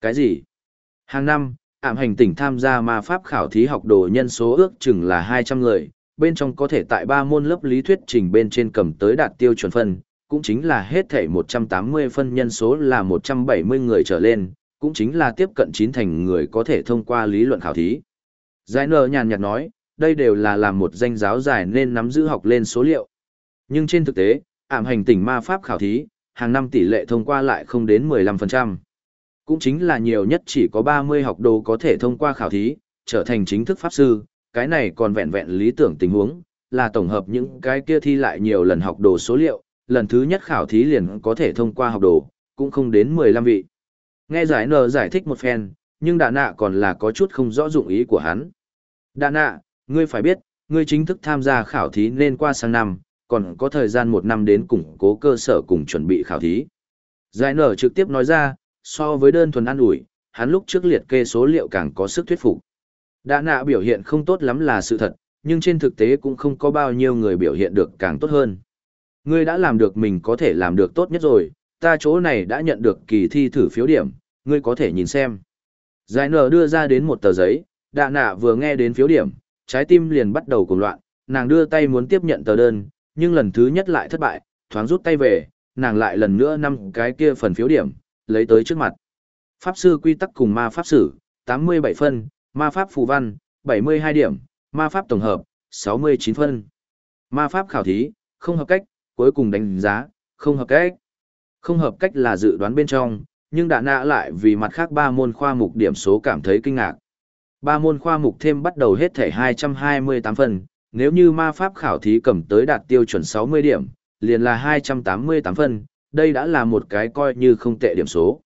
Cái gì? Hàng năm, ảm hành tỉnh tham gia ma pháp khảo thí học đồ nhân số ước chừng là 200 người, bên trong có thể tại ba môn lớp lý thuyết trình bên trên cầm tới đạt tiêu chuẩn phân, cũng chính là hết thể 180 phân nhân số là 170 người trở lên, cũng chính là tiếp cận chín thành người có thể thông qua lý luận khảo thí. Giải nở nhàn nhạt nói, đây đều là làm một danh giáo giải nên nắm giữ học lên số liệu. Nhưng trên thực tế, ảm hành tỉnh ma pháp khảo thí, hàng năm tỷ lệ thông qua lại không đến 15%. Cũng chính là nhiều nhất chỉ có 30 học đồ có thể thông qua khảo thí, trở thành chính thức pháp sư, cái này còn vẹn vẹn lý tưởng tình huống, là tổng hợp những cái kia thi lại nhiều lần học đồ số liệu, lần thứ nhất khảo thí liền có thể thông qua học đồ, cũng không đến 15 vị. Nghe giải nờ giải thích một phen, nhưng đà nạ còn là có chút không rõ dụng ý của hắn. Đà nạ, ngươi phải biết, ngươi chính thức tham gia khảo thí nên qua sang năm, còn có thời gian một năm đến củng cố cơ sở cùng chuẩn bị khảo thí. Giải nở trực tiếp nói ra, so với đơn thuần ăn ủi, hắn lúc trước liệt kê số liệu càng có sức thuyết phục. Đã nạ biểu hiện không tốt lắm là sự thật, nhưng trên thực tế cũng không có bao nhiêu người biểu hiện được càng tốt hơn. Ngươi đã làm được mình có thể làm được tốt nhất rồi, ta chỗ này đã nhận được kỳ thi thử phiếu điểm, ngươi có thể nhìn xem. Giải nở đưa ra đến một tờ giấy, đạ nạ vừa nghe đến phiếu điểm, trái tim liền bắt đầu cuồng loạn, nàng đưa tay muốn tiếp nhận tờ đơn, nhưng lần thứ nhất lại thất bại, thoáng rút tay về, nàng lại lần nữa năm cái kia phần phiếu điểm, lấy tới trước mặt. Pháp sư quy tắc cùng ma pháp sử, 87 phân, ma pháp phù văn, 72 điểm, ma pháp tổng hợp, 69 phân. Ma pháp khảo thí, không hợp cách, cuối cùng đánh giá, không hợp cách. Không hợp cách là dự đoán bên trong, nhưng đã nạ lại vì mặt khác ba môn khoa mục điểm số cảm thấy kinh ngạc. Ba môn khoa mục thêm bắt đầu hết thể 228 phần, nếu như ma pháp khảo thí cầm tới đạt tiêu chuẩn 60 điểm, liền là 288 phân, đây đã là một cái coi như không tệ điểm số.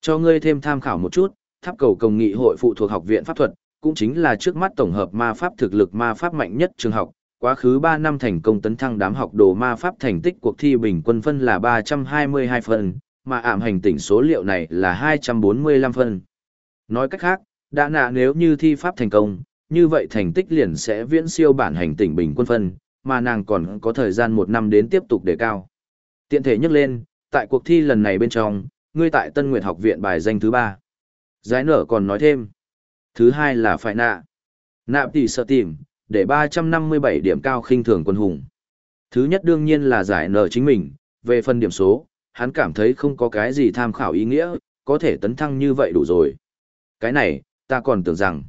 Cho ngươi thêm tham khảo một chút, tháp cầu công nghị hội phụ thuộc học viện pháp thuật, cũng chính là trước mắt tổng hợp ma pháp thực lực ma pháp mạnh nhất trường học, quá khứ 3 năm thành công tấn thăng đám học đồ ma pháp thành tích cuộc thi bình quân phân là 322 phân, mà ảm hành tỉnh số liệu này là 245 phân. Nói cách khác, đã nạ nếu như thi pháp thành công, như vậy thành tích liền sẽ viễn siêu bản hành tỉnh bình quân phân, mà nàng còn có thời gian một năm đến tiếp tục đề cao. Tiện thể nhắc lên, tại cuộc thi lần này bên trong, ngươi tại Tân Nguyệt học viện bài danh thứ ba. Giải nở còn nói thêm. Thứ hai là phải nạ. Nạ tỷ sợ tìm, để 357 điểm cao khinh thường quân hùng. Thứ nhất đương nhiên là giải nở chính mình, về phần điểm số, hắn cảm thấy không có cái gì tham khảo ý nghĩa, có thể tấn thăng như vậy đủ rồi. Cái này, ta còn tưởng rằng,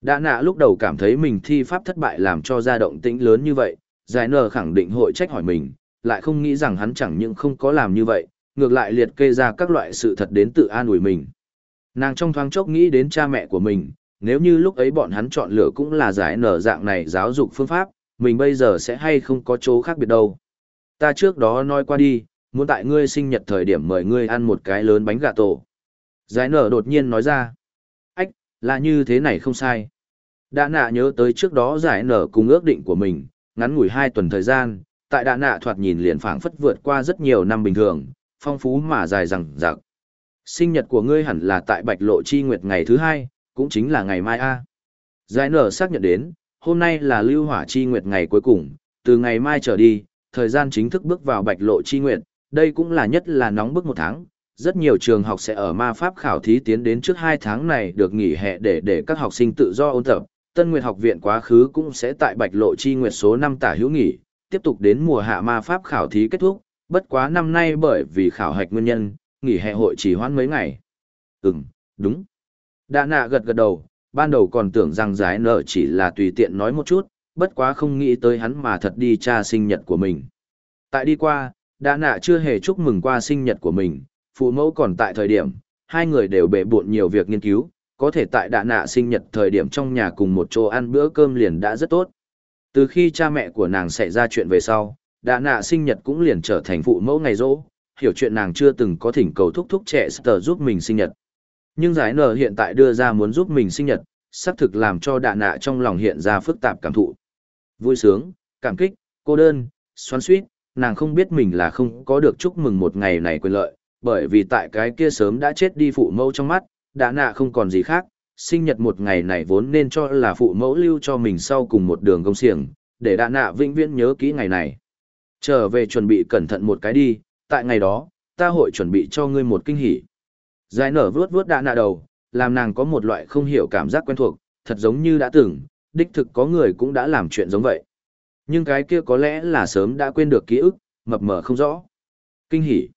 đã nạ lúc đầu cảm thấy mình thi pháp thất bại làm cho ra động tĩnh lớn như vậy, giải nở khẳng định hội trách hỏi mình, lại không nghĩ rằng hắn chẳng những không có làm như vậy, ngược lại liệt kê ra các loại sự thật đến tự an ủi mình. Nàng trong thoáng chốc nghĩ đến cha mẹ của mình, nếu như lúc ấy bọn hắn chọn lựa cũng là giải nở dạng này giáo dục phương pháp, mình bây giờ sẽ hay không có chỗ khác biệt đâu. Ta trước đó nói qua đi, muốn tại ngươi sinh nhật thời điểm mời ngươi ăn một cái lớn bánh gà tổ. Giải nở đột nhiên nói ra. Ách, là như thế này không sai. Đã nạ nhớ tới trước đó giải nở cùng ước định của mình, ngắn ngủi hai tuần thời gian, tại đà nạ thoạt nhìn liền phảng phất vượt qua rất nhiều năm bình thường, phong phú mà dài rằng rạc. Sinh nhật của ngươi hẳn là tại Bạch Lộ Chi Nguyệt ngày thứ hai, cũng chính là ngày mai A. Giải nở xác nhận đến, hôm nay là lưu hỏa chi nguyệt ngày cuối cùng, từ ngày mai trở đi, thời gian chính thức bước vào Bạch Lộ Chi Nguyệt, đây cũng là nhất là nóng bức một tháng. Rất nhiều trường học sẽ ở ma pháp khảo thí tiến đến trước hai tháng này được nghỉ hè để để các học sinh tự do ôn tập. Tân Nguyệt học viện quá khứ cũng sẽ tại Bạch Lộ Chi Nguyệt số năm tả hữu nghỉ, tiếp tục đến mùa hạ ma pháp khảo thí kết thúc, bất quá năm nay bởi vì khảo hạch nguyên nhân, nghỉ hè hội chỉ hoãn mấy ngày. Ừm, đúng. Đạ nạ gật gật đầu, ban đầu còn tưởng rằng giải nợ chỉ là tùy tiện nói một chút, bất quá không nghĩ tới hắn mà thật đi tra sinh nhật của mình. Tại đi qua, đạ nạ chưa hề chúc mừng qua sinh nhật của mình, phụ mẫu còn tại thời điểm, hai người đều bể buộn nhiều việc nghiên cứu, có thể tại đạ nạ sinh nhật thời điểm trong nhà cùng một chỗ ăn bữa cơm liền đã rất tốt. Từ khi cha mẹ của nàng xảy ra chuyện về sau, đã nạ sinh nhật cũng liền trở thành phụ mẫu ngày rỗ, hiểu chuyện nàng chưa từng có thỉnh cầu thúc thúc trẻ sờ giúp mình sinh nhật. Nhưng giải nở hiện tại đưa ra muốn giúp mình sinh nhật, xác thực làm cho đạ nạ trong lòng hiện ra phức tạp cảm thụ. Vui sướng, cảm kích, cô đơn, xoắn suýt, nàng không biết mình là không có được chúc mừng một ngày này quyền lợi, bởi vì tại cái kia sớm đã chết đi phụ mẫu trong mắt, đạ nạ không còn gì khác, sinh nhật một ngày này vốn nên cho là phụ mẫu lưu cho mình sau cùng một đường công xiềng, để đạ nạ vĩnh viễn nhớ kỹ ngày này. Trở về chuẩn bị cẩn thận một cái đi, tại ngày đó, ta hội chuẩn bị cho ngươi một kinh hỉ. Giải nở vuốt vuốt đạ nạ đầu, làm nàng có một loại không hiểu cảm giác quen thuộc, thật giống như đã từng, đích thực có người cũng đã làm chuyện giống vậy. Nhưng cái kia có lẽ là sớm đã quên được ký ức, mập mờ không rõ. Kinh hỉ.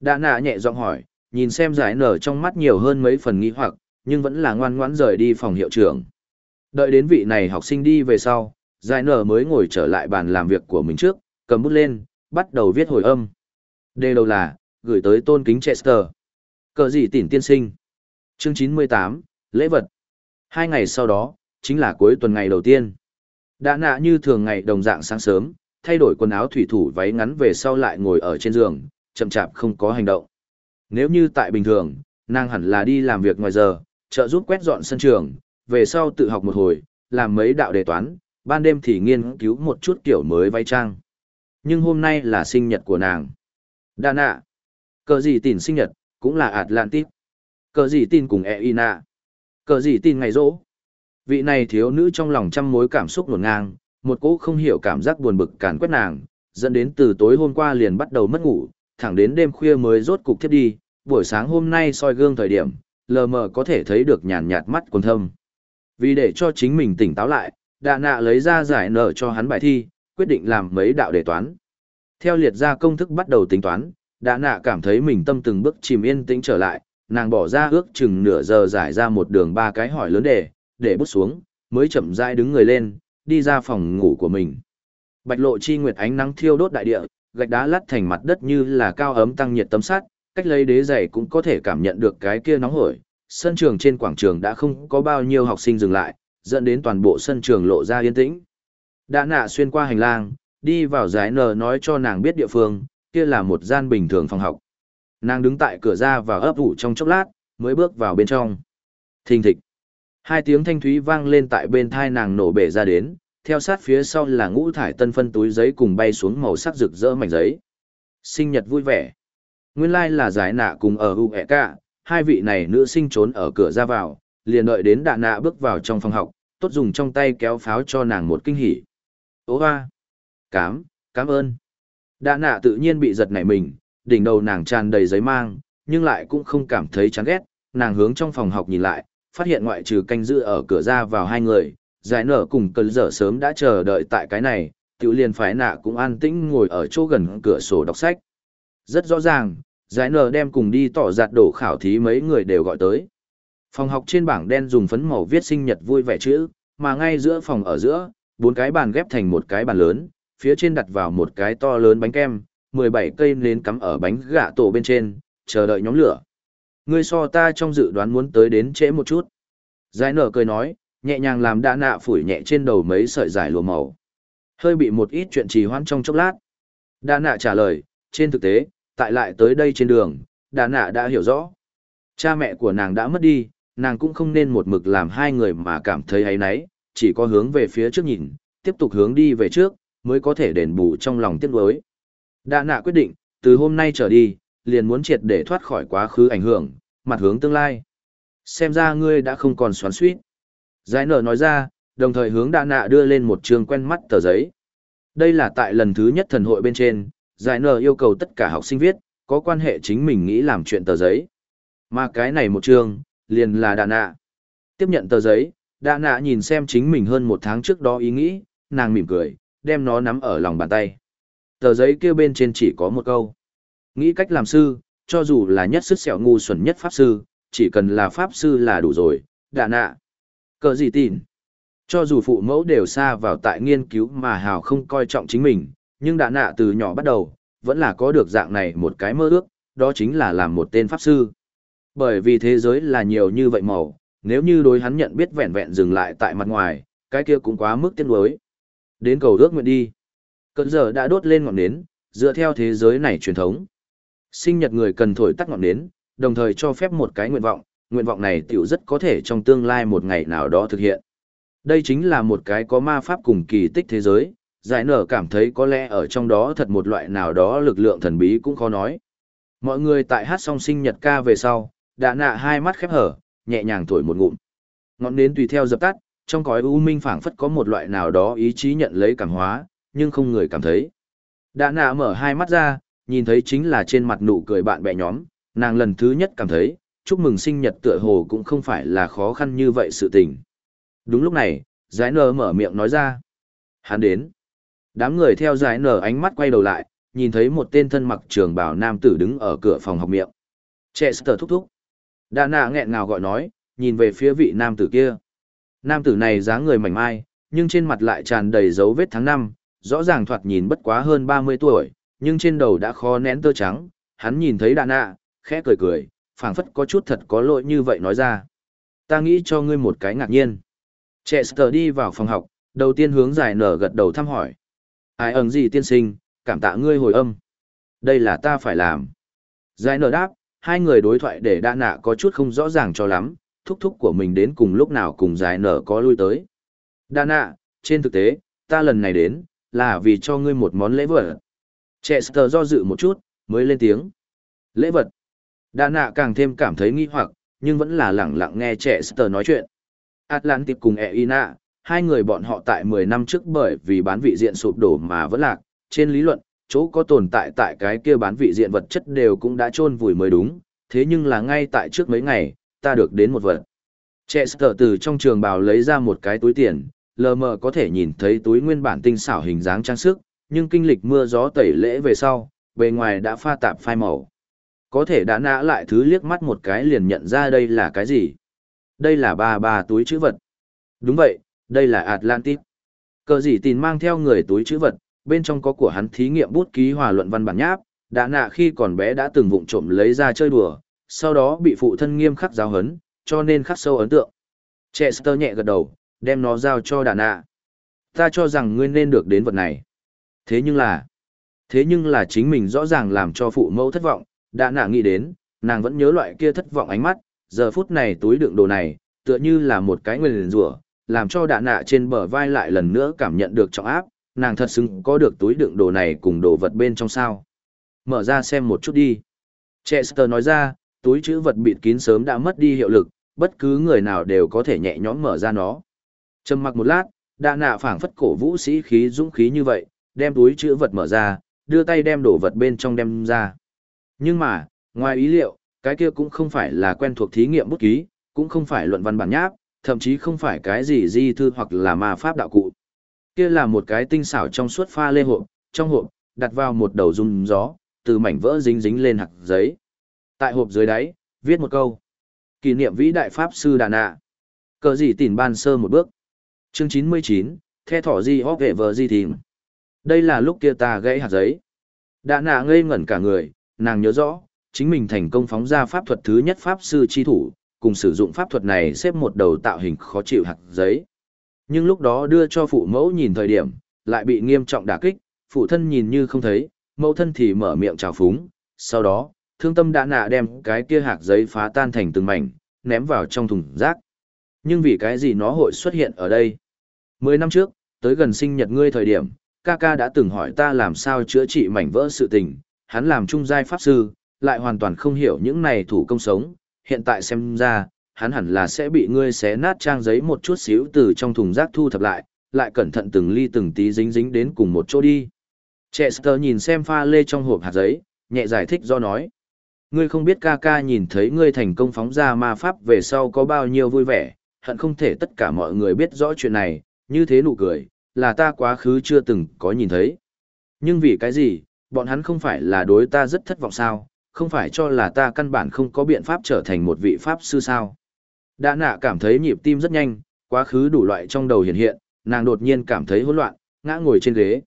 Đạ nạ nhẹ giọng hỏi, nhìn xem giải nở trong mắt nhiều hơn mấy phần nghi hoặc, nhưng vẫn là ngoan ngoãn rời đi phòng hiệu trưởng. Đợi đến vị này học sinh đi về sau, giải nở mới ngồi trở lại bàn làm việc của mình trước, cầm bút lên, bắt đầu viết hồi âm. Đề đầu là, gửi tới tôn kính Chester. Cờ gì tỉnh tiên sinh. Chương 98, lễ vật. Hai ngày sau đó, chính là cuối tuần ngày đầu tiên. Đã nạ như thường ngày đồng dạng sáng sớm, thay đổi quần áo thủy thủ váy ngắn về sau lại ngồi ở trên giường, chậm chạp không có hành động. Nếu như tại bình thường, nàng hẳn là đi làm việc ngoài giờ, trợ giúp quét dọn sân trường, về sau tự học một hồi, làm mấy đạo đề toán, ban đêm thì nghiên cứu một chút kiểu mới vay trang. Nhưng hôm nay là sinh nhật của nàng. Đà nạ. Cờ gì tìn sinh nhật, cũng là Atlantis. Cờ gì tin cùng Eina. Cờ gì tin ngày rỗ. Vị này thiếu nữ trong lòng trăm mối cảm xúc nổn ngang, một cỗ không hiểu cảm giác buồn bực càn quét nàng, dẫn đến từ tối hôm qua liền bắt đầu mất ngủ, thẳng đến đêm khuya mới rốt cục thiết đi, buổi sáng hôm nay soi gương thời điểm, lờ mờ có thể thấy được nhàn nhạt mắt quần thâm. Vì để cho chính mình tỉnh táo lại, đạ nạ lấy ra giải nở cho hắn bài thi, quyết định làm mấy đạo đề toán. Theo liệt ra công thức bắt đầu tính toán, đạ nạ cảm thấy mình tâm từng bước chìm yên tĩnh trở lại, nàng bỏ ra ước chừng nửa giờ giải ra một đường ba cái hỏi lớn đề, để bút xuống, mới chậm rãi đứng người lên, đi ra phòng ngủ của mình. Bạch lộ chi nguyệt ánh nắng thiêu đốt đại địa, gạch đá lát thành mặt đất như là cao ấm tăng nhiệt tấm sắt, cách lấy đế giày cũng có thể cảm nhận được cái kia nóng hổi. Sân trường trên quảng trường đã không có bao nhiêu học sinh dừng lại, dẫn đến toàn bộ sân trường lộ ra yên tĩnh. Đã nạ xuyên qua hành lang, đi vào giải nờ nói cho nàng biết địa phương, kia là một gian bình thường phòng học. Nàng đứng tại cửa ra và ấp ủ trong chốc lát, mới bước vào bên trong. Thình thịch. Hai tiếng thanh thúy vang lên tại bên thai nàng nổ bể ra đến, theo sát phía sau là ngũ thải tân phân túi giấy cùng bay xuống màu sắc rực rỡ mảnh giấy. Sinh nhật vui vẻ. Nguyên lai like là giải nạ cùng ở u ẹ cả, hai vị này nữ sinh trốn ở cửa ra vào, liền đợi đến đạ nạ bước vào trong phòng học, tốt dùng trong tay kéo pháo cho nàng một kinh hỉ. Ô hoa! Cám, cám ơn! Đạ nạ tự nhiên bị giật nảy mình, đỉnh đầu nàng tràn đầy giấy mang, nhưng lại cũng không cảm thấy chán ghét, nàng hướng trong phòng học nhìn lại, phát hiện ngoại trừ canh giữ ở cửa ra vào hai người, giải nở cùng cơn dở sớm đã chờ đợi tại cái này, tiểu liền phái nạ cũng an tĩnh ngồi ở chỗ gần cửa sổ đọc sách. Rất rõ ràng, giải nở đem cùng đi tỏ giặt đổ khảo thí mấy người đều gọi tới. Phòng học trên bảng đen dùng phấn màu viết sinh nhật vui vẻ chữ, mà ngay giữa phòng ở giữa, bốn cái bàn ghép thành một cái bàn lớn, phía trên đặt vào một cái to lớn bánh kem, 17 cây nến cắm ở bánh gạ tổ bên trên, chờ đợi nhóm lửa. Ngươi so ta trong dự đoán muốn tới đến trễ một chút. Giải nở cười nói, nhẹ nhàng làm đã nạ phủi nhẹ trên đầu mấy sợi giải lùa màu. Hơi bị một ít chuyện trì hoãn trong chốc lát. Đã nạ trả lời, trên thực tế, tại lại tới đây trên đường, đà nạ đã hiểu rõ. Cha mẹ của nàng đã mất đi, nàng cũng không nên một mực làm hai người mà cảm thấy hay náy, chỉ có hướng về phía trước nhìn, tiếp tục hướng đi về trước, mới có thể đền bù trong lòng tiếc nuối. đà nạ quyết định, từ hôm nay trở đi, liền muốn triệt để thoát khỏi quá khứ ảnh hưởng, mặt hướng tương lai. Xem ra ngươi đã không còn xoắn suýt. Giải nở nói ra, đồng thời hướng đà nạ đưa lên một trường quen mắt tờ giấy. Đây là tại lần thứ nhất thần hội bên trên, giải nờ yêu cầu tất cả học sinh viết, có quan hệ chính mình nghĩ làm chuyện tờ giấy. Mà cái này một trường, liền là đạ nạ. Tiếp nhận tờ giấy, đạ nạ nhìn xem chính mình hơn một tháng trước đó ý nghĩ, nàng mỉm cười, đem nó nắm ở lòng bàn tay. Tờ giấy kia bên trên chỉ có một câu. Nghĩ cách làm sư, cho dù là nhất sức sẹo ngu xuẩn nhất pháp sư, chỉ cần là pháp sư là đủ rồi, đạ nạ. Cờ gì tin? Cho dù phụ mẫu đều xa vào tại nghiên cứu mà hào không coi trọng chính mình, nhưng đạ nạ từ nhỏ bắt đầu, vẫn là có được dạng này một cái mơ ước, đó chính là làm một tên pháp sư. Bởi vì thế giới là nhiều như vậy màu, nếu như đối hắn nhận biết vẹn vẹn dừng lại tại mặt ngoài, cái kia cũng quá mức tiên nuối. Đến cầu ước nguyện đi. Cơn giờ đã đốt lên ngọn nến, dựa theo thế giới này truyền thống. Sinh nhật người cần thổi tắt ngọn nến, đồng thời cho phép một cái nguyện vọng, nguyện vọng này tiểu rất có thể trong tương lai một ngày nào đó thực hiện. Đây chính là một cái có ma pháp cùng kỳ tích thế giới, giải nở cảm thấy có lẽ ở trong đó thật một loại nào đó lực lượng thần bí cũng khó nói. Mọi người tại hát xong sinh nhật ca về sau, đã nạ hai mắt khép hở, nhẹ nhàng thổi một ngụm. Ngọn nến tùy theo dập tắt, trong cõi u minh phảng phất có một loại nào đó ý chí nhận lấy cảm hóa, nhưng không người cảm thấy. Đã nạ mở hai mắt ra, nhìn thấy chính là trên mặt nụ cười bạn bè nhóm, nàng lần thứ nhất cảm thấy, chúc mừng sinh nhật tựa hồ cũng không phải là khó khăn như vậy sự tình. Đúng lúc này, giải nở mở miệng nói ra. Hắn đến. Đám người theo dài nở ánh mắt quay đầu lại, nhìn thấy một tên thân mặc trường bào nam tử đứng ở cửa phòng học miệng. Chester thúc thúc. Đà nạ nghẹn ngào gọi nói, nhìn về phía vị nam tử kia. Nam tử này dáng người mảnh mai, nhưng trên mặt lại tràn đầy dấu vết tháng năm, rõ ràng thoạt nhìn bất quá hơn 30 tuổi, nhưng trên đầu đã khó nén tơ trắng. Hắn nhìn thấy đà nạ, khẽ cười cười, phảng phất có chút thật có lỗi như vậy nói ra. Ta nghĩ cho ngươi một cái ngạc nhiên. Chester đi vào phòng học, đầu tiên hướng giải nở gật đầu thăm hỏi. Ai ẩn gì tiên sinh, cảm tạ ngươi hồi âm. Đây là ta phải làm. Giải nở đáp, hai người đối thoại để đa nạ có chút không rõ ràng cho lắm, thúc thúc của mình đến cùng lúc nào cùng giải nở có lui tới. Đa nạ, trên thực tế, ta lần này đến, là vì cho ngươi một món lễ vật. Chester do dự một chút, mới lên tiếng. Lễ vật. Đa nạ càng thêm cảm thấy nghi hoặc, nhưng vẫn là lẳng lặng nghe Chester nói chuyện. Atlantic cùng Eina, hai người bọn họ tại 10 năm trước bởi vì bán vị diện sụp đổ mà vẫn lạc, trên lý luận, chỗ có tồn tại tại cái kia bán vị diện vật chất đều cũng đã chôn vùi mới đúng, thế nhưng là ngay tại trước mấy ngày, ta được đến một vật. Chester từ trong trường bào lấy ra một cái túi tiền, lờ mờ có thể nhìn thấy túi nguyên bản tinh xảo hình dáng trang sức, nhưng kinh lịch mưa gió tẩy lễ về sau, bề ngoài đã pha tạp phai màu. Có thể đã nã lại thứ liếc mắt một cái liền nhận ra đây là cái gì. Đây là ba ba túi chữ vật. Đúng vậy, đây là Atlantis. Cờ gì tin mang theo người túi chữ vật, bên trong có của hắn thí nghiệm bút ký hòa luận văn bản nháp, đã nạ khi còn bé đã từng vụng trộm lấy ra chơi đùa, sau đó bị phụ thân nghiêm khắc giáo hấn, cho nên khắc sâu ấn tượng. Chester nhẹ gật đầu, đem nó giao cho đà nạ. Ta cho rằng ngươi nên được đến vật này. Thế nhưng là, thế nhưng là chính mình rõ ràng làm cho phụ mẫu thất vọng, đà nạ nghĩ đến, nàng vẫn nhớ loại kia thất vọng ánh mắt, giờ phút này túi đựng đồ này, tựa như là một cái nguyên rủa làm cho đạ nạ trên bờ vai lại lần nữa cảm nhận được trọng áp, nàng thật xứng có được túi đựng đồ này cùng đồ vật bên trong sao. Mở ra xem một chút đi. Chester nói ra, túi chữ vật bịt kín sớm đã mất đi hiệu lực, bất cứ người nào đều có thể nhẹ nhõm mở ra nó. Trầm mặc một lát, đạ nạ phảng phất cổ vũ sĩ khí dũng khí như vậy, đem túi chữ vật mở ra, đưa tay đem đồ vật bên trong đem ra. Nhưng mà, ngoài ý liệu, cái kia cũng không phải là quen thuộc thí nghiệm bút ký, cũng không phải luận văn bản nháp, thậm chí không phải cái gì di thư hoặc là ma pháp đạo cụ. Kia là một cái tinh xảo trong suốt pha lê hộp, trong hộp, đặt vào một đầu dung gió, từ mảnh vỡ dính dính lên hạt giấy. Tại hộp dưới đáy, viết một câu. Kỷ niệm vĩ đại Pháp Sư Đà Nạ. Cờ gì tỉnh ban sơ một bước. Chương 99, The thỏ di hóc vệ vờ di tìm. Đây là lúc kia ta gãy hạt giấy. Đà Nạ ngây ngẩn cả người, nàng nhớ rõ, chính mình thành công phóng ra pháp thuật thứ nhất Pháp Sư chi thủ, cùng sử dụng pháp thuật này xếp một đầu tạo hình khó chịu hạt giấy. Nhưng lúc đó đưa cho phụ mẫu nhìn thời điểm, lại bị nghiêm trọng đả kích, phụ thân nhìn như không thấy, mẫu thân thì mở miệng chào phúng, sau đó, thương tâm đã nạ đem cái kia hạt giấy phá tan thành từng mảnh, ném vào trong thùng rác. Nhưng vì cái gì nó hội xuất hiện ở đây? Mười năm trước, tới gần sinh nhật ngươi thời điểm, ca ca đã từng hỏi ta làm sao chữa trị mảnh vỡ sự tình, hắn làm trung giai pháp sư, lại hoàn toàn không hiểu những này thủ công sống, hiện tại xem ra, hắn hẳn là sẽ bị ngươi xé nát trang giấy một chút xíu từ trong thùng rác thu thập lại, lại cẩn thận từng ly từng tí dính dính đến cùng một chỗ đi. Chester nhìn xem pha lê trong hộp hạt giấy, nhẹ giải thích do nói. Ngươi không biết ca ca nhìn thấy ngươi thành công phóng ra ma pháp về sau có bao nhiêu vui vẻ, hận không thể tất cả mọi người biết rõ chuyện này, như thế nụ cười, là ta quá khứ chưa từng có nhìn thấy. Nhưng vì cái gì, bọn hắn không phải là đối ta rất thất vọng sao, không phải cho là ta căn bản không có biện pháp trở thành một vị pháp sư sao. Đã nạ cảm thấy nhịp tim rất nhanh, quá khứ đủ loại trong đầu hiện hiện, nàng đột nhiên cảm thấy hỗn loạn, ngã ngồi trên ghế.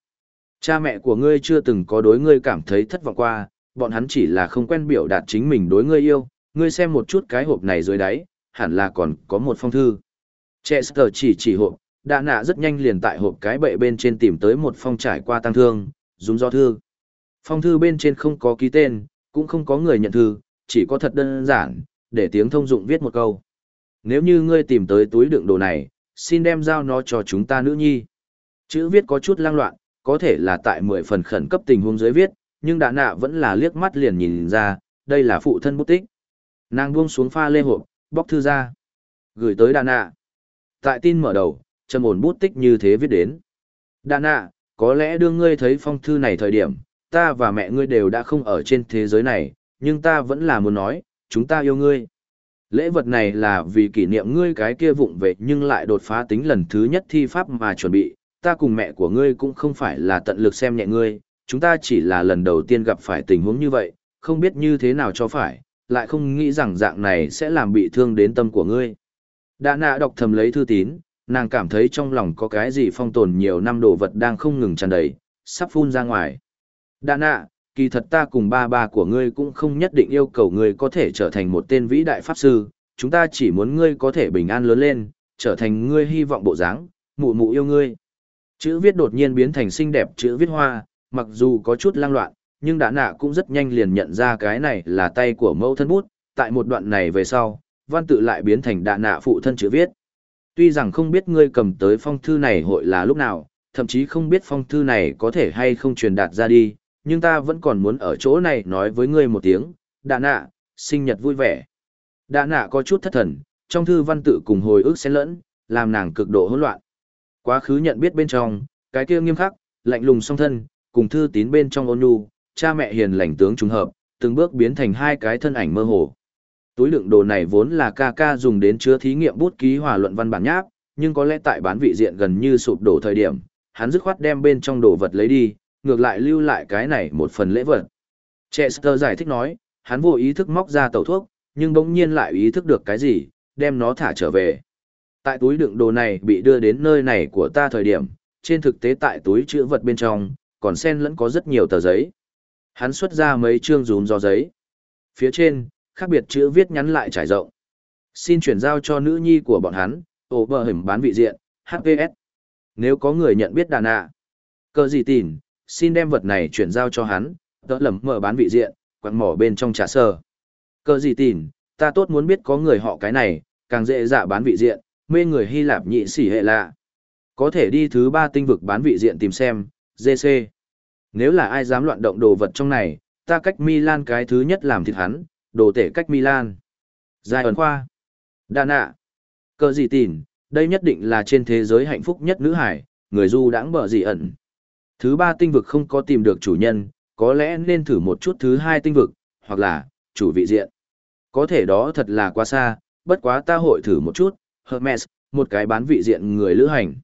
Cha mẹ của ngươi chưa từng có đối ngươi cảm thấy thất vọng qua, bọn hắn chỉ là không quen biểu đạt chính mình đối ngươi yêu, ngươi xem một chút cái hộp này dưới đáy, hẳn là còn có một phong thư. Chester chỉ chỉ hộp, đã nạ rất nhanh liền tại hộp cái bệ bên trên tìm tới một phong trải qua tăng thương, dùng do thư. Phong thư bên trên không có ký tên, cũng không có người nhận thư, chỉ có thật đơn giản, để tiếng thông dụng viết một câu. Nếu như ngươi tìm tới túi đựng đồ này, xin đem giao nó cho chúng ta nữ nhi. Chữ viết có chút lang loạn, có thể là tại mười phần khẩn cấp tình huống dưới viết, nhưng đã nạ vẫn là liếc mắt liền nhìn ra, đây là phụ thân bút tích. Nàng buông xuống pha lê hộp, bóc thư ra. Gửi tới đà nạ. Tại tin mở đầu, trầm ổn bút tích như thế viết đến. Đà nạ, có lẽ đương ngươi thấy phong thư này thời điểm, ta và mẹ ngươi đều đã không ở trên thế giới này, nhưng ta vẫn là muốn nói, chúng ta yêu ngươi. Lễ vật này là vì kỷ niệm ngươi cái kia vụng về nhưng lại đột phá tính lần thứ nhất thi pháp mà chuẩn bị, ta cùng mẹ của ngươi cũng không phải là tận lực xem nhẹ ngươi, chúng ta chỉ là lần đầu tiên gặp phải tình huống như vậy, không biết như thế nào cho phải, lại không nghĩ rằng dạng này sẽ làm bị thương đến tâm của ngươi. Đã nạ đọc thầm lấy thư tín, nàng cảm thấy trong lòng có cái gì phong tồn nhiều năm đồ vật đang không ngừng tràn đầy, sắp phun ra ngoài. Đà nạ, kỳ thật ta cùng ba ba của ngươi cũng không nhất định yêu cầu ngươi có thể trở thành một tên vĩ đại pháp sư, chúng ta chỉ muốn ngươi có thể bình an lớn lên, trở thành ngươi hy vọng bộ dáng, mụ mụ yêu ngươi. Chữ viết đột nhiên biến thành xinh đẹp chữ viết hoa, mặc dù có chút lang loạn, nhưng đã nạ cũng rất nhanh liền nhận ra cái này là tay của mẫu thân bút, tại một đoạn này về sau, văn tự lại biến thành đạ nạ phụ thân chữ viết. Tuy rằng không biết ngươi cầm tới phong thư này hội là lúc nào, thậm chí không biết phong thư này có thể hay không truyền đạt ra đi, nhưng ta vẫn còn muốn ở chỗ này nói với ngươi một tiếng, đà nạ, sinh nhật vui vẻ. đà nạ có chút thất thần, trong thư văn tự cùng hồi ức xen lẫn, làm nàng cực độ hỗn loạn. Quá khứ nhận biết bên trong, cái kia nghiêm khắc, lạnh lùng song thân, cùng thư tín bên trong ôn nhu, cha mẹ hiền lành tướng trùng hợp, từng bước biến thành hai cái thân ảnh mơ hồ. Túi đựng đồ này vốn là ca ca dùng đến chứa thí nghiệm bút ký hòa luận văn bản nháp, nhưng có lẽ tại bán vị diện gần như sụp đổ thời điểm, hắn dứt khoát đem bên trong đồ vật lấy đi, ngược lại lưu lại cái này một phần lễ vật. Chester giải thích nói, hắn vô ý thức móc ra tẩu thuốc, nhưng bỗng nhiên lại ý thức được cái gì, đem nó thả trở về. Tại túi đựng đồ này bị đưa đến nơi này của ta thời điểm, trên thực tế tại túi chữ vật bên trong, còn sen lẫn có rất nhiều tờ giấy. Hắn xuất ra mấy chương rúm do giấy. Phía trên, khác biệt chữ viết nhắn lại trải rộng. Xin chuyển giao cho nữ nhi của bọn hắn, ổ bờ hình bán vị diện, HPS. Nếu có người nhận biết đàn ạ, cơ gì tìm, xin đem vật này chuyển giao cho hắn, đỡ lầm mở bán vị diện, quặng mỏ bên trong trà sơ. Cơ gì tìn, ta tốt muốn biết có người họ cái này, càng dễ dạ bán vị diện, mê người Hy Lạp nhị sỉ hệ lạ. Có thể đi thứ ba tinh vực bán vị diện tìm xem, GC. Nếu là ai dám loạn động đồ vật trong này, ta cách Milan cái thứ nhất làm thịt hắn, đồ tể cách Milan. Giai ẩn khoa. Đà nạ. Cờ gì tìn, đây nhất định là trên thế giới hạnh phúc nhất nữ hải, người du đãng bờ gì ẩn. Thứ ba tinh vực không có tìm được chủ nhân, có lẽ nên thử một chút thứ hai tinh vực, hoặc là, chủ vị diện. Có thể đó thật là quá xa, bất quá ta hội thử một chút, Hermes, một cái bán vị diện người lữ hành.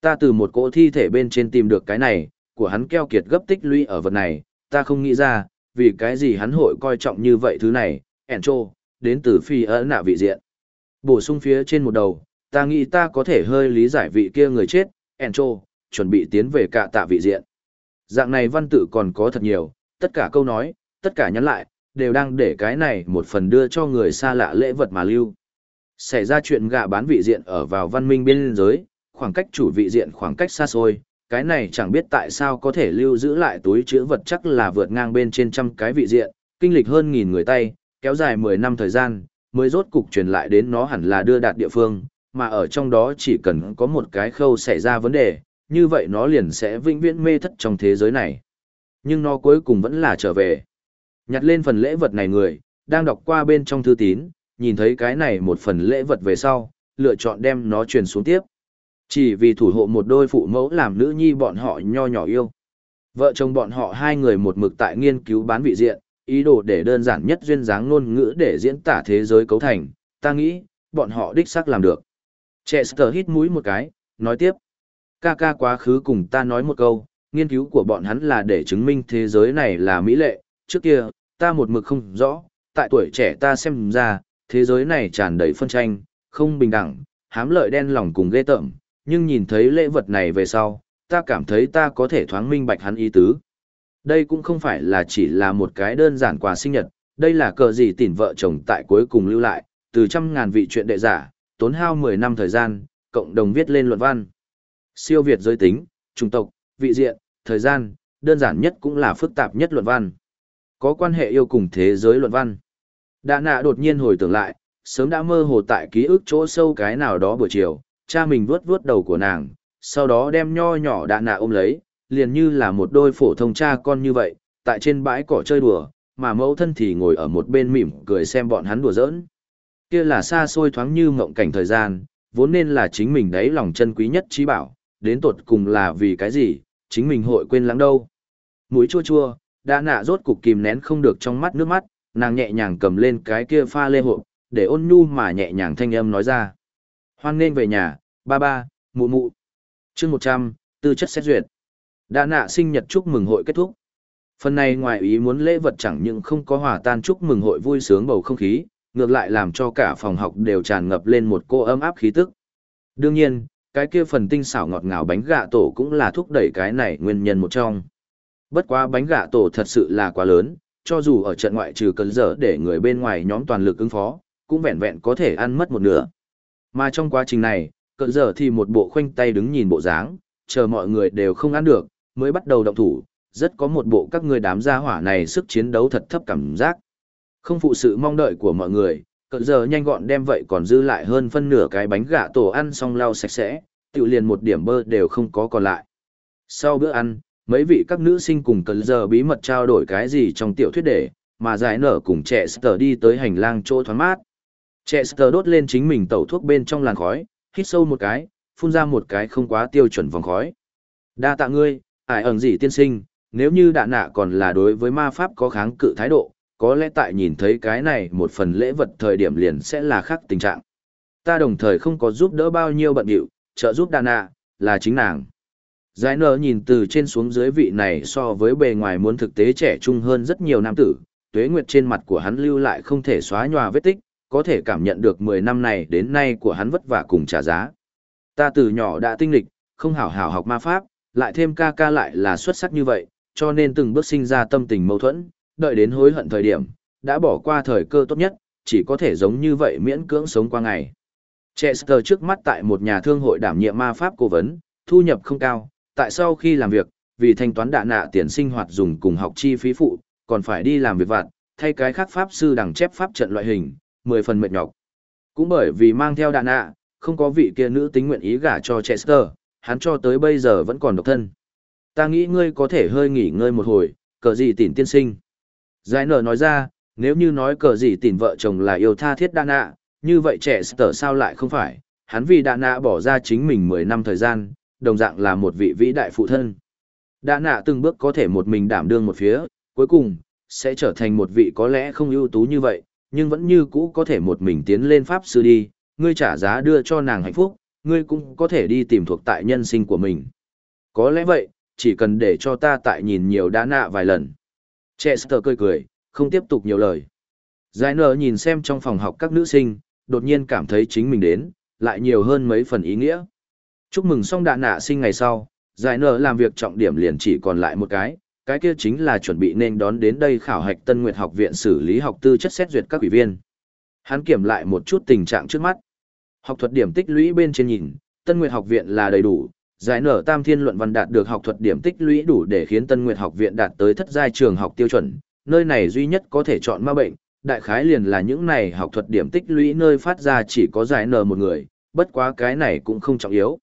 Ta từ một cỗ thi thể bên trên tìm được cái này, của hắn keo kiệt gấp tích lũy ở vật này, ta không nghĩ ra, vì cái gì hắn hội coi trọng như vậy thứ này, Encho, đến từ phi ở nạ vị diện. Bổ sung phía trên một đầu, ta nghĩ ta có thể hơi lý giải vị kia người chết, Encho, chuẩn bị tiến về cả tạ vị diện. Dạng này văn tự còn có thật nhiều, tất cả câu nói, tất cả nhắn lại, đều đang để cái này một phần đưa cho người xa lạ lễ vật mà lưu. Xảy ra chuyện gạ bán vị diện ở vào văn minh biên giới, khoảng cách chủ vị diện khoảng cách xa xôi, cái này chẳng biết tại sao có thể lưu giữ lại túi chữ vật chắc là vượt ngang bên trên trăm cái vị diện, kinh lịch hơn nghìn người tay, kéo dài 10 năm thời gian, mới rốt cục truyền lại đến nó hẳn là đưa đạt địa phương, mà ở trong đó chỉ cần có một cái khâu xảy ra vấn đề, như vậy nó liền sẽ vĩnh viễn mê thất trong thế giới này. Nhưng nó cuối cùng vẫn là trở về. Nhặt lên phần lễ vật này người, đang đọc qua bên trong thư tín, nhìn thấy cái này một phần lễ vật về sau, lựa chọn đem nó truyền xuống tiếp. Chỉ vì thủ hộ một đôi phụ mẫu làm nữ nhi bọn họ nho nhỏ yêu. Vợ chồng bọn họ hai người một mực tại nghiên cứu bán vị diện, ý đồ để đơn giản nhất duyên dáng ngôn ngữ để diễn tả thế giới cấu thành, ta nghĩ, bọn họ đích xác làm được. Chester hít mũi một cái, nói tiếp. Ca ca quá khứ cùng ta nói một câu, nghiên cứu của bọn hắn là để chứng minh thế giới này là mỹ lệ, trước kia, ta một mực không rõ, tại tuổi trẻ ta xem ra, thế giới này tràn đầy phân tranh, không bình đẳng, hám lợi đen lòng cùng ghê tởm, nhưng nhìn thấy lễ vật này về sau, ta cảm thấy ta có thể thoáng minh bạch hắn ý tứ. Đây cũng không phải là chỉ là một cái đơn giản quà sinh nhật, đây là cờ gì tỉn vợ chồng tại cuối cùng lưu lại, từ trăm ngàn vị chuyện đệ giả, tốn hao 10 năm thời gian, cộng đồng viết lên luận văn. Siêu Việt giới tính, chủng tộc, vị diện, thời gian, đơn giản nhất cũng là phức tạp nhất luận văn. Có quan hệ yêu cùng thế giới luận văn. Đạ nạ đột nhiên hồi tưởng lại, sớm đã mơ hồ tại ký ức chỗ sâu cái nào đó buổi chiều, cha mình vuốt vuốt đầu của nàng, sau đó đem nho nhỏ đạ nạ ôm lấy, liền như là một đôi phổ thông cha con như vậy, tại trên bãi cỏ chơi đùa, mà mẫu thân thì ngồi ở một bên mỉm cười xem bọn hắn đùa giỡn. Kia là xa xôi thoáng như mộng cảnh thời gian, vốn nên là chính mình đấy lòng chân quý nhất trí bảo, đến tột cùng là vì cái gì, chính mình hội quên lắng đâu. Mũi chua chua, đã nạ rốt cục kìm nén không được trong mắt nước mắt, nàng nhẹ nhàng cầm lên cái kia pha lê hộp, để ôn nhu mà nhẹ nhàng thanh âm nói ra. Hoan nên về nhà, ba ba, mụ mụ. chương 100, tư chất xét duyệt. Đã nạ sinh nhật chúc mừng hội kết thúc. Phần này ngoài ý muốn lễ vật chẳng những không có hòa tan chúc mừng hội vui sướng bầu không khí, ngược lại làm cho cả phòng học đều tràn ngập lên một cô ấm áp khí tức. Đương nhiên, cái kia phần tinh xảo ngọt ngào bánh gạ tổ cũng là thúc đẩy cái này nguyên nhân một trong. Bất quá bánh gạ tổ thật sự là quá lớn, cho dù ở trận ngoại trừ cấn dở để người bên ngoài nhóm toàn lực ứng phó, cũng vẹn vẹn có thể ăn mất một nửa. Mà trong quá trình này, cận giờ thì một bộ khoanh tay đứng nhìn bộ dáng, chờ mọi người đều không ăn được, mới bắt đầu động thủ, rất có một bộ các người đám gia hỏa này sức chiến đấu thật thấp cảm giác. Không phụ sự mong đợi của mọi người, cỡ giờ nhanh gọn đem vậy còn dư lại hơn phân nửa cái bánh gà tổ ăn xong lau sạch sẽ, tự liền một điểm bơ đều không có còn lại. Sau bữa ăn, mấy vị các nữ sinh cùng cỡ giờ bí mật trao đổi cái gì trong tiểu thuyết để, mà giải nở cùng trẻ sờ đi tới hành lang chỗ thoáng mát. Trẻ sờ đốt lên chính mình tẩu thuốc bên trong làn khói, hít sâu một cái, phun ra một cái không quá tiêu chuẩn vòng khói. Đa tạ ngươi, ải ẩn gì tiên sinh, nếu như đạ nạ còn là đối với ma pháp có kháng cự thái độ, có lẽ tại nhìn thấy cái này một phần lễ vật thời điểm liền sẽ là khác tình trạng. Ta đồng thời không có giúp đỡ bao nhiêu bận điệu, trợ giúp đàn ạ, là chính nàng. Giải nở nhìn từ trên xuống dưới vị này so với bề ngoài muốn thực tế trẻ trung hơn rất nhiều nam tử, tuế nguyệt trên mặt của hắn lưu lại không thể xóa nhòa vết tích, có thể cảm nhận được 10 năm này đến nay của hắn vất vả cùng trả giá. Ta từ nhỏ đã tinh lịch, không hảo hảo học ma pháp, lại thêm ca ca lại là xuất sắc như vậy, cho nên từng bước sinh ra tâm tình mâu thuẫn, đợi đến hối hận thời điểm, đã bỏ qua thời cơ tốt nhất, chỉ có thể giống như vậy miễn cưỡng sống qua ngày. Chester trước mắt tại một nhà thương hội đảm nhiệm ma pháp cố vấn, thu nhập không cao, tại sau khi làm việc, vì thanh toán đạ nạ tiền sinh hoạt dùng cùng học chi phí phụ, còn phải đi làm việc vặt, thay cái khác pháp sư đằng chép pháp trận loại hình, 10 phần mệt nhọc. Cũng bởi vì mang theo đạ nạ, không có vị kia nữ tính nguyện ý gả cho Chester, hắn cho tới bây giờ vẫn còn độc thân. Ta nghĩ ngươi có thể hơi nghỉ ngơi một hồi, cờ gì tỉnh tiên sinh. Giải nở nói ra, nếu như nói cờ gì tìm vợ chồng là yêu tha thiết đa nạ, như vậy trẻ sở sao lại không phải, hắn vì đa nạ bỏ ra chính mình 10 năm thời gian, đồng dạng là một vị vĩ đại phụ thân. Đa nạ từng bước có thể một mình đảm đương một phía, cuối cùng, sẽ trở thành một vị có lẽ không ưu tú như vậy, nhưng vẫn như cũ có thể một mình tiến lên pháp sư đi, ngươi trả giá đưa cho nàng hạnh phúc, ngươi cũng có thể đi tìm thuộc tại nhân sinh của mình. Có lẽ vậy, chỉ cần để cho ta tại nhìn nhiều đan nạ vài lần. Chester cười cười, không tiếp tục nhiều lời. Giải nở nhìn xem trong phòng học các nữ sinh, đột nhiên cảm thấy chính mình đến, lại nhiều hơn mấy phần ý nghĩa. Chúc mừng xong đạn nạ sinh ngày sau, giải nở làm việc trọng điểm liền chỉ còn lại một cái, cái kia chính là chuẩn bị nên đón đến đây khảo hạch Tân Nguyệt học viện xử lý học tư chất xét duyệt các ủy viên. Hắn kiểm lại một chút tình trạng trước mắt. Học thuật điểm tích lũy bên trên nhìn, Tân Nguyệt học viện là đầy đủ, giải nở tam thiên luận văn đạt được học thuật điểm tích lũy đủ để khiến Tân Nguyệt học viện đạt tới thất giai trường học tiêu chuẩn, nơi này duy nhất có thể chọn ma bệnh, đại khái liền là những này học thuật điểm tích lũy nơi phát ra chỉ có giải nở một người, bất quá cái này cũng không trọng yếu.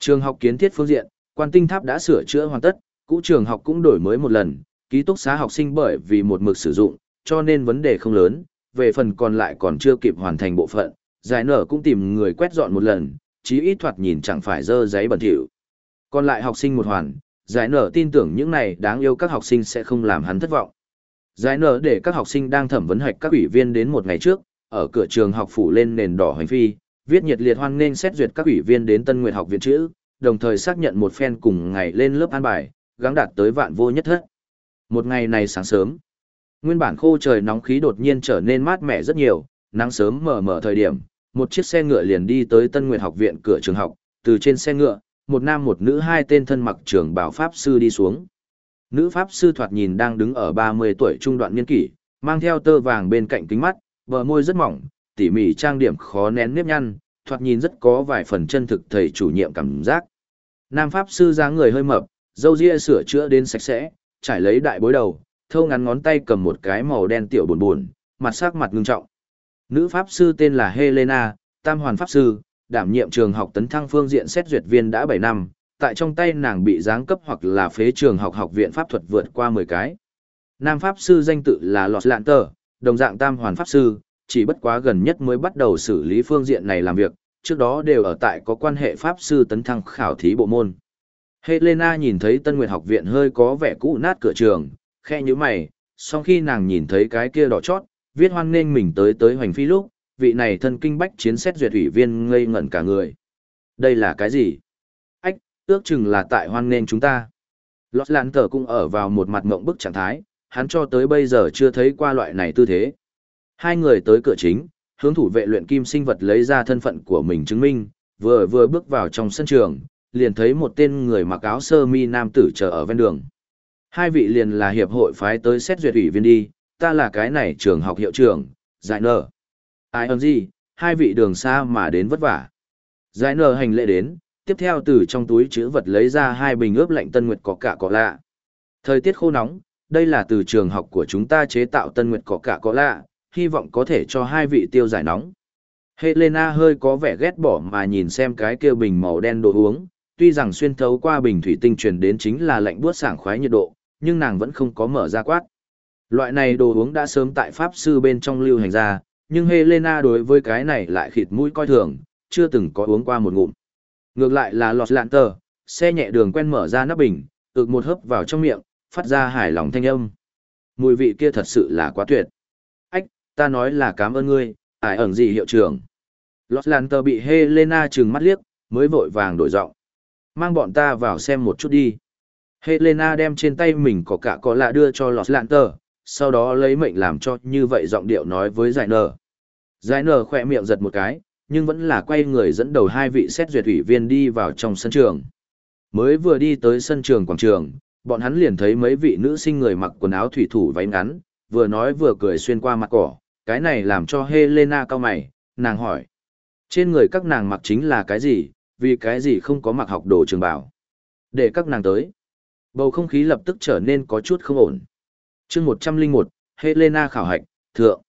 Trường học kiến thiết phương diện, quan tinh tháp đã sửa chữa hoàn tất, cũ trường học cũng đổi mới một lần, ký túc xá học sinh bởi vì một mực sử dụng, cho nên vấn đề không lớn, về phần còn lại còn chưa kịp hoàn thành bộ phận, giải nở cũng tìm người quét dọn một lần, chí ít thoạt nhìn chẳng phải dơ giấy bẩn thỉu. Còn lại học sinh một hoàn, giải nở tin tưởng những này đáng yêu các học sinh sẽ không làm hắn thất vọng. Giải nở để các học sinh đang thẩm vấn hạch các ủy viên đến một ngày trước, ở cửa trường học phủ lên nền đỏ hành phi, viết nhiệt liệt hoan nghênh xét duyệt các ủy viên đến Tân Nguyệt học viện chữ, đồng thời xác nhận một phen cùng ngày lên lớp an bài, gắng đạt tới vạn vô nhất thất. Một ngày này sáng sớm, nguyên bản khô trời nóng khí đột nhiên trở nên mát mẻ rất nhiều, nắng sớm mở mở thời điểm, một chiếc xe ngựa liền đi tới Tân Nguyệt học viện cửa trường học, từ trên xe ngựa, một nam một nữ hai tên thân mặc trường bảo pháp sư đi xuống. Nữ pháp sư thoạt nhìn đang đứng ở 30 tuổi trung đoạn niên kỷ, mang theo tơ vàng bên cạnh kính mắt, bờ môi rất mỏng, tỉ mỉ trang điểm khó nén nếp nhăn, thoạt nhìn rất có vài phần chân thực thầy chủ nhiệm cảm giác. Nam pháp sư dáng người hơi mập, râu ria sửa chữa đến sạch sẽ, trải lấy đại bối đầu, thâu ngắn ngón tay cầm một cái màu đen tiểu buồn buồn, mặt sắc mặt ngưng trọng. Nữ pháp sư tên là Helena, tam hoàn pháp sư, đảm nhiệm trường học tấn thăng phương diện xét duyệt viên đã 7 năm, tại trong tay nàng bị giáng cấp hoặc là phế trường học học viện pháp thuật vượt qua 10 cái. Nam pháp sư danh tự là Lọt Lạn Tờ, đồng dạng tam hoàn pháp sư, chỉ bất quá gần nhất mới bắt đầu xử lý phương diện này làm việc, trước đó đều ở tại có quan hệ pháp sư tấn thăng khảo thí bộ môn. Helena nhìn thấy Tân Nguyệt học viện hơi có vẻ cũ nát cửa trường, khe như mày, sau khi nàng nhìn thấy cái kia đỏ chót, viết hoan nghênh mình tới tới hoành phi lúc, vị này thân kinh bách chiến xét duyệt ủy viên ngây ngẩn cả người. Đây là cái gì? Ách, ước chừng là tại hoan nghênh chúng ta. Lọt lạn tờ cũng ở vào một mặt mộng bức trạng thái, hắn cho tới bây giờ chưa thấy qua loại này tư thế. Hai người tới cửa chính, hướng thủ vệ luyện kim sinh vật lấy ra thân phận của mình chứng minh, vừa vừa bước vào trong sân trường, liền thấy một tên người mặc áo sơ mi nam tử chờ ở ven đường. Hai vị liền là hiệp hội phái tới xét duyệt ủy viên đi, ta là cái này trường học hiệu trưởng, giải nở. Ai ơn gì, hai vị đường xa mà đến vất vả. Giải nở hành lễ đến, tiếp theo từ trong túi chữ vật lấy ra hai bình ướp lạnh tân nguyệt có cả có lạ. Thời tiết khô nóng, đây là từ trường học của chúng ta chế tạo tân nguyệt có cả có lạ, hy vọng có thể cho hai vị tiêu giải nóng. Helena hơi có vẻ ghét bỏ mà nhìn xem cái kia bình màu đen đồ uống, tuy rằng xuyên thấu qua bình thủy tinh truyền đến chính là lạnh buốt sảng khoái nhiệt độ, nhưng nàng vẫn không có mở ra quát. Loại này đồ uống đã sớm tại Pháp sư bên trong lưu hành ra, nhưng Helena đối với cái này lại khịt mũi coi thường, chưa từng có uống qua một ngụm. Ngược lại là lọt lạn tờ, xe nhẹ đường quen mở ra nắp bình, ực một hớp vào trong miệng, phát ra hài lòng thanh âm. Mùi vị kia thật sự là quá tuyệt. Ách, ta nói là cảm ơn ngươi, ải ẩn gì hiệu trưởng. Lọt lạn tờ bị Helena trừng mắt liếc, mới vội vàng đổi giọng. Mang bọn ta vào xem một chút đi. Helena đem trên tay mình có cả có lạ đưa cho lọt lạn tờ, sau đó lấy mệnh làm cho như vậy giọng điệu nói với giải nở. Giải nở khỏe miệng giật một cái, nhưng vẫn là quay người dẫn đầu hai vị xét duyệt ủy viên đi vào trong sân trường. Mới vừa đi tới sân trường quảng trường, bọn hắn liền thấy mấy vị nữ sinh người mặc quần áo thủy thủ váy ngắn, vừa nói vừa cười xuyên qua mặt cỏ, cái này làm cho Helena cao mày, nàng hỏi. Trên người các nàng mặc chính là cái gì, vì cái gì không có mặc học đồ trường bảo. Để các nàng tới. Bầu không khí lập tức trở nên có chút không ổn chương 101, Helena khảo hạch, thượng.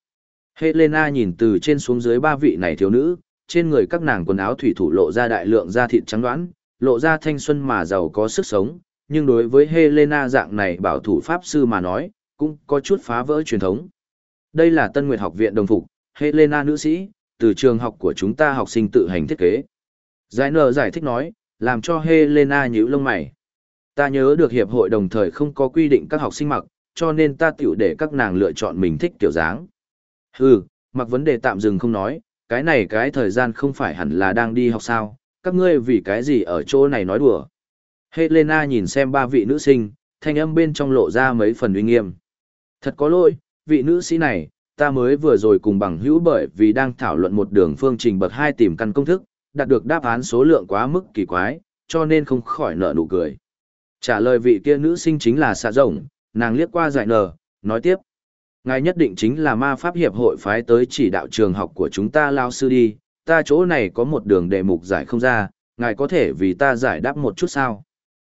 Helena nhìn từ trên xuống dưới ba vị này thiếu nữ, trên người các nàng quần áo thủy thủ lộ ra đại lượng da thịt trắng đoán, lộ ra thanh xuân mà giàu có sức sống, nhưng đối với Helena dạng này bảo thủ pháp sư mà nói, cũng có chút phá vỡ truyền thống. Đây là Tân Nguyệt học viện đồng phục, Helena nữ sĩ, từ trường học của chúng ta học sinh tự hành thiết kế. Giải nở giải thích nói, làm cho Helena nhíu lông mày. Ta nhớ được hiệp hội đồng thời không có quy định các học sinh mặc, cho nên ta tiểu để các nàng lựa chọn mình thích kiểu dáng. Hừ, mặc vấn đề tạm dừng không nói, cái này cái thời gian không phải hẳn là đang đi học sao, các ngươi vì cái gì ở chỗ này nói đùa. Helena nhìn xem ba vị nữ sinh, thanh âm bên trong lộ ra mấy phần uy nghiêm. Thật có lỗi, vị nữ sĩ này, ta mới vừa rồi cùng bằng hữu bởi vì đang thảo luận một đường phương trình bậc hai tìm căn công thức, đạt được đáp án số lượng quá mức kỳ quái, cho nên không khỏi nở nụ cười. Trả lời vị kia nữ sinh chính là xạ rồng, nàng liếc qua giải nở, nói tiếp. Ngài nhất định chính là ma pháp hiệp hội phái tới chỉ đạo trường học của chúng ta lao sư đi, ta chỗ này có một đường đề mục giải không ra, ngài có thể vì ta giải đáp một chút sao.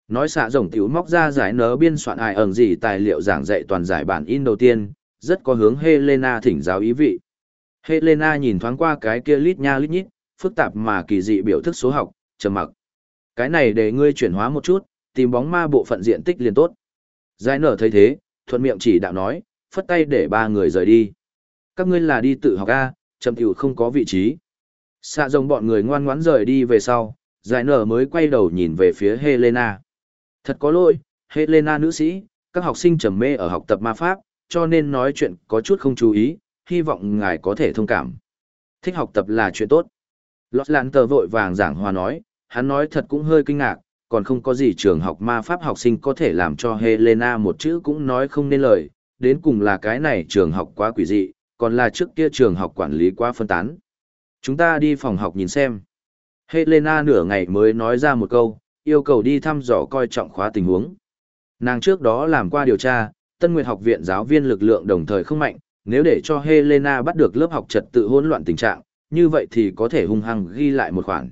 Nói xạ rồng tiểu móc ra giải nở biên soạn ai ẩn gì tài liệu giảng dạy toàn giải bản in đầu tiên, rất có hướng Helena thỉnh giáo ý vị. Helena nhìn thoáng qua cái kia lít nha lít nhít, phức tạp mà kỳ dị biểu thức số học, trầm mặc. Cái này để ngươi chuyển hóa một chút, tìm bóng ma bộ phận diện tích liền tốt. Giải nở thấy thế, thuận miệng chỉ đạo nói, phất tay để ba người rời đi. Các ngươi là đi tự học A, trầm tiểu không có vị trí. Xạ rồng bọn người ngoan ngoãn rời đi về sau, giải nở mới quay đầu nhìn về phía Helena. Thật có lỗi, Helena nữ sĩ, các học sinh trầm mê ở học tập ma pháp, cho nên nói chuyện có chút không chú ý, hy vọng ngài có thể thông cảm. Thích học tập là chuyện tốt. Lọt lãn tờ vội vàng giảng hòa nói, hắn nói thật cũng hơi kinh ngạc, còn không có gì trường học ma pháp học sinh có thể làm cho Helena một chữ cũng nói không nên lời, đến cùng là cái này trường học quá quỷ dị, còn là trước kia trường học quản lý quá phân tán. Chúng ta đi phòng học nhìn xem. Helena nửa ngày mới nói ra một câu, yêu cầu đi thăm dò coi trọng khóa tình huống. Nàng trước đó làm qua điều tra, Tân Nguyệt học viện giáo viên lực lượng đồng thời không mạnh, nếu để cho Helena bắt được lớp học trật tự hỗn loạn tình trạng, như vậy thì có thể hung hăng ghi lại một khoản.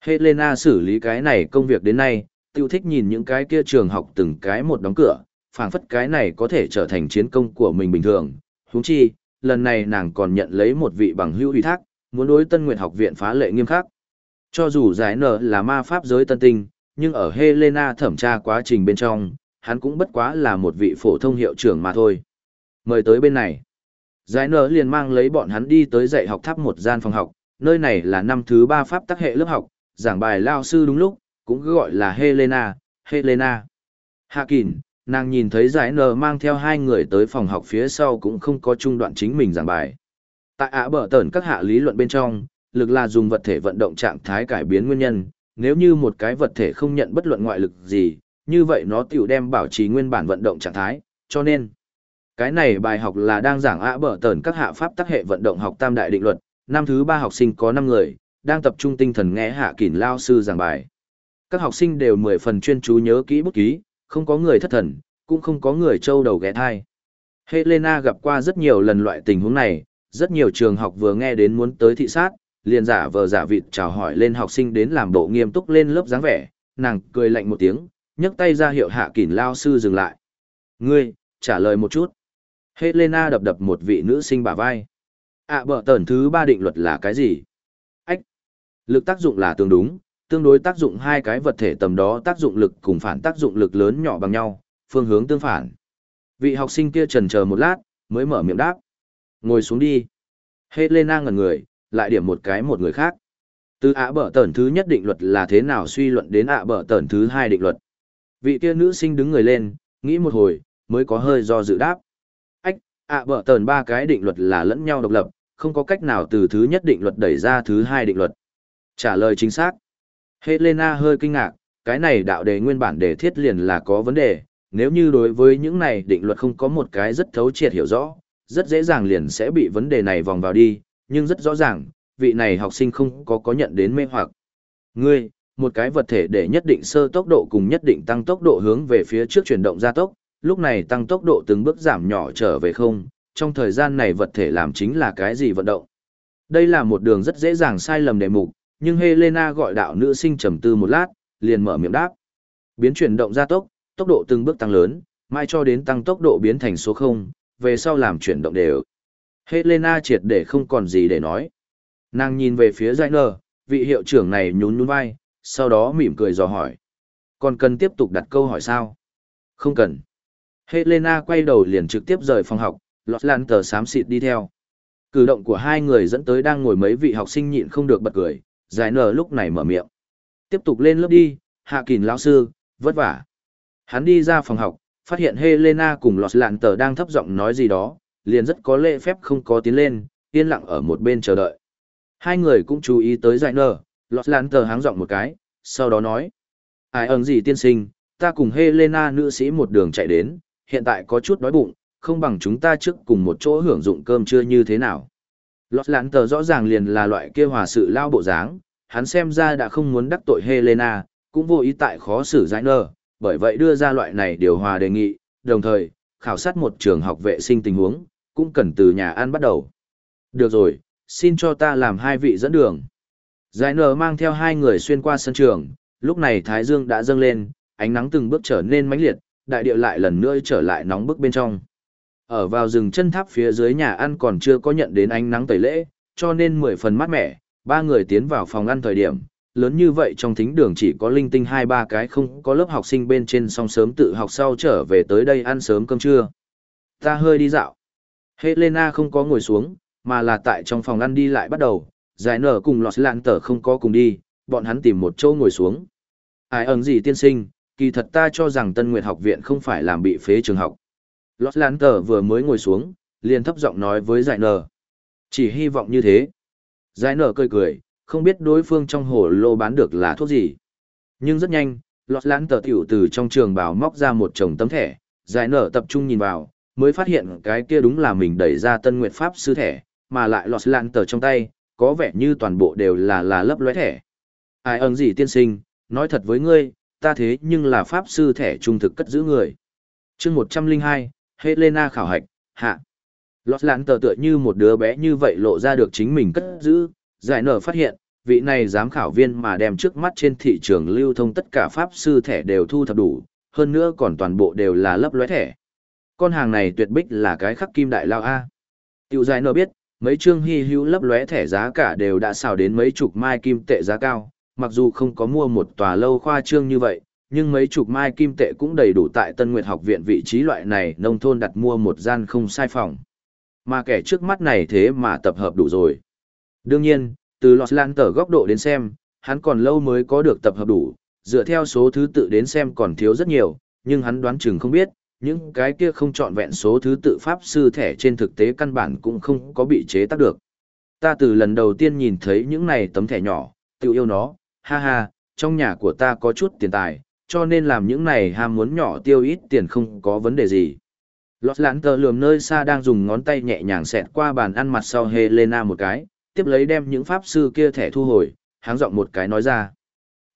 Helena xử lý cái này công việc đến nay, tiêu thích nhìn những cái kia trường học từng cái một đóng cửa, phảng phất cái này có thể trở thành chiến công của mình bình thường. Huống chi, lần này nàng còn nhận lấy một vị bằng hữu ủy thác, muốn đối Tân Nguyệt học viện phá lệ nghiêm khắc. Cho dù giải nở là ma pháp giới tân tinh, nhưng ở Helena thẩm tra quá trình bên trong, hắn cũng bất quá là một vị phổ thông hiệu trưởng mà thôi. Mời tới bên này. Giải nở liền mang lấy bọn hắn đi tới dạy học tháp một gian phòng học, nơi này là năm thứ ba pháp tác hệ lớp học, giảng bài lao sư đúng lúc, cũng cứ gọi là Helena, Helena. Hạ Kỳn, nàng nhìn thấy giải Nờ mang theo hai người tới phòng học phía sau cũng không có trung đoạn chính mình giảng bài. Tại ạ bở tẩn các hạ lý luận bên trong, lực là dùng vật thể vận động trạng thái cải biến nguyên nhân, nếu như một cái vật thể không nhận bất luận ngoại lực gì, như vậy nó tiểu đem bảo trì nguyên bản vận động trạng thái, cho nên cái này bài học là đang giảng ạ bở tẩn các hạ pháp tác hệ vận động học tam đại định luật, năm thứ ba học sinh có 5 người, đang tập trung tinh thần nghe hạ kỳn lao sư giảng bài. Các học sinh đều 10 phần chuyên chú nhớ kỹ bút ký, không có người thất thần, cũng không có người trâu đầu ghé thai. Helena gặp qua rất nhiều lần loại tình huống này, rất nhiều trường học vừa nghe đến muốn tới thị sát, liền giả vờ giả vịt chào hỏi lên học sinh đến làm bộ nghiêm túc lên lớp dáng vẻ, nàng cười lạnh một tiếng, nhấc tay ra hiệu hạ kỳn lao sư dừng lại. Ngươi, trả lời một chút. Helena đập đập một vị nữ sinh bả vai. À bờ tẩn thứ ba định luật là cái gì? Lực tác dụng là tương đúng, tương đối tác dụng hai cái vật thể tầm đó tác dụng lực cùng phản tác dụng lực lớn nhỏ bằng nhau, phương hướng tương phản. Vị học sinh kia trần chờ một lát, mới mở miệng đáp. Ngồi xuống đi. Helena ngẩn người, lại điểm một cái một người khác. Từ ạ bở tẩn thứ nhất định luật là thế nào suy luận đến ạ bở tẩn thứ hai định luật. Vị kia nữ sinh đứng người lên, nghĩ một hồi, mới có hơi do dự đáp. Ách, ạ bở tẩn ba cái định luật là lẫn nhau độc lập, không có cách nào từ thứ nhất định luật đẩy ra thứ hai định luật. Trả lời chính xác. Helena hơi kinh ngạc, cái này đạo đề nguyên bản đề thiết liền là có vấn đề, nếu như đối với những này định luật không có một cái rất thấu triệt hiểu rõ, rất dễ dàng liền sẽ bị vấn đề này vòng vào đi, nhưng rất rõ ràng, vị này học sinh không có có nhận đến mê hoặc. Ngươi, một cái vật thể để nhất định sơ tốc độ cùng nhất định tăng tốc độ hướng về phía trước chuyển động gia tốc, lúc này tăng tốc độ từng bước giảm nhỏ trở về không, trong thời gian này vật thể làm chính là cái gì vận động. Đây là một đường rất dễ dàng sai lầm đề mục, nhưng Helena gọi đạo nữ sinh trầm tư một lát, liền mở miệng đáp. Biến chuyển động gia tốc, tốc độ từng bước tăng lớn, mai cho đến tăng tốc độ biến thành số 0, về sau làm chuyển động đều. Helena triệt để không còn gì để nói. Nàng nhìn về phía Zainer, vị hiệu trưởng này nhún nhún vai, sau đó mỉm cười dò hỏi. Còn cần tiếp tục đặt câu hỏi sao? Không cần. Helena quay đầu liền trực tiếp rời phòng học, lọt lan tờ xám xịt đi theo. Cử động của hai người dẫn tới đang ngồi mấy vị học sinh nhịn không được bật cười, Giải nở lúc này mở miệng. Tiếp tục lên lớp đi, hạ kỳn lão sư, vất vả. Hắn đi ra phòng học, phát hiện Helena cùng lọt lạn tờ đang thấp giọng nói gì đó, liền rất có lễ phép không có tiến lên, yên lặng ở một bên chờ đợi. Hai người cũng chú ý tới giải nở, lọt lạn tờ háng giọng một cái, sau đó nói. Ai ơn gì tiên sinh, ta cùng Helena nữ sĩ một đường chạy đến, hiện tại có chút đói bụng, không bằng chúng ta trước cùng một chỗ hưởng dụng cơm trưa như thế nào. Lọt lạn tờ rõ ràng liền là loại kia hòa sự lao bộ dáng, hắn xem ra đã không muốn đắc tội Helena, cũng vô ý tại khó xử giải nơ, bởi vậy đưa ra loại này điều hòa đề nghị, đồng thời, khảo sát một trường học vệ sinh tình huống, cũng cần từ nhà ăn bắt đầu. Được rồi, xin cho ta làm hai vị dẫn đường. Giải nở mang theo hai người xuyên qua sân trường, lúc này Thái Dương đã dâng lên, ánh nắng từng bước trở nên mãnh liệt, đại địa lại lần nữa trở lại nóng bức bên trong. Ở vào rừng chân tháp phía dưới nhà ăn còn chưa có nhận đến ánh nắng tẩy lễ, cho nên mười phần mát mẻ, ba người tiến vào phòng ăn thời điểm, lớn như vậy trong thính đường chỉ có linh tinh hai ba cái không có lớp học sinh bên trên song sớm tự học sau trở về tới đây ăn sớm cơm trưa. Ta hơi đi dạo. Helena không có ngồi xuống, mà là tại trong phòng ăn đi lại bắt đầu, giải nở cùng lọt lạn tờ không có cùng đi, bọn hắn tìm một chỗ ngồi xuống. Ai ẩn gì tiên sinh, kỳ thật ta cho rằng Tân Nguyệt học viện không phải làm bị phế trường học. Lọt lán tờ vừa mới ngồi xuống, liền thấp giọng nói với giải nở. Chỉ hy vọng như thế. Giải nở cười cười, không biết đối phương trong hồ lô bán được là thuốc gì. Nhưng rất nhanh, lọt lãn tờ tiểu từ trong trường bảo móc ra một chồng tấm thẻ, giải nở tập trung nhìn vào, mới phát hiện cái kia đúng là mình đẩy ra tân nguyệt pháp sư thẻ, mà lại lọt lãn tờ trong tay, có vẻ như toàn bộ đều là là lấp lóe thẻ. Ai ơn gì tiên sinh, nói thật với ngươi, ta thế nhưng là pháp sư thẻ trung thực cất giữ người. chương 102, Helena khảo hạch, hạ. Lọt lãn tờ tựa như một đứa bé như vậy lộ ra được chính mình cất giữ, giải nở phát hiện, vị này giám khảo viên mà đem trước mắt trên thị trường lưu thông tất cả pháp sư thẻ đều thu thập đủ, hơn nữa còn toàn bộ đều là lấp lóe thẻ. Con hàng này tuyệt bích là cái khắc kim đại lao A. Tiểu giải nở biết, mấy chương hy hữu lấp lóe thẻ giá cả đều đã xào đến mấy chục mai kim tệ giá cao, mặc dù không có mua một tòa lâu khoa trương như vậy, nhưng mấy chục mai kim tệ cũng đầy đủ tại Tân Nguyệt học viện vị trí loại này nông thôn đặt mua một gian không sai phòng. Mà kẻ trước mắt này thế mà tập hợp đủ rồi. Đương nhiên, từ lọt lan tờ góc độ đến xem, hắn còn lâu mới có được tập hợp đủ, dựa theo số thứ tự đến xem còn thiếu rất nhiều, nhưng hắn đoán chừng không biết, những cái kia không chọn vẹn số thứ tự pháp sư thẻ trên thực tế căn bản cũng không có bị chế tác được. Ta từ lần đầu tiên nhìn thấy những này tấm thẻ nhỏ, tự yêu nó, ha ha, trong nhà của ta có chút tiền tài, cho nên làm những này ham muốn nhỏ tiêu ít tiền không có vấn đề gì. Lọt lãn tờ lườm nơi xa đang dùng ngón tay nhẹ nhàng xẹt qua bàn ăn mặt sau Helena một cái, tiếp lấy đem những pháp sư kia thẻ thu hồi, háng giọng một cái nói ra.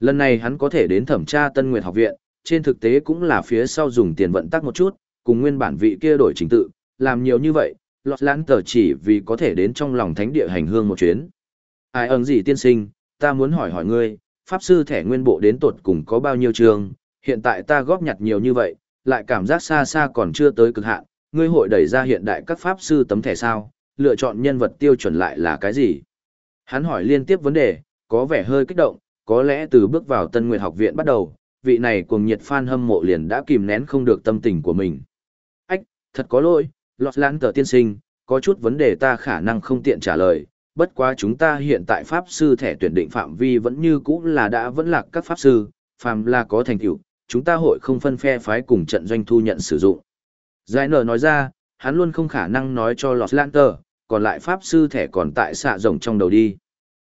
Lần này hắn có thể đến thẩm tra Tân Nguyệt học viện, trên thực tế cũng là phía sau dùng tiền vận tắc một chút, cùng nguyên bản vị kia đổi trình tự, làm nhiều như vậy, lọt lãn tờ chỉ vì có thể đến trong lòng thánh địa hành hương một chuyến. Ai ẩn gì tiên sinh, ta muốn hỏi hỏi ngươi, pháp sư thẻ nguyên bộ đến tột cùng có bao nhiêu trường, hiện tại ta góp nhặt nhiều như vậy, lại cảm giác xa xa còn chưa tới cực hạn, ngươi hội đẩy ra hiện đại các pháp sư tấm thẻ sao, lựa chọn nhân vật tiêu chuẩn lại là cái gì? Hắn hỏi liên tiếp vấn đề, có vẻ hơi kích động, có lẽ từ bước vào Tân Nguyệt học viện bắt đầu, vị này cuồng nhiệt fan hâm mộ liền đã kìm nén không được tâm tình của mình. Ách, thật có lỗi, lọt lãn tờ tiên sinh, có chút vấn đề ta khả năng không tiện trả lời, bất quá chúng ta hiện tại pháp sư thẻ tuyển định phạm vi vẫn như cũ là đã vẫn là các pháp sư, phàm là có thành tựu, chúng ta hội không phân phe phái cùng trận doanh thu nhận sử dụng. Giải nở nói ra, hắn luôn không khả năng nói cho lọt Lan tờ, còn lại pháp sư thẻ còn tại xạ rồng trong đầu đi.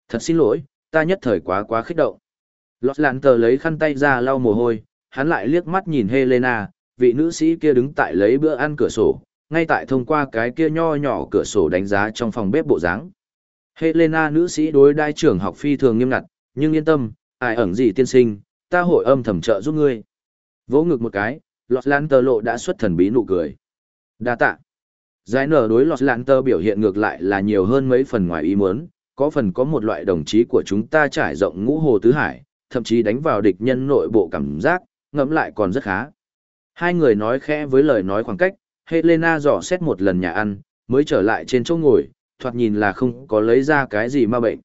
Thật xin lỗi, ta nhất thời quá quá khích động. Lọt Lan tờ lấy khăn tay ra lau mồ hôi, hắn lại liếc mắt nhìn Helena, vị nữ sĩ kia đứng tại lấy bữa ăn cửa sổ, ngay tại thông qua cái kia nho nhỏ cửa sổ đánh giá trong phòng bếp bộ dáng. Helena nữ sĩ đối đai trưởng học phi thường nghiêm ngặt, nhưng yên tâm, ai ẩn gì tiên sinh, ta hội âm thầm trợ giúp ngươi. Vỗ ngực một cái, Lọt Lan tờ lộ đã xuất thần bí nụ cười. Đa tạ. Giải nở đối Lọt Lan tờ biểu hiện ngược lại là nhiều hơn mấy phần ngoài ý muốn, có phần có một loại đồng chí của chúng ta trải rộng ngũ hồ tứ hải, thậm chí đánh vào địch nhân nội bộ cảm giác, ngẫm lại còn rất khá. Hai người nói khẽ với lời nói khoảng cách, Helena dò xét một lần nhà ăn, mới trở lại trên chỗ ngồi, thoạt nhìn là không có lấy ra cái gì ma bệnh.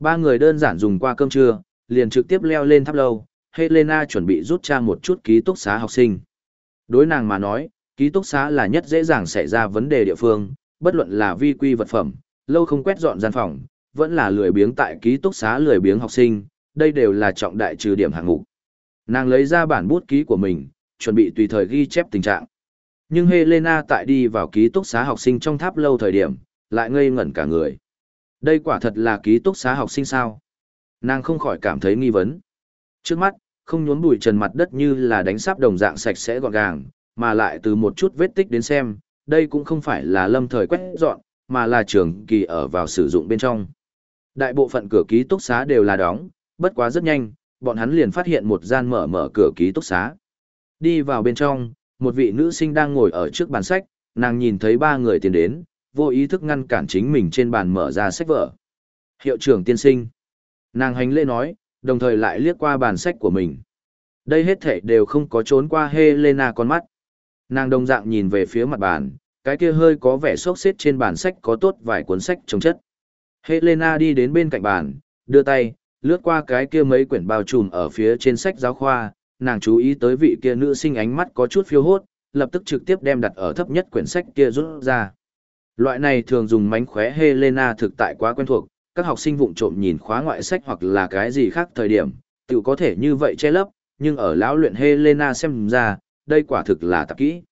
Ba người đơn giản dùng qua cơm trưa, liền trực tiếp leo lên tháp lâu, Helena chuẩn bị rút ra một chút ký túc xá học sinh. Đối nàng mà nói, ký túc xá là nhất dễ dàng xảy ra vấn đề địa phương, bất luận là vi quy vật phẩm, lâu không quét dọn gian phòng, vẫn là lười biếng tại ký túc xá lười biếng học sinh, đây đều là trọng đại trừ điểm hạng mục. Nàng lấy ra bản bút ký của mình, chuẩn bị tùy thời ghi chép tình trạng. Nhưng Helena tại đi vào ký túc xá học sinh trong tháp lâu thời điểm, lại ngây ngẩn cả người. Đây quả thật là ký túc xá học sinh sao? Nàng không khỏi cảm thấy nghi vấn. Trước mắt, không nhốn bụi trần mặt đất như là đánh sáp đồng dạng sạch sẽ gọn gàng, mà lại từ một chút vết tích đến xem, đây cũng không phải là lâm thời quét dọn, mà là trường kỳ ở vào sử dụng bên trong. Đại bộ phận cửa ký túc xá đều là đóng, bất quá rất nhanh, bọn hắn liền phát hiện một gian mở mở cửa ký túc xá. Đi vào bên trong, một vị nữ sinh đang ngồi ở trước bàn sách, nàng nhìn thấy ba người tiến đến, vô ý thức ngăn cản chính mình trên bàn mở ra sách vở. Hiệu trưởng tiên sinh. Nàng hành lễ nói, đồng thời lại liếc qua bàn sách của mình. Đây hết thể đều không có trốn qua Helena con mắt. Nàng đồng dạng nhìn về phía mặt bàn, cái kia hơi có vẻ sốc xếp trên bàn sách có tốt vài cuốn sách chống chất. Helena đi đến bên cạnh bàn, đưa tay, lướt qua cái kia mấy quyển bao trùm ở phía trên sách giáo khoa, nàng chú ý tới vị kia nữ sinh ánh mắt có chút phiêu hốt, lập tức trực tiếp đem đặt ở thấp nhất quyển sách kia rút ra. Loại này thường dùng mánh khóe Helena thực tại quá quen thuộc, các học sinh vụng trộm nhìn khóa ngoại sách hoặc là cái gì khác thời điểm, tự có thể như vậy che lấp, nhưng ở lão luyện Helena xem ra, đây quả thực là tạp kỹ.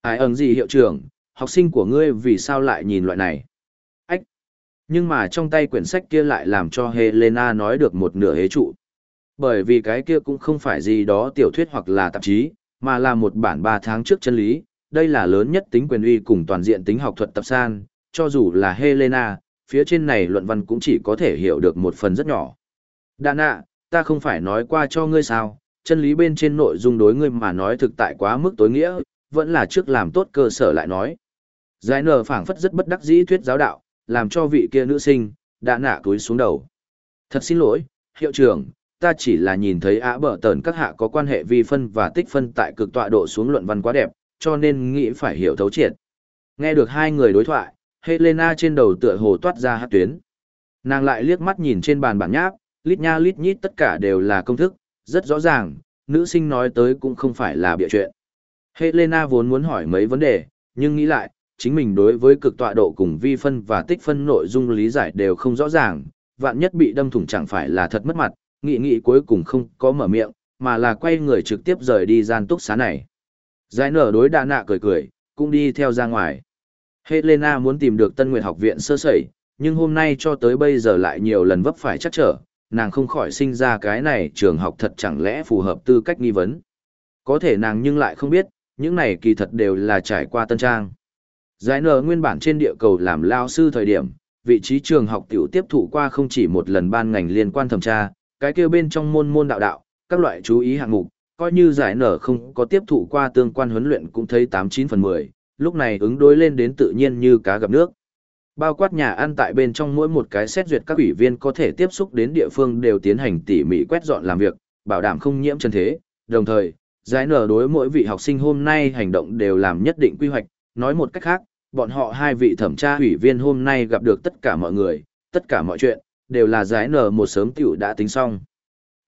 Ai ẩn gì hiệu trưởng, học sinh của ngươi vì sao lại nhìn loại này? Ách! Nhưng mà trong tay quyển sách kia lại làm cho Helena nói được một nửa hế trụ. Bởi vì cái kia cũng không phải gì đó tiểu thuyết hoặc là tạp chí, mà là một bản 3 tháng trước chân lý, đây là lớn nhất tính quyền uy cùng toàn diện tính học thuật tập san, cho dù là Helena, phía trên này luận văn cũng chỉ có thể hiểu được một phần rất nhỏ. Đà nạ, ta không phải nói qua cho ngươi sao, chân lý bên trên nội dung đối ngươi mà nói thực tại quá mức tối nghĩa, vẫn là trước làm tốt cơ sở lại nói. Giải nở phảng phất rất bất đắc dĩ thuyết giáo đạo, làm cho vị kia nữ sinh, đã nạ túi xuống đầu. Thật xin lỗi, hiệu trưởng, ta chỉ là nhìn thấy ả bở tờn các hạ có quan hệ vi phân và tích phân tại cực tọa độ xuống luận văn quá đẹp, cho nên nghĩ phải hiểu thấu triệt. Nghe được hai người đối thoại, Helena trên đầu tựa hồ toát ra hát tuyến. Nàng lại liếc mắt nhìn trên bàn bản nháp, lít nha lít nhít tất cả đều là công thức, rất rõ ràng, nữ sinh nói tới cũng không phải là bịa chuyện. Helena vốn muốn hỏi mấy vấn đề, nhưng nghĩ lại, chính mình đối với cực tọa độ cùng vi phân và tích phân nội dung lý giải đều không rõ ràng, vạn nhất bị đâm thủng chẳng phải là thật mất mặt, nghĩ nghĩ cuối cùng không có mở miệng, mà là quay người trực tiếp rời đi gian túc xá này. Giải nở đối đà nạ cười cười, cũng đi theo ra ngoài. Helena muốn tìm được Tân Nguyệt học viện sơ sẩy, nhưng hôm nay cho tới bây giờ lại nhiều lần vấp phải chắc trở, nàng không khỏi sinh ra cái này trường học thật chẳng lẽ phù hợp tư cách nghi vấn. Có thể nàng nhưng lại không biết, những này kỳ thật đều là trải qua tân trang. Giải nở nguyên bản trên địa cầu làm lao sư thời điểm, vị trí trường học tiểu tiếp thụ qua không chỉ một lần ban ngành liên quan thẩm tra, cái kêu bên trong môn môn đạo đạo, các loại chú ý hạng mục, coi như giải nở không có tiếp thụ qua tương quan huấn luyện cũng thấy 89 phần 10, lúc này ứng đối lên đến tự nhiên như cá gặp nước. Bao quát nhà ăn tại bên trong mỗi một cái xét duyệt các ủy viên có thể tiếp xúc đến địa phương đều tiến hành tỉ mỉ quét dọn làm việc, bảo đảm không nhiễm chân thế, đồng thời, giải nở đối mỗi vị học sinh hôm nay hành động đều làm nhất định quy hoạch, nói một cách khác, bọn họ hai vị thẩm tra ủy viên hôm nay gặp được tất cả mọi người, tất cả mọi chuyện, đều là giải nở một sớm tiểu đã tính xong.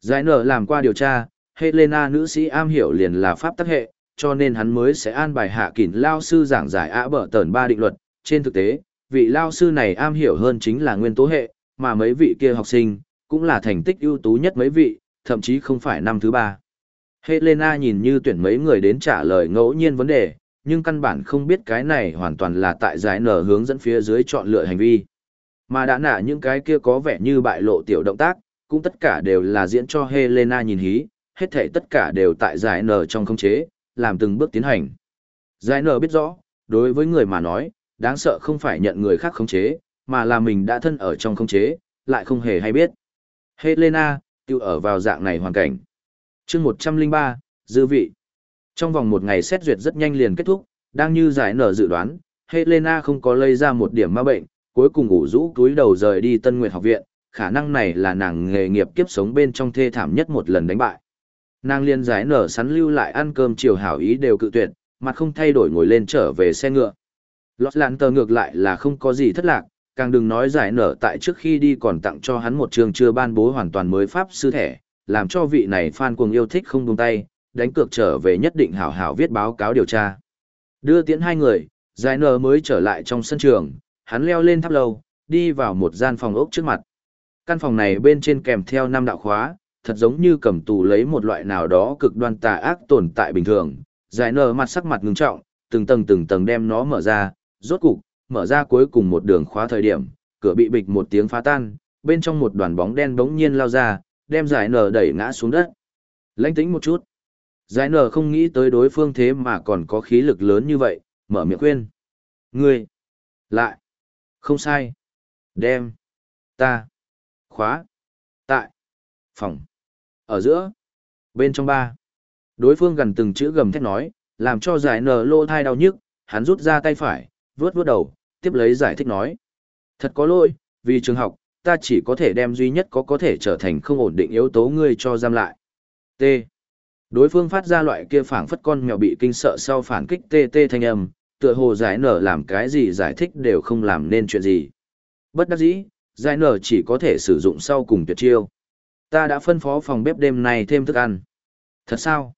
Giải nở làm qua điều tra, Helena nữ sĩ am hiểu liền là pháp tắc hệ, cho nên hắn mới sẽ an bài hạ kỷ lao sư giảng giải ạ bở tờn ba định luật. Trên thực tế, vị lao sư này am hiểu hơn chính là nguyên tố hệ, mà mấy vị kia học sinh, cũng là thành tích ưu tú nhất mấy vị, thậm chí không phải năm thứ ba. Helena nhìn như tuyển mấy người đến trả lời ngẫu nhiên vấn đề, nhưng căn bản không biết cái này hoàn toàn là tại giải nở hướng dẫn phía dưới chọn lựa hành vi. Mà đã nả những cái kia có vẻ như bại lộ tiểu động tác, cũng tất cả đều là diễn cho Helena nhìn hí, hết thể tất cả đều tại giải nở trong khống chế, làm từng bước tiến hành. Giải nở biết rõ, đối với người mà nói, đáng sợ không phải nhận người khác khống chế, mà là mình đã thân ở trong khống chế, lại không hề hay biết. Helena, tiêu ở vào dạng này hoàn cảnh. chương 103, dư vị. Trong vòng một ngày xét duyệt rất nhanh liền kết thúc, đang như giải nở dự đoán, Helena không có lây ra một điểm ma bệnh, cuối cùng ngủ rũ túi đầu rời đi Tân Nguyệt học viện, khả năng này là nàng nghề nghiệp kiếp sống bên trong thê thảm nhất một lần đánh bại. Nàng liên giải nở sắn lưu lại ăn cơm chiều hảo ý đều cự tuyệt, mặt không thay đổi ngồi lên trở về xe ngựa. Lọt lạn tờ ngược lại là không có gì thất lạc, càng đừng nói giải nở tại trước khi đi còn tặng cho hắn một trường chưa ban bố hoàn toàn mới pháp sư thẻ, làm cho vị này fan cuồng yêu thích không buông tay, đánh cược trở về nhất định hảo hảo viết báo cáo điều tra. Đưa tiễn hai người, giải nở mới trở lại trong sân trường, hắn leo lên tháp lầu, đi vào một gian phòng ốc trước mặt. Căn phòng này bên trên kèm theo năm đạo khóa, thật giống như cầm tù lấy một loại nào đó cực đoan tà ác tồn tại bình thường. Giải nở mặt sắc mặt ngưng trọng, từng tầng từng tầng đem nó mở ra, rốt cục, mở ra cuối cùng một đường khóa thời điểm, cửa bị bịch một tiếng phá tan, bên trong một đoàn bóng đen bỗng nhiên lao ra, đem giải nở đẩy ngã xuống đất. Lánh tĩnh một chút. Giải nở không nghĩ tới đối phương thế mà còn có khí lực lớn như vậy, mở miệng khuyên. Ngươi, lại, không sai, đem, ta, khóa, tại, phòng, ở giữa, bên trong ba. Đối phương gần từng chữ gầm thét nói, làm cho giải nở lô thai đau nhức, hắn rút ra tay phải, vướt vướt đầu, tiếp lấy giải thích nói. Thật có lỗi, vì trường học, ta chỉ có thể đem duy nhất có có thể trở thành không ổn định yếu tố ngươi cho giam lại. T. Đối phương phát ra loại kia phảng phất con mèo bị kinh sợ sau phản kích tê tê thanh âm, tựa hồ giải nở làm cái gì giải thích đều không làm nên chuyện gì. Bất đắc dĩ, giải nở chỉ có thể sử dụng sau cùng tuyệt chiêu. Ta đã phân phó phòng bếp đêm nay thêm thức ăn. Thật sao?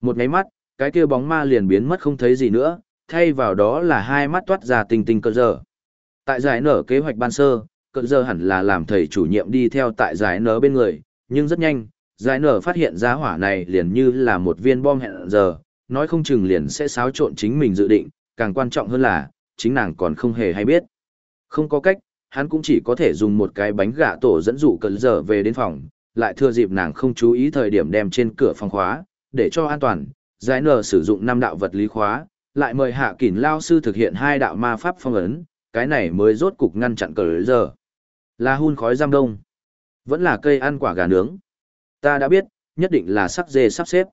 Một ngáy mắt, cái kia bóng ma liền biến mất không thấy gì nữa, thay vào đó là hai mắt toát ra tinh tinh cơn giờ. Tại giải nở kế hoạch ban sơ, cơn giờ hẳn là làm thầy chủ nhiệm đi theo tại giải nở bên người, nhưng rất nhanh, giải nở phát hiện ra hỏa này liền như là một viên bom hẹn giờ, nói không chừng liền sẽ xáo trộn chính mình dự định, càng quan trọng hơn là, chính nàng còn không hề hay biết. Không có cách, hắn cũng chỉ có thể dùng một cái bánh gà tổ dẫn dụ cơn giờ về đến phòng, lại thừa dịp nàng không chú ý thời điểm đem trên cửa phòng khóa, để cho an toàn, giải nở sử dụng năm đạo vật lý khóa, lại mời hạ kỳn lao sư thực hiện hai đạo ma pháp phong ấn, cái này mới rốt cục ngăn chặn cờ giờ. Là hun khói giam đông. Vẫn là cây ăn quả gà nướng. Ta đã biết, nhất định là sắc dê sắp xếp.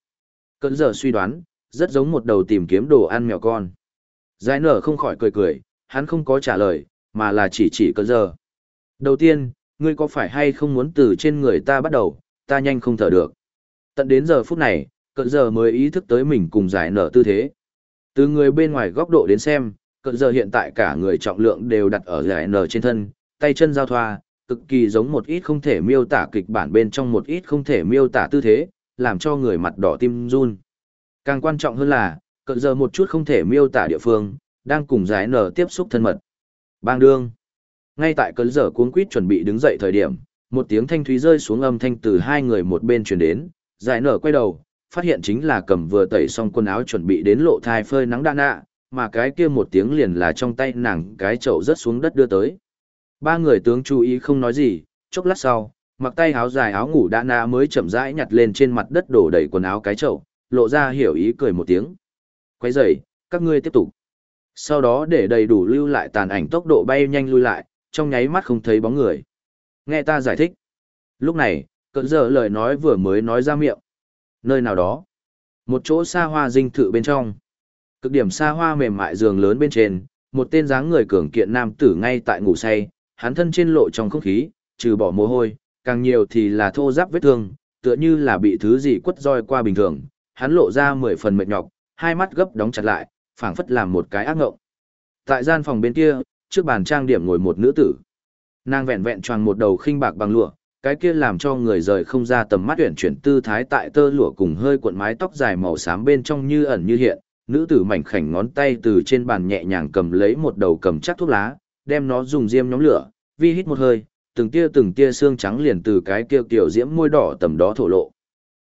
Cơn giờ suy đoán, rất giống một đầu tìm kiếm đồ ăn mèo con. Giải nở không khỏi cười cười, hắn không có trả lời, mà là chỉ chỉ cơn giờ. Đầu tiên, ngươi có phải hay không muốn từ trên người ta bắt đầu, ta nhanh không thở được. Tận đến giờ phút này, cận giờ mới ý thức tới mình cùng giải nở tư thế. Từ người bên ngoài góc độ đến xem, cận giờ hiện tại cả người trọng lượng đều đặt ở giải nở trên thân, tay chân giao thoa, cực kỳ giống một ít không thể miêu tả kịch bản bên trong một ít không thể miêu tả tư thế, làm cho người mặt đỏ tim run. Càng quan trọng hơn là, cận giờ một chút không thể miêu tả địa phương, đang cùng giải nở tiếp xúc thân mật. Bang đương. Ngay tại cơn giờ cuống quýt chuẩn bị đứng dậy thời điểm, một tiếng thanh thúy rơi xuống âm thanh từ hai người một bên truyền đến, giải nở quay đầu, phát hiện chính là cầm vừa tẩy xong quần áo chuẩn bị đến lộ thai phơi nắng đa nạ, mà cái kia một tiếng liền là trong tay nàng cái chậu rớt xuống đất đưa tới. Ba người tướng chú ý không nói gì, chốc lát sau, mặc tay áo dài áo ngủ đã nạ mới chậm rãi nhặt lên trên mặt đất đổ đầy quần áo cái chậu, lộ ra hiểu ý cười một tiếng. Quay dậy, các ngươi tiếp tục. Sau đó để đầy đủ lưu lại tàn ảnh tốc độ bay nhanh lui lại, trong nháy mắt không thấy bóng người. Nghe ta giải thích. Lúc này, cận giờ lời nói vừa mới nói ra miệng. Nơi nào đó, một chỗ xa hoa dinh thự bên trong. Cực điểm xa hoa mềm mại giường lớn bên trên, một tên dáng người cường kiện nam tử ngay tại ngủ say, hắn thân trên lộ trong không khí, trừ bỏ mồ hôi, càng nhiều thì là thô ráp vết thương, tựa như là bị thứ gì quất roi qua bình thường, hắn lộ ra mười phần mệt nhọc, hai mắt gấp đóng chặt lại, phảng phất làm một cái ác ngộng. Tại gian phòng bên kia, trước bàn trang điểm ngồi một nữ tử. Nàng vẹn vẹn choàng một đầu khinh bạc bằng lụa, cái kia làm cho người rời không ra tầm mắt tuyển chuyển tư thái tại tơ lụa cùng hơi cuộn mái tóc dài màu xám bên trong như ẩn như hiện, nữ tử mảnh khảnh ngón tay từ trên bàn nhẹ nhàng cầm lấy một đầu cầm chắc thuốc lá, đem nó dùng diêm nhóm lửa, vi hít một hơi, từng tia từng tia xương trắng liền từ cái kia tiểu diễm môi đỏ tầm đó thổ lộ.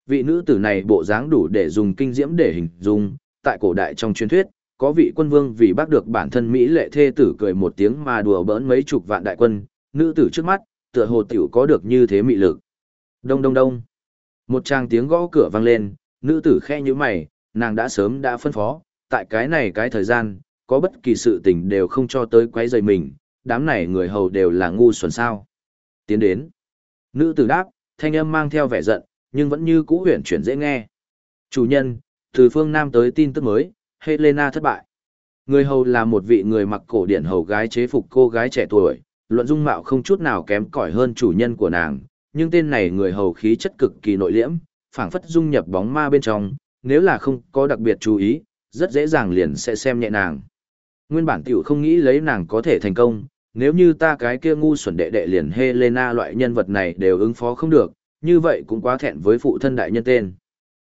Vị nữ tử này bộ dáng đủ để dùng kinh diễm để hình dung, tại cổ đại trong truyền thuyết, có vị quân vương vì bác được bản thân Mỹ lệ thê tử cười một tiếng mà đùa bỡn mấy chục vạn đại quân, nữ tử trước mắt, tựa hồ tiểu có được như thế mị lực. Đông đông đông. Một tràng tiếng gõ cửa vang lên, nữ tử khe như mày, nàng đã sớm đã phân phó, tại cái này cái thời gian, có bất kỳ sự tình đều không cho tới quấy rầy mình, đám này người hầu đều là ngu xuẩn sao. Tiến đến. Nữ tử đáp, thanh âm mang theo vẻ giận, nhưng vẫn như cũ huyền chuyển dễ nghe. Chủ nhân, từ phương Nam tới tin tức mới, Helena thất bại. Người hầu là một vị người mặc cổ điển hầu gái chế phục cô gái trẻ tuổi, luận dung mạo không chút nào kém cỏi hơn chủ nhân của nàng, nhưng tên này người hầu khí chất cực kỳ nội liễm, phảng phất dung nhập bóng ma bên trong, nếu là không có đặc biệt chú ý, rất dễ dàng liền sẽ xem nhẹ nàng. Nguyên bản tiểu không nghĩ lấy nàng có thể thành công, nếu như ta cái kia ngu xuẩn đệ đệ liền Helena loại nhân vật này đều ứng phó không được, như vậy cũng quá thẹn với phụ thân đại nhân tên.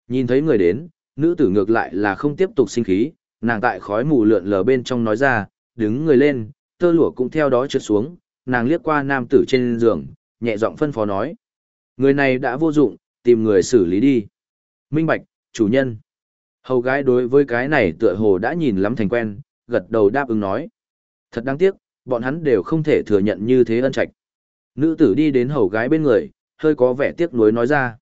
Nhìn thấy người đến, nữ tử ngược lại là không tiếp tục sinh khí, nàng tại khói mù lượn lờ bên trong nói ra, đứng người lên, tơ lụa cũng theo đó trượt xuống, nàng liếc qua nam tử trên giường, nhẹ giọng phân phó nói. Người này đã vô dụng, tìm người xử lý đi. Minh Bạch, chủ nhân. Hầu gái đối với cái này tựa hồ đã nhìn lắm thành quen, gật đầu đáp ứng nói. Thật đáng tiếc, bọn hắn đều không thể thừa nhận như thế ân trạch. Nữ tử đi đến hầu gái bên người, hơi có vẻ tiếc nuối nói ra.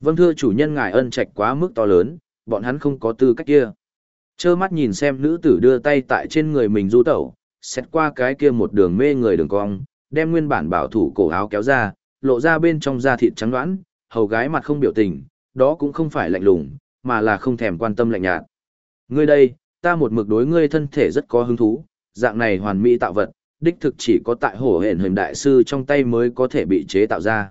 Vâng thưa chủ nhân ngài ân trạch quá mức to lớn, bọn hắn không có tư cách kia. Chơ mắt nhìn xem nữ tử đưa tay tại trên người mình du tẩu, xét qua cái kia một đường mê người đường cong, đem nguyên bản bảo thủ cổ áo kéo ra, lộ ra bên trong da thịt trắng đoán, hầu gái mặt không biểu tình, đó cũng không phải lạnh lùng, mà là không thèm quan tâm lạnh nhạt. Ngươi đây, ta một mực đối ngươi thân thể rất có hứng thú, dạng này hoàn mỹ tạo vật, đích thực chỉ có tại hổ hển hình đại sư trong tay mới có thể bị chế tạo ra.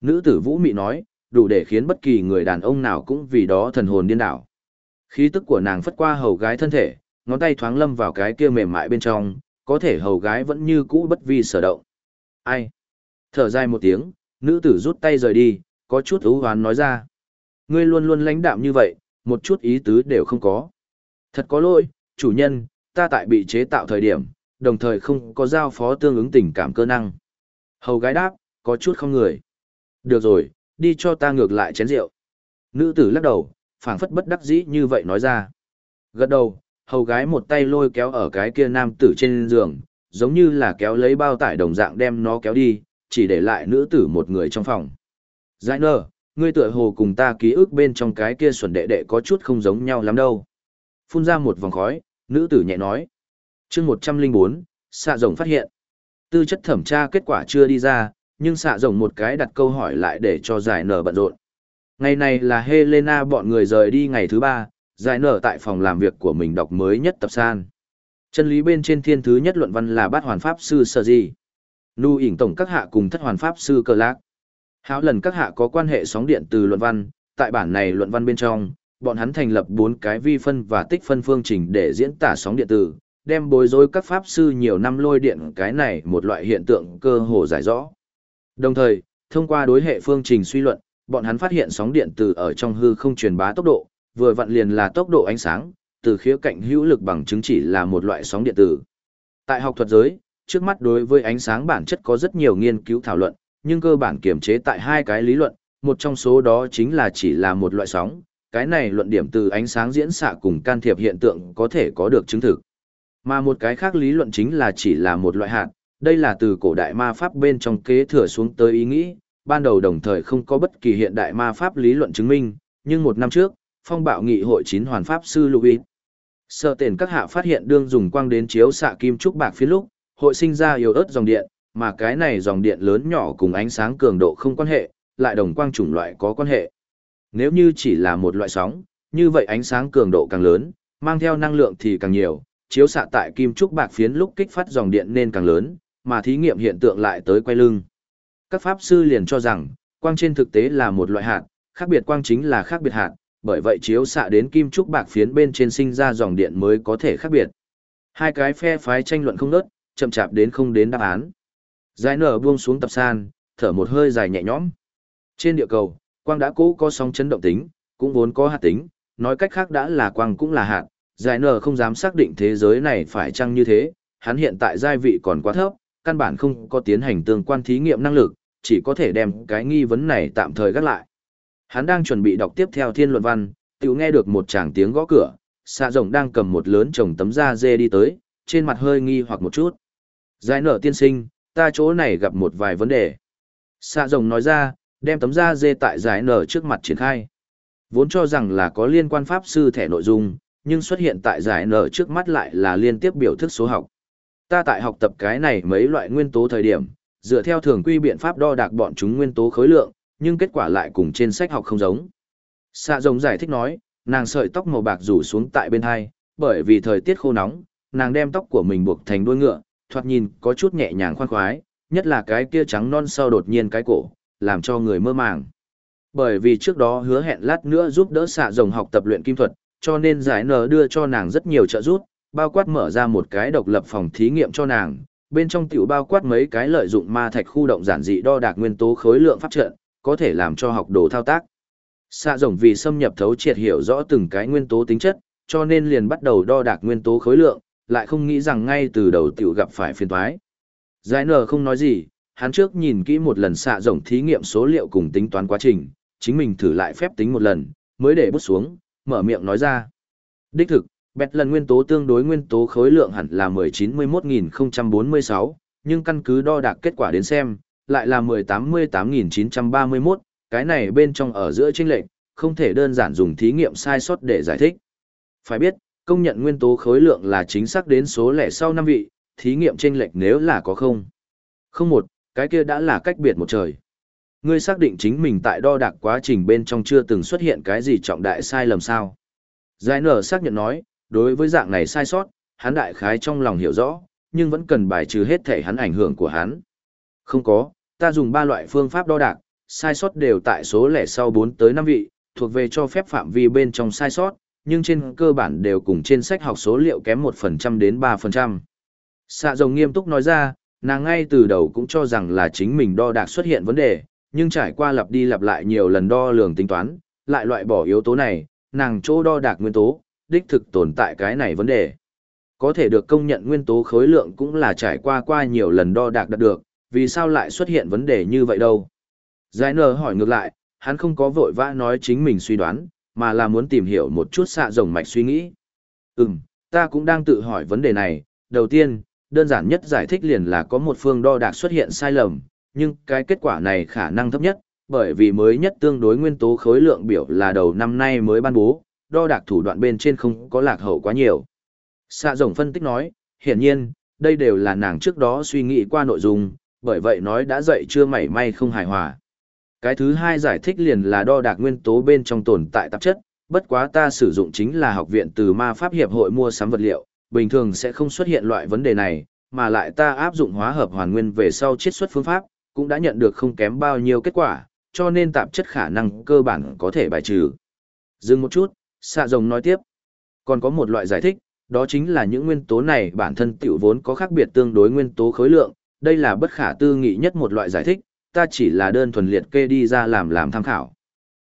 Nữ tử vũ mị nói, đủ để khiến bất kỳ người đàn ông nào cũng vì đó thần hồn điên đảo. Khí tức của nàng phất qua hầu gái thân thể, ngón tay thoáng lâm vào cái kia mềm mại bên trong, có thể hầu gái vẫn như cũ bất vi sở động. Ai? Thở dài một tiếng, nữ tử rút tay rời đi, có chút ưu hoán nói ra. Ngươi luôn luôn lãnh đạm như vậy, một chút ý tứ đều không có. Thật có lỗi, chủ nhân, ta tại bị chế tạo thời điểm, đồng thời không có giao phó tương ứng tình cảm cơ năng. Hầu gái đáp, có chút không người. Được rồi, đi cho ta ngược lại chén rượu. Nữ tử lắc đầu, phảng phất bất đắc dĩ như vậy nói ra. Gật đầu, hầu gái một tay lôi kéo ở cái kia nam tử trên giường, giống như là kéo lấy bao tải đồng dạng đem nó kéo đi, chỉ để lại nữ tử một người trong phòng. Giải nơ, ngươi tựa hồ cùng ta ký ức bên trong cái kia xuẩn đệ đệ có chút không giống nhau lắm đâu. Phun ra một vòng khói, nữ tử nhẹ nói. chương 104, xạ rồng phát hiện. Tư chất thẩm tra kết quả chưa đi ra, nhưng xạ rồng một cái đặt câu hỏi lại để cho giải nở bận rộn. Ngày này là Helena bọn người rời đi ngày thứ ba, giải nở tại phòng làm việc của mình đọc mới nhất tập san. Chân lý bên trên thiên thứ nhất luận văn là bát hoàn pháp sư Sở gì. Nu ỉnh tổng các hạ cùng thất hoàn pháp sư Cờ Lạc. Háo lần các hạ có quan hệ sóng điện từ luận văn, tại bản này luận văn bên trong, bọn hắn thành lập bốn cái vi phân và tích phân phương trình để diễn tả sóng điện tử, đem bối rối các pháp sư nhiều năm lôi điện cái này một loại hiện tượng cơ hồ giải rõ. Đồng thời, thông qua đối hệ phương trình suy luận, bọn hắn phát hiện sóng điện từ ở trong hư không truyền bá tốc độ, vừa vặn liền là tốc độ ánh sáng, từ khía cạnh hữu lực bằng chứng chỉ là một loại sóng điện tử. Tại học thuật giới, trước mắt đối với ánh sáng bản chất có rất nhiều nghiên cứu thảo luận, nhưng cơ bản kiểm chế tại hai cái lý luận, một trong số đó chính là chỉ là một loại sóng, cái này luận điểm từ ánh sáng diễn xạ cùng can thiệp hiện tượng có thể có được chứng thực. Mà một cái khác lý luận chính là chỉ là một loại hạt, đây là từ cổ đại ma pháp bên trong kế thừa xuống tới ý nghĩ, ban đầu đồng thời không có bất kỳ hiện đại ma pháp lý luận chứng minh, nhưng một năm trước, phong bạo nghị hội chín hoàn pháp sư Louis. Sợ tiền các hạ phát hiện đương dùng quang đến chiếu xạ kim trúc bạc phía lúc, hội sinh ra yếu ớt dòng điện, mà cái này dòng điện lớn nhỏ cùng ánh sáng cường độ không quan hệ, lại đồng quang chủng loại có quan hệ. Nếu như chỉ là một loại sóng, như vậy ánh sáng cường độ càng lớn, mang theo năng lượng thì càng nhiều, chiếu xạ tại kim trúc bạc phiến lúc kích phát dòng điện nên càng lớn, mà thí nghiệm hiện tượng lại tới quay lưng. Các pháp sư liền cho rằng, quang trên thực tế là một loại hạt, khác biệt quang chính là khác biệt hạt, bởi vậy chiếu xạ đến kim trúc bạc phiến bên trên sinh ra dòng điện mới có thể khác biệt. Hai cái phe phái tranh luận không nớt, chậm chạp đến không đến đáp án. Giải nở buông xuống tập san, thở một hơi dài nhẹ nhõm. Trên địa cầu, quang đã cũ có sóng chấn động tính, cũng vốn có hạt tính, nói cách khác đã là quang cũng là hạt. Giải nở không dám xác định thế giới này phải chăng như thế, hắn hiện tại giai vị còn quá thấp, căn bản không có tiến hành tương quan thí nghiệm năng lực, chỉ có thể đem cái nghi vấn này tạm thời gác lại. Hắn đang chuẩn bị đọc tiếp theo thiên luận văn, tự nghe được một tràng tiếng gõ cửa, xạ rồng đang cầm một lớn chồng tấm da dê đi tới, trên mặt hơi nghi hoặc một chút. Giải nở tiên sinh, ta chỗ này gặp một vài vấn đề. Xạ rồng nói ra, đem tấm da dê tại giải nở trước mặt triển khai. Vốn cho rằng là có liên quan pháp sư thẻ nội dung, nhưng xuất hiện tại giải nở trước mắt lại là liên tiếp biểu thức số học. Ta tại học tập cái này mấy loại nguyên tố thời điểm, dựa theo thường quy biện pháp đo đạc bọn chúng nguyên tố khối lượng, nhưng kết quả lại cùng trên sách học không giống. Xạ rồng giải thích nói, nàng sợi tóc màu bạc rủ xuống tại bên hai, bởi vì thời tiết khô nóng, nàng đem tóc của mình buộc thành đuôi ngựa, thoạt nhìn có chút nhẹ nhàng khoan khoái, nhất là cái kia trắng non sau đột nhiên cái cổ, làm cho người mơ màng. Bởi vì trước đó hứa hẹn lát nữa giúp đỡ xạ rồng học tập luyện kim thuật, cho nên giải nở đưa cho nàng rất nhiều trợ giúp, bao quát mở ra một cái độc lập phòng thí nghiệm cho nàng, bên trong tiểu bao quát mấy cái lợi dụng ma thạch khu động giản dị đo đạc nguyên tố khối lượng pháp trận, có thể làm cho học đồ thao tác. Xạ rồng vì xâm nhập thấu triệt hiểu rõ từng cái nguyên tố tính chất, cho nên liền bắt đầu đo đạc nguyên tố khối lượng, lại không nghĩ rằng ngay từ đầu tiểu gặp phải phiền toái. Giải nở không nói gì, hắn trước nhìn kỹ một lần xạ rồng thí nghiệm số liệu cùng tính toán quá trình, chính mình thử lại phép tính một lần, mới để bút xuống, mở miệng nói ra. Đích thực, bẹt lần nguyên tố tương đối nguyên tố khối lượng hẳn là 191046, nhưng căn cứ đo đạc kết quả đến xem, lại là 188931, cái này bên trong ở giữa chênh lệch, không thể đơn giản dùng thí nghiệm sai sót để giải thích. Phải biết, công nhận nguyên tố khối lượng là chính xác đến số lẻ sau năm vị, thí nghiệm chênh lệch nếu là có không. Không một, cái kia đã là cách biệt một trời. Ngươi xác định chính mình tại đo đạc quá trình bên trong chưa từng xuất hiện cái gì trọng đại sai lầm sao. Giải nở xác nhận nói, đối với dạng này sai sót, hắn đại khái trong lòng hiểu rõ, nhưng vẫn cần bài trừ hết thể hắn ảnh hưởng của hắn. Không có, ta dùng ba loại phương pháp đo đạc, sai sót đều tại số lẻ sau 4 tới 5 vị, thuộc về cho phép phạm vi bên trong sai sót, nhưng trên cơ bản đều cùng trên sách học số liệu kém 1% đến 3%. Xạ rồng nghiêm túc nói ra, nàng ngay từ đầu cũng cho rằng là chính mình đo đạc xuất hiện vấn đề, nhưng trải qua lặp đi lặp lại nhiều lần đo lường tính toán, lại loại bỏ yếu tố này, nàng chỗ đo đạc nguyên tố, đích thực tồn tại cái này vấn đề. Có thể được công nhận nguyên tố khối lượng cũng là trải qua qua nhiều lần đo đạc đạt được, vì sao lại xuất hiện vấn đề như vậy đâu? Giải nờ hỏi ngược lại, hắn không có vội vã nói chính mình suy đoán, mà là muốn tìm hiểu một chút xạ rồng mạch suy nghĩ. Ừm, ta cũng đang tự hỏi vấn đề này, đầu tiên, đơn giản nhất giải thích liền là có một phương đo đạc xuất hiện sai lầm, nhưng cái kết quả này khả năng thấp nhất, bởi vì mới nhất tương đối nguyên tố khối lượng biểu là đầu năm nay mới ban bố, đo đạc thủ đoạn bên trên không có lạc hậu quá nhiều. Xạ rồng phân tích nói, hiển nhiên, đây đều là nàng trước đó suy nghĩ qua nội dung, bởi vậy nói đã dậy chưa mảy may không hài hòa. Cái thứ hai giải thích liền là đo đạc nguyên tố bên trong tồn tại tạp chất, bất quá ta sử dụng chính là học viện từ ma pháp hiệp hội mua sắm vật liệu, bình thường sẽ không xuất hiện loại vấn đề này, mà lại ta áp dụng hóa hợp hoàn nguyên về sau chiết xuất phương pháp, cũng đã nhận được không kém bao nhiêu kết quả, cho nên tạp chất khả năng cơ bản có thể bài trừ. Dừng một chút, xạ rồng nói tiếp. Còn có một loại giải thích, đó chính là những nguyên tố này bản thân tiểu vốn có khác biệt tương đối nguyên tố khối lượng, đây là bất khả tư nghị nhất một loại giải thích, ta chỉ là đơn thuần liệt kê đi ra làm làm tham khảo.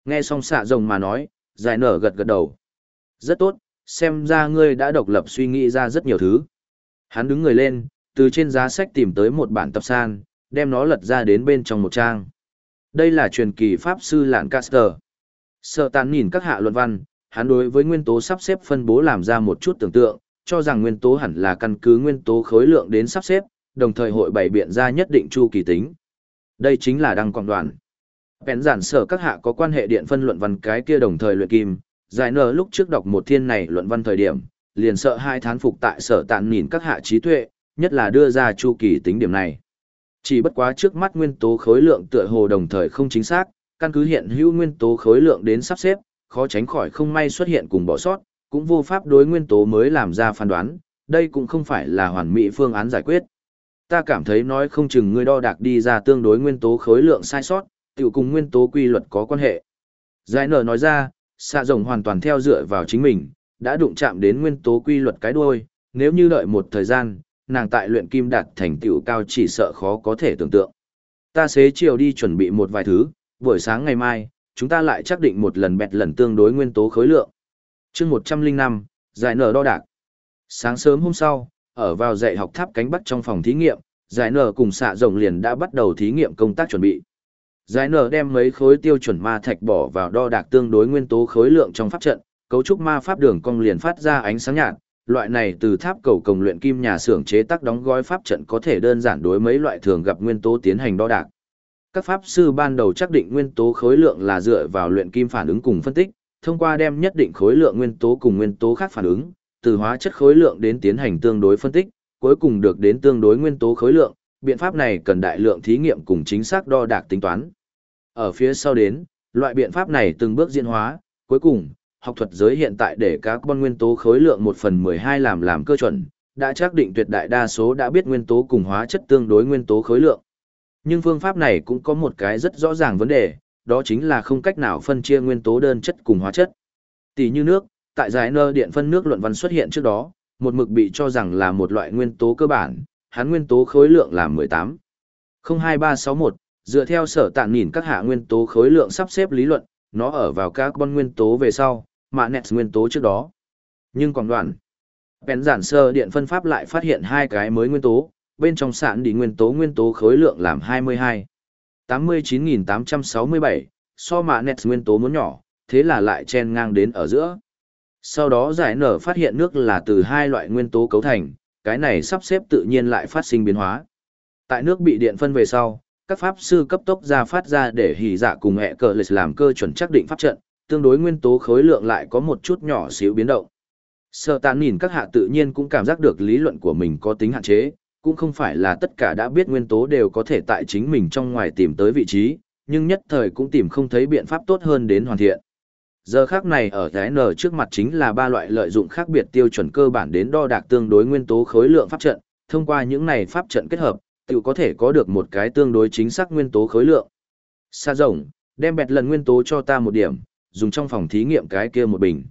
Nghe xong xạ rồng mà nói, giải nở gật gật đầu. Rất tốt, xem ra ngươi đã độc lập suy nghĩ ra rất nhiều thứ. Hắn đứng người lên, từ trên giá sách tìm tới một bản tập san, đem nó lật ra đến bên trong một trang. Đây là truyền kỳ Pháp sư Lạn Caster. Sợ tàn nhìn các hạ luận văn, hắn đối với nguyên tố sắp xếp phân bố làm ra một chút tưởng tượng, cho rằng nguyên tố hẳn là căn cứ nguyên tố khối lượng đến sắp xếp, đồng thời hội bày biện ra nhất định chu kỳ tính. Đây chính là đăng quang đoàn. Bèn giản sở các hạ có quan hệ điện phân luận văn cái kia đồng thời luyện kim, giải nở lúc trước đọc một thiên này luận văn thời điểm, liền sợ hai thán phục tại sở tàn nhìn các hạ trí tuệ, nhất là đưa ra chu kỳ tính điểm này. Chỉ bất quá trước mắt nguyên tố khối lượng tựa hồ đồng thời không chính xác, căn cứ hiện hữu nguyên tố khối lượng đến sắp xếp, khó tránh khỏi không may xuất hiện cùng bỏ sót, cũng vô pháp đối nguyên tố mới làm ra phán đoán, đây cũng không phải là hoàn mỹ phương án giải quyết. Ta cảm thấy nói không chừng ngươi đo đạc đi ra tương đối nguyên tố khối lượng sai sót, tiểu cùng nguyên tố quy luật có quan hệ. Giải nở nói ra, xạ rồng hoàn toàn theo dựa vào chính mình, đã đụng chạm đến nguyên tố quy luật cái đuôi, nếu như đợi một thời gian, nàng tại luyện kim đạt thành tựu cao chỉ sợ khó có thể tưởng tượng. Ta xế chiều đi chuẩn bị một vài thứ, buổi sáng ngày mai, chúng ta lại xác định một lần bẹt lần tương đối nguyên tố khối lượng. chương 105, giải nở đo đạc. Sáng sớm hôm sau, ở vào dạy học tháp cánh bắc trong phòng thí nghiệm, giải nở cùng xạ rồng liền đã bắt đầu thí nghiệm công tác chuẩn bị. Giải nở đem mấy khối tiêu chuẩn ma thạch bỏ vào đo đạc tương đối nguyên tố khối lượng trong pháp trận, cấu trúc ma pháp đường cong liền phát ra ánh sáng nhạt, loại này từ tháp cầu cổng luyện kim nhà xưởng chế tác đóng gói pháp trận có thể đơn giản đối mấy loại thường gặp nguyên tố tiến hành đo đạc. Các pháp sư ban đầu xác định nguyên tố khối lượng là dựa vào luyện kim phản ứng cùng phân tích, thông qua đem nhất định khối lượng nguyên tố cùng nguyên tố khác phản ứng, từ hóa chất khối lượng đến tiến hành tương đối phân tích, cuối cùng được đến tương đối nguyên tố khối lượng, biện pháp này cần đại lượng thí nghiệm cùng chính xác đo đạc tính toán. Ở phía sau đến, loại biện pháp này từng bước diễn hóa, cuối cùng, học thuật giới hiện tại để các bon nguyên tố khối lượng 1 phần 12 làm làm cơ chuẩn, đã xác định tuyệt đại đa số đã biết nguyên tố cùng hóa chất tương đối nguyên tố khối lượng. Nhưng phương pháp này cũng có một cái rất rõ ràng vấn đề, đó chính là không cách nào phân chia nguyên tố đơn chất cùng hóa chất. Tỷ như nước, tại giải nơ điện phân nước luận văn xuất hiện trước đó, một mực bị cho rằng là một loại nguyên tố cơ bản, hắn nguyên tố khối lượng là 18. 02361, dựa theo sở tạn nhìn các hạ nguyên tố khối lượng sắp xếp lý luận, nó ở vào carbon nguyên tố về sau, mà nets nguyên tố trước đó. Nhưng còn đoạn, bèn giản sơ điện phân pháp lại phát hiện hai cái mới nguyên tố, bên trong sạn đi nguyên tố nguyên tố khối lượng làm 22. 89.867, so mạ nets nguyên tố muốn nhỏ, thế là lại chen ngang đến ở giữa. Sau đó giải nở phát hiện nước là từ hai loại nguyên tố cấu thành, cái này sắp xếp tự nhiên lại phát sinh biến hóa. Tại nước bị điện phân về sau, các pháp sư cấp tốc ra phát ra để hỉ dạ cùng hệ cờ lịch làm cơ chuẩn chắc định pháp trận, tương đối nguyên tố khối lượng lại có một chút nhỏ xíu biến động. Sở tàn nhìn các hạ tự nhiên cũng cảm giác được lý luận của mình có tính hạn chế, cũng không phải là tất cả đã biết nguyên tố đều có thể tại chính mình trong ngoài tìm tới vị trí, nhưng nhất thời cũng tìm không thấy biện pháp tốt hơn đến hoàn thiện. Giờ khác này ở cái N trước mặt chính là ba loại lợi dụng khác biệt tiêu chuẩn cơ bản đến đo đạc tương đối nguyên tố khối lượng pháp trận, thông qua những này pháp trận kết hợp, tự có thể có được một cái tương đối chính xác nguyên tố khối lượng. Sa rộng, đem bẹt lần nguyên tố cho ta một điểm, dùng trong phòng thí nghiệm cái kia một bình.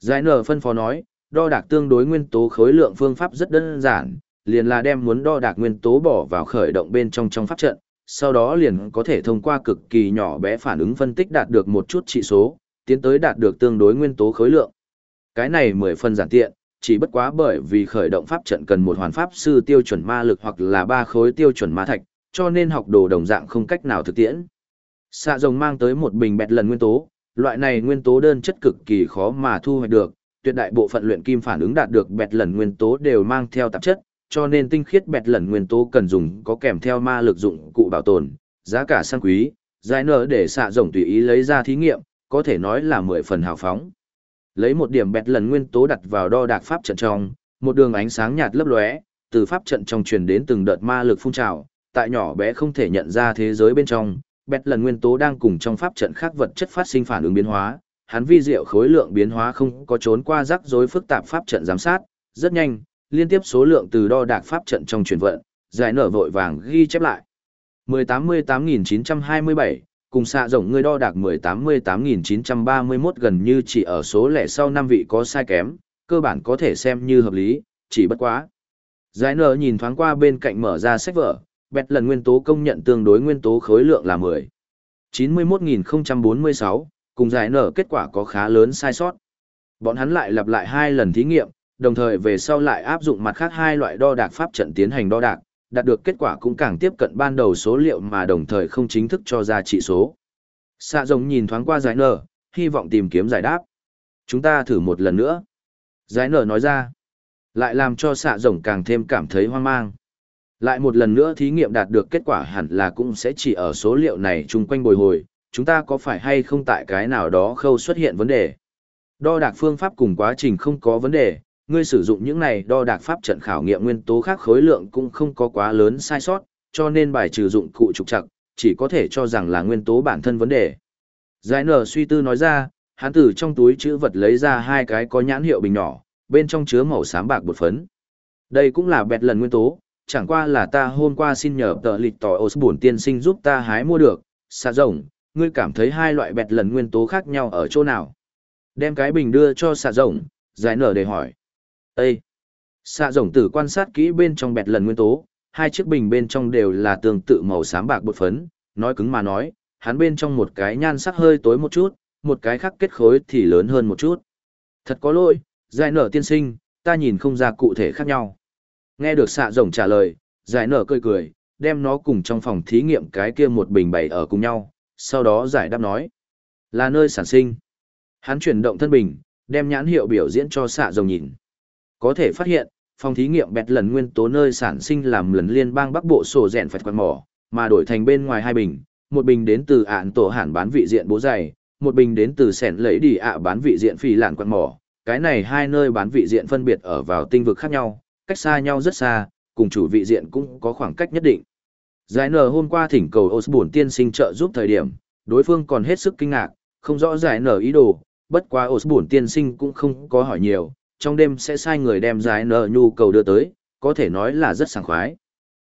Giải nở phân phó nói, đo đạc tương đối nguyên tố khối lượng phương pháp rất đơn giản, liền là đem muốn đo đạc nguyên tố bỏ vào khởi động bên trong trong pháp trận, sau đó liền có thể thông qua cực kỳ nhỏ bé phản ứng phân tích đạt được một chút trị số, tiến tới đạt được tương đối nguyên tố khối lượng. Cái này mười phần giản tiện, chỉ bất quá bởi vì khởi động pháp trận cần một hoàn pháp sư tiêu chuẩn ma lực hoặc là ba khối tiêu chuẩn ma thạch, cho nên học đồ đồng dạng không cách nào thực tiễn. Xạ rồng mang tới một bình bẹt lần nguyên tố, loại này nguyên tố đơn chất cực kỳ khó mà thu hoạch được, tuyệt đại bộ phận luyện kim phản ứng đạt được bẹt lần nguyên tố đều mang theo tạp chất, cho nên tinh khiết bẹt lần nguyên tố cần dùng có kèm theo ma lực dụng cụ bảo tồn, giá cả sang quý, giải nở để xạ rồng tùy ý lấy ra thí nghiệm, có thể nói là mười phần hào phóng. Lấy một điểm bẹt lần nguyên tố đặt vào đo đạc pháp trận trong, một đường ánh sáng nhạt lấp lóe, từ pháp trận trong truyền đến từng đợt ma lực phun trào, tại nhỏ bé không thể nhận ra thế giới bên trong, bẹt lần nguyên tố đang cùng trong pháp trận khác vật chất phát sinh phản ứng biến hóa, hắn vi diệu khối lượng biến hóa không có trốn qua rắc rối phức tạp pháp trận giám sát, rất nhanh, liên tiếp số lượng từ đo đạc pháp trận trong truyền vận, giải nở vội vàng ghi chép lại. 188927, cùng xạ rộng người đo đạc 188931 gần như chỉ ở số lẻ sau năm vị có sai kém, cơ bản có thể xem như hợp lý, chỉ bất quá. Giải nở nhìn thoáng qua bên cạnh mở ra sách vở, bẹt lần nguyên tố công nhận tương đối nguyên tố khối lượng là 10. 91.046, cùng giải nở kết quả có khá lớn sai sót. Bọn hắn lại lặp lại hai lần thí nghiệm, đồng thời về sau lại áp dụng mặt khác hai loại đo đạc pháp trận tiến hành đo đạc, đạt được kết quả cũng càng tiếp cận ban đầu số liệu mà đồng thời không chính thức cho ra trị số. Xạ rồng nhìn thoáng qua giải nở, hy vọng tìm kiếm giải đáp. Chúng ta thử một lần nữa. Giải nở nói ra, lại làm cho xạ rồng càng thêm cảm thấy hoang mang. Lại một lần nữa thí nghiệm đạt được kết quả hẳn là cũng sẽ chỉ ở số liệu này chung quanh bồi hồi, chúng ta có phải hay không tại cái nào đó khâu xuất hiện vấn đề. Đo đạc phương pháp cùng quá trình không có vấn đề, ngươi sử dụng những này đo đạc pháp trận khảo nghiệm nguyên tố khác khối lượng cũng không có quá lớn sai sót, cho nên bài trừ dụng cụ trục trặc, chỉ có thể cho rằng là nguyên tố bản thân vấn đề. Giải nở suy tư nói ra, hắn từ trong túi chữ vật lấy ra hai cái có nhãn hiệu bình nhỏ, bên trong chứa màu xám bạc bột phấn. Đây cũng là bẹt lần nguyên tố, chẳng qua là ta hôm qua xin nhờ tờ lịch tỏ buồn tiên sinh giúp ta hái mua được, xa rồng, ngươi cảm thấy hai loại bẹt lần nguyên tố khác nhau ở chỗ nào? Đem cái bình đưa cho xà rồng, giải nở để hỏi. Ê! Xạ rồng tử quan sát kỹ bên trong bẹt lần nguyên tố, hai chiếc bình bên trong đều là tương tự màu xám bạc bột phấn, nói cứng mà nói, hắn bên trong một cái nhan sắc hơi tối một chút, một cái khác kết khối thì lớn hơn một chút. Thật có lỗi, giải nở tiên sinh, ta nhìn không ra cụ thể khác nhau. Nghe được xạ rồng trả lời, giải nở cười cười, đem nó cùng trong phòng thí nghiệm cái kia một bình bày ở cùng nhau, sau đó giải đáp nói. Là nơi sản sinh. Hắn chuyển động thân bình, đem nhãn hiệu biểu diễn cho xạ rồng nhìn. Có thể phát hiện, phòng thí nghiệm bẹt lần nguyên tố nơi sản sinh làm lần liên bang bắc bộ sổ rèn phạch quạt mỏ, mà đổi thành bên ngoài hai bình, một bình đến từ ạn tổ hẳn bán vị diện bố dày, một bình đến từ sẻn lấy đi ạ bán vị diện phì lạn quạt mỏ. Cái này hai nơi bán vị diện phân biệt ở vào tinh vực khác nhau, cách xa nhau rất xa, cùng chủ vị diện cũng có khoảng cách nhất định. Giải nở hôm qua thỉnh cầu Osborne tiên sinh trợ giúp thời điểm, đối phương còn hết sức kinh ngạc, không rõ giải nở ý đồ, bất quá Osborne tiên sinh cũng không có hỏi nhiều, trong đêm sẽ sai người đem giải nợ nhu cầu đưa tới, có thể nói là rất sảng khoái.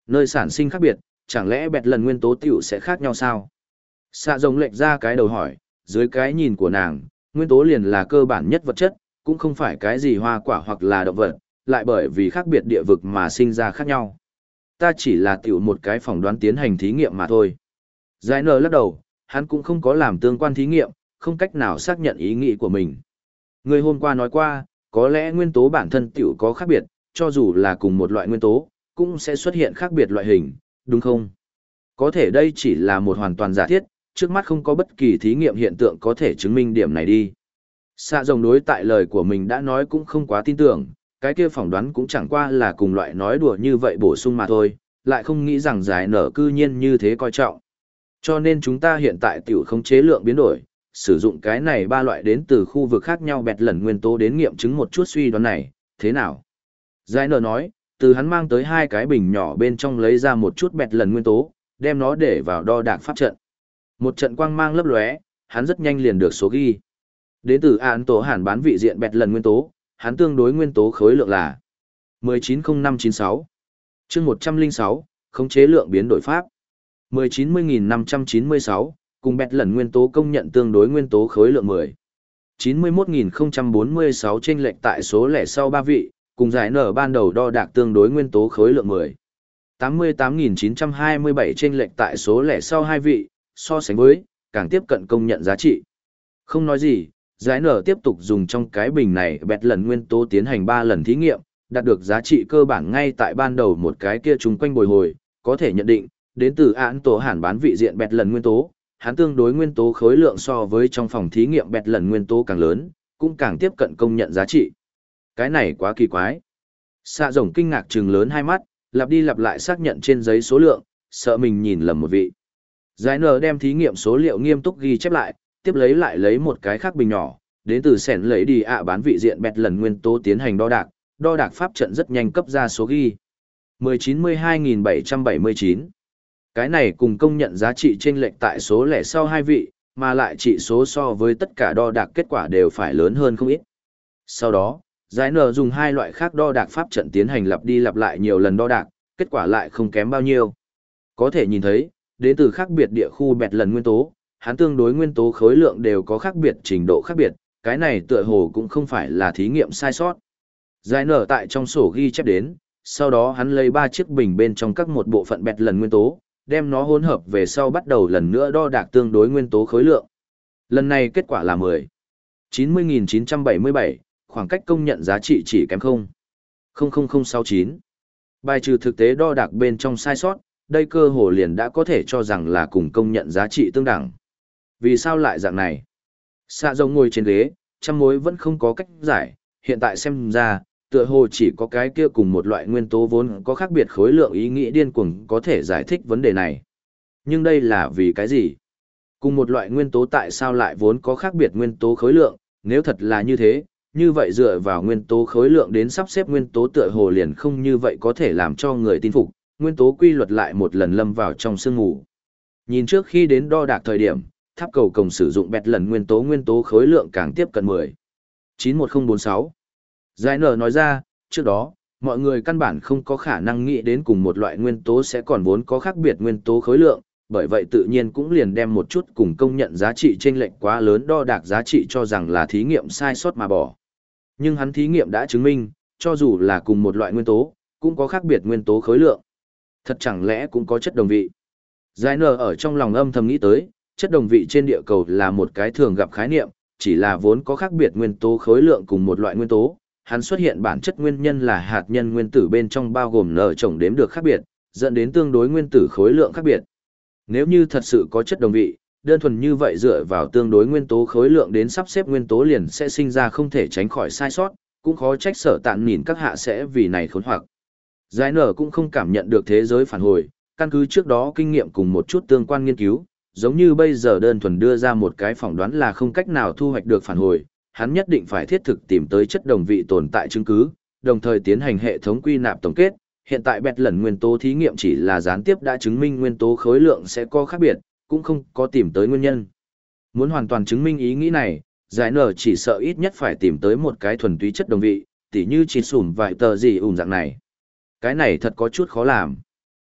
Nơi sản sinh khác biệt, chẳng lẽ bẹt lần nguyên tố tiểu sẽ khác nhau sao? Xạ rồng lệch ra cái đầu hỏi, dưới cái nhìn của nàng, nguyên tố liền là cơ bản nhất vật chất, cũng không phải cái gì hoa quả hoặc là động vật, lại bởi vì khác biệt địa vực mà sinh ra khác nhau. Ta chỉ là tiểu một cái phỏng đoán tiến hành thí nghiệm mà thôi. Giải nở lắc đầu, hắn cũng không có làm tương quan thí nghiệm, không cách nào xác nhận ý nghĩ của mình. Người hôm qua nói qua, có lẽ nguyên tố bản thân tiểu có khác biệt, cho dù là cùng một loại nguyên tố, cũng sẽ xuất hiện khác biệt loại hình, đúng không? Có thể đây chỉ là một hoàn toàn giả thiết, trước mắt không có bất kỳ thí nghiệm hiện tượng có thể chứng minh điểm này đi. Xạ rồng đối tại lời của mình đã nói cũng không quá tin tưởng, cái kia phỏng đoán cũng chẳng qua là cùng loại nói đùa như vậy bổ sung mà thôi, lại không nghĩ rằng giải nở cư nhiên như thế coi trọng. Cho nên chúng ta hiện tại tiểu không chế lượng biến đổi, sử dụng cái này ba loại đến từ khu vực khác nhau bẹt lần nguyên tố đến nghiệm chứng một chút suy đoán này, thế nào? Giải nở nói, từ hắn mang tới hai cái bình nhỏ bên trong lấy ra một chút bẹt lần nguyên tố, đem nó để vào đo đạc pháp trận. Một trận quang mang lấp lóe, hắn rất nhanh liền được số ghi. Đến từ án tổ hàn bán vị diện bẹt lần nguyên tố, hắn tương đối nguyên tố khối lượng là 190596. chương 106, khống chế lượng biến đổi pháp. 190596, cùng bẹt lần nguyên tố công nhận tương đối nguyên tố khối lượng 10. 91046 trên lệch tại số lẻ sau 3 vị, cùng giải nở ban đầu đo đạc tương đối nguyên tố khối lượng 10. 88.927 trên lệch tại số lẻ sau 2 vị, so sánh với, càng tiếp cận công nhận giá trị. Không nói gì, giải nở tiếp tục dùng trong cái bình này bẹt lần nguyên tố tiến hành 3 lần thí nghiệm, đạt được giá trị cơ bản ngay tại ban đầu một cái kia chung quanh bồi hồi, có thể nhận định, đến từ án tổ hàn bán vị diện bẹt lần nguyên tố, hắn tương đối nguyên tố khối lượng so với trong phòng thí nghiệm bẹt lần nguyên tố càng lớn, cũng càng tiếp cận công nhận giá trị. Cái này quá kỳ quái. Xạ rồng kinh ngạc trừng lớn hai mắt, lặp đi lặp lại xác nhận trên giấy số lượng, sợ mình nhìn lầm một vị. Giải nở đem thí nghiệm số liệu nghiêm túc ghi chép lại, tiếp lấy lại lấy một cái khác bình nhỏ, đến từ sẻn lấy đi ạ bán vị diện bẹt lần nguyên tố tiến hành đo đạc, đo đạc pháp trận rất nhanh cấp ra số ghi. 192779. Cái này cùng công nhận giá trị trên lệch tại số lẻ sau hai vị, mà lại trị số so với tất cả đo đạc kết quả đều phải lớn hơn không ít. Sau đó, giải nở dùng hai loại khác đo đạc pháp trận tiến hành lặp đi lặp lại nhiều lần đo đạc, kết quả lại không kém bao nhiêu. Có thể nhìn thấy, đến từ khác biệt địa khu bẹt lần nguyên tố, hắn tương đối nguyên tố khối lượng đều có khác biệt trình độ khác biệt, cái này tựa hồ cũng không phải là thí nghiệm sai sót. Giải nở tại trong sổ ghi chép đến, sau đó hắn lấy ba chiếc bình bên trong các một bộ phận bẹt lần nguyên tố, đem nó hỗn hợp về sau bắt đầu lần nữa đo đạc tương đối nguyên tố khối lượng. Lần này kết quả là 10. 90.977, khoảng cách công nhận giá trị chỉ kém 0. 00069. Bài trừ thực tế đo đạc bên trong sai sót, đây cơ hồ liền đã có thể cho rằng là cùng công nhận giá trị tương đẳng. Vì sao lại dạng này? Xạ rồng ngồi trên ghế, trăm mối vẫn không có cách giải, hiện tại xem ra, tựa hồ chỉ có cái kia cùng một loại nguyên tố vốn có khác biệt khối lượng ý nghĩ điên cuồng có thể giải thích vấn đề này. Nhưng đây là vì cái gì? Cùng một loại nguyên tố tại sao lại vốn có khác biệt nguyên tố khối lượng, nếu thật là như thế, như vậy dựa vào nguyên tố khối lượng đến sắp xếp nguyên tố tựa hồ liền không như vậy có thể làm cho người tin phục, nguyên tố quy luật lại một lần lâm vào trong sương ngủ. Nhìn trước khi đến đo đạc thời điểm, tháp cầu cổng sử dụng bẹt lần nguyên tố nguyên tố khối lượng càng tiếp cận 10. 91046. Giải nở nói ra, trước đó, mọi người căn bản không có khả năng nghĩ đến cùng một loại nguyên tố sẽ còn vốn có khác biệt nguyên tố khối lượng, bởi vậy tự nhiên cũng liền đem một chút cùng công nhận giá trị chênh lệch quá lớn đo đạc giá trị cho rằng là thí nghiệm sai sót mà bỏ. Nhưng hắn thí nghiệm đã chứng minh, cho dù là cùng một loại nguyên tố, cũng có khác biệt nguyên tố khối lượng. Thật chẳng lẽ cũng có chất đồng vị. Giải nở ở trong lòng âm thầm nghĩ tới, chất đồng vị trên địa cầu là một cái thường gặp khái niệm, chỉ là vốn có khác biệt nguyên tố khối lượng cùng một loại nguyên tố. Hắn xuất hiện bản chất nguyên nhân là hạt nhân nguyên tử bên trong bao gồm nở trồng đếm được khác biệt, dẫn đến tương đối nguyên tử khối lượng khác biệt. Nếu như thật sự có chất đồng vị, đơn thuần như vậy dựa vào tương đối nguyên tố khối lượng đến sắp xếp nguyên tố liền sẽ sinh ra không thể tránh khỏi sai sót, cũng khó trách sở tạn nhìn các hạ sẽ vì này khốn hoặc. Giải nở cũng không cảm nhận được thế giới phản hồi, căn cứ trước đó kinh nghiệm cùng một chút tương quan nghiên cứu, giống như bây giờ đơn thuần đưa ra một cái phỏng đoán là không cách nào thu hoạch được phản hồi, hắn nhất định phải thiết thực tìm tới chất đồng vị tồn tại chứng cứ, đồng thời tiến hành hệ thống quy nạp tổng kết. Hiện tại bẹt lần nguyên tố thí nghiệm chỉ là gián tiếp đã chứng minh nguyên tố khối lượng sẽ có khác biệt, cũng không có tìm tới nguyên nhân. Muốn hoàn toàn chứng minh ý nghĩ này, giải nở chỉ sợ ít nhất phải tìm tới một cái thuần túy chất đồng vị, tỉ như chỉ sủn vài tờ gì ủn dạng này. Cái này thật có chút khó làm.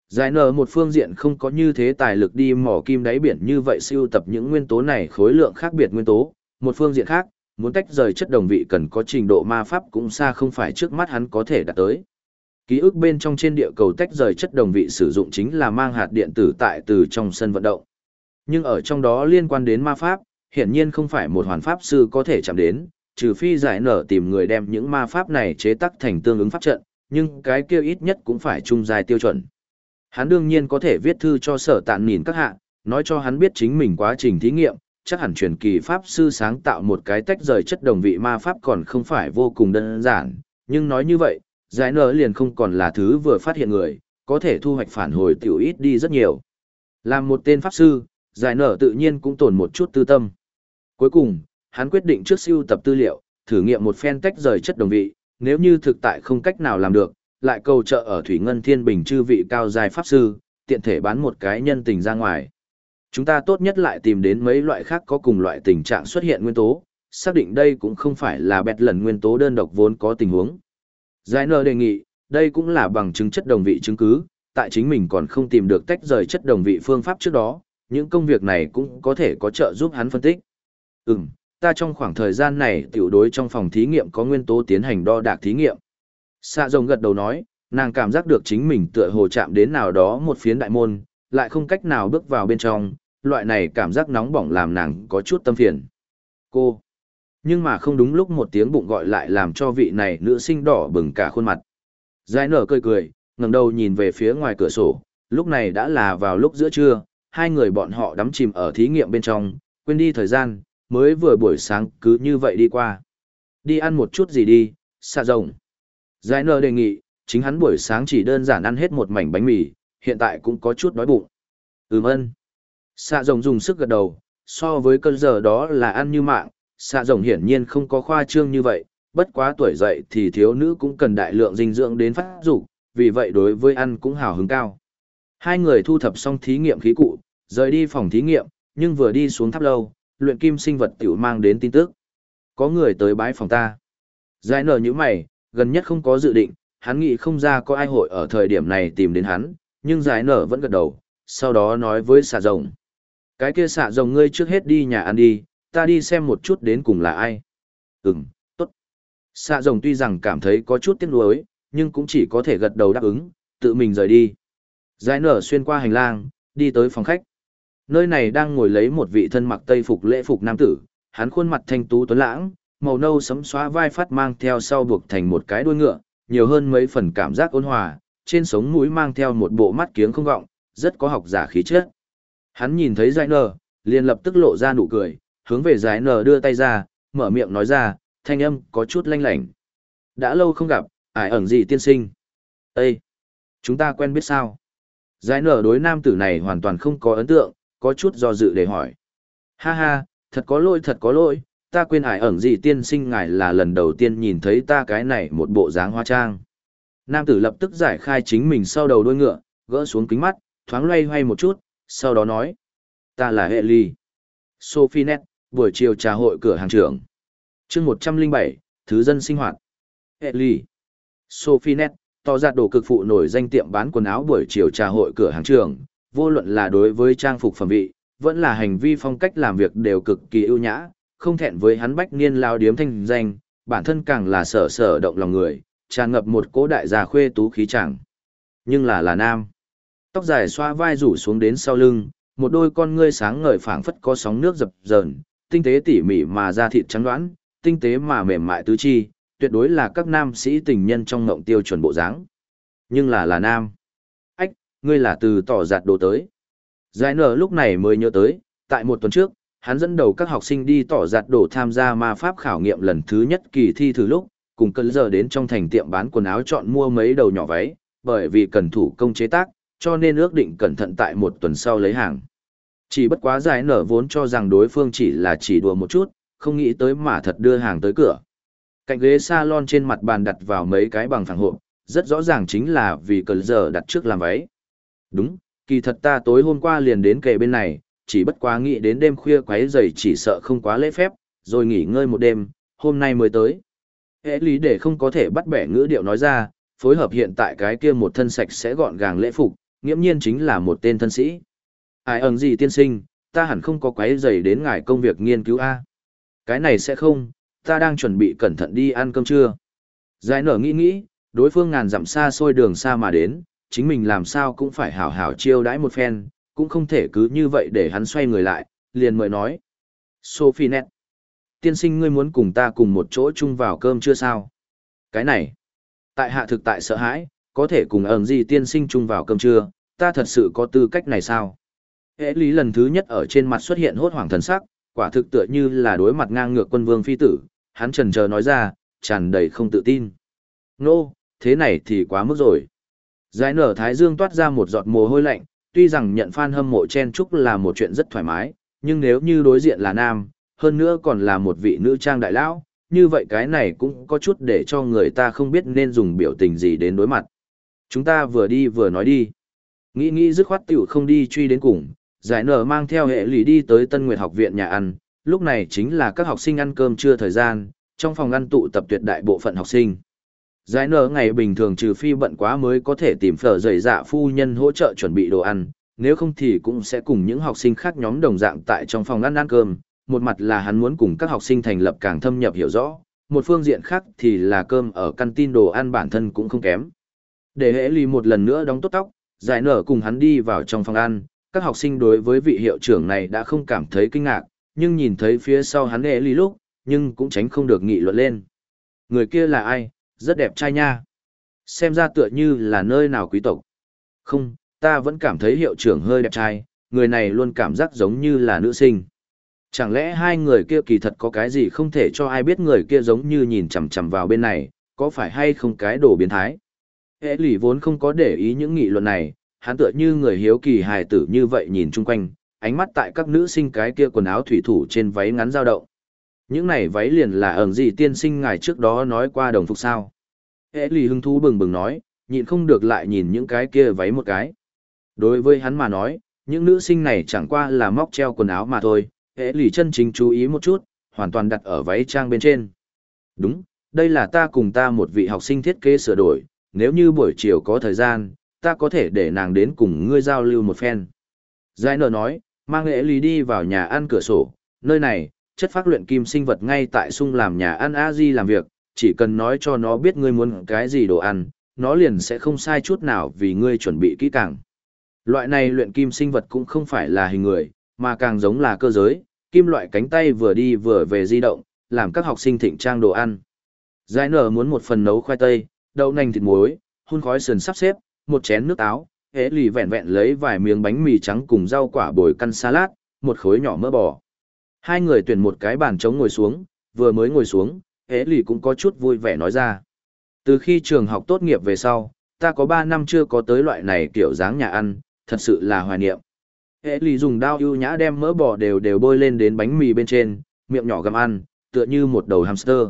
Giải nở một phương diện không có như thế tài lực đi mỏ kim đáy biển như vậy siêu tập những nguyên tố này khối lượng khác biệt nguyên tố, một phương diện khác, muốn tách rời chất đồng vị cần có trình độ ma pháp cũng xa không phải trước mắt hắn có thể đạt tới. Ký ức bên trong trên địa cầu tách rời chất đồng vị sử dụng chính là mang hạt điện tử tại từ trong sân vận động. Nhưng ở trong đó liên quan đến ma pháp, hiển nhiên không phải một hoàn pháp sư có thể chạm đến, trừ phi giải nở tìm người đem những ma pháp này chế tác thành tương ứng pháp trận, nhưng cái kia ít nhất cũng phải trung dài tiêu chuẩn. Hắn đương nhiên có thể viết thư cho sở tạn nhìn các hạ, nói cho hắn biết chính mình quá trình thí nghiệm, chắc hẳn truyền kỳ pháp sư sáng tạo một cái tách rời chất đồng vị ma pháp còn không phải vô cùng đơn giản, nhưng nói như vậy, giải nở liền không còn là thứ vừa phát hiện người, có thể thu hoạch phản hồi tiểu ít đi rất nhiều. Làm một tên pháp sư, giải nở tự nhiên cũng tồn một chút tư tâm. Cuối cùng, hắn quyết định trước siêu tập tư liệu, thử nghiệm một phen tách rời chất đồng vị, nếu như thực tại không cách nào làm được, lại cầu trợ ở Thủy Ngân Thiên Bình chư vị cao dài pháp sư, tiện thể bán một cái nhân tình ra ngoài. Chúng ta tốt nhất lại tìm đến mấy loại khác có cùng loại tình trạng xuất hiện nguyên tố, xác định đây cũng không phải là bẹt lần nguyên tố đơn độc vốn có tình huống. Giải nơ đề nghị, đây cũng là bằng chứng chất đồng vị chứng cứ, tại chính mình còn không tìm được tách rời chất đồng vị phương pháp trước đó, những công việc này cũng có thể có trợ giúp hắn phân tích. Ừm, ta trong khoảng thời gian này tiểu đối trong phòng thí nghiệm có nguyên tố tiến hành đo đạc thí nghiệm. Xạ rồng gật đầu nói, nàng cảm giác được chính mình tựa hồ chạm đến nào đó một phiến đại môn, lại không cách nào bước vào bên trong, loại này cảm giác nóng bỏng làm nàng có chút tâm phiền. Cô! Nhưng mà không đúng lúc một tiếng bụng gọi lại làm cho vị này nữ sinh đỏ bừng cả khuôn mặt. Giải nở cười cười, ngẩng đầu nhìn về phía ngoài cửa sổ, lúc này đã là vào lúc giữa trưa, hai người bọn họ đắm chìm ở thí nghiệm bên trong, quên đi thời gian, mới vừa buổi sáng cứ như vậy đi qua. Đi ăn một chút gì đi, xạ rồng. Giải nở đề nghị, chính hắn buổi sáng chỉ đơn giản ăn hết một mảnh bánh mì, hiện tại cũng có chút đói bụng. Ừm ân. Xạ rồng dùng sức gật đầu, so với cơn giờ đó là ăn như mạng, xạ rồng hiển nhiên không có khoa trương như vậy, bất quá tuổi dậy thì thiếu nữ cũng cần đại lượng dinh dưỡng đến phát dục, vì vậy đối với ăn cũng hào hứng cao. Hai người thu thập xong thí nghiệm khí cụ, rời đi phòng thí nghiệm, nhưng vừa đi xuống tháp lâu, luyện kim sinh vật tiểu mang đến tin tức. Có người tới bái phòng ta. Giải nở như mày, gần nhất không có dự định, hắn nghĩ không ra có ai hội ở thời điểm này tìm đến hắn, nhưng giải nở vẫn gật đầu, sau đó nói với xạ rồng. Cái kia xạ rồng ngươi trước hết đi nhà ăn đi, ta đi xem một chút đến cùng là ai. Ừm, tốt. Xạ rồng tuy rằng cảm thấy có chút tiếc nuối, nhưng cũng chỉ có thể gật đầu đáp ứng, tự mình rời đi. Giải nở xuyên qua hành lang, đi tới phòng khách. Nơi này đang ngồi lấy một vị thân mặc tây phục lễ phục nam tử, hắn khuôn mặt thanh tú tuấn lãng, màu nâu sấm xóa vai phát mang theo sau buộc thành một cái đuôi ngựa, nhiều hơn mấy phần cảm giác ôn hòa, trên sống mũi mang theo một bộ mắt kiếng không gọng, rất có học giả khí chất. Hắn nhìn thấy Giải Nở, liền lập tức lộ ra nụ cười, hướng về Giải Nở đưa tay ra, mở miệng nói ra, thanh âm có chút lanh lảnh. Đã lâu không gặp, ải ẩn gì tiên sinh? Ê! Chúng ta quen biết sao? Giải nở đối nam tử này hoàn toàn không có ấn tượng, có chút do dự để hỏi. Ha ha, thật có lỗi thật có lỗi, ta quên ải ẩn gì tiên sinh ngài là lần đầu tiên nhìn thấy ta cái này một bộ dáng hoa trang. Nam tử lập tức giải khai chính mình sau đầu đuôi ngựa, gỡ xuống kính mắt, thoáng loay hoay một chút, sau đó nói. Ta là hệ ly. Sophie Net, buổi chiều trà hội cửa hàng trưởng. chương 107, Thứ dân sinh hoạt. Hệ ly. Sophie Net, tỏ giặt đồ cực phụ nổi danh tiệm bán quần áo buổi chiều trà hội cửa hàng trưởng, vô luận là đối với trang phục phẩm vị, vẫn là hành vi phong cách làm việc đều cực kỳ ưu nhã, không thẹn với hắn bách niên lao điếm thanh danh, bản thân càng là sở sở động lòng người, tràn ngập một cỗ đại già khuê tú khí chẳng. Nhưng là là nam. Tóc dài xoa vai rủ xuống đến sau lưng, một đôi con ngươi sáng ngời phảng phất có sóng nước dập dờn, tinh tế tỉ mỉ mà da thịt trắng đoán, tinh tế mà mềm mại tứ chi, tuyệt đối là các nam sĩ tình nhân trong ngộng tiêu chuẩn bộ dáng. Nhưng là là nam. Ách, ngươi là từ tỏ giạt đồ tới. Giải nở lúc này mới nhớ tới, tại một tuần trước, hắn dẫn đầu các học sinh đi tỏ giặt đồ tham gia ma pháp khảo nghiệm lần thứ nhất kỳ thi thử lúc, cùng cơn giờ đến trong thành tiệm bán quần áo chọn mua mấy đầu nhỏ váy, bởi vì cần thủ công chế tác, cho nên ước định cẩn thận tại một tuần sau lấy hàng. Chỉ bất quá giải nở vốn cho rằng đối phương chỉ là chỉ đùa một chút, không nghĩ tới mà thật đưa hàng tới cửa. Cạnh ghế salon trên mặt bàn đặt vào mấy cái bằng phẳng hộp, rất rõ ràng chính là vì cần giờ đặt trước làm váy. Đúng, kỳ thật ta tối hôm qua liền đến kề bên này, chỉ bất quá nghĩ đến đêm khuya quấy rầy chỉ sợ không quá lễ phép, rồi nghỉ ngơi một đêm, hôm nay mới tới. Hệ lý để không có thể bắt bẻ ngữ điệu nói ra, phối hợp hiện tại cái kia một thân sạch sẽ gọn gàng lễ phục, nghiễm nhiên chính là một tên thân sĩ. Ai ẩn gì tiên sinh, ta hẳn không có quái dày đến ngài công việc nghiên cứu A. Cái này sẽ không, ta đang chuẩn bị cẩn thận đi ăn cơm trưa. Giải nở nghĩ nghĩ, đối phương ngàn dặm xa xôi đường xa mà đến, chính mình làm sao cũng phải hảo hảo chiêu đãi một phen, cũng không thể cứ như vậy để hắn xoay người lại, liền mời nói. Sophie Net, tiên sinh ngươi muốn cùng ta cùng một chỗ chung vào cơm chưa sao? Cái này, tại hạ thực tại sợ hãi, có thể cùng ẩn gì tiên sinh chung vào cơm trưa, ta thật sự có tư cách này sao? Hệ lý lần thứ nhất ở trên mặt xuất hiện hốt hoảng thần sắc, quả thực tựa như là đối mặt ngang ngược quân vương phi tử, hắn trần chờ nói ra, tràn đầy không tự tin. Nô, no, thế này thì quá mức rồi. Giải nở thái dương toát ra một giọt mồ hôi lạnh, tuy rằng nhận fan hâm mộ chen chúc là một chuyện rất thoải mái, nhưng nếu như đối diện là nam, hơn nữa còn là một vị nữ trang đại lão, như vậy cái này cũng có chút để cho người ta không biết nên dùng biểu tình gì đến đối mặt. Chúng ta vừa đi vừa nói đi. Nghĩ nghĩ dứt khoát tiểu không đi truy đến cùng, giải nở mang theo hệ lý đi tới Tân Nguyệt học viện nhà ăn, lúc này chính là các học sinh ăn cơm trưa thời gian, trong phòng ăn tụ tập tuyệt đại bộ phận học sinh. Giải nở ngày bình thường trừ phi bận quá mới có thể tìm phở dày dạ phu nhân hỗ trợ chuẩn bị đồ ăn, nếu không thì cũng sẽ cùng những học sinh khác nhóm đồng dạng tại trong phòng ăn ăn cơm. Một mặt là hắn muốn cùng các học sinh thành lập càng thâm nhập hiểu rõ, một phương diện khác thì là cơm ở căn tin đồ ăn bản thân cũng không kém. Để hệ lì một lần nữa đóng tốt tóc, giải nở cùng hắn đi vào trong phòng ăn, các học sinh đối với vị hiệu trưởng này đã không cảm thấy kinh ngạc, nhưng nhìn thấy phía sau hắn hệ lì lúc, nhưng cũng tránh không được nghị luận lên. Người kia là ai, rất đẹp trai nha. Xem ra tựa như là nơi nào quý tộc. Không, ta vẫn cảm thấy hiệu trưởng hơi đẹp trai, người này luôn cảm giác giống như là nữ sinh. Chẳng lẽ hai người kia kỳ thật có cái gì không thể cho ai biết người kia giống như nhìn chằm chằm vào bên này, có phải hay không cái đồ biến thái? Hệ lỷ vốn không có để ý những nghị luận này, hắn tựa như người hiếu kỳ hài tử như vậy nhìn chung quanh, ánh mắt tại các nữ sinh cái kia quần áo thủy thủ trên váy ngắn dao động. Những này váy liền là ẩn gì tiên sinh ngài trước đó nói qua đồng phục sao. Hệ lì hưng thú bừng bừng nói, nhịn không được lại nhìn những cái kia váy một cái. Đối với hắn mà nói, những nữ sinh này chẳng qua là móc treo quần áo mà thôi, hệ lì chân chính chú ý một chút, hoàn toàn đặt ở váy trang bên trên. Đúng, đây là ta cùng ta một vị học sinh thiết kế sửa đổi, nếu như buổi chiều có thời gian, ta có thể để nàng đến cùng ngươi giao lưu một phen. Giải nở nói, mang hệ lì đi vào nhà ăn cửa sổ, nơi này, chất phát luyện kim sinh vật ngay tại sung làm nhà ăn a di làm việc chỉ cần nói cho nó biết ngươi muốn cái gì đồ ăn nó liền sẽ không sai chút nào vì ngươi chuẩn bị kỹ càng loại này luyện kim sinh vật cũng không phải là hình người mà càng giống là cơ giới kim loại cánh tay vừa đi vừa về di động làm các học sinh thịnh trang đồ ăn giải nở muốn một phần nấu khoai tây đậu nành thịt muối hun khói sườn sắp xếp một chén nước táo. hễ lì vẹn vẹn lấy vài miếng bánh mì trắng cùng rau quả bồi căn salad một khối nhỏ mỡ bò Hai người tuyển một cái bàn trống ngồi xuống, vừa mới ngồi xuống, hế lì cũng có chút vui vẻ nói ra. Từ khi trường học tốt nghiệp về sau, ta có 3 năm chưa có tới loại này kiểu dáng nhà ăn, thật sự là hoài niệm. Hệ lì dùng dao ưu nhã đem mỡ bò đều đều bôi lên đến bánh mì bên trên, miệng nhỏ gặm ăn, tựa như một đầu hamster.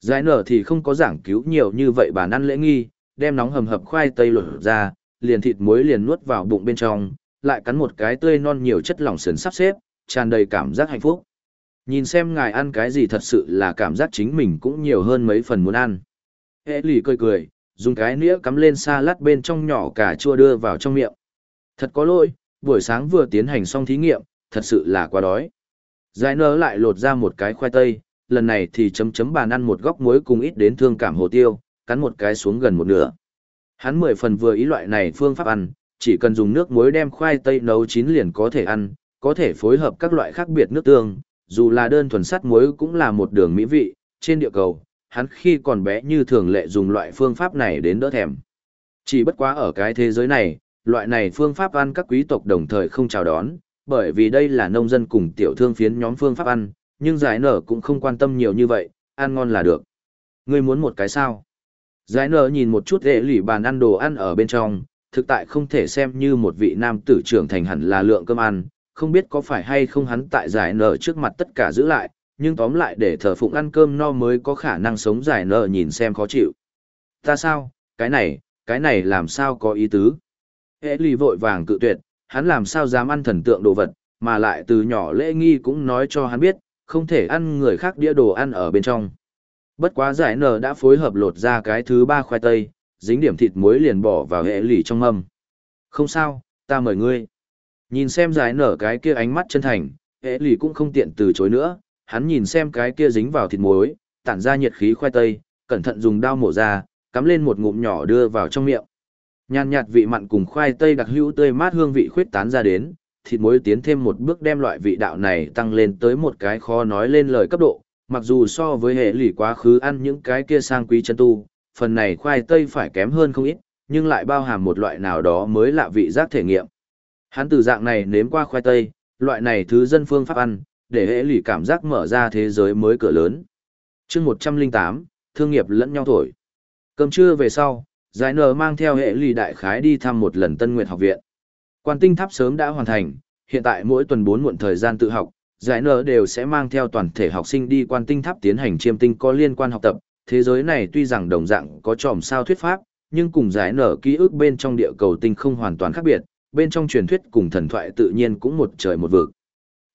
Giải nở thì không có giảng cứu nhiều như vậy bà ăn lễ nghi, đem nóng hầm hập khoai tây lột ra, liền thịt muối liền nuốt vào bụng bên trong, lại cắn một cái tươi non nhiều chất lỏng sườn sắp xếp, tràn đầy cảm giác hạnh phúc. Nhìn xem ngài ăn cái gì thật sự là cảm giác chính mình cũng nhiều hơn mấy phần muốn ăn. Hệ lì cười cười, dùng cái nĩa cắm lên xa lát bên trong nhỏ cà chua đưa vào trong miệng. Thật có lỗi, buổi sáng vừa tiến hành xong thí nghiệm, thật sự là quá đói. Giải nở lại lột ra một cái khoai tây, lần này thì chấm chấm bàn ăn một góc muối cùng ít đến thương cảm hồ tiêu, cắn một cái xuống gần một nửa. Hắn mười phần vừa ý loại này phương pháp ăn, chỉ cần dùng nước muối đem khoai tây nấu chín liền có thể ăn, có thể phối hợp các loại khác biệt nước tương, dù là đơn thuần sắt muối cũng là một đường mỹ vị, trên địa cầu, hắn khi còn bé như thường lệ dùng loại phương pháp này đến đỡ thèm. Chỉ bất quá ở cái thế giới này, loại này phương pháp ăn các quý tộc đồng thời không chào đón, bởi vì đây là nông dân cùng tiểu thương phiến nhóm phương pháp ăn, nhưng giải nở cũng không quan tâm nhiều như vậy, ăn ngon là được. Ngươi muốn một cái sao? Giải nở nhìn một chút hệ lỉ bàn ăn đồ ăn ở bên trong, thực tại không thể xem như một vị nam tử trưởng thành hẳn là lượng cơm ăn, không biết có phải hay không hắn tại giải nở trước mặt tất cả giữ lại, nhưng tóm lại để thờ phụng ăn cơm no mới có khả năng sống giải nở nhìn xem khó chịu. Ta sao, cái này, cái này làm sao có ý tứ? Hệ lì vội vàng cự tuyệt, hắn làm sao dám ăn thần tượng đồ vật, mà lại từ nhỏ lễ nghi cũng nói cho hắn biết, không thể ăn người khác đĩa đồ ăn ở bên trong. Bất quá giải nở đã phối hợp lột ra cái thứ ba khoai tây, dính điểm thịt muối liền bỏ vào hệ lì trong mâm. Không sao, ta mời ngươi. Nhìn xem giải nở cái kia ánh mắt chân thành, hệ lì cũng không tiện từ chối nữa, hắn nhìn xem cái kia dính vào thịt muối, tản ra nhiệt khí khoai tây, cẩn thận dùng dao mổ ra, cắm lên một ngụm nhỏ đưa vào trong miệng. Nhàn nhạt vị mặn cùng khoai tây đặc hữu tươi mát hương vị khuyết tán ra đến, thịt muối tiến thêm một bước đem loại vị đạo này tăng lên tới một cái khó nói lên lời cấp độ, mặc dù so với hệ lì quá khứ ăn những cái kia sang quý chân tu, phần này khoai tây phải kém hơn không ít, nhưng lại bao hàm một loại nào đó mới lạ vị giác thể nghiệm. Hắn từ dạng này nếm qua khoai tây, loại này thứ dân phương pháp ăn, để hệ lì cảm giác mở ra thế giới mới cửa lớn. chương 108, thương nghiệp lẫn nhau thổi. Cơm trưa về sau, giải nở mang theo hệ lì đại khái đi thăm một lần Tân Nguyệt học viện. Quan tinh tháp sớm đã hoàn thành, hiện tại mỗi tuần bốn muộn thời gian tự học, giải nở đều sẽ mang theo toàn thể học sinh đi quan tinh tháp tiến hành chiêm tinh có liên quan học tập. Thế giới này tuy rằng đồng dạng có tròm sao thuyết pháp, nhưng cùng giải nở ký ức bên trong địa cầu tinh không hoàn toàn khác biệt, bên trong truyền thuyết cùng thần thoại tự nhiên cũng một trời một vực.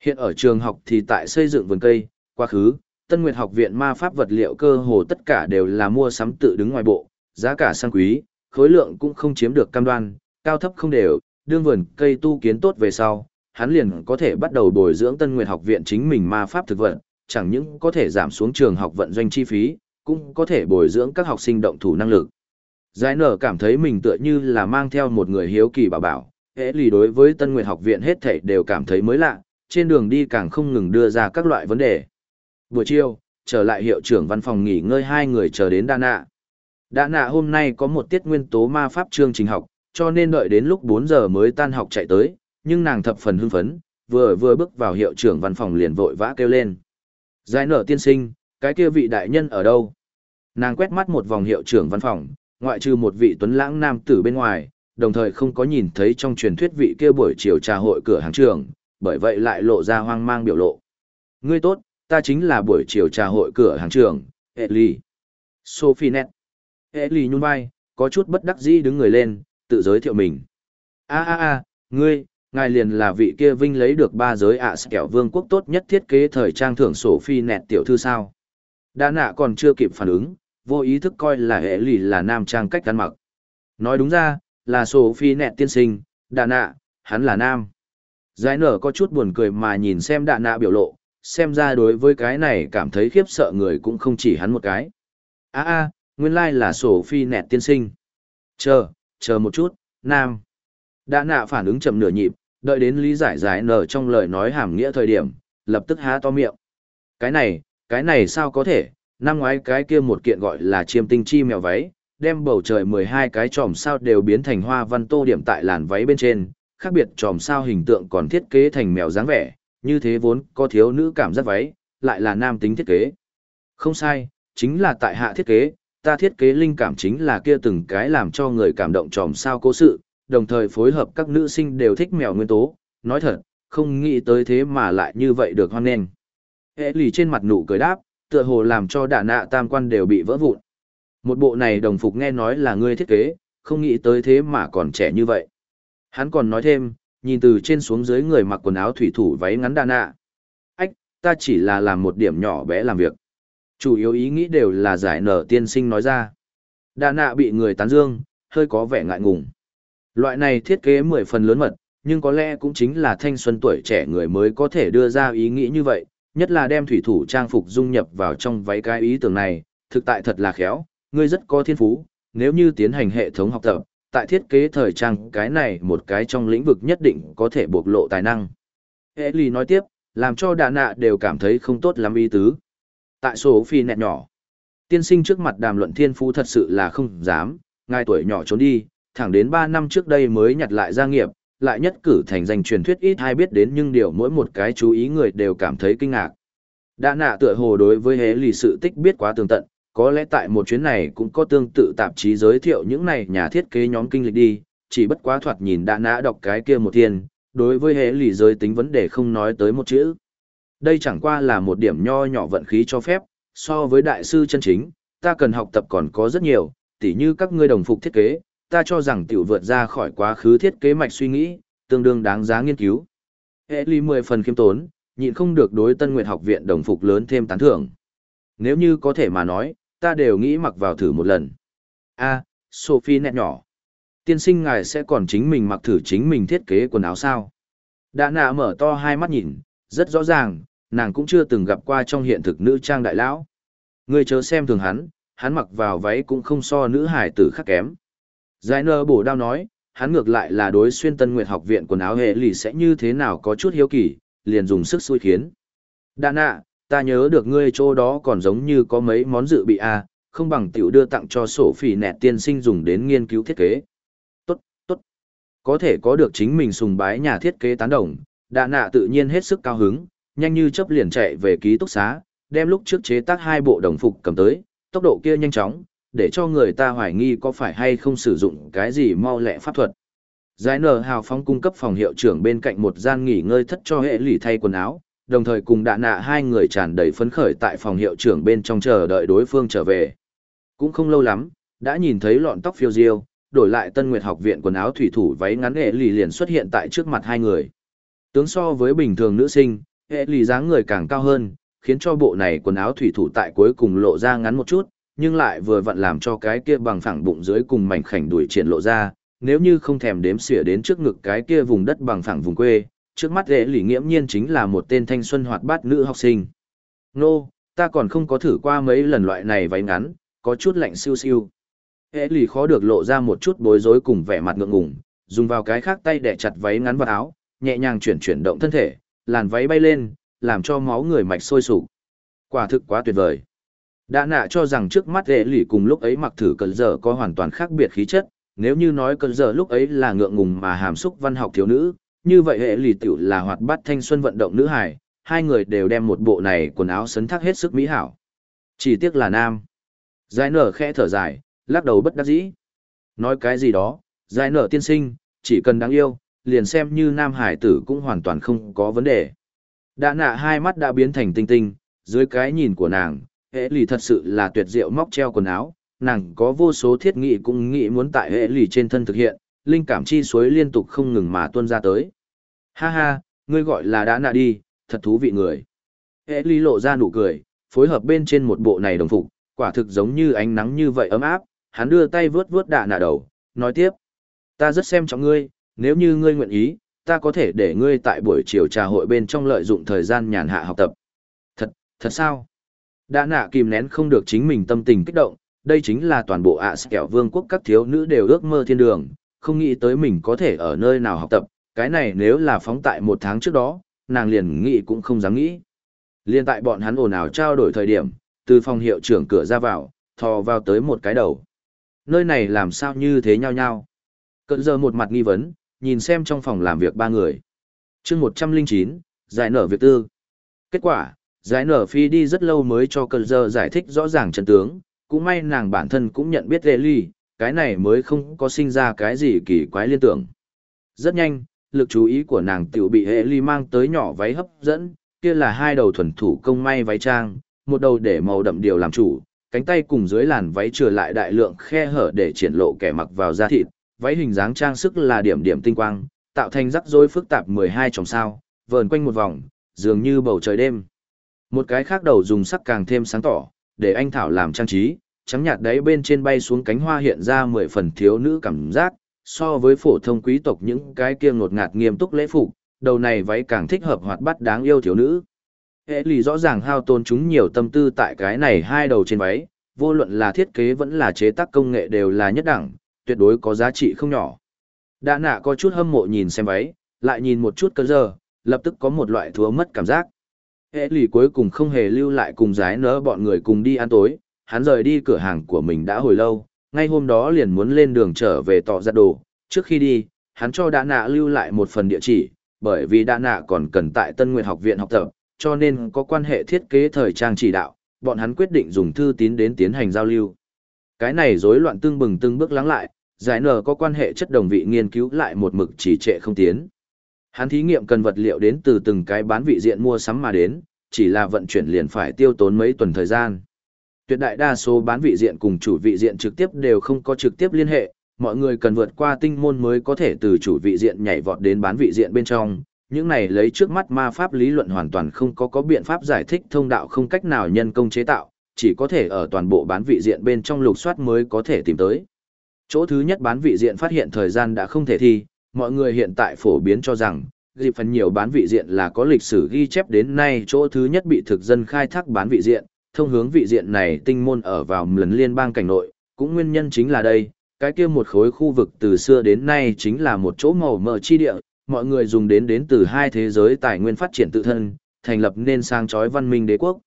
Hiện ở trường học thì tại xây dựng vườn cây, quá khứ, Tân Nguyệt học viện ma pháp vật liệu cơ hồ tất cả đều là mua sắm tự đứng ngoài bộ, giá cả sang quý, khối lượng cũng không chiếm được cam đoan, cao thấp không đều, đương vườn cây tu kiến tốt về sau, hắn liền có thể bắt đầu bồi dưỡng Tân Nguyệt học viện chính mình ma pháp thực vật, chẳng những có thể giảm xuống trường học vận doanh chi phí, cũng có thể bồi dưỡng các học sinh động thủ năng lực. Giải nở cảm thấy mình tựa như là mang theo một người hiếu kỳ bảo bảo, hễ lì đối với Tân Nguyệt học viện hết thảy đều cảm thấy mới lạ, trên đường đi càng không ngừng đưa ra các loại vấn đề. Buổi chiều, trở lại hiệu trưởng văn phòng nghỉ ngơi hai người chờ đến Đa Nạ đã Nạ hôm nay có một tiết nguyên tố ma pháp chương trình học, cho nên đợi đến lúc 4 giờ mới tan học chạy tới, nhưng nàng thập phần hưng phấn, vừa vừa bước vào hiệu trưởng văn phòng liền vội vã kêu lên. Giải nở tiên sinh, cái kia vị đại nhân ở đâu? Nàng quét mắt một vòng hiệu trưởng văn phòng, ngoại trừ một vị tuấn lãng nam tử bên ngoài, đồng thời không có nhìn thấy trong truyền thuyết vị kia buổi chiều trà hội cửa hàng trường, bởi vậy lại lộ ra hoang mang biểu lộ. Ngươi tốt, ta chính là buổi chiều trà hội cửa hàng trường, Ellie. Sophie Net. lì nhún vai, có chút bất đắc dĩ đứng người lên, tự giới thiệu mình. A a a, ngươi, ngài liền là vị kia vinh lấy được ba giới ạ à kẹo vương quốc tốt nhất thiết kế thời trang thưởng sổ phi nẹt tiểu thư sao. Đã nạ còn chưa kịp phản ứng, vô ý thức coi là Ellie là nam trang cách ăn mặc. Nói đúng ra, là sổ phi nẹt tiên sinh, đà nạ, hắn là nam. Giải nở có chút buồn cười mà nhìn xem đạ nạ biểu lộ, xem ra đối với cái này cảm thấy khiếp sợ người cũng không chỉ hắn một cái. a a nguyên lai là sổ phi nẹt tiên sinh. Chờ, chờ một chút, nam. đã nạ phản ứng chậm nửa nhịp, đợi đến lý giải giải nở trong lời nói hàm nghĩa thời điểm, lập tức há to miệng. Cái này, cái này sao có thể, năm ngoái cái kia một kiện gọi là chiêm tinh chi mèo váy, đem bầu trời 12 cái tròm sao đều biến thành hoa văn tô điểm tại làn váy bên trên, khác biệt tròm sao hình tượng còn thiết kế thành mèo dáng vẻ, như thế vốn có thiếu nữ cảm giác váy, lại là nam tính thiết kế. Không sai, chính là tại hạ thiết kế, ta thiết kế linh cảm chính là kia từng cái làm cho người cảm động tròm sao cố sự, đồng thời phối hợp các nữ sinh đều thích mèo nguyên tố, nói thật, không nghĩ tới thế mà lại như vậy được hoan nghênh. Hệ lì trên mặt nụ cười đáp, tựa hồ làm cho đả nạ tam quan đều bị vỡ vụn. Một bộ này đồng phục nghe nói là ngươi thiết kế, không nghĩ tới thế mà còn trẻ như vậy. Hắn còn nói thêm, nhìn từ trên xuống dưới người mặc quần áo thủy thủ váy ngắn đà nạ. Ách, ta chỉ là làm một điểm nhỏ bé làm việc. Chủ yếu ý nghĩ đều là giải nở tiên sinh nói ra. đà nạ bị người tán dương, hơi có vẻ ngại ngùng. Loại này thiết kế mười phần lớn mật, nhưng có lẽ cũng chính là thanh xuân tuổi trẻ người mới có thể đưa ra ý nghĩ như vậy, nhất là đem thủy thủ trang phục dung nhập vào trong váy cái ý tưởng này, thực tại thật là khéo, ngươi rất có thiên phú, nếu như tiến hành hệ thống học tập, tại thiết kế thời trang cái này một cái trong lĩnh vực nhất định có thể bộc lộ tài năng. Hệ lì nói tiếp, làm cho đà nạ đều cảm thấy không tốt lắm ý tứ. Tại số phi nẹt nhỏ, tiên sinh trước mặt đàm luận thiên phú thật sự là không dám, ngài tuổi nhỏ trốn đi, thẳng đến 3 năm trước đây mới nhặt lại gia nghiệp, lại nhất cử thành danh truyền thuyết ít ai biết đến nhưng điều mỗi một cái chú ý người đều cảm thấy kinh ngạc. Đã nạ tựa hồ đối với hế lì sự tích biết quá tường tận, có lẽ tại một chuyến này cũng có tương tự tạp chí giới thiệu những này nhà thiết kế nhóm kinh lịch đi, chỉ bất quá thoạt nhìn đã nã đọc cái kia một thiên, đối với hế lì giới tính vấn đề không nói tới một chữ. Đây chẳng qua là một điểm nho nhỏ vận khí cho phép, so với đại sư chân chính, ta cần học tập còn có rất nhiều, tỉ như các ngươi đồng phục thiết kế, ta cho rằng tiểu vượt ra khỏi quá khứ thiết kế mạch suy nghĩ, tương đương đáng giá nghiên cứu. Hệ ly 10 phần khiêm tốn, nhịn không được đối Tân Nguyệt học viện đồng phục lớn thêm tán thưởng. Nếu như có thể mà nói, ta đều nghĩ mặc vào thử một lần. A, Sophie nét nhỏ. Tiên sinh ngài sẽ còn chính mình mặc thử chính mình thiết kế quần áo sao? Đã nạ mở to hai mắt nhìn, rất rõ ràng, nàng cũng chưa từng gặp qua trong hiện thực nữ trang đại lão. Người chớ xem thường hắn, hắn mặc vào váy cũng không so nữ hải tử khác kém. Giải nơ bổ đao nói, hắn ngược lại là đối xuyên tân nguyệt học viện quần áo hệ lì sẽ như thế nào có chút hiếu kỳ, liền dùng sức xui khiến. Đà nạ, ta nhớ được ngươi chỗ đó còn giống như có mấy món dự bị à, không bằng tiểu đưa tặng cho sổ phỉ nẹt tiên sinh dùng đến nghiên cứu thiết kế. Tốt, tốt. Có thể có được chính mình sùng bái nhà thiết kế tán đồng, đà nạ tự nhiên hết sức cao hứng, nhanh như chấp liền chạy về ký túc xá, đem lúc trước chế tác hai bộ đồng phục cầm tới, tốc độ kia nhanh chóng, để cho người ta hoài nghi có phải hay không sử dụng cái gì mau lẹ pháp thuật. Giải nở hào phóng cung cấp phòng hiệu trưởng bên cạnh một gian nghỉ ngơi thất cho hệ lì thay quần áo, đồng thời cùng đạ nạ hai người tràn đầy phấn khởi tại phòng hiệu trưởng bên trong chờ đợi đối phương trở về. Cũng không lâu lắm, đã nhìn thấy lọn tóc phiêu diêu, đổi lại Tân Nguyệt học viện quần áo thủy thủ váy ngắn hệ lì liền xuất hiện tại trước mặt hai người. Tướng so với bình thường nữ sinh, hệ lì dáng người càng cao hơn, khiến cho bộ này quần áo thủy thủ tại cuối cùng lộ ra ngắn một chút, nhưng lại vừa vặn làm cho cái kia bằng phẳng bụng dưới cùng mảnh khảnh đuổi triển lộ ra, nếu như không thèm đếm xỉa đến trước ngực cái kia vùng đất bằng phẳng vùng quê, trước mắt lễ lì nghiễm nhiên chính là một tên thanh xuân hoạt bát nữ học sinh. Nô, ta còn không có thử qua mấy lần loại này váy ngắn, có chút lạnh siêu siêu. Hệ lì khó được lộ ra một chút bối rối cùng vẻ mặt ngượng ngùng, dùng vào cái khác tay để chặt váy ngắn vào áo, nhẹ nhàng chuyển chuyển động thân thể, làn váy bay lên, làm cho máu người mạch sôi sục. Quả thực quá tuyệt vời. Đã nạ cho rằng trước mắt hệ lì cùng lúc ấy mặc thử cơn giờ có hoàn toàn khác biệt khí chất, nếu như nói cơn giờ lúc ấy là ngượng ngùng mà hàm xúc văn học thiếu nữ, như vậy hệ lì tiểu là hoạt bát thanh xuân vận động nữ hải, hai người đều đem một bộ này quần áo sấn thác hết sức mỹ hảo. Chỉ tiếc là nam. Giải nở khẽ thở dài, lắc đầu bất đắc dĩ. Nói cái gì đó, giải nở tiên sinh, chỉ cần đáng yêu, liền xem như nam hải tử cũng hoàn toàn không có vấn đề. Đã nạ hai mắt đã biến thành tinh tinh, dưới cái nhìn của nàng, hệ lì thật sự là tuyệt diệu móc treo quần áo, nàng có vô số thiết nghị cũng nghĩ muốn tại hệ lì trên thân thực hiện, linh cảm chi suối liên tục không ngừng mà tuôn ra tới. Ha ha, ngươi gọi là đã nạ đi, thật thú vị người. Hệ lì lộ ra nụ cười, phối hợp bên trên một bộ này đồng phục, quả thực giống như ánh nắng như vậy ấm áp, hắn đưa tay vướt vướt đạ nạ đầu, nói tiếp. Ta rất xem trọng ngươi, nếu như ngươi nguyện ý, ta có thể để ngươi tại buổi chiều trà hội bên trong lợi dụng thời gian nhàn hạ học tập. Thật, thật sao? Đã nạ kìm nén không được chính mình tâm tình kích động, đây chính là toàn bộ ạ à kẹo vương quốc các thiếu nữ đều ước mơ thiên đường, không nghĩ tới mình có thể ở nơi nào học tập, cái này nếu là phóng tại một tháng trước đó, nàng liền nghĩ cũng không dám nghĩ. Liên tại bọn hắn ồn ào trao đổi thời điểm, từ phòng hiệu trưởng cửa ra vào, thò vào tới một cái đầu. Nơi này làm sao như thế nhau nhau? Cận giờ một mặt nghi vấn, nhìn xem trong phòng làm việc ba người. chương 109, giải nở việc tư. Kết quả, giải nở phi đi rất lâu mới cho cần giờ giải thích rõ ràng chân tướng, cũng may nàng bản thân cũng nhận biết Ellie, cái này mới không có sinh ra cái gì kỳ quái liên tưởng. Rất nhanh, lực chú ý của nàng tiểu bị hệ ly mang tới nhỏ váy hấp dẫn, kia là hai đầu thuần thủ công may váy trang, một đầu để màu đậm điều làm chủ, cánh tay cùng dưới làn váy trở lại đại lượng khe hở để triển lộ kẻ mặc vào da thịt, váy hình dáng trang sức là điểm điểm tinh quang, tạo thành rắc rối phức tạp 12 tròng sao, vờn quanh một vòng, dường như bầu trời đêm. Một cái khác đầu dùng sắc càng thêm sáng tỏ, để anh thảo làm trang trí, trắng nhạt đấy bên trên bay xuống cánh hoa hiện ra mười phần thiếu nữ cảm giác, so với phổ thông quý tộc những cái kia ngột ngạt nghiêm túc lễ phục, đầu này váy càng thích hợp hoạt bát đáng yêu thiếu nữ. Hệ lì rõ ràng hao tôn chúng nhiều tâm tư tại cái này hai đầu trên váy, vô luận là thiết kế vẫn là chế tác công nghệ đều là nhất đẳng, tuyệt đối có giá trị không nhỏ. Đã nạ có chút hâm mộ nhìn xem váy, lại nhìn một chút cơ giờ, lập tức có một loại thua mất cảm giác. Hệ lì cuối cùng không hề lưu lại cùng giái nỡ bọn người cùng đi ăn tối, hắn rời đi cửa hàng của mình đã hồi lâu, ngay hôm đó liền muốn lên đường trở về tỏ ra đồ. Trước khi đi, hắn cho đã nạ lưu lại một phần địa chỉ, bởi vì đã nạ còn cần tại Tân Nguyệt học viện học tập, cho nên có quan hệ thiết kế thời trang chỉ đạo, bọn hắn quyết định dùng thư tín đến tiến hành giao lưu. Cái này rối loạn tương bừng tương bước lắng lại, giải nở có quan hệ chất đồng vị nghiên cứu lại một mực chỉ trệ không tiến. Hắn thí nghiệm cần vật liệu đến từ từng cái bán vị diện mua sắm mà đến, chỉ là vận chuyển liền phải tiêu tốn mấy tuần thời gian. Tuyệt đại đa số bán vị diện cùng chủ vị diện trực tiếp đều không có trực tiếp liên hệ, mọi người cần vượt qua tinh môn mới có thể từ chủ vị diện nhảy vọt đến bán vị diện bên trong. Những này lấy trước mắt ma pháp lý luận hoàn toàn không có có biện pháp giải thích thông đạo không cách nào nhân công chế tạo, chỉ có thể ở toàn bộ bán vị diện bên trong lục soát mới có thể tìm tới. Chỗ thứ nhất bán vị diện phát hiện thời gian đã không thể thi, mọi người hiện tại phổ biến cho rằng, dịp phần nhiều bán vị diện là có lịch sử ghi chép đến nay chỗ thứ nhất bị thực dân khai thác bán vị diện, thông hướng vị diện này tinh môn ở vào lần liên bang cảnh nội, cũng nguyên nhân chính là đây, cái kia một khối khu vực từ xưa đến nay chính là một chỗ màu mờ chi địa, mọi người dùng đến đến từ hai thế giới tài nguyên phát triển tự thân, thành lập nên sang chói văn minh đế quốc.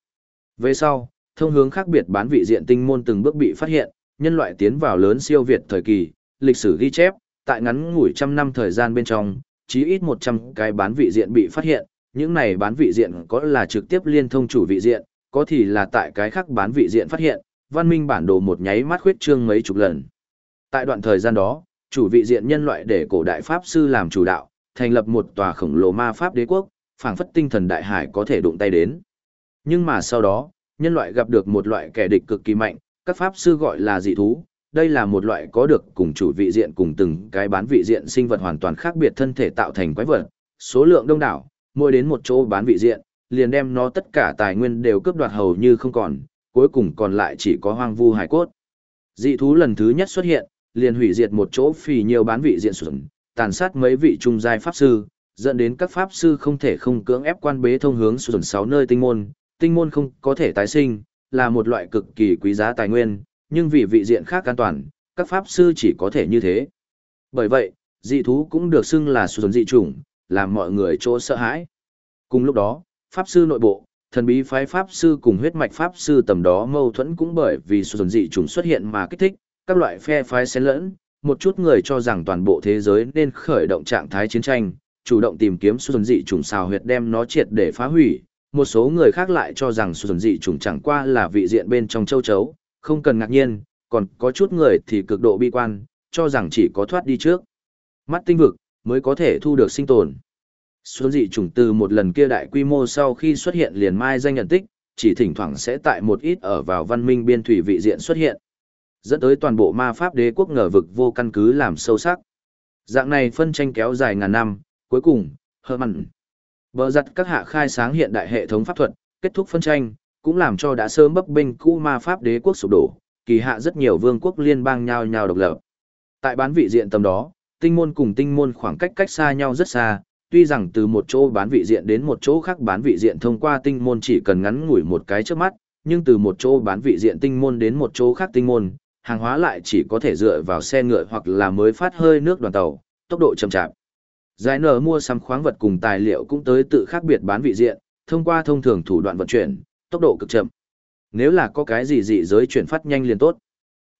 Về sau, thông hướng khác biệt bán vị diện tinh môn từng bước bị phát hiện, nhân loại tiến vào lớn siêu việt thời kỳ, lịch sử ghi chép, tại ngắn ngủi trăm năm thời gian bên trong, chí ít 100 cái bán vị diện bị phát hiện, những này bán vị diện có là trực tiếp liên thông chủ vị diện, có thì là tại cái khác bán vị diện phát hiện, văn minh bản đồ một nháy mắt khuyết trương mấy chục lần. Tại đoạn thời gian đó, chủ vị diện nhân loại để cổ đại pháp sư làm chủ đạo, thành lập một tòa khổng lồ ma pháp đế quốc, phảng phất tinh thần đại hải có thể đụng tay đến. Nhưng mà sau đó, nhân loại gặp được một loại kẻ địch cực kỳ mạnh, các pháp sư gọi là dị thú, đây là một loại có được cùng chủ vị diện cùng từng cái bán vị diện sinh vật hoàn toàn khác biệt thân thể tạo thành quái vật, số lượng đông đảo, mỗi đến một chỗ bán vị diện, liền đem nó tất cả tài nguyên đều cướp đoạt hầu như không còn, cuối cùng còn lại chỉ có hoang vu hải cốt. Dị thú lần thứ nhất xuất hiện, liền hủy diệt một chỗ phì nhiều bán vị diện sụn, tàn sát mấy vị trung giai pháp sư, dẫn đến các pháp sư không thể không cưỡng ép quan bế thông hướng sụn sáu nơi tinh môn, tinh môn không có thể tái sinh, là một loại cực kỳ quý giá tài nguyên, nhưng vì vị diện khác an toàn, các pháp sư chỉ có thể như thế. Bởi vậy, dị thú cũng được xưng là sụn dị chủng, làm mọi người chỗ sợ hãi. Cùng lúc đó, pháp sư nội bộ, thần bí phái pháp sư cùng huyết mạch pháp sư tầm đó mâu thuẫn cũng bởi vì sụn dị chủng xuất hiện mà kích thích, các loại phe phái xen lẫn, một chút người cho rằng toàn bộ thế giới nên khởi động trạng thái chiến tranh, chủ động tìm kiếm sụn dị chủng xào huyệt đem nó triệt để phá hủy. Một số người khác lại cho rằng sụn dị chủng chẳng qua là vị diện bên trong châu chấu, không cần ngạc nhiên, còn có chút người thì cực độ bi quan, cho rằng chỉ có thoát đi trước. Mắt tinh vực, mới có thể thu được sinh tồn. Xuân dị chủng từ một lần kia đại quy mô sau khi xuất hiện liền mai danh nhận tích, chỉ thỉnh thoảng sẽ tại một ít ở vào văn minh biên thủy vị diện xuất hiện. Dẫn tới toàn bộ ma pháp đế quốc ngờ vực vô căn cứ làm sâu sắc. Dạng này phân tranh kéo dài ngàn năm, cuối cùng, hờ mặn. Bờ giặt các hạ khai sáng hiện đại hệ thống pháp thuật, kết thúc phân tranh, cũng làm cho đã sớm bấp bênh cũ ma pháp đế quốc sụp đổ, kỳ hạ rất nhiều vương quốc liên bang nhau nhau độc lập. Tại bán vị diện tầm đó, tinh môn cùng tinh môn khoảng cách cách xa nhau rất xa, tuy rằng từ một chỗ bán vị diện đến một chỗ khác bán vị diện thông qua tinh môn chỉ cần ngắn ngủi một cái trước mắt, nhưng từ một chỗ bán vị diện tinh môn đến một chỗ khác tinh môn, hàng hóa lại chỉ có thể dựa vào xe ngựa hoặc là mới phát hơi nước đoàn tàu, tốc độ chậm chạp. Giải nở mua sắm khoáng vật cùng tài liệu cũng tới tự khác biệt bán vị diện, thông qua thông thường thủ đoạn vận chuyển, tốc độ cực chậm. Nếu là có cái gì dị giới chuyển phát nhanh liền tốt.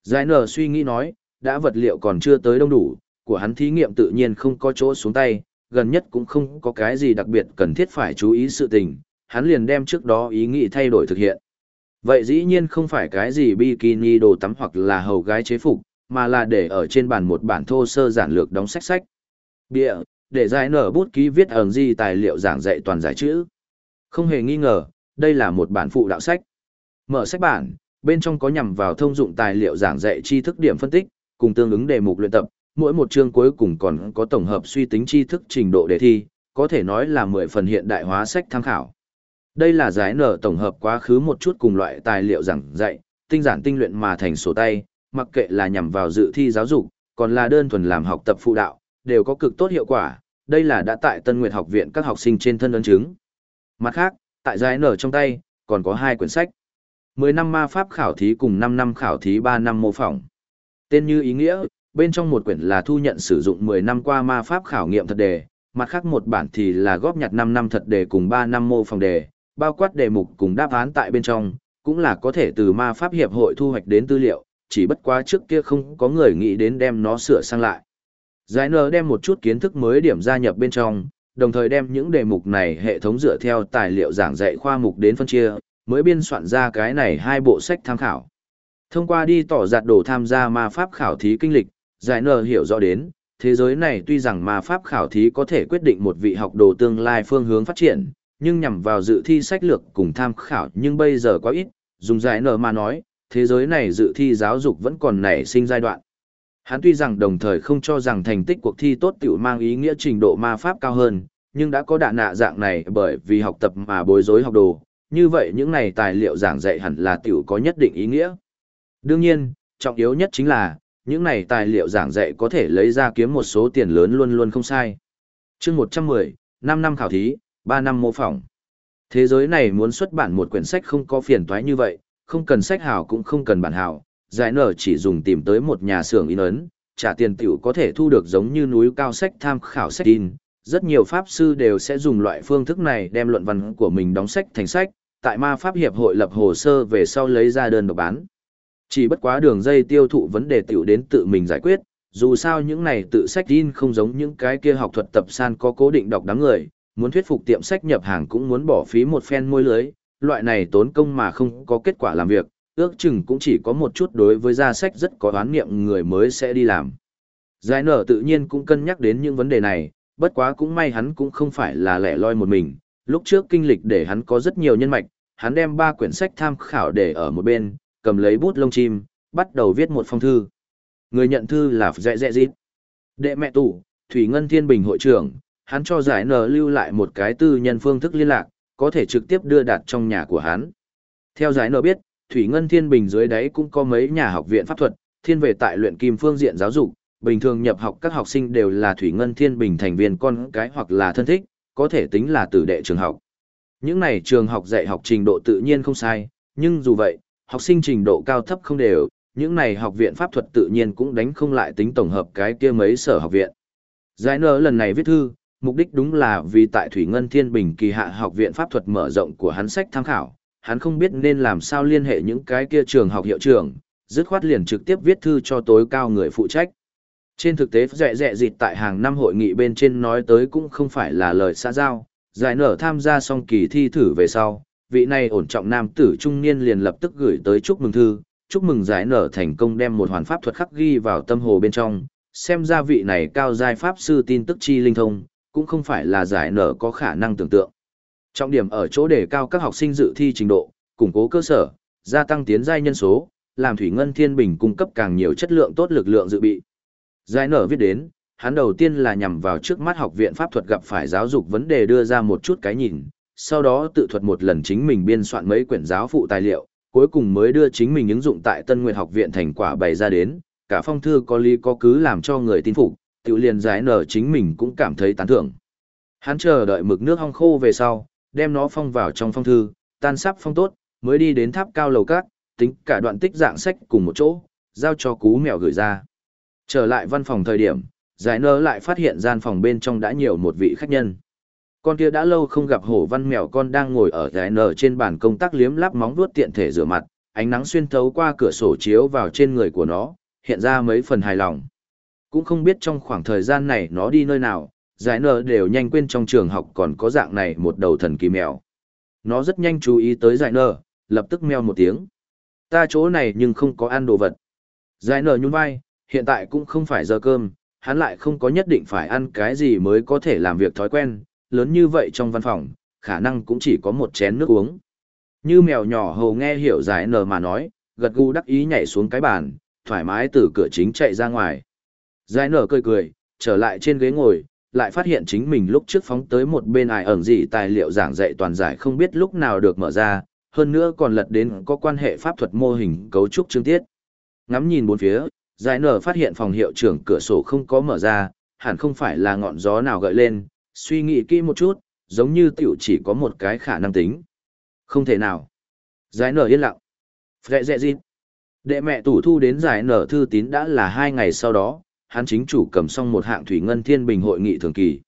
Giải nở suy nghĩ nói, đã vật liệu còn chưa tới đông đủ, của hắn thí nghiệm tự nhiên không có chỗ xuống tay, gần nhất cũng không có cái gì đặc biệt cần thiết phải chú ý sự tình, hắn liền đem trước đó ý nghĩ thay đổi thực hiện. Vậy dĩ nhiên không phải cái gì bikini đồ tắm hoặc là hầu gái chế phục, mà là để ở trên bàn một bản thô sơ giản lược đóng sách sách. Bịa, để giải nở bút ký viết ẩn gì tài liệu giảng dạy toàn giải chữ. Không hề nghi ngờ, đây là một bản phụ đạo sách. Mở sách bản, bên trong có nhằm vào thông dụng tài liệu giảng dạy tri thức điểm phân tích, cùng tương ứng đề mục luyện tập, mỗi một chương cuối cùng còn có tổng hợp suy tính tri thức trình độ đề thi, có thể nói là 10 phần hiện đại hóa sách tham khảo. Đây là giải nở tổng hợp quá khứ một chút cùng loại tài liệu giảng dạy, tinh giản tinh luyện mà thành sổ tay, mặc kệ là nhằm vào dự thi giáo dục, còn là đơn thuần làm học tập phụ đạo, đều có cực tốt hiệu quả, đây là đã tại Tân Nguyệt học viện các học sinh trên thân ấn chứng. Mặt khác, tại giải nở trong tay, còn có hai quyển sách. 10 năm ma pháp khảo thí cùng 5 năm khảo thí 3 năm mô phỏng. Tên như ý nghĩa, bên trong một quyển là thu nhận sử dụng 10 năm qua ma pháp khảo nghiệm thật đề, mặt khác một bản thì là góp nhặt 5 năm thật đề cùng 3 năm mô phỏng đề, bao quát đề mục cùng đáp án tại bên trong, cũng là có thể từ ma pháp hiệp hội thu hoạch đến tư liệu, chỉ bất quá trước kia không có người nghĩ đến đem nó sửa sang lại. Giải nờ đem một chút kiến thức mới điểm gia nhập bên trong, đồng thời đem những đề mục này hệ thống dựa theo tài liệu giảng dạy khoa mục đến phân chia, mới biên soạn ra cái này hai bộ sách tham khảo. Thông qua đi tỏ giặt đồ tham gia ma pháp khảo thí kinh lịch, giải nờ hiểu rõ đến, thế giới này tuy rằng ma pháp khảo thí có thể quyết định một vị học đồ tương lai phương hướng phát triển, nhưng nhằm vào dự thi sách lược cùng tham khảo nhưng bây giờ quá ít, dùng giải nờ mà nói, thế giới này dự thi giáo dục vẫn còn nảy sinh giai đoạn. Hắn tuy rằng đồng thời không cho rằng thành tích cuộc thi tốt tiểu mang ý nghĩa trình độ ma pháp cao hơn, nhưng đã có đạn nạ dạng này bởi vì học tập mà bối rối học đồ, như vậy những này tài liệu giảng dạy hẳn là tiểu có nhất định ý nghĩa. Đương nhiên, trọng yếu nhất chính là, những này tài liệu giảng dạy có thể lấy ra kiếm một số tiền lớn luôn luôn không sai. chương 110, 5 năm khảo thí, 3 năm mô phỏng. Thế giới này muốn xuất bản một quyển sách không có phiền toái như vậy, không cần sách hào cũng không cần bản hào, giải nở chỉ dùng tìm tới một nhà xưởng in ấn, trả tiền tiểu có thể thu được giống như núi cao sách tham khảo sách in. Rất nhiều pháp sư đều sẽ dùng loại phương thức này đem luận văn của mình đóng sách thành sách, tại ma pháp hiệp hội lập hồ sơ về sau lấy ra đơn độc bán. Chỉ bất quá đường dây tiêu thụ vấn đề tiểu đến tự mình giải quyết, dù sao những này tự sách in không giống những cái kia học thuật tập san có cố định đọc đám người, muốn thuyết phục tiệm sách nhập hàng cũng muốn bỏ phí một phen môi lưới, loại này tốn công mà không có kết quả làm việc, ước chừng cũng chỉ có một chút đối với gia sách rất có oán niệm người mới sẽ đi làm. Giải nở tự nhiên cũng cân nhắc đến những vấn đề này, bất quá cũng may hắn cũng không phải là lẻ loi một mình, lúc trước kinh lịch để hắn có rất nhiều nhân mạch, hắn đem ba quyển sách tham khảo để ở một bên, cầm lấy bút lông chim, bắt đầu viết một phong thư. Người nhận thư là dẹ dẹ dịp. Đệ mẹ tủ, Thủy Ngân Thiên Bình hội trưởng, hắn cho giải nở lưu lại một cái tư nhân phương thức liên lạc, có thể trực tiếp đưa đạt trong nhà của hắn. Theo giải nở biết, Thủy Ngân Thiên Bình dưới đáy cũng có mấy nhà học viện pháp thuật, thiên về tại luyện kim phương diện giáo dục, bình thường nhập học các học sinh đều là Thủy Ngân Thiên Bình thành viên con cái hoặc là thân thích, có thể tính là tử đệ trường học. Những này trường học dạy học trình độ tự nhiên không sai, nhưng dù vậy, học sinh trình độ cao thấp không đều, những này học viện pháp thuật tự nhiên cũng đánh không lại tính tổng hợp cái kia mấy sở học viện. Giải nở lần này viết thư, mục đích đúng là vì tại Thủy Ngân Thiên Bình kỳ hạ học viện pháp thuật mở rộng của hắn sách tham khảo, hắn không biết nên làm sao liên hệ những cái kia trường học hiệu trưởng, dứt khoát liền trực tiếp viết thư cho tối cao người phụ trách. Trên thực tế dẹ dẹ dịt tại hàng năm hội nghị bên trên nói tới cũng không phải là lời xã giao, giải nở tham gia xong kỳ thi thử về sau, vị này ổn trọng nam tử trung niên liền lập tức gửi tới chúc mừng thư, chúc mừng giải nở thành công đem một hoàn pháp thuật khắc ghi vào tâm hồ bên trong, xem ra vị này cao giai pháp sư tin tức chi linh thông, cũng không phải là giải nở có khả năng tưởng tượng. Trọng điểm ở chỗ đề cao các học sinh dự thi trình độ, củng cố cơ sở, gia tăng tiến giai nhân số, làm Thủy Ngân Thiên Bình cung cấp càng nhiều chất lượng tốt lực lượng dự bị. Giải nở viết đến, hắn đầu tiên là nhằm vào trước mắt học viện pháp thuật gặp phải giáo dục vấn đề đưa ra một chút cái nhìn, sau đó tự thuật một lần chính mình biên soạn mấy quyển giáo phụ tài liệu, cuối cùng mới đưa chính mình ứng dụng tại Tân Nguyệt học viện thành quả bày ra đến, cả phong thư có lý có cứ làm cho người tin phục, tự liền giải nở chính mình cũng cảm thấy tán thưởng. Hắn chờ đợi mực nước hong khô về sau, đem nó phong vào trong phong thư, tan sắp phong tốt, mới đi đến tháp cao lầu các, tính cả đoạn tích dạng sách cùng một chỗ, giao cho cú mèo gửi ra. Trở lại văn phòng thời điểm, giải nơ lại phát hiện gian phòng bên trong đã nhiều một vị khách nhân. Con kia đã lâu không gặp hổ văn mèo con đang ngồi ở giải nở trên bàn công tác liếm láp móng vuốt tiện thể rửa mặt, ánh nắng xuyên thấu qua cửa sổ chiếu vào trên người của nó, hiện ra mấy phần hài lòng. Cũng không biết trong khoảng thời gian này nó đi nơi nào, giải nở đều nhanh quên trong trường học còn có dạng này một đầu thần kỳ mèo. Nó rất nhanh chú ý tới giải nở, lập tức meo một tiếng. Ta chỗ này nhưng không có ăn đồ vật. Giải nở nhún vai, hiện tại cũng không phải giờ cơm, hắn lại không có nhất định phải ăn cái gì mới có thể làm việc thói quen, lớn như vậy trong văn phòng, khả năng cũng chỉ có một chén nước uống. Như mèo nhỏ hầu nghe hiểu giải nở mà nói, gật gù đắc ý nhảy xuống cái bàn, thoải mái từ cửa chính chạy ra ngoài. Giải nở cười cười, trở lại trên ghế ngồi, lại phát hiện chính mình lúc trước phóng tới một bên ai ẩn gì tài liệu giảng dạy toàn giải không biết lúc nào được mở ra, hơn nữa còn lật đến có quan hệ pháp thuật mô hình cấu trúc chương tiết. Ngắm nhìn bốn phía, giải nở phát hiện phòng hiệu trưởng cửa sổ không có mở ra, hẳn không phải là ngọn gió nào gợi lên, suy nghĩ kỹ một chút, giống như tiểu chỉ có một cái khả năng tính. Không thể nào. Giải nở yên lặng. Phệ dẹ gì? Đệ mẹ tủ thu đến giải nở thư tín đã là hai ngày sau đó, hắn chính chủ cầm xong một hạng thủy ngân thiên bình hội nghị thường kỳ.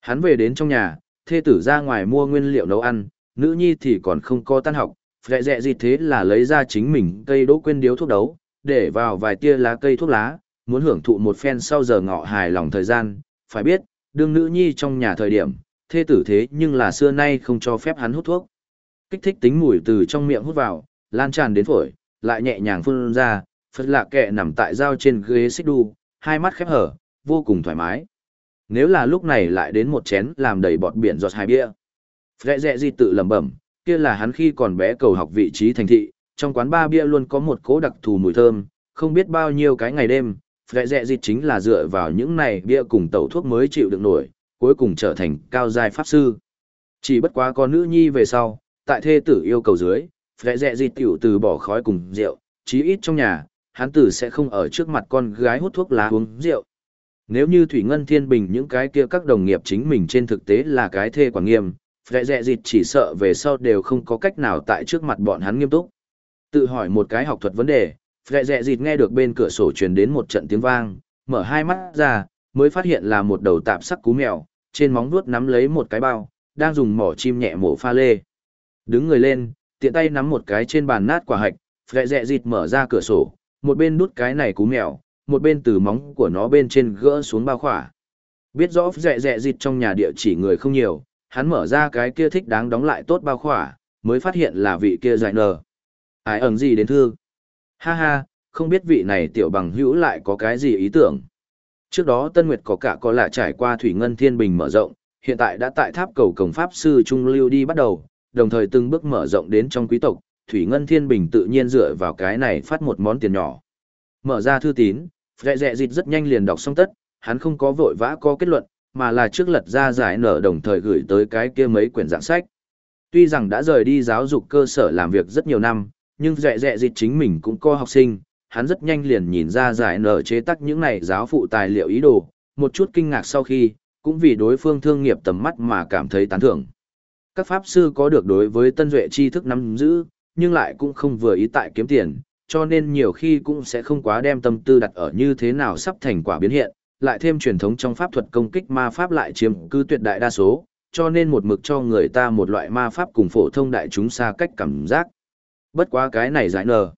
Hắn về đến trong nhà, thê tử ra ngoài mua nguyên liệu nấu ăn, nữ nhi thì còn không có tan học, Phệ dẹ gì thế là lấy ra chính mình cây đỗ quên điếu thuốc đấu, để vào vài tia lá cây thuốc lá, muốn hưởng thụ một phen sau giờ ngọ hài lòng thời gian, phải biết, đương nữ nhi trong nhà thời điểm, thê tử thế nhưng là xưa nay không cho phép hắn hút thuốc. Kích thích tính mùi từ trong miệng hút vào, lan tràn đến phổi, lại nhẹ nhàng phun ra, phật lạ kẹ nằm tại dao trên ghế xích đu, hai mắt khép hở, vô cùng thoải mái. Nếu là lúc này lại đến một chén làm đầy bọt biển giọt hai bia. rẽ dẹ gì tự lẩm bẩm, kia là hắn khi còn bé cầu học vị trí thành thị, trong quán ba bia luôn có một cố đặc thù mùi thơm, không biết bao nhiêu cái ngày đêm, rẽ dẹ gì chính là dựa vào những này bia cùng tẩu thuốc mới chịu được nổi, cuối cùng trở thành cao giai pháp sư. Chỉ bất quá có nữ nhi về sau, tại thê tử yêu cầu dưới, rẽ dẹ gì tiểu từ bỏ khói cùng rượu, chí ít trong nhà, hắn tử sẽ không ở trước mặt con gái hút thuốc lá uống rượu. Nếu như Thủy Ngân Thiên Bình những cái kia các đồng nghiệp chính mình trên thực tế là cái thê quản nghiêm, phệ dẹ dịt chỉ sợ về sau đều không có cách nào tại trước mặt bọn hắn nghiêm túc. Tự hỏi một cái học thuật vấn đề, Phệ dẹ dịt nghe được bên cửa sổ truyền đến một trận tiếng vang, mở hai mắt ra, mới phát hiện là một đầu tạp sắc cú mèo, trên móng vuốt nắm lấy một cái bao, đang dùng mỏ chim nhẹ mổ pha lê. Đứng người lên, tiện tay nắm một cái trên bàn nát quả hạch, Phệ dẹ dịt mở ra cửa sổ, một bên đút cái này cú mèo, một bên từ móng của nó bên trên gỡ xuống bao khỏa. Biết rõ dẹ dẹ dịt trong nhà địa chỉ người không nhiều, hắn mở ra cái kia thích đáng đóng lại tốt bao khỏa, mới phát hiện là vị kia dại nờ. Ai ẩn gì đến thương? Ha ha, không biết vị này tiểu bằng hữu lại có cái gì ý tưởng. Trước đó Tân Nguyệt có cả có lạ trải qua Thủy Ngân Thiên Bình mở rộng, hiện tại đã tại tháp cầu cổng Pháp Sư Trung Lưu đi bắt đầu, đồng thời từng bước mở rộng đến trong quý tộc, Thủy Ngân Thiên Bình tự nhiên dựa vào cái này phát một món tiền nhỏ. Mở ra thư tín, Phệ Dẹ dịt rất nhanh liền đọc xong tất, hắn không có vội vã có kết luận, mà là trước lật ra giải nở đồng thời gửi tới cái kia mấy quyển dạng sách. Tuy rằng đã rời đi giáo dục cơ sở làm việc rất nhiều năm, nhưng dẹ dẹ dịt chính mình cũng có học sinh, hắn rất nhanh liền nhìn ra giải nở chế tác những này giáo phụ tài liệu ý đồ, một chút kinh ngạc sau khi, cũng vì đối phương thương nghiệp tầm mắt mà cảm thấy tán thưởng. Các pháp sư có được đối với tân duệ tri thức nắm giữ, nhưng lại cũng không vừa ý tại kiếm tiền, cho nên nhiều khi cũng sẽ không quá đem tâm tư đặt ở như thế nào sắp thành quả biến hiện, lại thêm truyền thống trong pháp thuật công kích ma pháp lại chiếm cứ tuyệt đại đa số, cho nên một mực cho người ta một loại ma pháp cùng phổ thông đại chúng xa cách cảm giác. Bất quá cái này giải nờ.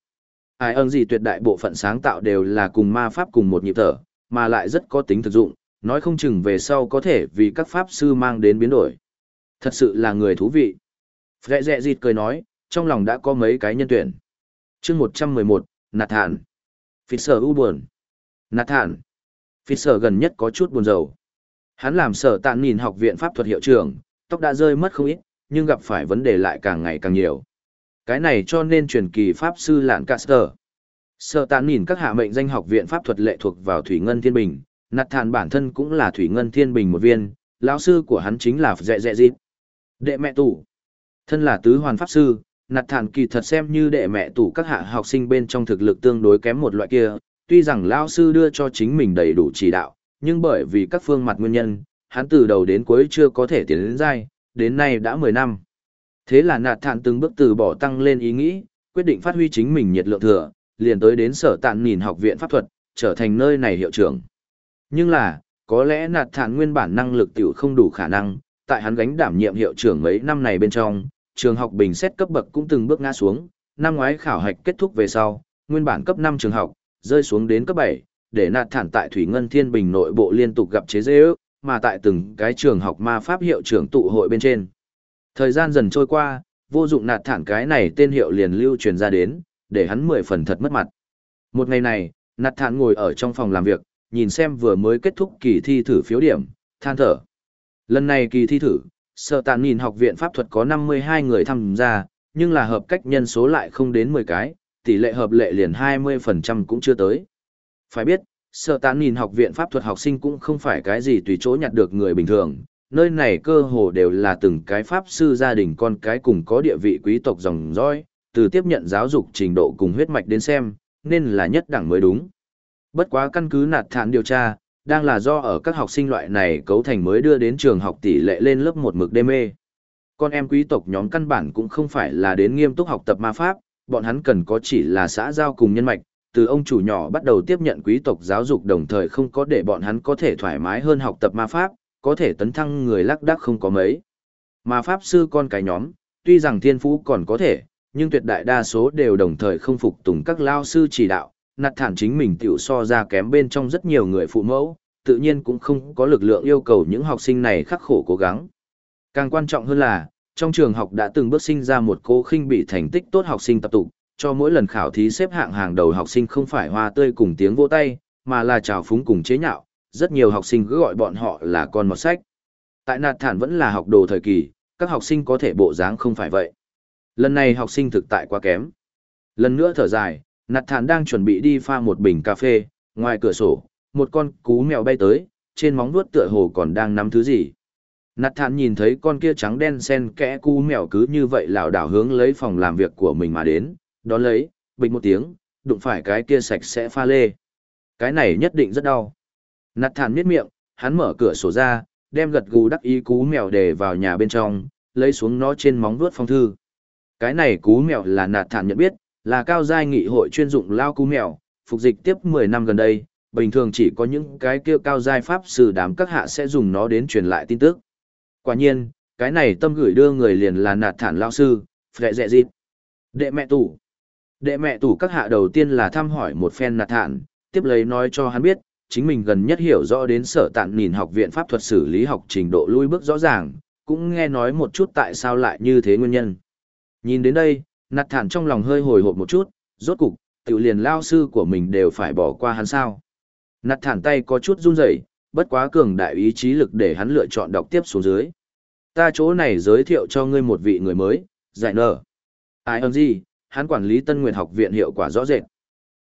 Ai ơn gì tuyệt đại bộ phận sáng tạo đều là cùng ma pháp cùng một nhịp thở, mà lại rất có tính thực dụng, nói không chừng về sau có thể vì các pháp sư mang đến biến đổi. Thật sự là người thú vị. rẽ dẹ dịt cười nói, trong lòng đã có mấy cái nhân tuyển. chương 111, Nạt Thản. Phít sở u buồn. Nạt Thản. Phít sở gần nhất có chút buồn rầu. Hắn làm sở tạn nhìn học viện pháp thuật hiệu trưởng, tóc đã rơi mất không ít, nhưng gặp phải vấn đề lại càng ngày càng nhiều. Cái này cho nên truyền kỳ pháp sư Lạn Caster. Sở tạn nhìn các hạ mệnh danh học viện pháp thuật lệ thuộc vào Thủy Ngân Thiên Bình, nạt thản bản thân cũng là Thủy Ngân Thiên Bình một viên, lão sư của hắn chính là Dẹ Dẹ Dịp. Đệ mẹ tủ. Thân là tứ hoàn pháp sư, nạt thản kỳ thật xem như đệ mẹ tủ các hạ học sinh bên trong thực lực tương đối kém một loại kia, tuy rằng lão sư đưa cho chính mình đầy đủ chỉ đạo, nhưng bởi vì các phương mặt nguyên nhân, hắn từ đầu đến cuối chưa có thể tiến đến dai, đến nay đã 10 năm. Thế là nạt thản từng bước từ bỏ tăng lên ý nghĩ, quyết định phát huy chính mình nhiệt lượng thừa, liền tới đến sở tạn nhìn học viện pháp thuật, trở thành nơi này hiệu trưởng. Nhưng là, có lẽ nạt thản nguyên bản năng lực tiểu không đủ khả năng, tại hắn gánh đảm nhiệm hiệu trưởng mấy năm này bên trong, trường học bình xét cấp bậc cũng từng bước ngã xuống, năm ngoái khảo hạch kết thúc về sau, nguyên bản cấp 5 trường học, rơi xuống đến cấp 7, để nạt thản tại Thủy Ngân Thiên Bình nội bộ liên tục gặp chế dễ ước, mà tại từng cái trường học ma pháp hiệu trưởng tụ hội bên trên. Thời gian dần trôi qua, vô dụng nạt thản cái này tên hiệu liền lưu truyền ra đến, để hắn mười phần thật mất mặt. Một ngày này, nạt thản ngồi ở trong phòng làm việc, nhìn xem vừa mới kết thúc kỳ thi thử phiếu điểm, than thở. Lần này kỳ thi thử, sở tàn nhìn học viện pháp thuật có 52 người tham gia, nhưng là hợp cách nhân số lại không đến 10 cái, tỷ lệ hợp lệ liền 20% cũng chưa tới. Phải biết, sở tàn nhìn học viện pháp thuật học sinh cũng không phải cái gì tùy chỗ nhặt được người bình thường, nơi này cơ hồ đều là từng cái pháp sư gia đình con cái cùng có địa vị quý tộc dòng dõi, từ tiếp nhận giáo dục trình độ cùng huyết mạch đến xem, nên là nhất đẳng mới đúng. Bất quá căn cứ nạt thản điều tra, đang là do ở các học sinh loại này cấu thành mới đưa đến trường học tỷ lệ lên lớp một mực đê mê. Con em quý tộc nhóm căn bản cũng không phải là đến nghiêm túc học tập ma pháp, bọn hắn cần có chỉ là xã giao cùng nhân mạch, từ ông chủ nhỏ bắt đầu tiếp nhận quý tộc giáo dục đồng thời không có để bọn hắn có thể thoải mái hơn học tập ma pháp, có thể tấn thăng người lắc đắc không có mấy. Ma pháp sư con cái nhóm, tuy rằng thiên phú còn có thể, nhưng tuyệt đại đa số đều đồng thời không phục tùng các lao sư chỉ đạo, nạt thản chính mình tiểu so ra kém bên trong rất nhiều người phụ mẫu, tự nhiên cũng không có lực lượng yêu cầu những học sinh này khắc khổ cố gắng. Càng quan trọng hơn là, trong trường học đã từng bước sinh ra một cô khinh bị thành tích tốt học sinh tập tụ, cho mỗi lần khảo thí xếp hạng hàng đầu học sinh không phải hoa tươi cùng tiếng vỗ tay, mà là trào phúng cùng chế nhạo, rất nhiều học sinh cứ gọi bọn họ là con mọt sách. Tại nạt thản vẫn là học đồ thời kỳ, các học sinh có thể bộ dáng không phải vậy. Lần này học sinh thực tại quá kém. Lần nữa thở dài, nạt thản đang chuẩn bị đi pha một bình cà phê, ngoài cửa sổ, một con cú mèo bay tới, trên móng vuốt tựa hồ còn đang nắm thứ gì. Nạt thản nhìn thấy con kia trắng đen sen kẽ cú mèo cứ như vậy lảo đảo hướng lấy phòng làm việc của mình mà đến, đón lấy, bình một tiếng, đụng phải cái kia sạch sẽ pha lê. Cái này nhất định rất đau. Nạt thản miết miệng, hắn mở cửa sổ ra, đem gật gù đắc ý cú mèo để vào nhà bên trong, lấy xuống nó trên móng vuốt phong thư. Cái này cú mèo là nạt thản nhận biết, là cao giai nghị hội chuyên dụng lao cú mèo, phục dịch tiếp 10 năm gần đây, bình thường chỉ có những cái kia cao giai pháp sư đám các hạ sẽ dùng nó đến truyền lại tin tức. Quả nhiên, cái này tâm gửi đưa người liền là nạt thản lao sư, phệ dẹ dịt. Đệ mẹ tủ. Đệ mẹ tủ các hạ đầu tiên là thăm hỏi một phen nạt thản, tiếp lấy nói cho hắn biết, chính mình gần nhất hiểu rõ đến sở tạn nhìn học viện pháp thuật xử lý học trình độ lui bước rõ ràng, cũng nghe nói một chút tại sao lại như thế nguyên nhân. Nhìn đến đây, nạt thản trong lòng hơi hồi hộp một chút, rốt cục, tiểu liền lao sư của mình đều phải bỏ qua hắn sao. Nạt thản tay có chút run rẩy, bất quá cường đại ý chí lực để hắn lựa chọn đọc tiếp xuống dưới. Ta chỗ này giới thiệu cho ngươi một vị người mới, giải nở. Ai ơn gì, hắn quản lý Tân Nguyệt học viện hiệu quả rõ rệt.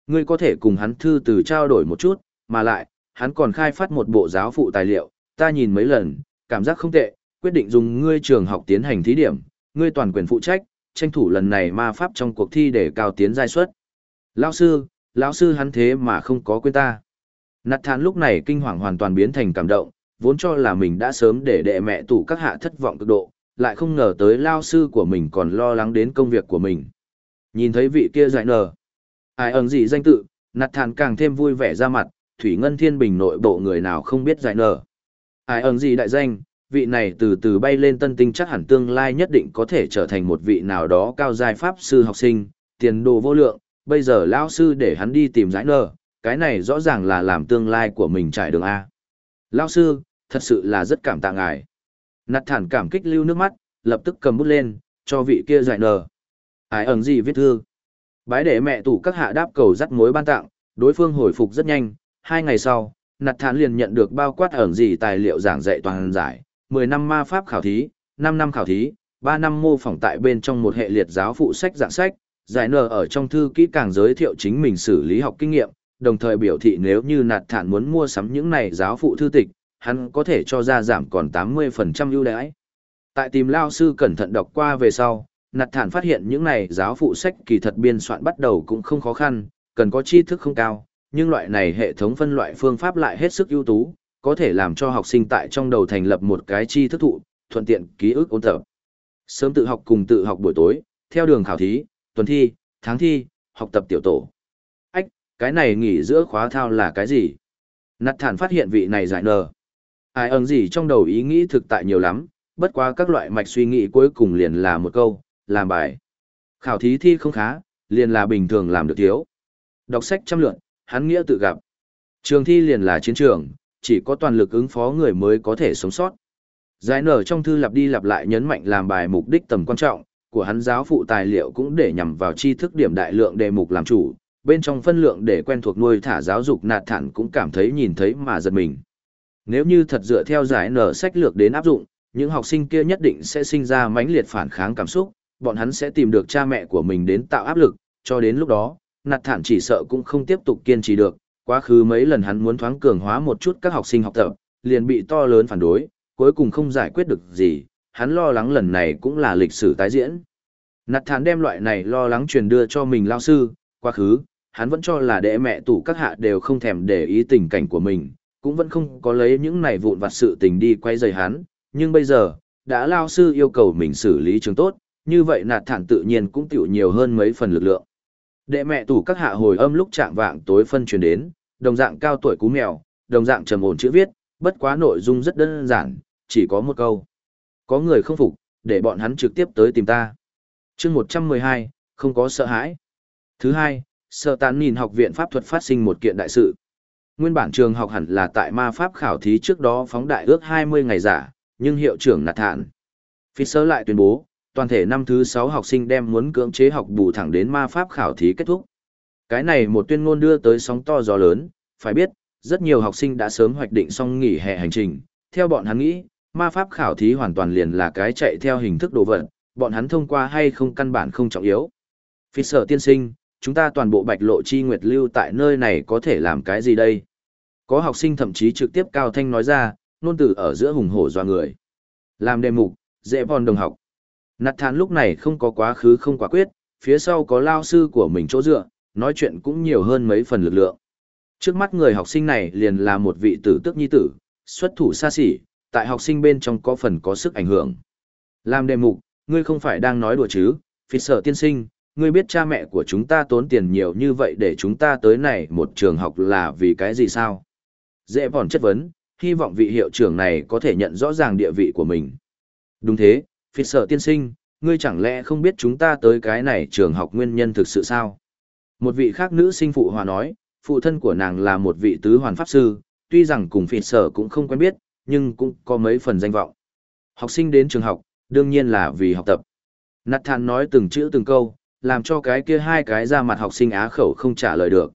Ngươi có thể cùng hắn thư từ trao đổi một chút, mà lại, hắn còn khai phát một bộ giáo phụ tài liệu, ta nhìn mấy lần, cảm giác không tệ, quyết định dùng ngươi trường học tiến hành thí điểm, ngươi toàn quyền phụ trách, tranh thủ lần này ma pháp trong cuộc thi để cao tiến giai suất. Lão sư, lão sư hắn thế mà không có quên ta. Nạt thán lúc này kinh hoàng hoàn toàn biến thành cảm động, vốn cho là mình đã sớm để đệ mẹ tủ các hạ thất vọng cực độ, lại không ngờ tới lao sư của mình còn lo lắng đến công việc của mình. Nhìn thấy vị kia giải nở. Ai ẩn gì danh tự, nạt thán càng thêm vui vẻ ra mặt, Thủy Ngân Thiên Bình nội bộ người nào không biết giải nở. Ai ẩn gì đại danh, vị này từ từ bay lên tân tinh chắc hẳn tương lai nhất định có thể trở thành một vị nào đó cao giai pháp sư học sinh, tiền đồ vô lượng, bây giờ lao sư để hắn đi tìm giải nở, cái này rõ ràng là làm tương lai của mình trải đường A. Lão sư, thật sự là rất cảm tạ ngài. Nạt thản cảm kích lưu nước mắt, lập tức cầm bút lên, cho vị kia giải nở. Ai ẩn gì viết thư. Bái để mẹ tủ các hạ đáp cầu dắt mối ban tặng, đối phương hồi phục rất nhanh, hai ngày sau, nạt thản liền nhận được bao quát ẩn gì tài liệu giảng dạy toàn giải, 10 năm ma pháp khảo thí, 5 năm khảo thí, 3 năm mô phỏng tại bên trong một hệ liệt giáo phụ sách dạng sách, giải nở ở trong thư kỹ càng giới thiệu chính mình xử lý học kinh nghiệm, đồng thời biểu thị nếu như nạt thản muốn mua sắm những này giáo phụ thư tịch, hắn có thể cho ra giảm còn 80% ưu đãi. Tại tìm lao sư cẩn thận đọc qua về sau, nạt thản phát hiện những này giáo phụ sách kỳ thật biên soạn bắt đầu cũng không khó khăn, cần có tri thức không cao, nhưng loại này hệ thống phân loại phương pháp lại hết sức ưu tú, có thể làm cho học sinh tại trong đầu thành lập một cái tri thức thụ, thuận tiện ký ức ôn tập. Sớm tự học cùng tự học buổi tối, theo đường khảo thí, tuần thi, tháng thi, học tập tiểu tổ. Cái này nghỉ giữa khóa thao là cái gì? Nặt thản phát hiện vị này giải nờ. Ai ẩn gì trong đầu ý nghĩ thực tại nhiều lắm, bất quá các loại mạch suy nghĩ cuối cùng liền là một câu, làm bài. Khảo thí thi không khá, liền là bình thường làm được thiếu. Đọc sách trăm lượn, hắn nghĩa tự gặp. Trường thi liền là chiến trường, chỉ có toàn lực ứng phó người mới có thể sống sót. Giải nở trong thư lặp đi lặp lại nhấn mạnh làm bài mục đích tầm quan trọng, của hắn giáo phụ tài liệu cũng để nhằm vào tri thức điểm đại lượng đề mục làm chủ, bên trong phân lượng để quen thuộc nuôi thả giáo dục nạt thản cũng cảm thấy nhìn thấy mà giật mình. Nếu như thật dựa theo giải nở sách lược đến áp dụng, những học sinh kia nhất định sẽ sinh ra mãnh liệt phản kháng cảm xúc, bọn hắn sẽ tìm được cha mẹ của mình đến tạo áp lực, cho đến lúc đó, nạt thản chỉ sợ cũng không tiếp tục kiên trì được, quá khứ mấy lần hắn muốn thoáng cường hóa một chút các học sinh học tập, liền bị to lớn phản đối, cuối cùng không giải quyết được gì, hắn lo lắng lần này cũng là lịch sử tái diễn. Nạt thản đem loại này lo lắng truyền đưa cho mình lao sư, quá khứ, hắn vẫn cho là đệ mẹ tủ các hạ đều không thèm để ý tình cảnh của mình, cũng vẫn không có lấy những này vụn vặt sự tình đi quay rời hắn, nhưng bây giờ, đã lao sư yêu cầu mình xử lý trường tốt, như vậy nạt thản tự nhiên cũng tiểu nhiều hơn mấy phần lực lượng. Đệ mẹ tủ các hạ hồi âm lúc trạng vạng tối phân truyền đến, đồng dạng cao tuổi cú mèo, đồng dạng trầm ổn chữ viết, bất quá nội dung rất đơn giản, chỉ có một câu. Có người không phục, để bọn hắn trực tiếp tới tìm ta. chương 112, không có sợ hãi. Thứ hai, sở tán nhìn học viện pháp thuật phát sinh một kiện đại sự. Nguyên bản trường học hẳn là tại ma pháp khảo thí trước đó phóng đại ước 20 ngày giả, nhưng hiệu trưởng nạt thản. sơ lại tuyên bố, toàn thể năm thứ 6 học sinh đem muốn cưỡng chế học bù thẳng đến ma pháp khảo thí kết thúc. Cái này một tuyên ngôn đưa tới sóng to gió lớn, phải biết, rất nhiều học sinh đã sớm hoạch định xong nghỉ hè hành trình, theo bọn hắn nghĩ, ma pháp khảo thí hoàn toàn liền là cái chạy theo hình thức đồ vật, bọn hắn thông qua hay không căn bản không trọng yếu. Phi sơ tiên sinh, chúng ta toàn bộ bạch lộ chi nguyệt lưu tại nơi này có thể làm cái gì đây? Có học sinh thậm chí trực tiếp cao thanh nói ra, nôn tử ở giữa hùng hổ doa người. Làm đề mục, dễ vòn đồng học. Nạt thán lúc này không có quá khứ không quả quyết, phía sau có lao sư của mình chỗ dựa, nói chuyện cũng nhiều hơn mấy phần lực lượng. Trước mắt người học sinh này liền là một vị tử tức nhi tử, xuất thủ xa xỉ, tại học sinh bên trong có phần có sức ảnh hưởng. Làm đề mục, ngươi không phải đang nói đùa chứ, phi sở tiên sinh, ngươi biết cha mẹ của chúng ta tốn tiền nhiều như vậy để chúng ta tới này một trường học là vì cái gì sao? Dễ vòn chất vấn, hy vọng vị hiệu trưởng này có thể nhận rõ ràng địa vị của mình. Đúng thế, phi sở tiên sinh, ngươi chẳng lẽ không biết chúng ta tới cái này trường học nguyên nhân thực sự sao? Một vị khác nữ sinh phụ hòa nói, phụ thân của nàng là một vị tứ hoàn pháp sư, tuy rằng cùng phi sở cũng không quen biết, nhưng cũng có mấy phần danh vọng. Học sinh đến trường học, đương nhiên là vì học tập. Nathan nói từng chữ từng câu, làm cho cái kia hai cái ra mặt học sinh á khẩu không trả lời được.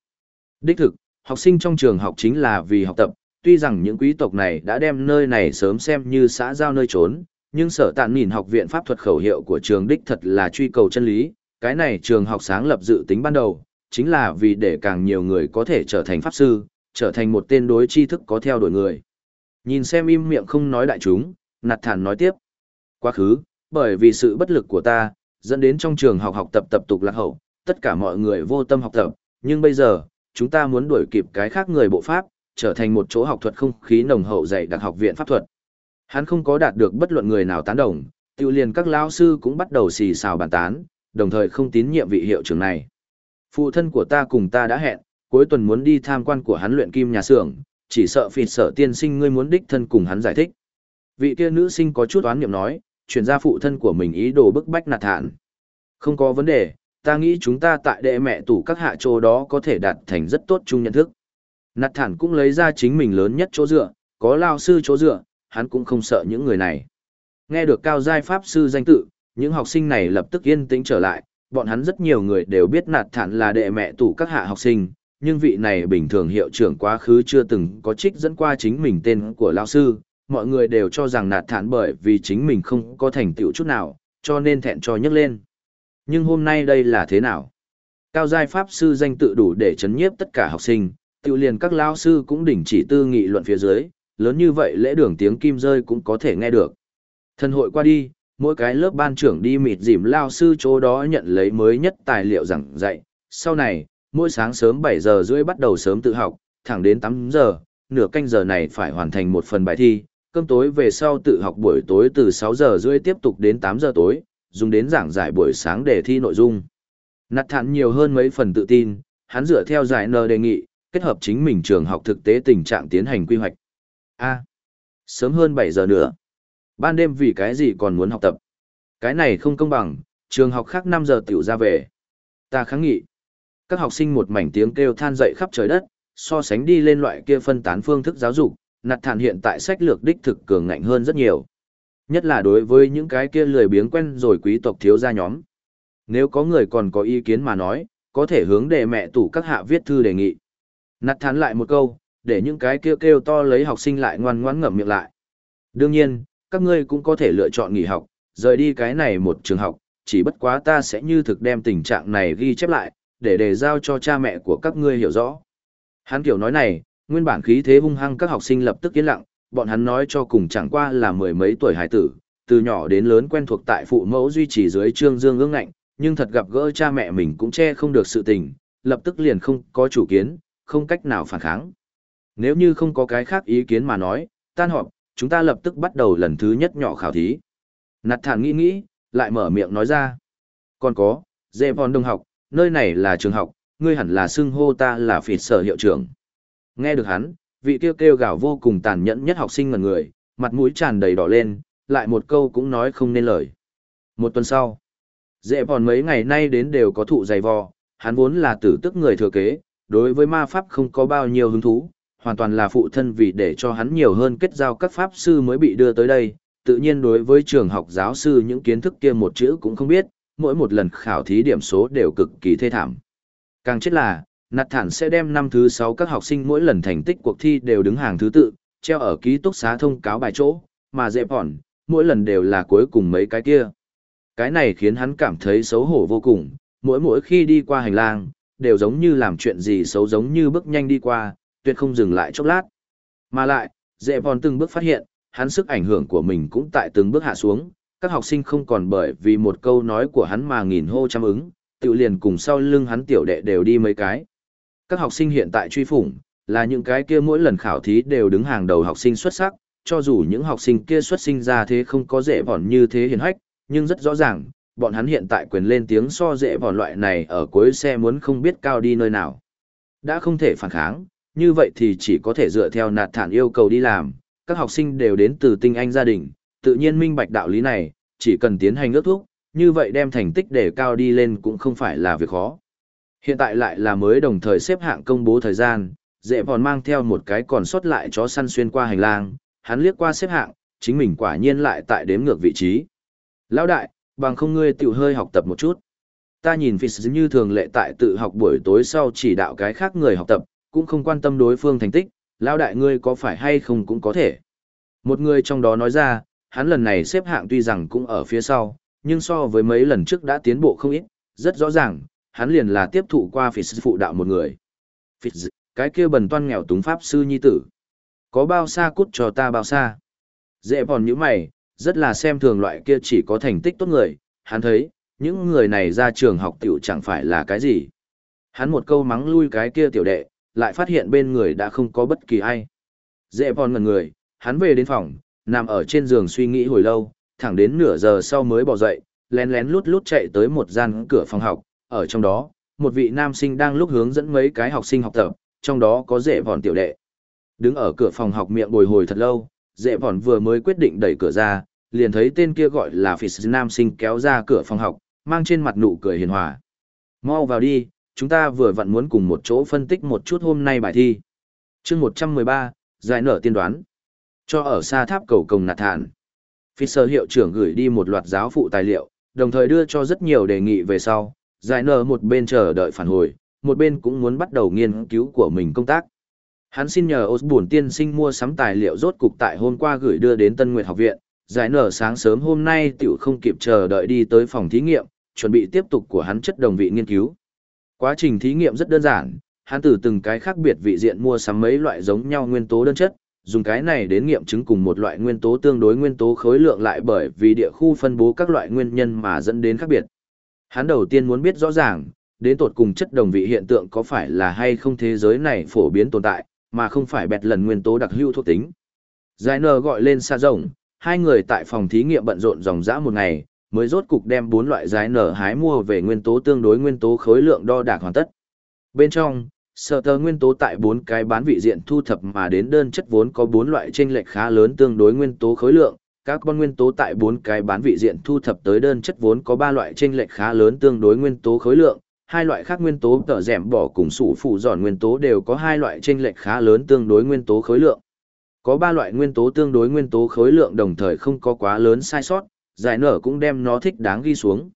Đích thực, học sinh trong trường học chính là vì học tập, tuy rằng những quý tộc này đã đem nơi này sớm xem như xã giao nơi trốn, nhưng sở tạn nhìn học viện pháp thuật khẩu hiệu của trường đích thật là truy cầu chân lý, cái này trường học sáng lập dự tính ban đầu, chính là vì để càng nhiều người có thể trở thành pháp sư, trở thành một tên đối tri thức có theo đuổi người. Nhìn xem im miệng không nói đại chúng, nạt thản nói tiếp. Quá khứ, bởi vì sự bất lực của ta, dẫn đến trong trường học học tập tập tục lạc hậu, tất cả mọi người vô tâm học tập, nhưng bây giờ, chúng ta muốn đuổi kịp cái khác người bộ pháp, trở thành một chỗ học thuật không khí nồng hậu dạy đặc học viện pháp thuật. Hắn không có đạt được bất luận người nào tán đồng, tiêu liền các lão sư cũng bắt đầu xì xào bàn tán, đồng thời không tín nhiệm vị hiệu trưởng này. Phụ thân của ta cùng ta đã hẹn, cuối tuần muốn đi tham quan của hắn luyện kim nhà xưởng, chỉ sợ phịt sợ tiên sinh ngươi muốn đích thân cùng hắn giải thích. Vị kia nữ sinh có chút oán niệm nói, chuyển ra phụ thân của mình ý đồ bức bách nạt thản. Không có vấn đề, ta nghĩ chúng ta tại đệ mẹ tủ các hạ chỗ đó có thể đạt thành rất tốt chung nhận thức. Nạt thản cũng lấy ra chính mình lớn nhất chỗ dựa, có lao sư chỗ dựa, hắn cũng không sợ những người này. Nghe được cao giai pháp sư danh tự, những học sinh này lập tức yên tĩnh trở lại, bọn hắn rất nhiều người đều biết nạt thản là đệ mẹ tủ các hạ học sinh, nhưng vị này bình thường hiệu trưởng quá khứ chưa từng có trích dẫn qua chính mình tên của lao sư, mọi người đều cho rằng nạt thản bởi vì chính mình không có thành tựu chút nào, cho nên thẹn cho nhấc lên. Nhưng hôm nay đây là thế nào? Cao giai pháp sư danh tự đủ để chấn nhiếp tất cả học sinh, tự liền các lao sư cũng đỉnh chỉ tư nghị luận phía dưới, lớn như vậy lễ đường tiếng kim rơi cũng có thể nghe được. Thần hội qua đi, mỗi cái lớp ban trưởng đi mịt dìm lao sư chỗ đó nhận lấy mới nhất tài liệu giảng dạy. Sau này, mỗi sáng sớm 7 giờ rưỡi bắt đầu sớm tự học, thẳng đến 8 giờ, nửa canh giờ này phải hoàn thành một phần bài thi, cơm tối về sau tự học buổi tối từ 6 giờ rưỡi tiếp tục đến 8 giờ tối, dùng đến giảng giải buổi sáng để thi nội dung. nặt thản nhiều hơn mấy phần tự tin, hắn dựa theo giải nờ đề nghị, kết hợp chính mình trường học thực tế tình trạng tiến hành quy hoạch. A. sớm hơn 7 giờ nữa. Ban đêm vì cái gì còn muốn học tập? Cái này không công bằng, trường học khác 5 giờ tiểu ra về. Ta kháng nghị. Các học sinh một mảnh tiếng kêu than dậy khắp trời đất, so sánh đi lên loại kia phân tán phương thức giáo dục, nạt thản hiện tại sách lược đích thực cường ngạnh hơn rất nhiều. Nhất là đối với những cái kia lười biếng quen rồi quý tộc thiếu gia nhóm. Nếu có người còn có ý kiến mà nói, có thể hướng đề mẹ tủ các hạ viết thư đề nghị. Nặt Thản lại một câu, để những cái kêu kêu to lấy học sinh lại ngoan ngoãn ngậm miệng lại. Đương nhiên, các ngươi cũng có thể lựa chọn nghỉ học, rời đi cái này một trường học, chỉ bất quá ta sẽ như thực đem tình trạng này ghi chép lại, để đề giao cho cha mẹ của các ngươi hiểu rõ. Hắn kiểu nói này, nguyên bản khí thế hung hăng các học sinh lập tức yên lặng, bọn hắn nói cho cùng chẳng qua là mười mấy tuổi hải tử, từ nhỏ đến lớn quen thuộc tại phụ mẫu duy trì dưới trương dương ương ngạnh, nhưng thật gặp gỡ cha mẹ mình cũng che không được sự tình, lập tức liền không có chủ kiến, không cách nào phản kháng. Nếu như không có cái khác ý kiến mà nói, tan họp, chúng ta lập tức bắt đầu lần thứ nhất nhỏ khảo thí. Nặt thản nghĩ nghĩ, lại mở miệng nói ra. Còn có, dê vòn đông học, nơi này là trường học, ngươi hẳn là xưng hô ta là phịt sở hiệu trưởng. Nghe được hắn, vị kêu kêu gào vô cùng tàn nhẫn nhất học sinh ngần người, mặt mũi tràn đầy đỏ lên, lại một câu cũng nói không nên lời. Một tuần sau, dễ bòn mấy ngày nay đến đều có thụ dày vò, hắn vốn là tử tức người thừa kế, đối với ma pháp không có bao nhiêu hứng thú, hoàn toàn là phụ thân vì để cho hắn nhiều hơn kết giao các pháp sư mới bị đưa tới đây, tự nhiên đối với trường học giáo sư những kiến thức kia một chữ cũng không biết, mỗi một lần khảo thí điểm số đều cực kỳ thê thảm. Càng chết là, nạt thản sẽ đem năm thứ sáu các học sinh mỗi lần thành tích cuộc thi đều đứng hàng thứ tự, treo ở ký túc xá thông cáo bài chỗ, mà dễ bọn, mỗi lần đều là cuối cùng mấy cái kia. Cái này khiến hắn cảm thấy xấu hổ vô cùng, mỗi mỗi khi đi qua hành lang, đều giống như làm chuyện gì xấu giống như bước nhanh đi qua, tuyệt không dừng lại chốc lát. Mà lại, dễ bọn từng bước phát hiện, hắn sức ảnh hưởng của mình cũng tại từng bước hạ xuống, các học sinh không còn bởi vì một câu nói của hắn mà nghìn hô chăm ứng, tự liền cùng sau lưng hắn tiểu đệ đều đi mấy cái. Các học sinh hiện tại truy phủng, là những cái kia mỗi lần khảo thí đều đứng hàng đầu học sinh xuất sắc, cho dù những học sinh kia xuất sinh ra thế không có dễ vòn như thế hiền hách, nhưng rất rõ ràng, bọn hắn hiện tại quyền lên tiếng so dễ vòn loại này ở cuối xe muốn không biết cao đi nơi nào. Đã không thể phản kháng, như vậy thì chỉ có thể dựa theo nạt thản yêu cầu đi làm, các học sinh đều đến từ tinh anh gia đình, tự nhiên minh bạch đạo lý này, chỉ cần tiến hành ước thúc, như vậy đem thành tích để cao đi lên cũng không phải là việc khó. Hiện tại lại là mới đồng thời xếp hạng công bố thời gian, dễ vòn mang theo một cái còn sót lại chó săn xuyên qua hành lang, hắn liếc qua xếp hạng, chính mình quả nhiên lại tại đếm ngược vị trí. Lão đại, bằng không ngươi tiểu hơi học tập một chút. Ta nhìn Fitz như thường lệ tại tự học buổi tối sau chỉ đạo cái khác người học tập, cũng không quan tâm đối phương thành tích, lão đại ngươi có phải hay không cũng có thể. Một người trong đó nói ra, hắn lần này xếp hạng tuy rằng cũng ở phía sau, nhưng so với mấy lần trước đã tiến bộ không ít, rất rõ ràng, hắn liền là tiếp thụ qua phỉ sư phụ đạo một người. Fitz, cái kia bần toan nghèo túng pháp sư nhi tử. Có bao xa cút cho ta bao xa. Dễ bòn những mày, rất là xem thường loại kia chỉ có thành tích tốt người, hắn thấy, những người này ra trường học tiểu chẳng phải là cái gì. Hắn một câu mắng lui cái kia tiểu đệ, lại phát hiện bên người đã không có bất kỳ ai. Dễ bòn ngần người, hắn về đến phòng, nằm ở trên giường suy nghĩ hồi lâu, thẳng đến nửa giờ sau mới bỏ dậy, lén lén lút lút chạy tới một gian cửa phòng học, ở trong đó, một vị nam sinh đang lúc hướng dẫn mấy cái học sinh học tập, trong đó có dễ vòn tiểu đệ. Đứng ở cửa phòng học miệng bồi hồi thật lâu, dễ vòn vừa mới quyết định đẩy cửa ra, liền thấy tên kia gọi là phỉ nam sinh kéo ra cửa phòng học, mang trên mặt nụ cười hiền hòa. Mau vào đi, chúng ta vừa vặn muốn cùng một chỗ phân tích một chút hôm nay bài thi. chương 113, giải nở tiên đoán. Cho ở xa tháp cầu cồng nạt thản. sơ hiệu trưởng gửi đi một loạt giáo phụ tài liệu, đồng thời đưa cho rất nhiều đề nghị về sau, giải nở một bên chờ đợi phản hồi, một bên cũng muốn bắt đầu nghiên cứu của mình công tác. Hắn xin nhờ Osborne tiên sinh mua sắm tài liệu rốt cục tại hôm qua gửi đưa đến Tân Nguyệt học viện, giải nở sáng sớm hôm nay tiểu không kịp chờ đợi đi tới phòng thí nghiệm, chuẩn bị tiếp tục của hắn chất đồng vị nghiên cứu. Quá trình thí nghiệm rất đơn giản, hắn từ từng cái khác biệt vị diện mua sắm mấy loại giống nhau nguyên tố đơn chất, dùng cái này đến nghiệm chứng cùng một loại nguyên tố tương đối nguyên tố khối lượng lại bởi vì địa khu phân bố các loại nguyên nhân mà dẫn đến khác biệt. Hắn đầu tiên muốn biết rõ ràng, đến tột cùng chất đồng vị hiện tượng có phải là hay không thế giới này phổ biến tồn tại, mà không phải bẹt lần nguyên tố đặc hữu thuộc tính. Giải nờ gọi lên xa rộng, hai người tại phòng thí nghiệm bận rộn dòng dã một ngày, mới rốt cục đem bốn loại giải nở hái mua về nguyên tố tương đối nguyên tố khối lượng đo đạc hoàn tất. Bên trong, sở tờ nguyên tố tại bốn cái bán vị diện thu thập mà đến đơn chất vốn có bốn loại chênh lệch khá lớn tương đối nguyên tố khối lượng, các con nguyên tố tại bốn cái bán vị diện thu thập tới đơn chất vốn có ba loại chênh lệch khá lớn tương đối nguyên tố khối lượng, hai loại khác nguyên tố tở rẻm bỏ cùng sủ phụ giòn nguyên tố đều có hai loại chênh lệch khá lớn tương đối nguyên tố khối lượng. Có ba loại nguyên tố tương đối nguyên tố khối lượng đồng thời không có quá lớn sai sót, giải nở cũng đem nó thích đáng ghi xuống.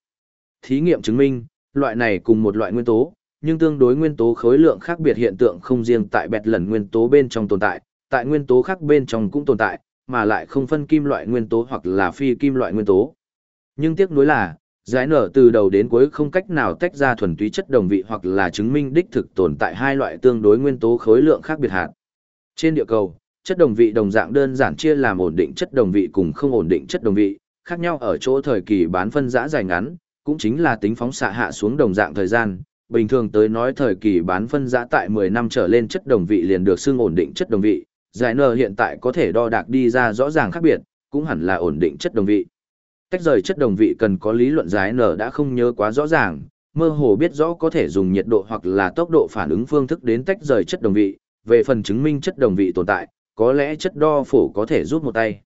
Thí nghiệm chứng minh, loại này cùng một loại nguyên tố, nhưng tương đối nguyên tố khối lượng khác biệt hiện tượng không riêng tại bẹt lần nguyên tố bên trong tồn tại, tại nguyên tố khác bên trong cũng tồn tại, mà lại không phân kim loại nguyên tố hoặc là phi kim loại nguyên tố. Nhưng tiếc nuối là, giải nở từ đầu đến cuối không cách nào tách ra thuần túy chất đồng vị hoặc là chứng minh đích thực tồn tại hai loại tương đối nguyên tố khối lượng khác biệt hạt. Trên địa cầu, chất đồng vị đồng dạng đơn giản chia làm ổn định chất đồng vị cùng không ổn định chất đồng vị, khác nhau ở chỗ thời kỳ bán phân giã dài ngắn, cũng chính là tính phóng xạ hạ xuống đồng dạng thời gian. Bình thường tới nói thời kỳ bán phân giã tại 10 năm trở lên chất đồng vị liền được xưng ổn định chất đồng vị, giải nở hiện tại có thể đo đạc đi ra rõ ràng khác biệt, cũng hẳn là ổn định chất đồng vị. Tách rời chất đồng vị cần có lý luận giải nở đã không nhớ quá rõ ràng, mơ hồ biết rõ có thể dùng nhiệt độ hoặc là tốc độ phản ứng phương thức đến tách rời chất đồng vị, về phần chứng minh chất đồng vị tồn tại, có lẽ chất đo phổ có thể giúp một tay.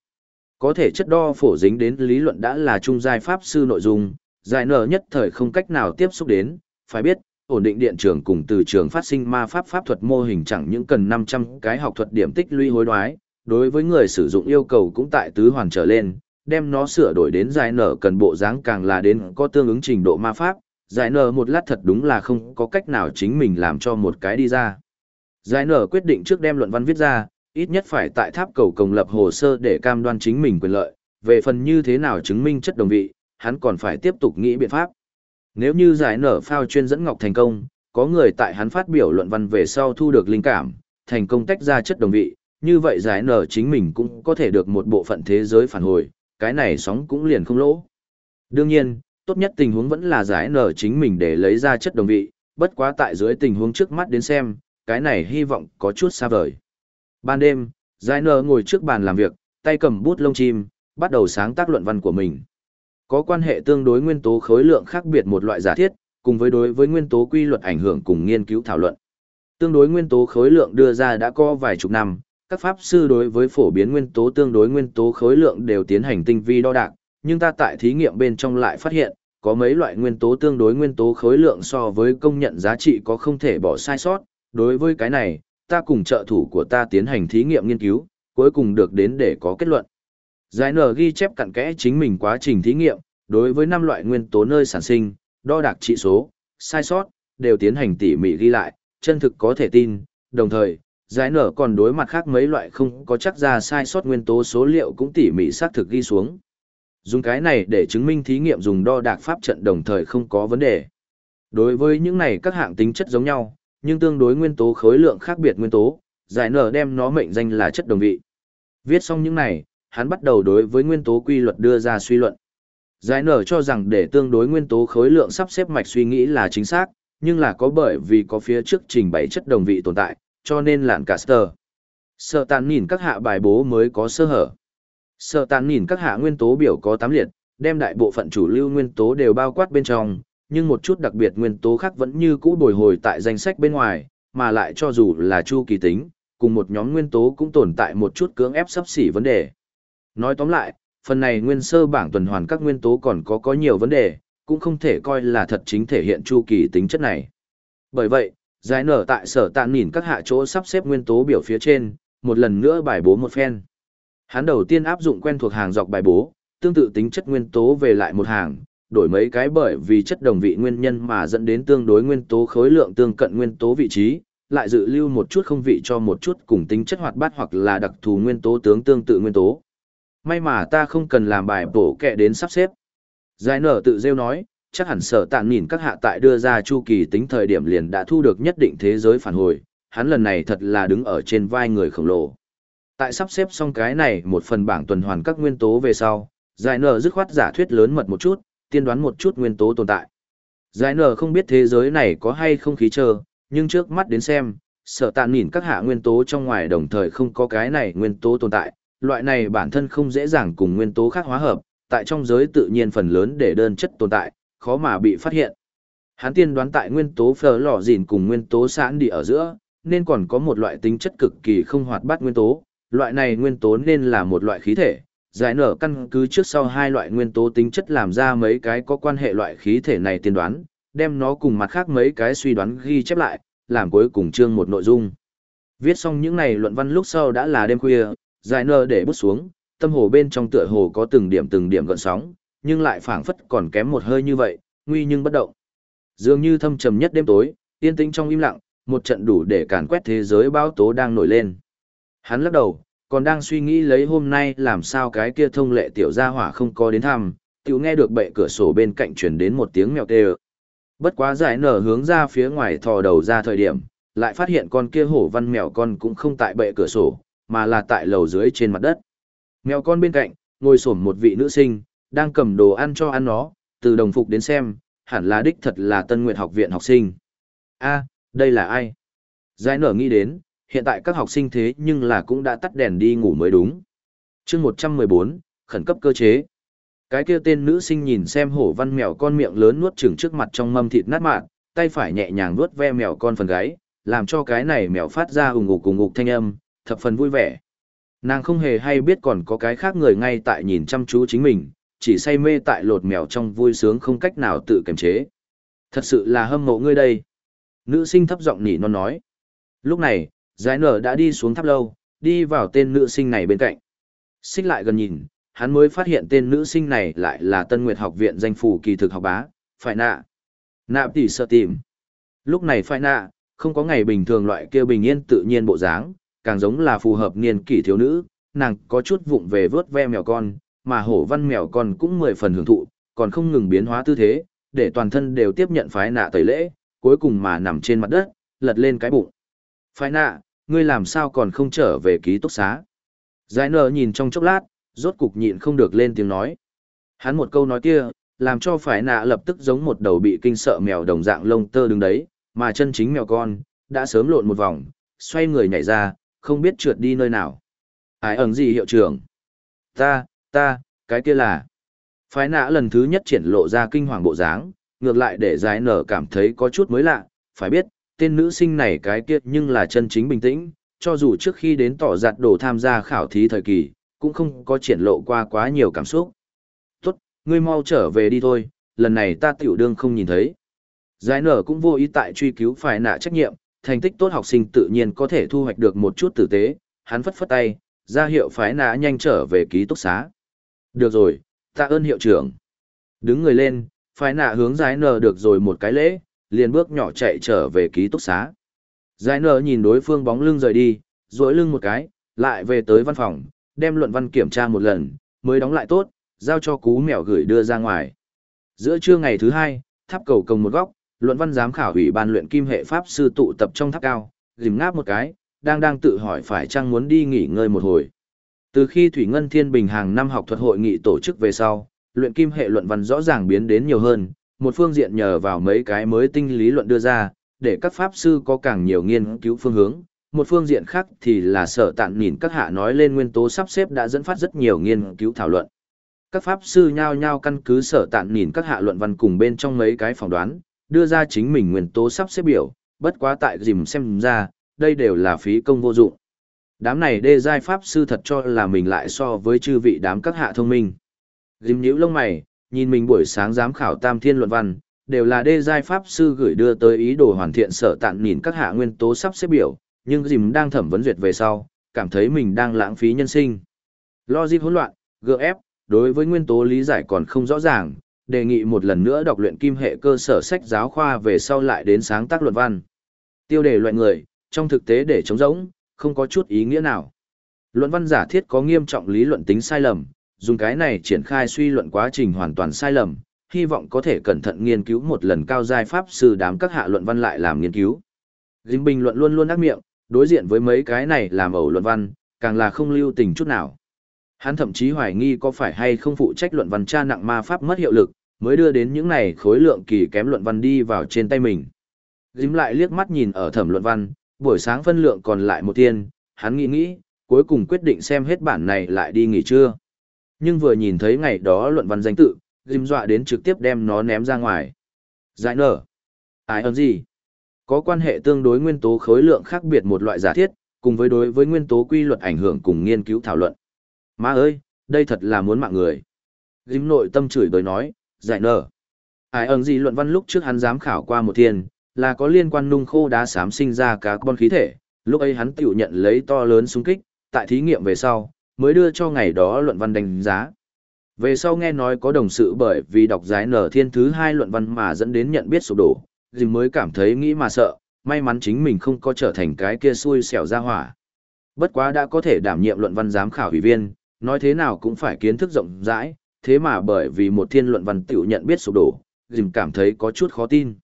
Có thể chất đo phổ dính đến lý luận đã là trung giai pháp sư nội dung, giải nở nhất thời không cách nào tiếp xúc đến, phải biết, ổn định điện trường cùng từ trường phát sinh ma pháp pháp thuật mô hình chẳng những cần 500 cái học thuật điểm tích lũy hối đoái, đối với người sử dụng yêu cầu cũng tại tứ hoàn trở lên, đem nó sửa đổi đến giải nở cần bộ dáng càng là đến có tương ứng trình độ ma pháp, giải nở một lát thật đúng là không có cách nào chính mình làm cho một cái đi ra. Giải nở quyết định trước đem luận văn viết ra, ít nhất phải tại tháp cầu công lập hồ sơ để cam đoan chính mình quyền lợi, về phần như thế nào chứng minh chất đồng vị, hắn còn phải tiếp tục nghĩ biện pháp. Nếu như giải nở phao chuyên dẫn ngọc thành công, có người tại hắn phát biểu luận văn về sau thu được linh cảm, thành công tách ra chất đồng vị, như vậy giải nở chính mình cũng có thể được một bộ phận thế giới phản hồi, cái này sóng cũng liền không lỗ. Đương nhiên, tốt nhất tình huống vẫn là giải nở chính mình để lấy ra chất đồng vị, bất quá tại dưới tình huống trước mắt đến xem, cái này hy vọng có chút xa vời. Ban đêm, giải nở ngồi trước bàn làm việc, tay cầm bút lông chim, bắt đầu sáng tác luận văn của mình. Có quan hệ tương đối nguyên tố khối lượng khác biệt một loại giả thiết, cùng với đối với nguyên tố quy luật ảnh hưởng cùng nghiên cứu thảo luận. Tương đối nguyên tố khối lượng đưa ra đã có vài chục năm, các pháp sư đối với phổ biến nguyên tố tương đối nguyên tố khối lượng đều tiến hành tinh vi đo đạc, nhưng ta tại thí nghiệm bên trong lại phát hiện, có mấy loại nguyên tố tương đối nguyên tố khối lượng so với công nhận giá trị có không thể bỏ sai sót. Đối với cái này, ta cùng trợ thủ của ta tiến hành thí nghiệm nghiên cứu, cuối cùng được đến để có kết luận. Giải nở ghi chép cặn kẽ chính mình quá trình thí nghiệm, đối với năm loại nguyên tố nơi sản sinh, đo đạc trị số, sai sót, đều tiến hành tỉ mỉ ghi lại, chân thực có thể tin, đồng thời, giải nở còn đối mặt khác mấy loại không có chắc ra sai sót nguyên tố số liệu cũng tỉ mỉ xác thực ghi xuống. Dùng cái này để chứng minh thí nghiệm dùng đo đạc pháp trận đồng thời không có vấn đề. Đối với những này các hạng tính chất giống nhau, nhưng tương đối nguyên tố khối lượng khác biệt nguyên tố, giải nở đem nó mệnh danh là chất đồng vị. Viết xong những này, hắn bắt đầu đối với nguyên tố quy luật đưa ra suy luận. Giải nở cho rằng để tương đối nguyên tố khối lượng sắp xếp mạch suy nghĩ là chính xác, nhưng là có bởi vì có phía trước trình bày chất đồng vị tồn tại, cho nên lạn caster. Sợ tàn nhìn các hạ bài bố mới có sơ hở. Sợ tàn nhìn các hạ nguyên tố biểu có tám liệt, đem đại bộ phận chủ lưu nguyên tố đều bao quát bên trong, nhưng một chút đặc biệt nguyên tố khác vẫn như cũ bồi hồi tại danh sách bên ngoài, mà lại cho dù là chu kỳ tính, cùng một nhóm nguyên tố cũng tồn tại một chút cưỡng ép sắp xỉ vấn đề. Nói tóm lại, phần này nguyên sơ bảng tuần hoàn các nguyên tố còn có có nhiều vấn đề, cũng không thể coi là thật chính thể hiện chu kỳ tính chất này. Bởi vậy, giải nở tại sở tạn nhìn các hạ chỗ sắp xếp nguyên tố biểu phía trên, một lần nữa bài bố một phen. Hắn đầu tiên áp dụng quen thuộc hàng dọc bài bố, tương tự tính chất nguyên tố về lại một hàng, đổi mấy cái bởi vì chất đồng vị nguyên nhân mà dẫn đến tương đối nguyên tố khối lượng tương cận nguyên tố vị trí, lại dự lưu một chút không vị cho một chút cùng tính chất hoạt bát hoặc là đặc thù nguyên tố tướng tương tự nguyên tố. May mà ta không cần làm bài bổ kẹ đến sắp xếp. Giải nở tự rêu nói, chắc hẳn sở tạn nhìn các hạ tại đưa ra chu kỳ tính thời điểm liền đã thu được nhất định thế giới phản hồi, hắn lần này thật là đứng ở trên vai người khổng lồ. Tại sắp xếp xong cái này một phần bảng tuần hoàn các nguyên tố về sau, giải nở dứt khoát giả thuyết lớn mật một chút, tiên đoán một chút nguyên tố tồn tại. Giải nở không biết thế giới này có hay không khí chờ, nhưng trước mắt đến xem, sở tạn nhìn các hạ nguyên tố trong ngoài đồng thời không có cái này nguyên tố tồn tại, loại này bản thân không dễ dàng cùng nguyên tố khác hóa hợp, tại trong giới tự nhiên phần lớn để đơn chất tồn tại, khó mà bị phát hiện. Hắn tiên đoán tại nguyên tố phở lò dìn cùng nguyên tố sẵn đi ở giữa, nên còn có một loại tính chất cực kỳ không hoạt bát nguyên tố, loại này nguyên tố nên là một loại khí thể. Giải nở căn cứ trước sau hai loại nguyên tố tính chất làm ra mấy cái có quan hệ loại khí thể này tiên đoán, đem nó cùng mặt khác mấy cái suy đoán ghi chép lại, làm cuối cùng chương một nội dung. Viết xong những này luận văn lúc sau đã là đêm khuya, dài nơ để bút xuống, tâm hồ bên trong tựa hồ có từng điểm từng điểm gợn sóng, nhưng lại phảng phất còn kém một hơi như vậy, nguy nhưng bất động. Dường như thâm trầm nhất đêm tối, yên tĩnh trong im lặng, một trận đủ để càn quét thế giới bão tố đang nổi lên. Hắn lắc đầu, còn đang suy nghĩ lấy hôm nay làm sao cái kia thông lệ tiểu gia hỏa không có đến thăm, tiểu nghe được bệ cửa sổ bên cạnh truyền đến một tiếng mèo kêu. Bất quá giải nở hướng ra phía ngoài thò đầu ra thời điểm, lại phát hiện con kia hổ văn mèo con cũng không tại bệ cửa sổ, mà là tại lầu dưới trên mặt đất. Mèo con bên cạnh, ngồi xổm một vị nữ sinh, đang cầm đồ ăn cho ăn nó, từ đồng phục đến xem, hẳn là đích thật là Tân Nguyệt học viện học sinh. A, đây là ai? Giải nở nghĩ đến, hiện tại các học sinh thế nhưng là cũng đã tắt đèn đi ngủ mới đúng. chương 114, khẩn cấp cơ chế. Cái kia tên nữ sinh nhìn xem hổ văn mèo con miệng lớn nuốt chừng trước mặt trong mâm thịt nát mạn, tay phải nhẹ nhàng nuốt ve mèo con phần gáy, làm cho cái này mèo phát ra ùng ngục cùng ngục thanh âm, thập phần vui vẻ. Nàng không hề hay biết còn có cái khác người ngay tại nhìn chăm chú chính mình, chỉ say mê tại lột mèo trong vui sướng không cách nào tự kiềm chế. Thật sự là hâm mộ ngươi đây. Nữ sinh thấp giọng nỉ non nói. Lúc này, giải nở đã đi xuống tháp lâu, đi vào tên nữ sinh này bên cạnh. Xích lại gần nhìn, hắn mới phát hiện tên nữ sinh này lại là Tân Nguyệt học viện danh phủ kỳ thực học bá, phải nạ. Nạ tỷ sợ tìm. Lúc này phải nạ, không có ngày bình thường loại kia bình yên tự nhiên bộ dáng, càng giống là phù hợp niên kỷ thiếu nữ, nàng có chút vụng về vớt ve mèo con, mà hổ văn mèo con cũng mười phần hưởng thụ, còn không ngừng biến hóa tư thế, để toàn thân đều tiếp nhận phái nạ tẩy lễ, cuối cùng mà nằm trên mặt đất, lật lên cái bụng. Phái nạ, ngươi làm sao còn không trở về ký túc xá? Giải nở nhìn trong chốc lát, rốt cục nhịn không được lên tiếng nói. Hắn một câu nói kia, làm cho phái nạ lập tức giống một đầu bị kinh sợ mèo đồng dạng lông tơ đứng đấy, mà chân chính mèo con, đã sớm lộn một vòng, xoay người nhảy ra, không biết trượt đi nơi nào. Ai ẩn gì hiệu trưởng? Ta, ta, cái kia là... Phái nã lần thứ nhất triển lộ ra kinh hoàng bộ dáng, ngược lại để giải nở cảm thấy có chút mới lạ, phải biết, tên nữ sinh này cái kia nhưng là chân chính bình tĩnh, cho dù trước khi đến tỏ giặt đồ tham gia khảo thí thời kỳ, cũng không có triển lộ qua quá nhiều cảm xúc. Tốt, ngươi mau trở về đi thôi, lần này ta tiểu đương không nhìn thấy. Giải nở cũng vô ý tại truy cứu phải nạ trách nhiệm, thành tích tốt học sinh tự nhiên có thể thu hoạch được một chút tử tế, hắn phất phất tay, ra hiệu phái nã nhanh trở về ký túc xá. Được rồi, tạ ơn hiệu trưởng. Đứng người lên, phái nã hướng giải nờ được rồi một cái lễ, liền bước nhỏ chạy trở về ký túc xá. Giải nờ nhìn đối phương bóng lưng rời đi, duỗi lưng một cái, lại về tới văn phòng, đem luận văn kiểm tra một lần, mới đóng lại tốt, giao cho cú mèo gửi đưa ra ngoài. Giữa trưa ngày thứ hai, tháp cầu công một góc, luận văn giám khảo ủy ban luyện kim hệ pháp sư tụ tập trong tháp cao, dìm ngáp một cái, đang đang tự hỏi phải chăng muốn đi nghỉ ngơi một hồi. Từ khi Thủy Ngân Thiên Bình hàng năm học thuật hội nghị tổ chức về sau, luyện kim hệ luận văn rõ ràng biến đến nhiều hơn, một phương diện nhờ vào mấy cái mới tinh lý luận đưa ra, để các pháp sư có càng nhiều nghiên cứu phương hướng, một phương diện khác thì là sở tạn nhìn các hạ nói lên nguyên tố sắp xếp đã dẫn phát rất nhiều nghiên cứu thảo luận. Các pháp sư nhao nhao căn cứ sở tạn nhìn các hạ luận văn cùng bên trong mấy cái phỏng đoán, đưa ra chính mình nguyên tố sắp xếp biểu, bất quá tại dìm xem ra, đây đều là phí công vô dụng. Đám này đê giai pháp sư thật cho là mình lại so với chư vị đám các hạ thông minh. Dìm nhíu lông mày, nhìn mình buổi sáng giám khảo tam thiên luận văn, đều là đê giai pháp sư gửi đưa tới ý đồ hoàn thiện sở tạn nhìn các hạ nguyên tố sắp xếp biểu, nhưng dìm đang thẩm vấn duyệt về sau, cảm thấy mình đang lãng phí nhân sinh. Logic hỗn loạn, GF, đối với nguyên tố lý giải còn không rõ ràng, đề nghị một lần nữa đọc luyện kim hệ cơ sở sách giáo khoa về sau lại đến sáng tác luận văn. Tiêu đề loại người, trong thực tế để chống rỗng, không có chút ý nghĩa nào. Luận văn giả thiết có nghiêm trọng lý luận tính sai lầm, dùng cái này triển khai suy luận quá trình hoàn toàn sai lầm, hy vọng có thể cẩn thận nghiên cứu một lần cao giai pháp sư đám các hạ luận văn lại làm nghiên cứu. Dính bình luận luôn luôn ác miệng, đối diện với mấy cái này làm ẩu luận văn, càng là không lưu tình chút nào. Hắn thậm chí hoài nghi có phải hay không phụ trách luận văn tra nặng ma pháp mất hiệu lực, mới đưa đến những này khối lượng kỳ kém luận văn đi vào trên tay mình. Dím lại liếc mắt nhìn ở thẩm luận văn, buổi sáng phân lượng còn lại một tiên, hắn nghĩ nghĩ, cuối cùng quyết định xem hết bản này lại đi nghỉ trưa. Nhưng vừa nhìn thấy ngày đó luận văn danh tự, Dím dọa đến trực tiếp đem nó ném ra ngoài. Giải nở. Ai ơn gì? Có quan hệ tương đối nguyên tố khối lượng khác biệt một loại giả thiết, cùng với đối với nguyên tố quy luật ảnh hưởng cùng nghiên cứu thảo luận. Má ơi, đây thật là muốn mạng người. Dím nội tâm chửi đối nói, giải nở. Ai ẩn gì luận văn lúc trước hắn dám khảo qua một thiên, là có liên quan nung khô đá xám sinh ra các con khí thể, lúc ấy hắn tiểu nhận lấy to lớn xung kích, tại thí nghiệm về sau, mới đưa cho ngày đó luận văn đánh giá. Về sau nghe nói có đồng sự bởi vì đọc giải nở thiên thứ hai luận văn mà dẫn đến nhận biết sụp đổ, gì mới cảm thấy nghĩ mà sợ, may mắn chính mình không có trở thành cái kia xui xẻo ra hỏa. Bất quá đã có thể đảm nhiệm luận văn giám khảo ủy viên, nói thế nào cũng phải kiến thức rộng rãi, thế mà bởi vì một thiên luận văn tiểu nhận biết sụp đổ, dìm cảm thấy có chút khó tin.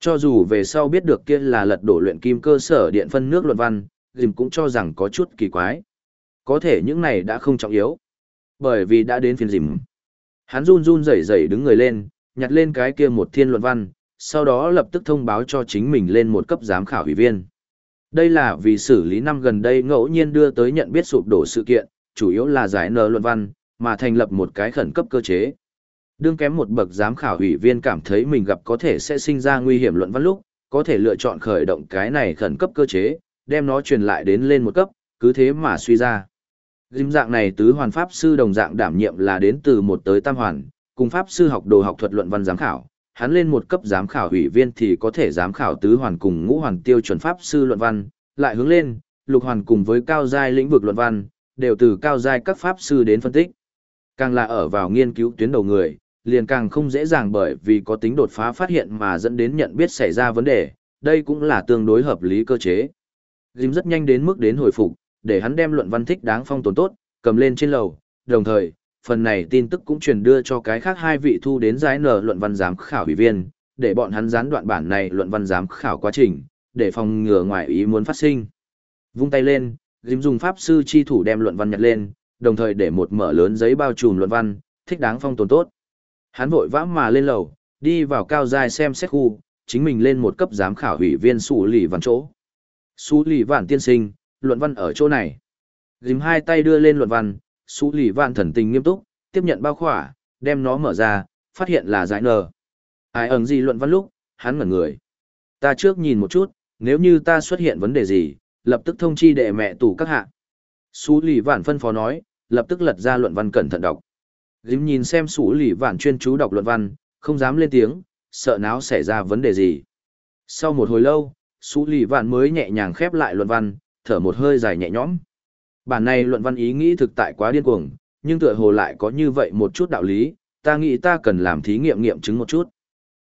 Cho dù về sau biết được kia là lật đổ luyện kim cơ sở điện phân nước luận văn, dìm cũng cho rằng có chút kỳ quái. Có thể những này đã không trọng yếu. Bởi vì đã đến phiên dìm, Hắn run run rẩy rẩy đứng người lên, nhặt lên cái kia một thiên luận văn, sau đó lập tức thông báo cho chính mình lên một cấp giám khảo ủy viên. Đây là vì xử lý năm gần đây ngẫu nhiên đưa tới nhận biết sụp đổ sự kiện, chủ yếu là giải nờ luận văn, mà thành lập một cái khẩn cấp cơ chế. Đương kém một bậc giám khảo ủy viên cảm thấy mình gặp có thể sẽ sinh ra nguy hiểm luận văn lúc, có thể lựa chọn khởi động cái này khẩn cấp cơ chế, đem nó truyền lại đến lên một cấp, cứ thế mà suy ra. Dìm dạng này tứ hoàn pháp sư đồng dạng đảm nhiệm là đến từ một tới tam hoàn, cùng pháp sư học đồ học thuật luận văn giám khảo, hắn lên một cấp giám khảo ủy viên thì có thể giám khảo tứ hoàn cùng ngũ hoàn tiêu chuẩn pháp sư luận văn, lại hướng lên, lục hoàn cùng với cao giai lĩnh vực luận văn, đều từ cao giai các pháp sư đến phân tích. Càng là ở vào nghiên cứu tuyến đầu người, liền càng không dễ dàng bởi vì có tính đột phá phát hiện mà dẫn đến nhận biết xảy ra vấn đề, đây cũng là tương đối hợp lý cơ chế. Dìm rất nhanh đến mức đến hồi phục, để hắn đem luận văn thích đáng phong tồn tốt, cầm lên trên lầu, đồng thời, phần này tin tức cũng truyền đưa cho cái khác hai vị thu đến giải nở luận văn giám khảo ủy viên, để bọn hắn gián đoạn bản này luận văn giám khảo quá trình, để phòng ngừa ngoại ý muốn phát sinh. Vung tay lên, Dìm dùng pháp sư chi thủ đem luận văn nhặt lên, đồng thời để một mở lớn giấy bao trùm luận văn, thích đáng phong tồn tốt. Hắn vội vã mà lên lầu, đi vào cao giai xem xét khu, chính mình lên một cấp giám khảo ủy viên Sú lì văn chỗ. Sú lì vạn tiên sinh, luận văn ở chỗ này. Dìm hai tay đưa lên luận văn, Sú lì vạn thần tình nghiêm túc, tiếp nhận bao khỏa, đem nó mở ra, phát hiện là giải nờ. Ai ẩn gì luận văn lúc, hắn ngẩn người. Ta trước nhìn một chút, nếu như ta xuất hiện vấn đề gì, lập tức thông chi đệ mẹ tủ các hạ. Sú lì vạn phân phó nói, lập tức lật ra luận văn cẩn thận đọc. Dìm nhìn xem sú lì vạn chuyên chú đọc luận văn, không dám lên tiếng, sợ náo xảy ra vấn đề gì. Sau một hồi lâu, sú lì vạn mới nhẹ nhàng khép lại luận văn, thở một hơi dài nhẹ nhõm. Bản này luận văn ý nghĩ thực tại quá điên cuồng, nhưng tựa hồ lại có như vậy một chút đạo lý, ta nghĩ ta cần làm thí nghiệm nghiệm chứng một chút.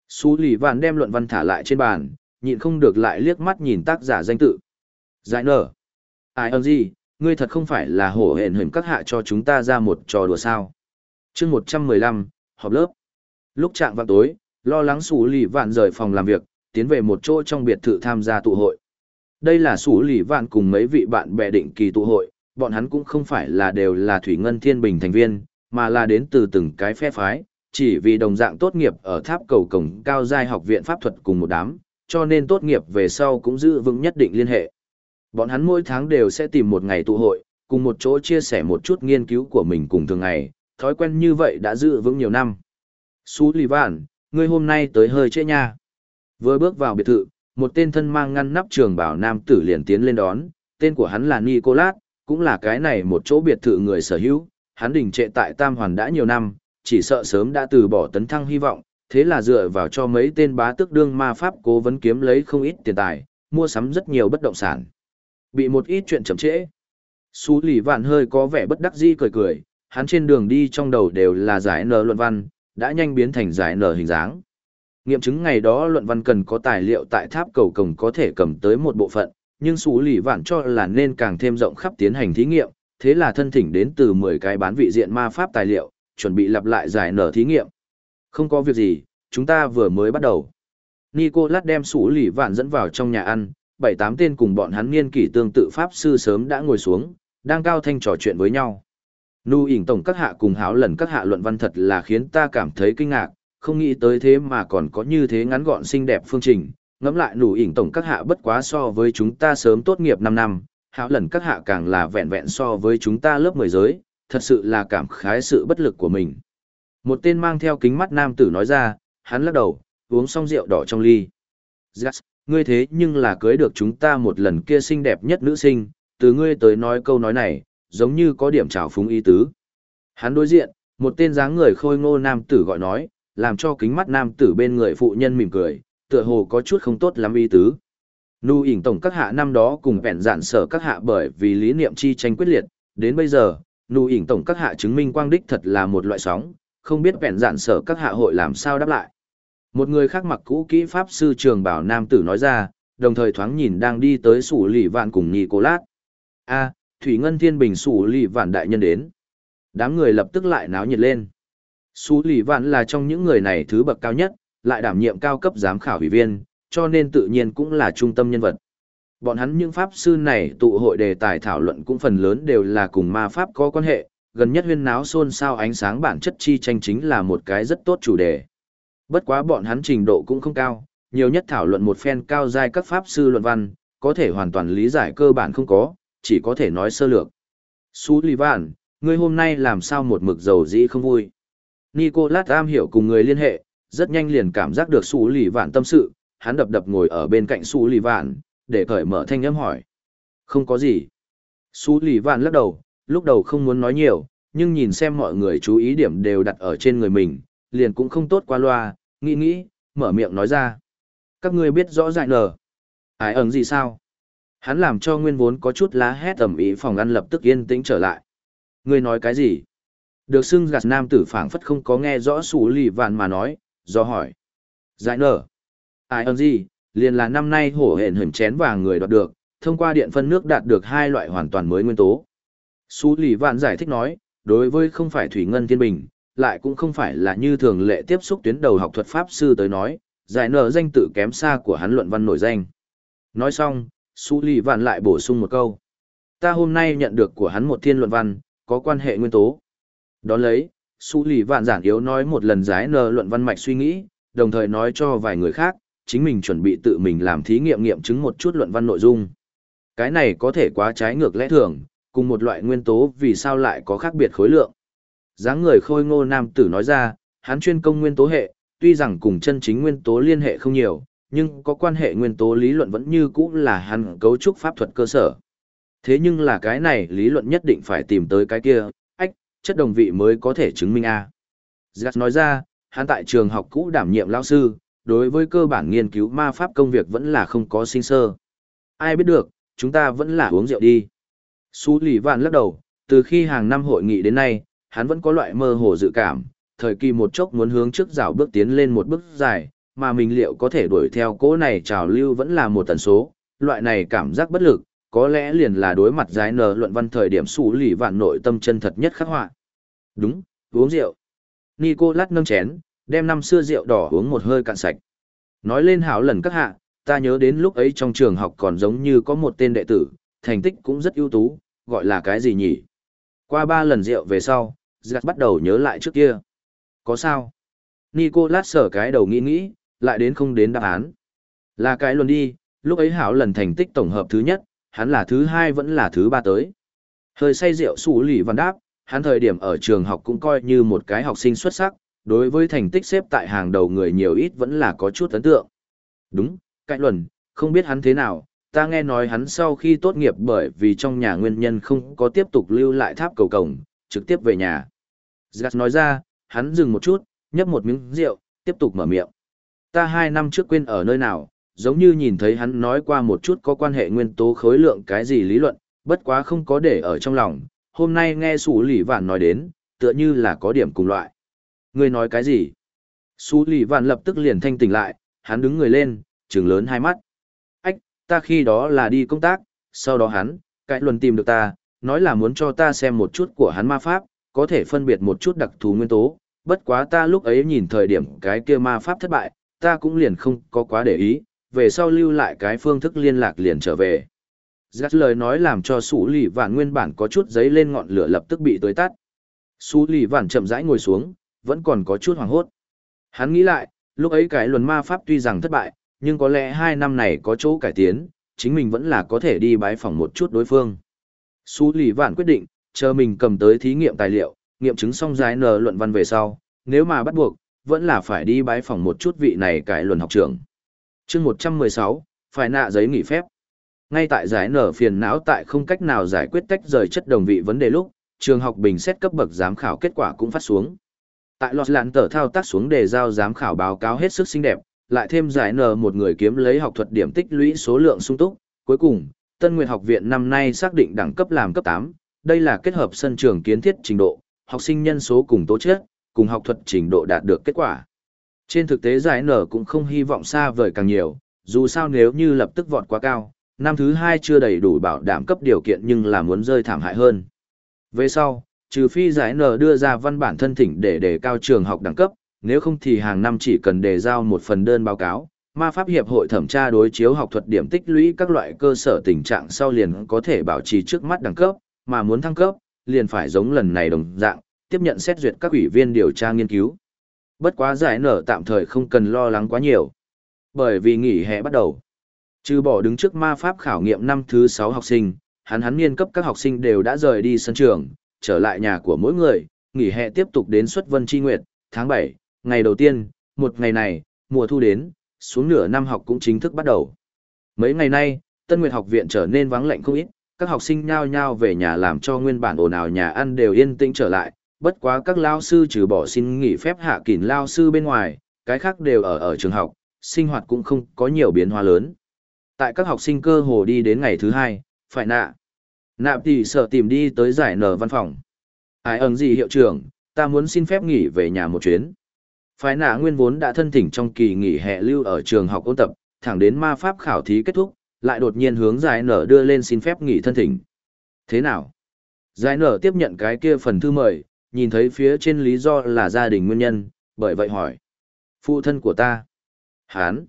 Sú lì vạn đem luận văn thả lại trên bàn, nhịn không được lại liếc mắt nhìn tác giả danh tự. Giải nở. Ai ơn gì, ngươi thật không phải là hổ hển hình các hạ cho chúng ta ra một trò đùa sao. chương 115, họp lớp. Lúc trạng vào tối, lo lắng Sủ lì vạn rời phòng làm việc, tiến về một chỗ trong biệt thự tham gia tụ hội. Đây là Sủ lì vạn cùng mấy vị bạn bè định kỳ tụ hội, bọn hắn cũng không phải là đều là Thủy Ngân Thiên Bình thành viên, mà là đến từ từng cái phe phái, chỉ vì đồng dạng tốt nghiệp ở tháp cầu cổng cao giai học viện pháp thuật cùng một đám, cho nên tốt nghiệp về sau cũng giữ vững nhất định liên hệ. Bọn hắn mỗi tháng đều sẽ tìm một ngày tụ hội, cùng một chỗ chia sẻ một chút nghiên cứu của mình cùng thường ngày, thói quen như vậy đã giữ vững nhiều năm. Sú Lì Vạn, ngươi hôm nay tới hơi trễ nha. Vừa bước vào biệt thự, một tên thân mang ngăn nắp trường bảo nam tử liền tiến lên đón, tên của hắn là Nicolas, cũng là cái này một chỗ biệt thự người sở hữu, hắn đình trệ tại Tam Hoàn đã nhiều năm, chỉ sợ sớm đã từ bỏ tấn thăng hy vọng, thế là dựa vào cho mấy tên bá tước đương ma pháp cố vấn kiếm lấy không ít tiền tài, mua sắm rất nhiều bất động sản. Bị một ít chuyện chậm trễ. Xú lì vạn hơi có vẻ bất đắc dĩ cười cười, hắn trên đường đi trong đầu đều là giải nở luận văn, đã nhanh biến thành giải nở hình dáng. Nghiệm chứng ngày đó luận văn cần có tài liệu tại tháp cầu cổng có thể cầm tới một bộ phận, nhưng xú lì vạn cho là nên càng thêm rộng khắp tiến hành thí nghiệm, thế là thân thỉnh đến từ 10 cái bán vị diện ma pháp tài liệu, chuẩn bị lặp lại giải nở thí nghiệm. Không có việc gì, chúng ta vừa mới bắt đầu. Nicolas đem xú lì vạn dẫn vào trong nhà ăn, bảy tám tên cùng bọn hắn niên kỷ tương tự pháp sư sớm đã ngồi xuống, đang cao thanh trò chuyện với nhau. Nu ỉn tổng các hạ cùng háo lần các hạ luận văn thật là khiến ta cảm thấy kinh ngạc, không nghĩ tới thế mà còn có như thế ngắn gọn xinh đẹp phương trình, ngẫm lại nụ ỉn tổng các hạ bất quá so với chúng ta sớm tốt nghiệp 5 năm, hảo lần các hạ càng là vẹn vẹn so với chúng ta lớp 10 giới, thật sự là cảm khái sự bất lực của mình. Một tên mang theo kính mắt nam tử nói ra, hắn lắc đầu, uống xong rượu đỏ trong ly. Yes, ngươi thế nhưng là cưới được chúng ta một lần kia xinh đẹp nhất nữ sinh, từ ngươi tới nói câu nói này, giống như có điểm trào phúng ý tứ. Hắn đối diện, một tên dáng người khôi ngô nam tử gọi nói, làm cho kính mắt nam tử bên người phụ nhân mỉm cười, tựa hồ có chút không tốt lắm ý tứ. Nu ỉn tổng các hạ năm đó cùng vẹn dạn sở các hạ bởi vì lý niệm chi tranh quyết liệt, đến bây giờ, Nu ỉn tổng các hạ chứng minh quang đích thật là một loại sóng, không biết vẹn dạn sở các hạ hội làm sao đáp lại. Một người khác mặc cũ kỹ pháp sư trường bảo nam tử nói ra, đồng thời thoáng nhìn đang đi tới sủ lì vạn cùng nhị cô lát. a Thủy Ngân Thiên Bình sủ lì vạn đại nhân đến. Đám người lập tức lại náo nhiệt lên. Sủ lì vạn là trong những người này thứ bậc cao nhất, lại đảm nhiệm cao cấp giám khảo ủy viên, cho nên tự nhiên cũng là trung tâm nhân vật. Bọn hắn những pháp sư này tụ hội đề tài thảo luận cũng phần lớn đều là cùng ma pháp có quan hệ, gần nhất huyên náo xôn xao ánh sáng bản chất chi tranh chính là một cái rất tốt chủ đề. Bất quá bọn hắn trình độ cũng không cao, nhiều nhất thảo luận một phen cao giai các pháp sư luận văn, có thể hoàn toàn lý giải cơ bản không có, chỉ có thể nói sơ lược. Sullivan, ngươi hôm nay làm sao một mực dầu dĩ không vui? Nicolas am hiểu cùng người liên hệ, rất nhanh liền cảm giác được Sullivan tâm sự, hắn đập đập ngồi ở bên cạnh Sullivan, để cởi mở thanh âm hỏi. Không có gì. Sullivan lắc đầu, lúc đầu không muốn nói nhiều, nhưng nhìn xem mọi người chú ý điểm đều đặt ở trên người mình, liền cũng không tốt qua loa, nghĩ nghĩ, mở miệng nói ra. Các ngươi biết rõ dại nở. Ai ẩn gì sao? Hắn làm cho nguyên vốn có chút lá hét ẩm ý phòng ăn lập tức yên tĩnh trở lại. Ngươi nói cái gì? Được xưng gạt nam tử phảng phất không có nghe rõ sủ lì vạn mà nói, do hỏi. Giải nở. Ai ẩn gì? Liền là năm nay hổ hển hửm chén vàng người đoạt được, thông qua điện phân nước đạt được hai loại hoàn toàn mới nguyên tố. Sú lì vạn giải thích nói, đối với không phải thủy ngân thiên bình, lại cũng không phải là như thường lệ tiếp xúc tuyến đầu học thuật pháp sư tới nói, giải nở danh tự kém xa của hắn luận văn nổi danh. Nói xong, Su lì vạn lại bổ sung một câu. Ta hôm nay nhận được của hắn một thiên luận văn, có quan hệ nguyên tố. Đón lấy, Su lì vạn giản yếu nói một lần giải nở luận văn mạch suy nghĩ, đồng thời nói cho vài người khác, chính mình chuẩn bị tự mình làm thí nghiệm nghiệm chứng một chút luận văn nội dung. Cái này có thể quá trái ngược lẽ thường, cùng một loại nguyên tố vì sao lại có khác biệt khối lượng dáng người khôi ngô nam tử nói ra, hắn chuyên công nguyên tố hệ, tuy rằng cùng chân chính nguyên tố liên hệ không nhiều, nhưng có quan hệ nguyên tố lý luận vẫn như cũ là hắn cấu trúc pháp thuật cơ sở. Thế nhưng là cái này lý luận nhất định phải tìm tới cái kia, ách, chất đồng vị mới có thể chứng minh A. Giác nói ra, hắn tại trường học cũ đảm nhiệm lao sư, đối với cơ bản nghiên cứu ma pháp công việc vẫn là không có sinh sơ. Ai biết được, chúng ta vẫn là uống rượu đi. xú lì vạn lắc đầu, từ khi hàng năm hội nghị đến nay, hắn vẫn có loại mơ hồ dự cảm, thời kỳ một chốc muốn hướng trước rào bước tiến lên một bước dài, mà mình liệu có thể đuổi theo cỗ này trào lưu vẫn là một tần số, loại này cảm giác bất lực, có lẽ liền là đối mặt giải nở luận văn thời điểm sú lì vạn nội tâm chân thật nhất khắc họa. Đúng, uống rượu. Nicolas nâng chén, đem năm xưa rượu đỏ uống một hơi cạn sạch. Nói lên hảo lần các hạ, ta nhớ đến lúc ấy trong trường học còn giống như có một tên đệ tử, thành tích cũng rất ưu tú, gọi là cái gì nhỉ? Qua ba lần rượu về sau, Giặc bắt đầu nhớ lại trước kia. Có sao? Nicolas sở cái đầu nghĩ nghĩ, lại đến không đến đáp án. Là cái luôn đi, lúc ấy hảo lần thành tích tổng hợp thứ nhất, hắn là thứ hai vẫn là thứ ba tới. Hơi say rượu xù lì văn đáp, hắn thời điểm ở trường học cũng coi như một cái học sinh xuất sắc, đối với thành tích xếp tại hàng đầu người nhiều ít vẫn là có chút ấn tượng. Đúng, cái luận, không biết hắn thế nào, ta nghe nói hắn sau khi tốt nghiệp bởi vì trong nhà nguyên nhân không có tiếp tục lưu lại tháp cầu cổng, trực tiếp về nhà. Giặt nói ra, hắn dừng một chút, nhấp một miếng rượu, tiếp tục mở miệng. Ta hai năm trước quên ở nơi nào, giống như nhìn thấy hắn nói qua một chút có quan hệ nguyên tố khối lượng cái gì lý luận, bất quá không có để ở trong lòng, hôm nay nghe sủ lì vạn nói đến, tựa như là có điểm cùng loại. Ngươi nói cái gì? Sú lì vạn lập tức liền thanh tỉnh lại, hắn đứng người lên, trừng lớn hai mắt. Ách, ta khi đó là đi công tác, sau đó hắn, cãi luận tìm được ta, nói là muốn cho ta xem một chút của hắn ma pháp, có thể phân biệt một chút đặc thù nguyên tố. Bất quá ta lúc ấy nhìn thời điểm cái kia ma pháp thất bại, ta cũng liền không có quá để ý, về sau lưu lại cái phương thức liên lạc liền trở về. Giác lời nói làm cho Sú lì vạn nguyên bản có chút giấy lên ngọn lửa lập tức bị tối tắt. Sú lì vạn chậm rãi ngồi xuống, vẫn còn có chút hoảng hốt. Hắn nghĩ lại, lúc ấy cái luận ma pháp tuy rằng thất bại, nhưng có lẽ hai năm này có chỗ cải tiến, chính mình vẫn là có thể đi bái phỏng một chút đối phương. Sú lì vạn quyết định, chờ mình cầm tới thí nghiệm tài liệu, nghiệm chứng xong giải nờ luận văn về sau, nếu mà bắt buộc, vẫn là phải đi bái phòng một chút vị này cải luận học trưởng. chương 116, phải nạ giấy nghỉ phép. Ngay tại giải nở phiền não tại không cách nào giải quyết tách rời chất đồng vị vấn đề lúc, trường học bình xét cấp bậc giám khảo kết quả cũng phát xuống. Tại lọt lạn tờ thao tác xuống đề giao giám khảo báo cáo hết sức xinh đẹp, lại thêm giải nở một người kiếm lấy học thuật điểm tích lũy số lượng sung túc. Cuối cùng, Tân Nguyệt học viện năm nay xác định đẳng cấp làm cấp 8, đây là kết hợp sân trường kiến thiết trình độ, học sinh nhân số cùng tố chất, cùng học thuật trình độ đạt được kết quả. Trên thực tế giải nở cũng không hy vọng xa vời càng nhiều, dù sao nếu như lập tức vọt quá cao, năm thứ hai chưa đầy đủ bảo đảm cấp điều kiện nhưng là muốn rơi thảm hại hơn. Về sau, trừ phi giải nở đưa ra văn bản thân thỉnh để đề cao trường học đẳng cấp, nếu không thì hàng năm chỉ cần đề giao một phần đơn báo cáo, ma pháp hiệp hội thẩm tra đối chiếu học thuật điểm tích lũy các loại cơ sở tình trạng sau liền có thể bảo trì trước mắt đẳng cấp, mà muốn thăng cấp, liền phải giống lần này đồng dạng, tiếp nhận xét duyệt các ủy viên điều tra nghiên cứu. Bất quá giải nở tạm thời không cần lo lắng quá nhiều. Bởi vì nghỉ hè bắt đầu. Trừ bỏ đứng trước ma pháp khảo nghiệm năm thứ 6 học sinh, hắn hắn niên cấp các học sinh đều đã rời đi sân trường, trở lại nhà của mỗi người, nghỉ hè tiếp tục đến xuất vân chi nguyệt, tháng 7, ngày đầu tiên, một ngày này, mùa thu đến, xuống nửa năm học cũng chính thức bắt đầu. Mấy ngày nay, Tân Nguyệt học viện trở nên vắng lạnh không ít, các học sinh nhao nhao về nhà làm cho nguyên bản ồn ào nhà ăn đều yên tĩnh trở lại, bất quá các lao sư trừ bỏ xin nghỉ phép hạ kỷ lao sư bên ngoài, cái khác đều ở ở trường học, sinh hoạt cũng không có nhiều biến hóa lớn. Tại các học sinh cơ hồ đi đến ngày thứ hai, phải nạ. Nạp thì sợ tìm đi tới giải nở văn phòng. Ai ẩn gì hiệu trưởng, ta muốn xin phép nghỉ về nhà một chuyến. Phái nạ nguyên vốn đã thân thỉnh trong kỳ nghỉ hè lưu ở trường học ôn tập, thẳng đến ma pháp khảo thí kết thúc, lại đột nhiên hướng giải nở đưa lên xin phép nghỉ thân thỉnh. Thế nào? Giải nở tiếp nhận cái kia phần thư mời, nhìn thấy phía trên lý do là gia đình nguyên nhân, bởi vậy hỏi. Phụ thân của ta. Hán.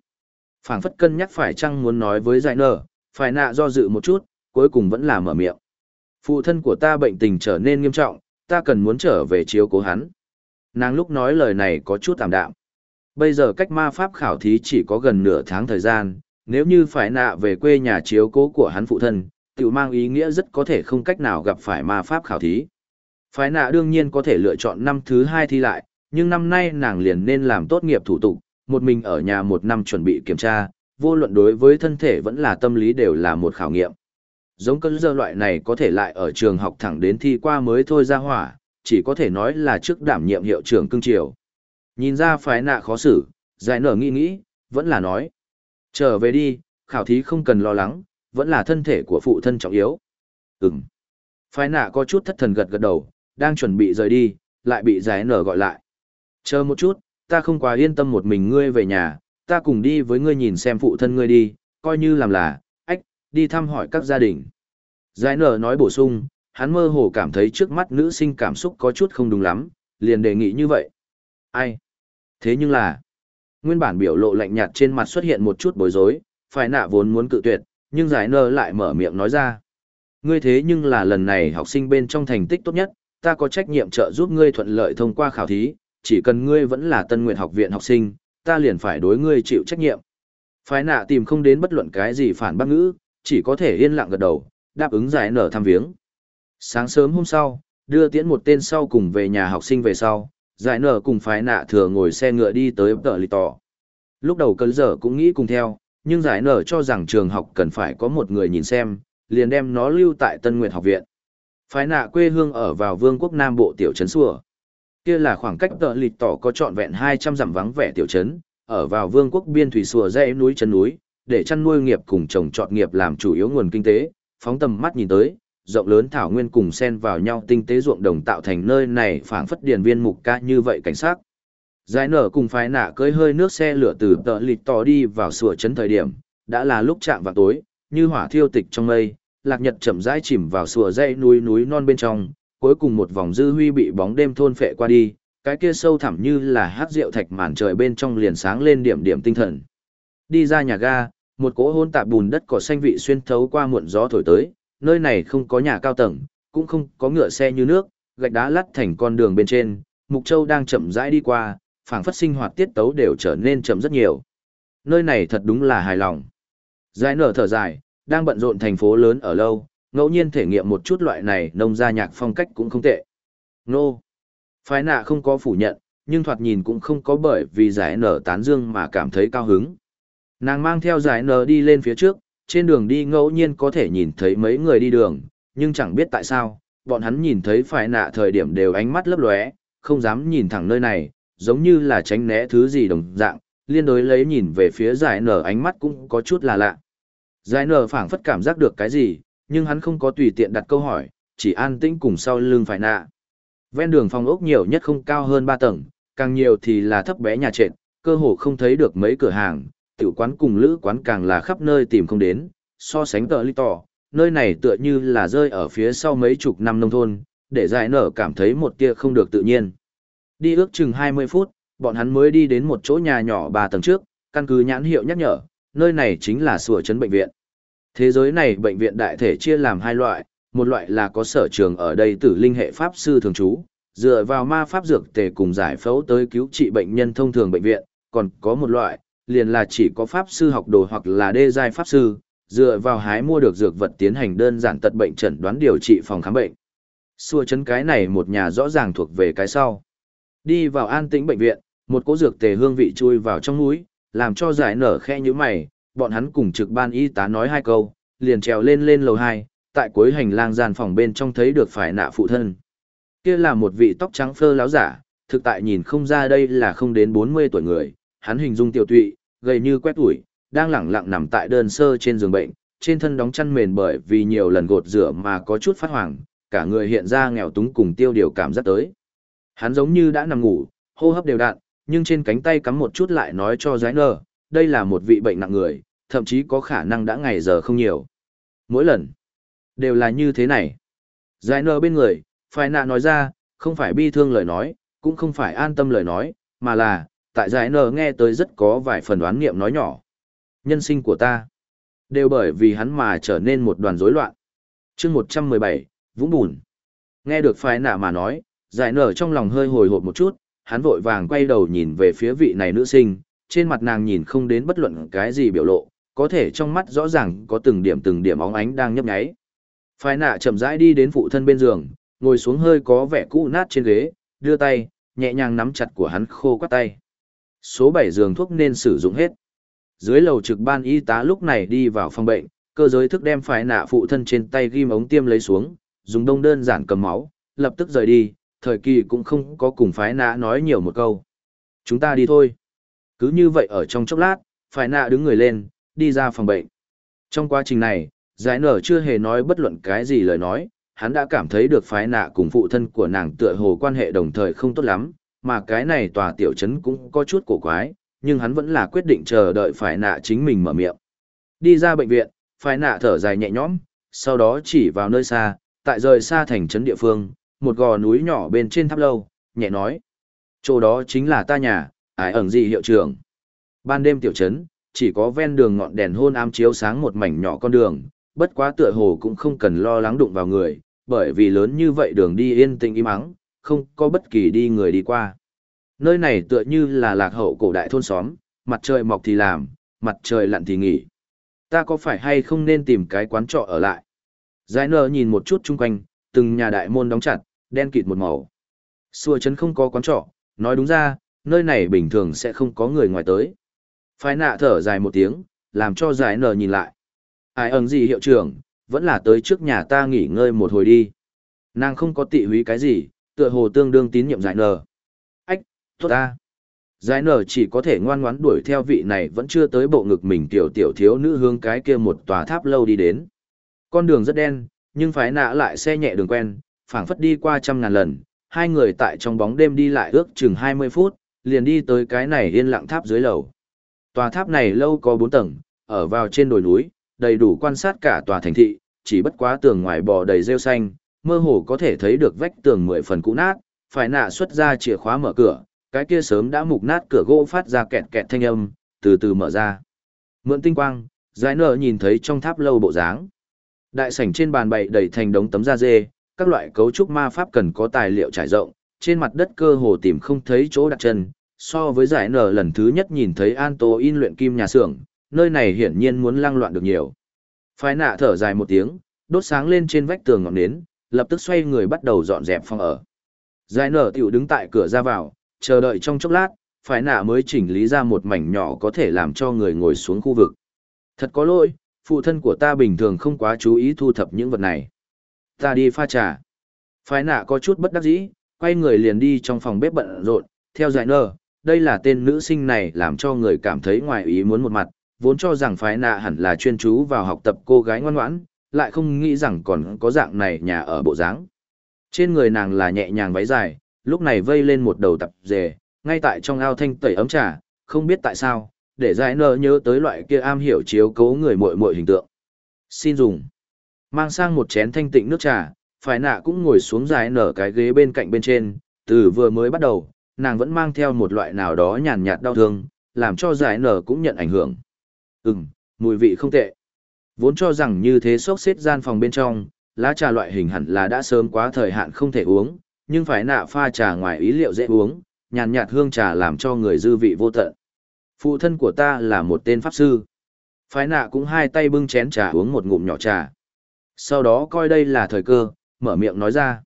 phảng phất cân nhắc phải chăng muốn nói với giải nở, phải nạ do dự một chút, cuối cùng vẫn là mở miệng. Phụ thân của ta bệnh tình trở nên nghiêm trọng, ta cần muốn trở về chiếu cố hắn. Nàng lúc nói lời này có chút tạm đạm. Bây giờ cách ma pháp khảo thí chỉ có gần nửa tháng thời gian, nếu như phải nạ về quê nhà chiếu cố của hắn phụ thân, tự mang ý nghĩa rất có thể không cách nào gặp phải ma pháp khảo thí. Phái nạ đương nhiên có thể lựa chọn năm thứ hai thi lại, nhưng năm nay nàng liền nên làm tốt nghiệp thủ tục, một mình ở nhà một năm chuẩn bị kiểm tra, vô luận đối với thân thể vẫn là tâm lý đều là một khảo nghiệm. Giống cơn dơ loại này có thể lại ở trường học thẳng đến thi qua mới thôi ra hỏa, chỉ có thể nói là trước đảm nhiệm hiệu trưởng cưng triều. Nhìn ra phái nạ khó xử, giải nở nghĩ nghĩ, vẫn là nói. Trở về đi, khảo thí không cần lo lắng, vẫn là thân thể của phụ thân trọng yếu. Ừm. Phái nạ có chút thất thần gật gật đầu, đang chuẩn bị rời đi, lại bị giải nở gọi lại. Chờ một chút, ta không quá yên tâm một mình ngươi về nhà, ta cùng đi với ngươi nhìn xem phụ thân ngươi đi, coi như làm là, ách, đi thăm hỏi các gia đình. Giải nở nói bổ sung, hắn mơ hồ cảm thấy trước mắt nữ sinh cảm xúc có chút không đúng lắm, liền đề nghị như vậy. Ai? Thế nhưng là, nguyên bản biểu lộ lạnh nhạt trên mặt xuất hiện một chút bối rối, phải nạ vốn muốn cự tuyệt, nhưng giải nở lại mở miệng nói ra. Ngươi thế nhưng là lần này học sinh bên trong thành tích tốt nhất, ta có trách nhiệm trợ giúp ngươi thuận lợi thông qua khảo thí, chỉ cần ngươi vẫn là tân nguyện học viện học sinh, ta liền phải đối ngươi chịu trách nhiệm. Phái nạ tìm không đến bất luận cái gì phản bác ngữ, chỉ có thể yên lặng gật đầu, đáp ứng giải nở thăm viếng. Sáng sớm hôm sau, đưa tiễn một tên sau cùng về nhà học sinh về sau, giải nở cùng phái nạ thừa ngồi xe ngựa đi tới tờ lì tỏ. Lúc đầu cơn giờ cũng nghĩ cùng theo, nhưng giải nở cho rằng trường học cần phải có một người nhìn xem, liền đem nó lưu tại Tân Nguyệt học viện. Phái nạ quê hương ở vào vương quốc Nam Bộ tiểu trấn Sùa. Kia là khoảng cách tờ lịt tỏ có trọn vẹn 200 dặm vắng vẻ tiểu trấn, ở vào vương quốc biên thủy Sùa dãy núi chân núi, để chăn nuôi nghiệp cùng trồng trọt nghiệp làm chủ yếu nguồn kinh tế, phóng tầm mắt nhìn tới, rộng lớn thảo nguyên cùng xen vào nhau tinh tế ruộng đồng tạo thành nơi này phảng phất điền viên mục ca như vậy cảnh sát. Giải nở cùng phái nạ cưới hơi nước xe lửa từ tợ lịt to đi vào sửa trấn thời điểm, đã là lúc chạm vào tối, như hỏa thiêu tịch trong mây, lạc nhật chậm rãi chìm vào sửa dãy núi núi non bên trong, cuối cùng một vòng dư huy bị bóng đêm thôn phệ qua đi, cái kia sâu thẳm như là hát rượu thạch màn trời bên trong liền sáng lên điểm điểm tinh thần. Đi ra nhà ga, một cỗ hôn tạp bùn đất cỏ xanh vị xuyên thấu qua muộn gió thổi tới, nơi này không có nhà cao tầng, cũng không có ngựa xe như nước, gạch đá lắt thành con đường bên trên, Mục Châu đang chậm rãi đi qua, phảng phất sinh hoạt tiết tấu đều trở nên chậm rất nhiều. Nơi này thật đúng là hài lòng. Giải nở thở dài, đang bận rộn thành phố lớn ở lâu, ngẫu nhiên thể nghiệm một chút loại này nông gia nhạc phong cách cũng không tệ. Nô. Phái nạ không có phủ nhận, nhưng thoạt nhìn cũng không có bởi vì giải nở tán dương mà cảm thấy cao hứng. Nàng mang theo giải nở đi lên phía trước, trên đường đi ngẫu nhiên có thể nhìn thấy mấy người đi đường, nhưng chẳng biết tại sao, bọn hắn nhìn thấy phải nạ thời điểm đều ánh mắt lấp lóe, không dám nhìn thẳng nơi này, giống như là tránh né thứ gì đồng dạng, liên đối lấy nhìn về phía giải nở ánh mắt cũng có chút là lạ. Giải nở phảng phất cảm giác được cái gì, nhưng hắn không có tùy tiện đặt câu hỏi, chỉ an tĩnh cùng sau lưng phải nạ. Ven đường phòng ốc nhiều nhất không cao hơn 3 tầng, càng nhiều thì là thấp bé nhà trệt, cơ hồ không thấy được mấy cửa hàng, tiểu quán cùng lữ quán càng là khắp nơi tìm không đến, so sánh tờ ly tỏ, nơi này tựa như là rơi ở phía sau mấy chục năm nông thôn, để giải nở cảm thấy một tia không được tự nhiên. Đi ước chừng 20 phút, bọn hắn mới đi đến một chỗ nhà nhỏ 3 tầng trước, căn cứ nhãn hiệu nhắc nhở, nơi này chính là sủa trấn bệnh viện. Thế giới này bệnh viện đại thể chia làm hai loại, một loại là có sở trường ở đây tử linh hệ pháp sư thường trú, dựa vào ma pháp dược tề cùng giải phẫu tới cứu trị bệnh nhân thông thường bệnh viện, còn có một loại, liền là chỉ có pháp sư học đồ hoặc là đê giai pháp sư, dựa vào hái mua được dược vật tiến hành đơn giản tật bệnh chẩn đoán điều trị phòng khám bệnh. Xua chấn cái này một nhà rõ ràng thuộc về cái sau. Đi vào an tĩnh bệnh viện, một cỗ dược tề hương vị chui vào trong mũi, làm cho giải nở khe như mày, bọn hắn cùng trực ban y tá nói hai câu, liền trèo lên lên lầu 2, tại cuối hành lang gian phòng bên trong thấy được phải nạ phụ thân. Kia là một vị tóc trắng phơ láo giả, thực tại nhìn không ra đây là không đến 40 tuổi người, hắn hình dung tiểu tụy, gầy như quét ủi, đang lẳng lặng nằm tại đơn sơ trên giường bệnh, trên thân đóng chăn mền bởi vì nhiều lần gột rửa mà có chút phát hoàng, cả người hiện ra nghèo túng cùng tiêu điều cảm giác tới. Hắn giống như đã nằm ngủ, hô hấp đều đặn, nhưng trên cánh tay cắm một chút lại nói cho giái nơ, đây là một vị bệnh nặng người, thậm chí có khả năng đã ngày giờ không nhiều. Mỗi lần, đều là như thế này. Giái nơ bên người, phải nạ nói ra, không phải bi thương lời nói, cũng không phải an tâm lời nói, mà là, tại giải nờ nghe tới rất có vài phần đoán nghiệm nói nhỏ. Nhân sinh của ta, đều bởi vì hắn mà trở nên một đoàn rối loạn. chương 117, Vũng Bùn. Nghe được phái nạ mà nói, giải nở trong lòng hơi hồi hộp một chút, hắn vội vàng quay đầu nhìn về phía vị này nữ sinh, trên mặt nàng nhìn không đến bất luận cái gì biểu lộ, có thể trong mắt rõ ràng có từng điểm từng điểm óng ánh đang nhấp nháy. Phái nạ chậm rãi đi đến phụ thân bên giường, ngồi xuống hơi có vẻ cũ nát trên ghế, đưa tay, nhẹ nhàng nắm chặt của hắn khô quắt tay. Số 7 giường thuốc nên sử dụng hết. Dưới lầu trực ban y tá lúc này đi vào phòng bệnh, cơ giới thức đem phải nạ phụ thân trên tay ghim ống tiêm lấy xuống, dùng đông đơn giản cầm máu, lập tức rời đi, thời kỳ cũng không có cùng phái nạ nói nhiều một câu. Chúng ta đi thôi. Cứ như vậy ở trong chốc lát, phái nạ đứng người lên, đi ra phòng bệnh. Trong quá trình này, giải nở chưa hề nói bất luận cái gì lời nói, hắn đã cảm thấy được phái nạ cùng phụ thân của nàng tựa hồ quan hệ đồng thời không tốt lắm, mà cái này tòa tiểu trấn cũng có chút cổ quái, nhưng hắn vẫn là quyết định chờ đợi phải nạ chính mình mở miệng. Đi ra bệnh viện, phải nạ thở dài nhẹ nhõm, sau đó chỉ vào nơi xa, tại rời xa thành trấn địa phương, một gò núi nhỏ bên trên tháp lâu, nhẹ nói. Chỗ đó chính là ta nhà, ải ẩn gì hiệu trưởng. Ban đêm tiểu trấn, chỉ có ven đường ngọn đèn hôn ám chiếu sáng một mảnh nhỏ con đường, bất quá tựa hồ cũng không cần lo lắng đụng vào người, bởi vì lớn như vậy đường đi yên tĩnh im ắng, không có bất kỳ đi người đi qua. Nơi này tựa như là lạc hậu cổ đại thôn xóm, mặt trời mọc thì làm, mặt trời lặn thì nghỉ. Ta có phải hay không nên tìm cái quán trọ ở lại? Giải nở nhìn một chút chung quanh, từng nhà đại môn đóng chặt, đen kịt một màu. Xua chấn không có quán trọ, nói đúng ra, nơi này bình thường sẽ không có người ngoài tới. Phái nạ thở dài một tiếng, làm cho giải nở nhìn lại. Ai ẩn gì hiệu trưởng, vẫn là tới trước nhà ta nghỉ ngơi một hồi đi. Nàng không có tị húy cái gì, tựa hồ tương đương tín nhiệm giải nở. Ách, tốt ta. Giải nở chỉ có thể ngoan ngoãn đuổi theo vị này vẫn chưa tới bộ ngực mình tiểu tiểu thiếu nữ hướng cái kia một tòa tháp lâu đi đến. Con đường rất đen, nhưng phải nạ lại xe nhẹ đường quen, phảng phất đi qua trăm ngàn lần, hai người tại trong bóng đêm đi lại ước chừng 20 phút, liền đi tới cái này yên lặng tháp dưới lầu. Tòa tháp này lâu có 4 tầng, ở vào trên đồi núi, đầy đủ quan sát cả tòa thành thị, chỉ bất quá tường ngoài bò đầy rêu xanh, mơ hồ có thể thấy được vách tường mười phần cũ nát, phải nạ xuất ra chìa khóa mở cửa, cái kia sớm đã mục nát cửa gỗ phát ra kẹt kẹt thanh âm, từ từ mở ra. Mượn tinh quang, giải nở nhìn thấy trong tháp lâu bộ dáng. Đại sảnh trên bàn bày đầy thành đống tấm da dê, các loại cấu trúc ma pháp cần có tài liệu trải rộng, trên mặt đất cơ hồ tìm không thấy chỗ đặt chân. So với giải nở lần thứ nhất nhìn thấy Anto in luyện kim nhà xưởng, nơi này hiển nhiên muốn lăng loạn được nhiều. Phái nạ thở dài một tiếng, đốt sáng lên trên vách tường ngọn nến, lập tức xoay người bắt đầu dọn dẹp phòng ở. Giải nở tiểu đứng tại cửa ra vào, chờ đợi trong chốc lát, phái nạ mới chỉnh lý ra một mảnh nhỏ có thể làm cho người ngồi xuống khu vực. Thật có lỗi, phụ thân của ta bình thường không quá chú ý thu thập những vật này. Ta đi pha trà. Phái nạ có chút bất đắc dĩ, quay người liền đi trong phòng bếp bận rộn, theo giải nở, đây là tên nữ sinh này làm cho người cảm thấy ngoài ý muốn một mặt, vốn cho rằng phái nạ hẳn là chuyên chú vào học tập cô gái ngoan ngoãn, lại không nghĩ rằng còn có dạng này nhà ở bộ dáng. Trên người nàng là nhẹ nhàng váy dài, lúc này vây lên một đầu tập dề, ngay tại trong ao thanh tẩy ấm trà, không biết tại sao, để giải nơ nhớ tới loại kia am hiểu chiếu cố người muội muội hình tượng. Xin dùng. Mang sang một chén thanh tịnh nước trà, phải nạ cũng ngồi xuống giải nở cái ghế bên cạnh bên trên, từ vừa mới bắt đầu, nàng vẫn mang theo một loại nào đó nhàn nhạt đau thương, làm cho giải nở cũng nhận ảnh hưởng. Ừm, mùi vị không tệ. Vốn cho rằng như thế sốc xếp gian phòng bên trong, lá trà loại hình hẳn là đã sớm quá thời hạn không thể uống, nhưng phải nạ pha trà ngoài ý liệu dễ uống, nhàn nhạt hương trà làm cho người dư vị vô tận. Phụ thân của ta là một tên pháp sư. Phái nạ cũng hai tay bưng chén trà uống một ngụm nhỏ trà. Sau đó coi đây là thời cơ, mở miệng nói ra.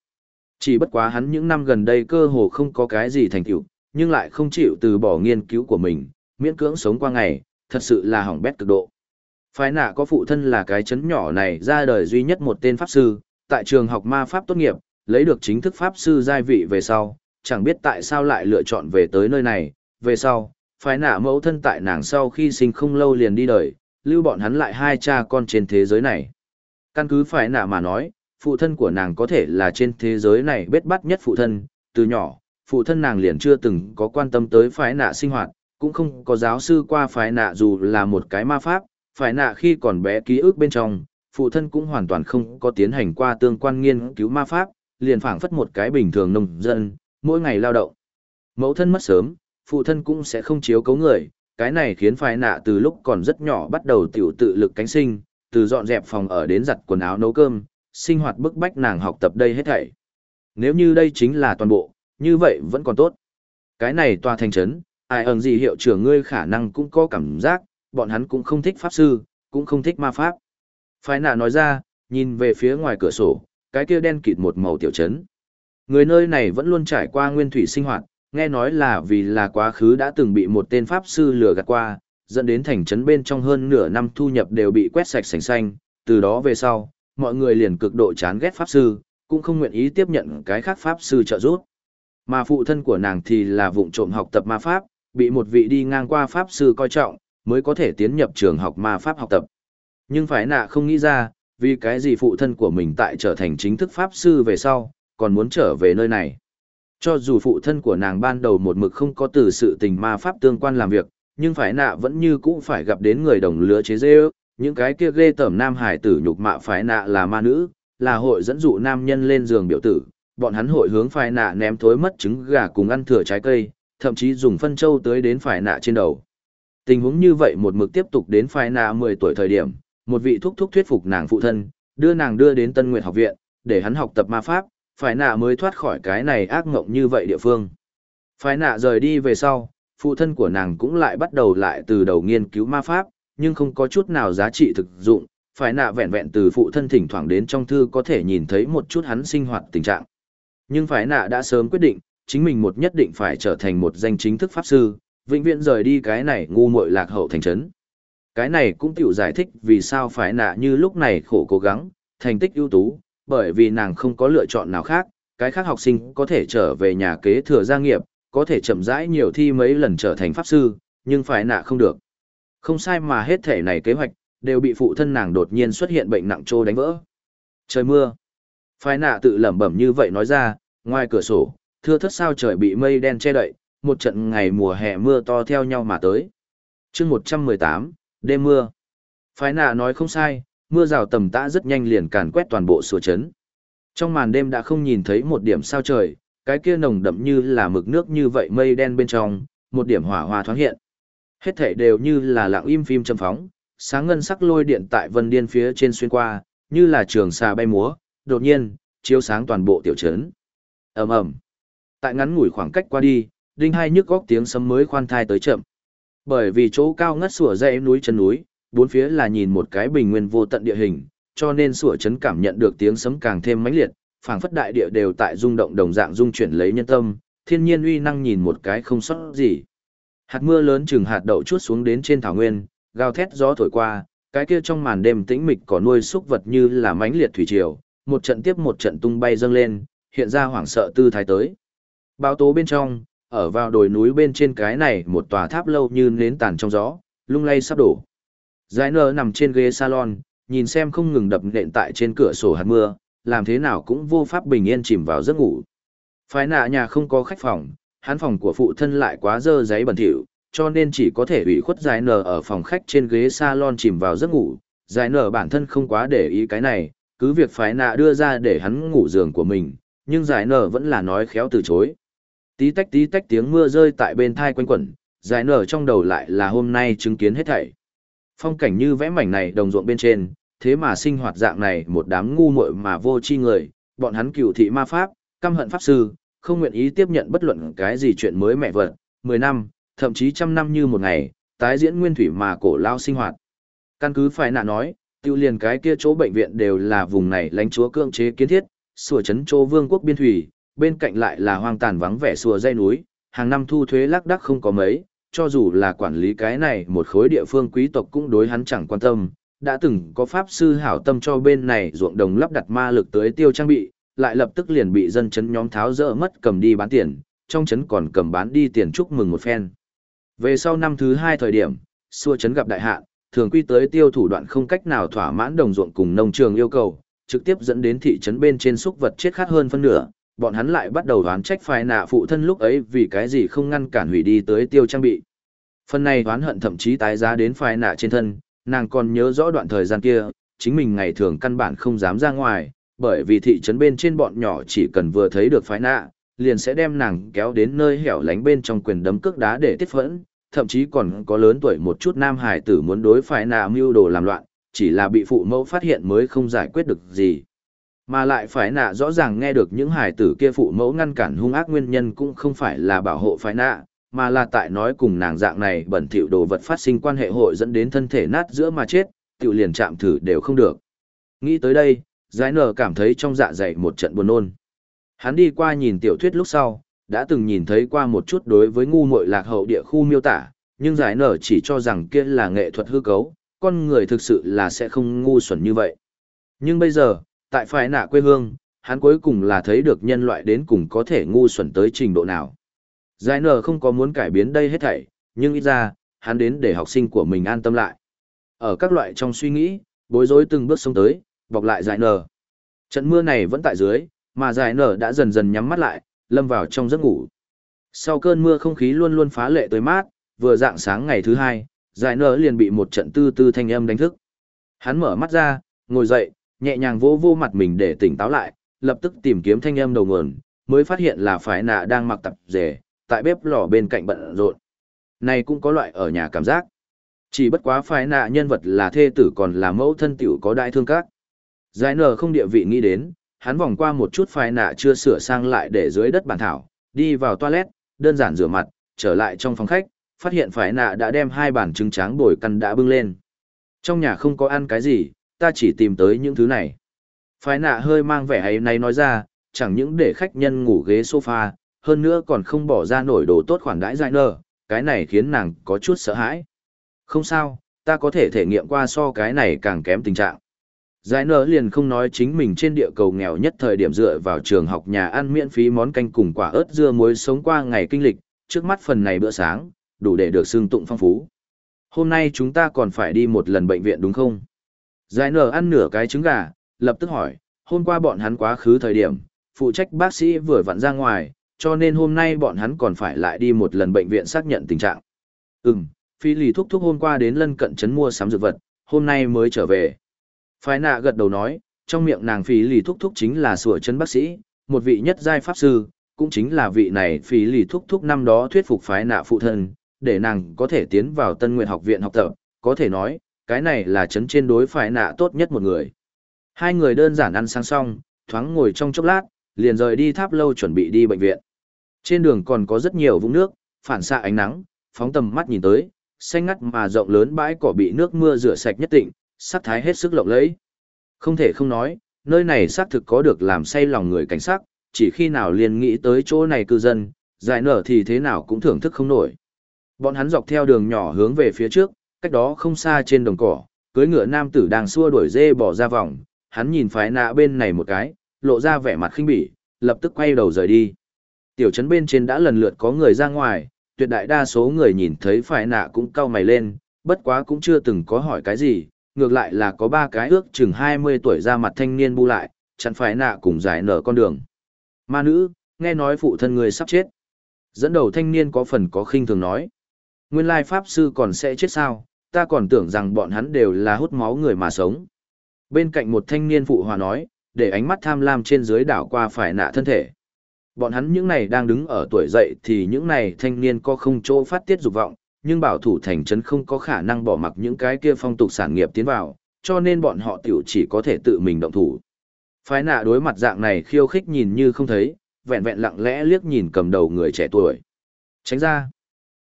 Chỉ bất quá hắn những năm gần đây cơ hồ không có cái gì thành tựu, nhưng lại không chịu từ bỏ nghiên cứu của mình, miễn cưỡng sống qua ngày, thật sự là hỏng bét cực độ. Phái nạ có phụ thân là cái chấn nhỏ này ra đời duy nhất một tên pháp sư, tại trường học ma pháp tốt nghiệp, lấy được chính thức pháp sư giai vị về sau, chẳng biết tại sao lại lựa chọn về tới nơi này, về sau, phái nạ mẫu thân tại nàng sau khi sinh không lâu liền đi đời, lưu bọn hắn lại hai cha con trên thế giới này. Căn cứ phái nạ mà nói, phụ thân của nàng có thể là trên thế giới này bết bắt nhất phụ thân, từ nhỏ, phụ thân nàng liền chưa từng có quan tâm tới phái nạ sinh hoạt, cũng không có giáo sư qua phái nạ dù là một cái ma pháp, phải nạ khi còn bé ký ức bên trong, phụ thân cũng hoàn toàn không có tiến hành qua tương quan nghiên cứu ma pháp, liền phảng phất một cái bình thường nông dân, mỗi ngày lao động. Mẫu thân mất sớm, phụ thân cũng sẽ không chiếu cấu người, cái này khiến phải nạ từ lúc còn rất nhỏ bắt đầu tiểu tự lực cánh sinh, từ dọn dẹp phòng ở đến giặt quần áo nấu cơm, sinh hoạt bức bách nàng học tập đây hết thảy. Nếu như đây chính là toàn bộ, như vậy vẫn còn tốt. Cái này tòa thành trấn, ai ẩn gì hiệu trưởng ngươi khả năng cũng có cảm giác, bọn hắn cũng không thích pháp sư, cũng không thích ma pháp. Phái nạ nói ra, nhìn về phía ngoài cửa sổ, cái kia đen kịt một màu tiểu trấn. Người nơi này vẫn luôn trải qua nguyên thủy sinh hoạt, nghe nói là vì là quá khứ đã từng bị một tên pháp sư lừa gạt qua, dẫn đến thành trấn bên trong hơn nửa năm thu nhập đều bị quét sạch sành xanh, từ đó về sau, mọi người liền cực độ chán ghét pháp sư, cũng không nguyện ý tiếp nhận cái khác pháp sư trợ giúp. Mà phụ thân của nàng thì là vụng trộm học tập ma pháp, bị một vị đi ngang qua pháp sư coi trọng, mới có thể tiến nhập trường học ma pháp học tập. Nhưng phải nạ không nghĩ ra, vì cái gì phụ thân của mình tại trở thành chính thức pháp sư về sau, còn muốn trở về nơi này. Cho dù phụ thân của nàng ban đầu một mực không có từ sự tình ma pháp tương quan làm việc, nhưng phải nạ vẫn như cũ phải gặp đến người đồng lứa chế dê ước, những cái kia ghê tởm nam hải tử nhục mạ phái nạ là ma nữ, là hội dẫn dụ nam nhân lên giường biểu tử, bọn hắn hội hướng phái nạ ném thối mất trứng gà cùng ăn thừa trái cây, thậm chí dùng phân châu tới đến phái nạ trên đầu. Tình huống như vậy một mực tiếp tục đến phai nạ 10 tuổi thời điểm, một vị thúc thúc thuyết phục nàng phụ thân, đưa nàng đưa đến Tân Nguyệt học viện, để hắn học tập ma pháp, phải nạ mới thoát khỏi cái này ác ngộng như vậy địa phương. Phải nạ rời đi về sau, phụ thân của nàng cũng lại bắt đầu lại từ đầu nghiên cứu ma pháp, nhưng không có chút nào giá trị thực dụng, phải nạ vẹn vẹn từ phụ thân thỉnh thoảng đến trong thư có thể nhìn thấy một chút hắn sinh hoạt tình trạng. Nhưng phải nạ đã sớm quyết định, chính mình một nhất định phải trở thành một danh chính thức pháp sư, vĩnh viễn rời đi cái này ngu muội lạc hậu thành trấn. Cái này cũng tiểu giải thích vì sao phải nạ như lúc này khổ cố gắng, thành tích ưu tú, bởi vì nàng không có lựa chọn nào khác, cái khác học sinh có thể trở về nhà kế thừa gia nghiệp, có thể chậm rãi nhiều thi mấy lần trở thành pháp sư, nhưng phải nạ không được. Không sai mà hết thể này kế hoạch, đều bị phụ thân nàng đột nhiên xuất hiện bệnh nặng trô đánh vỡ. Trời mưa. Phái nạ tự lẩm bẩm như vậy nói ra, ngoài cửa sổ, thưa thất sao trời bị mây đen che đậy, một trận ngày mùa hè mưa to theo nhau mà tới. chương 118, đêm mưa. Phái nạ nói không sai, mưa rào tầm tã rất nhanh liền càn quét toàn bộ sùa chấn. Trong màn đêm đã không nhìn thấy một điểm sao trời, cái kia nồng đậm như là mực nước như vậy mây đen bên trong, một điểm hỏa hoa thoáng hiện. Hết thể đều như là lặng im phim châm phóng, sáng ngân sắc lôi điện tại vân điên phía trên xuyên qua, như là trường xà bay múa, đột nhiên, chiếu sáng toàn bộ tiểu trấn. ầm ầm Tại ngắn ngủi khoảng cách qua đi, đinh hai nhức góc tiếng sấm mới khoan thai tới chậm. Bởi vì chỗ cao ngất sủa dãy núi chân núi, bốn phía là nhìn một cái bình nguyên vô tận địa hình, cho nên sủa chấn cảm nhận được tiếng sấm càng thêm mãnh liệt, phảng phất đại địa đều tại rung động đồng dạng rung chuyển lấy nhân tâm, thiên nhiên uy năng nhìn một cái không sót gì. Hạt mưa lớn chừng hạt đậu chuốt xuống đến trên thảo nguyên, gào thét gió thổi qua, cái kia trong màn đêm tĩnh mịch có nuôi xúc vật như là mãnh liệt thủy triều, một trận tiếp một trận tung bay dâng lên, hiện ra hoảng sợ tư thái tới. Báo tố bên trong, ở vào đồi núi bên trên cái này một tòa tháp lâu như nến tàn trong gió, lung lay sắp đổ. Giải nở nằm trên ghế salon, nhìn xem không ngừng đập nện tại trên cửa sổ hạt mưa, làm thế nào cũng vô pháp bình yên chìm vào giấc ngủ. Phái nạ nhà không có khách phòng, hắn phòng của phụ thân lại quá dơ giấy bẩn thỉu, cho nên chỉ có thể ủy khuất giải nở ở phòng khách trên ghế salon chìm vào giấc ngủ. Giải nở bản thân không quá để ý cái này, cứ việc phái nạ đưa ra để hắn ngủ giường của mình, nhưng giải nở vẫn là nói khéo từ chối. Tí tách tí tách tiếng mưa rơi tại bên thai quanh quẩn, dài nở trong đầu lại là hôm nay chứng kiến hết thảy. Phong cảnh như vẽ mảnh này đồng ruộng bên trên, thế mà sinh hoạt dạng này một đám ngu muội mà vô tri người, bọn hắn cựu thị ma pháp, căm hận pháp sư, không nguyện ý tiếp nhận bất luận cái gì chuyện mới mẹ vật, 10 năm, thậm chí trăm năm như một ngày, tái diễn nguyên thủy mà cổ lao sinh hoạt. Căn cứ phải nạ nói, tiêu liền cái kia chỗ bệnh viện đều là vùng này lãnh chúa cưỡng chế kiến thiết, sửa chấn chỗ vương quốc biên thủy, bên cạnh lại là hoang tàn vắng vẻ xua dây núi, hàng năm thu thuế lác đắc không có mấy, cho dù là quản lý cái này một khối địa phương quý tộc cũng đối hắn chẳng quan tâm, đã từng có pháp sư hảo tâm cho bên này ruộng đồng lắp đặt ma lực tới tiêu trang bị, lại lập tức liền bị dân chấn nhóm tháo rỡ mất cầm đi bán tiền, trong chấn còn cầm bán đi tiền chúc mừng một phen. Về sau năm thứ hai thời điểm, xua chấn gặp đại hạn, thường quy tới tiêu thủ đoạn không cách nào thỏa mãn đồng ruộng cùng nông trường yêu cầu, trực tiếp dẫn đến thị trấn bên trên xúc vật chết khát hơn phân nửa, bọn hắn lại bắt đầu đoán trách phai nạ phụ thân lúc ấy vì cái gì không ngăn cản hủy đi tới tiêu trang bị. Phần này đoán hận thậm chí tái giá đến phai nạ trên thân, nàng còn nhớ rõ đoạn thời gian kia, chính mình ngày thường căn bản không dám ra ngoài, bởi vì thị trấn bên trên bọn nhỏ chỉ cần vừa thấy được phái nạ, liền sẽ đem nàng kéo đến nơi hẻo lánh bên trong quyền đấm cước đá để tiết phẫn, thậm chí còn có lớn tuổi một chút nam hải tử muốn đối phái nạ mưu đồ làm loạn, chỉ là bị phụ mẫu phát hiện mới không giải quyết được gì. Mà lại phải nạ rõ ràng nghe được những hải tử kia phụ mẫu ngăn cản hung ác nguyên nhân cũng không phải là bảo hộ phải nạ, mà là tại nói cùng nàng dạng này bẩn thỉu đồ vật phát sinh quan hệ hội dẫn đến thân thể nát giữa mà chết, tiểu liền chạm thử đều không được. Nghĩ tới đây, giải nở cảm thấy trong dạ dày một trận buồn nôn. Hắn đi qua nhìn tiểu thuyết lúc sau, đã từng nhìn thấy qua một chút đối với ngu muội lạc hậu địa khu miêu tả, nhưng giải nở chỉ cho rằng kia là nghệ thuật hư cấu, con người thực sự là sẽ không ngu xuẩn như vậy. Nhưng bây giờ, tại phải nạ quê hương, hắn cuối cùng là thấy được nhân loại đến cùng có thể ngu xuẩn tới trình độ nào. Giải nở không có muốn cải biến đây hết thảy, nhưng ít ra, hắn đến để học sinh của mình an tâm lại. Ở các loại trong suy nghĩ, bối rối từng bước sống tới, bọc lại giải nở. Trận mưa này vẫn tại dưới, mà giải nở đã dần dần nhắm mắt lại, lâm vào trong giấc ngủ. Sau cơn mưa không khí luôn luôn phá lệ tới mát, vừa dạng sáng ngày thứ hai, giải nở liền bị một trận tư tư thanh âm đánh thức. Hắn mở mắt ra, ngồi dậy, nhẹ nhàng vỗ vô mặt mình để tỉnh táo lại, lập tức tìm kiếm thanh âm đầu nguồn, mới phát hiện là phái nạ đang mặc tập rể, tại bếp lò bên cạnh bận rộn. Này cũng có loại ở nhà cảm giác. Chỉ bất quá phái nạ nhân vật là thê tử còn là mẫu thân tiểu có đại thương các. Giải nở không địa vị nghĩ đến, hắn vòng qua một chút phái nạ chưa sửa sang lại để dưới đất bàn thảo, đi vào toilet, đơn giản rửa mặt, trở lại trong phòng khách, phát hiện phái nạ đã đem hai bàn trứng tráng bồi căn đã bưng lên. Trong nhà không có ăn cái gì, ta chỉ tìm tới những thứ này. Phái nạ hơi mang vẻ ấy này nói ra, chẳng những để khách nhân ngủ ghế sofa, hơn nữa còn không bỏ ra nổi đồ tốt khoản đãi dại nở. cái này khiến nàng có chút sợ hãi. Không sao, ta có thể thể nghiệm qua so cái này càng kém tình trạng. Giải nở liền không nói chính mình trên địa cầu nghèo nhất thời điểm dựa vào trường học nhà ăn miễn phí món canh cùng quả ớt dưa muối sống qua ngày kinh lịch, trước mắt phần này bữa sáng, đủ để được xương tụng phong phú. Hôm nay chúng ta còn phải đi một lần bệnh viện đúng không? Giải nở ăn nửa cái trứng gà, lập tức hỏi, hôm qua bọn hắn quá khứ thời điểm, phụ trách bác sĩ vừa vặn ra ngoài, cho nên hôm nay bọn hắn còn phải lại đi một lần bệnh viện xác nhận tình trạng. Ừm, phi lì thúc thúc hôm qua đến lân cận trấn mua sắm dược vật, hôm nay mới trở về. Phái nạ gật đầu nói, trong miệng nàng phi lì thúc thúc chính là sủa chân bác sĩ, một vị nhất giai pháp sư, cũng chính là vị này phi lì thúc thúc năm đó thuyết phục phái nạ phụ thân, để nàng có thể tiến vào tân nguyện học viện học tập, có thể nói, cái này là chấn trên đối phải nạ tốt nhất một người. Hai người đơn giản ăn sáng xong, thoáng ngồi trong chốc lát, liền rời đi tháp lâu chuẩn bị đi bệnh viện. Trên đường còn có rất nhiều vũng nước, phản xạ ánh nắng, phóng tầm mắt nhìn tới, xanh ngắt mà rộng lớn bãi cỏ bị nước mưa rửa sạch nhất định, sắc thái hết sức lộng lẫy. Không thể không nói, nơi này xác thực có được làm say lòng người cảnh sắc, chỉ khi nào liền nghĩ tới chỗ này cư dân, giải nở thì thế nào cũng thưởng thức không nổi. Bọn hắn dọc theo đường nhỏ hướng về phía trước, cách đó không xa trên đồng cỏ, cưới ngựa nam tử đang xua đuổi dê bỏ ra vòng, hắn nhìn phái nạ bên này một cái, lộ ra vẻ mặt khinh bỉ, lập tức quay đầu rời đi. Tiểu trấn bên trên đã lần lượt có người ra ngoài, tuyệt đại đa số người nhìn thấy phải nạ cũng cau mày lên, bất quá cũng chưa từng có hỏi cái gì, ngược lại là có ba cái ước chừng 20 tuổi ra mặt thanh niên bu lại, chặn phải nạ cùng giải nở con đường. Ma nữ, nghe nói phụ thân người sắp chết. Dẫn đầu thanh niên có phần có khinh thường nói. Nguyên lai pháp sư còn sẽ chết sao, ta còn tưởng rằng bọn hắn đều là hút máu người mà sống. Bên cạnh một thanh niên phụ hòa nói, để ánh mắt tham lam trên dưới đảo qua phải nạ thân thể. Bọn hắn những này đang đứng ở tuổi dậy thì những này thanh niên có không chỗ phát tiết dục vọng, nhưng bảo thủ thành trấn không có khả năng bỏ mặc những cái kia phong tục sản nghiệp tiến vào, cho nên bọn họ tiểu chỉ có thể tự mình động thủ. Phái nạ đối mặt dạng này khiêu khích nhìn như không thấy, vẹn vẹn lặng lẽ liếc nhìn cầm đầu người trẻ tuổi. Tránh ra.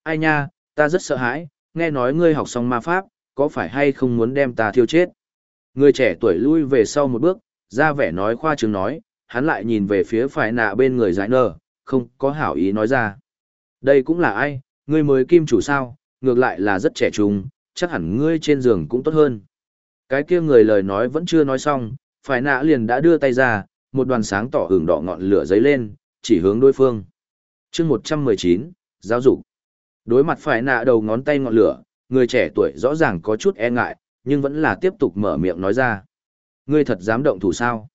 Ai nha, ta rất sợ hãi, nghe nói ngươi học xong ma pháp, có phải hay không muốn đem ta thiêu chết? Người trẻ tuổi lui về sau một bước, ra vẻ nói khoa trương nói, hắn lại nhìn về phía phải nạ bên người giải nở, không có hảo ý nói ra. Đây cũng là ai, ngươi mới kim chủ sao, ngược lại là rất trẻ trung, chắc hẳn ngươi trên giường cũng tốt hơn. Cái kia người lời nói vẫn chưa nói xong, phải nạ liền đã đưa tay ra, một đoàn sáng tỏ hưởng đỏ ngọn lửa giấy lên, chỉ hướng đối phương. chương 119, giáo dục. Đối mặt phải nạ đầu ngón tay ngọn lửa, người trẻ tuổi rõ ràng có chút e ngại, nhưng vẫn là tiếp tục mở miệng nói ra. Ngươi thật dám động thủ sao?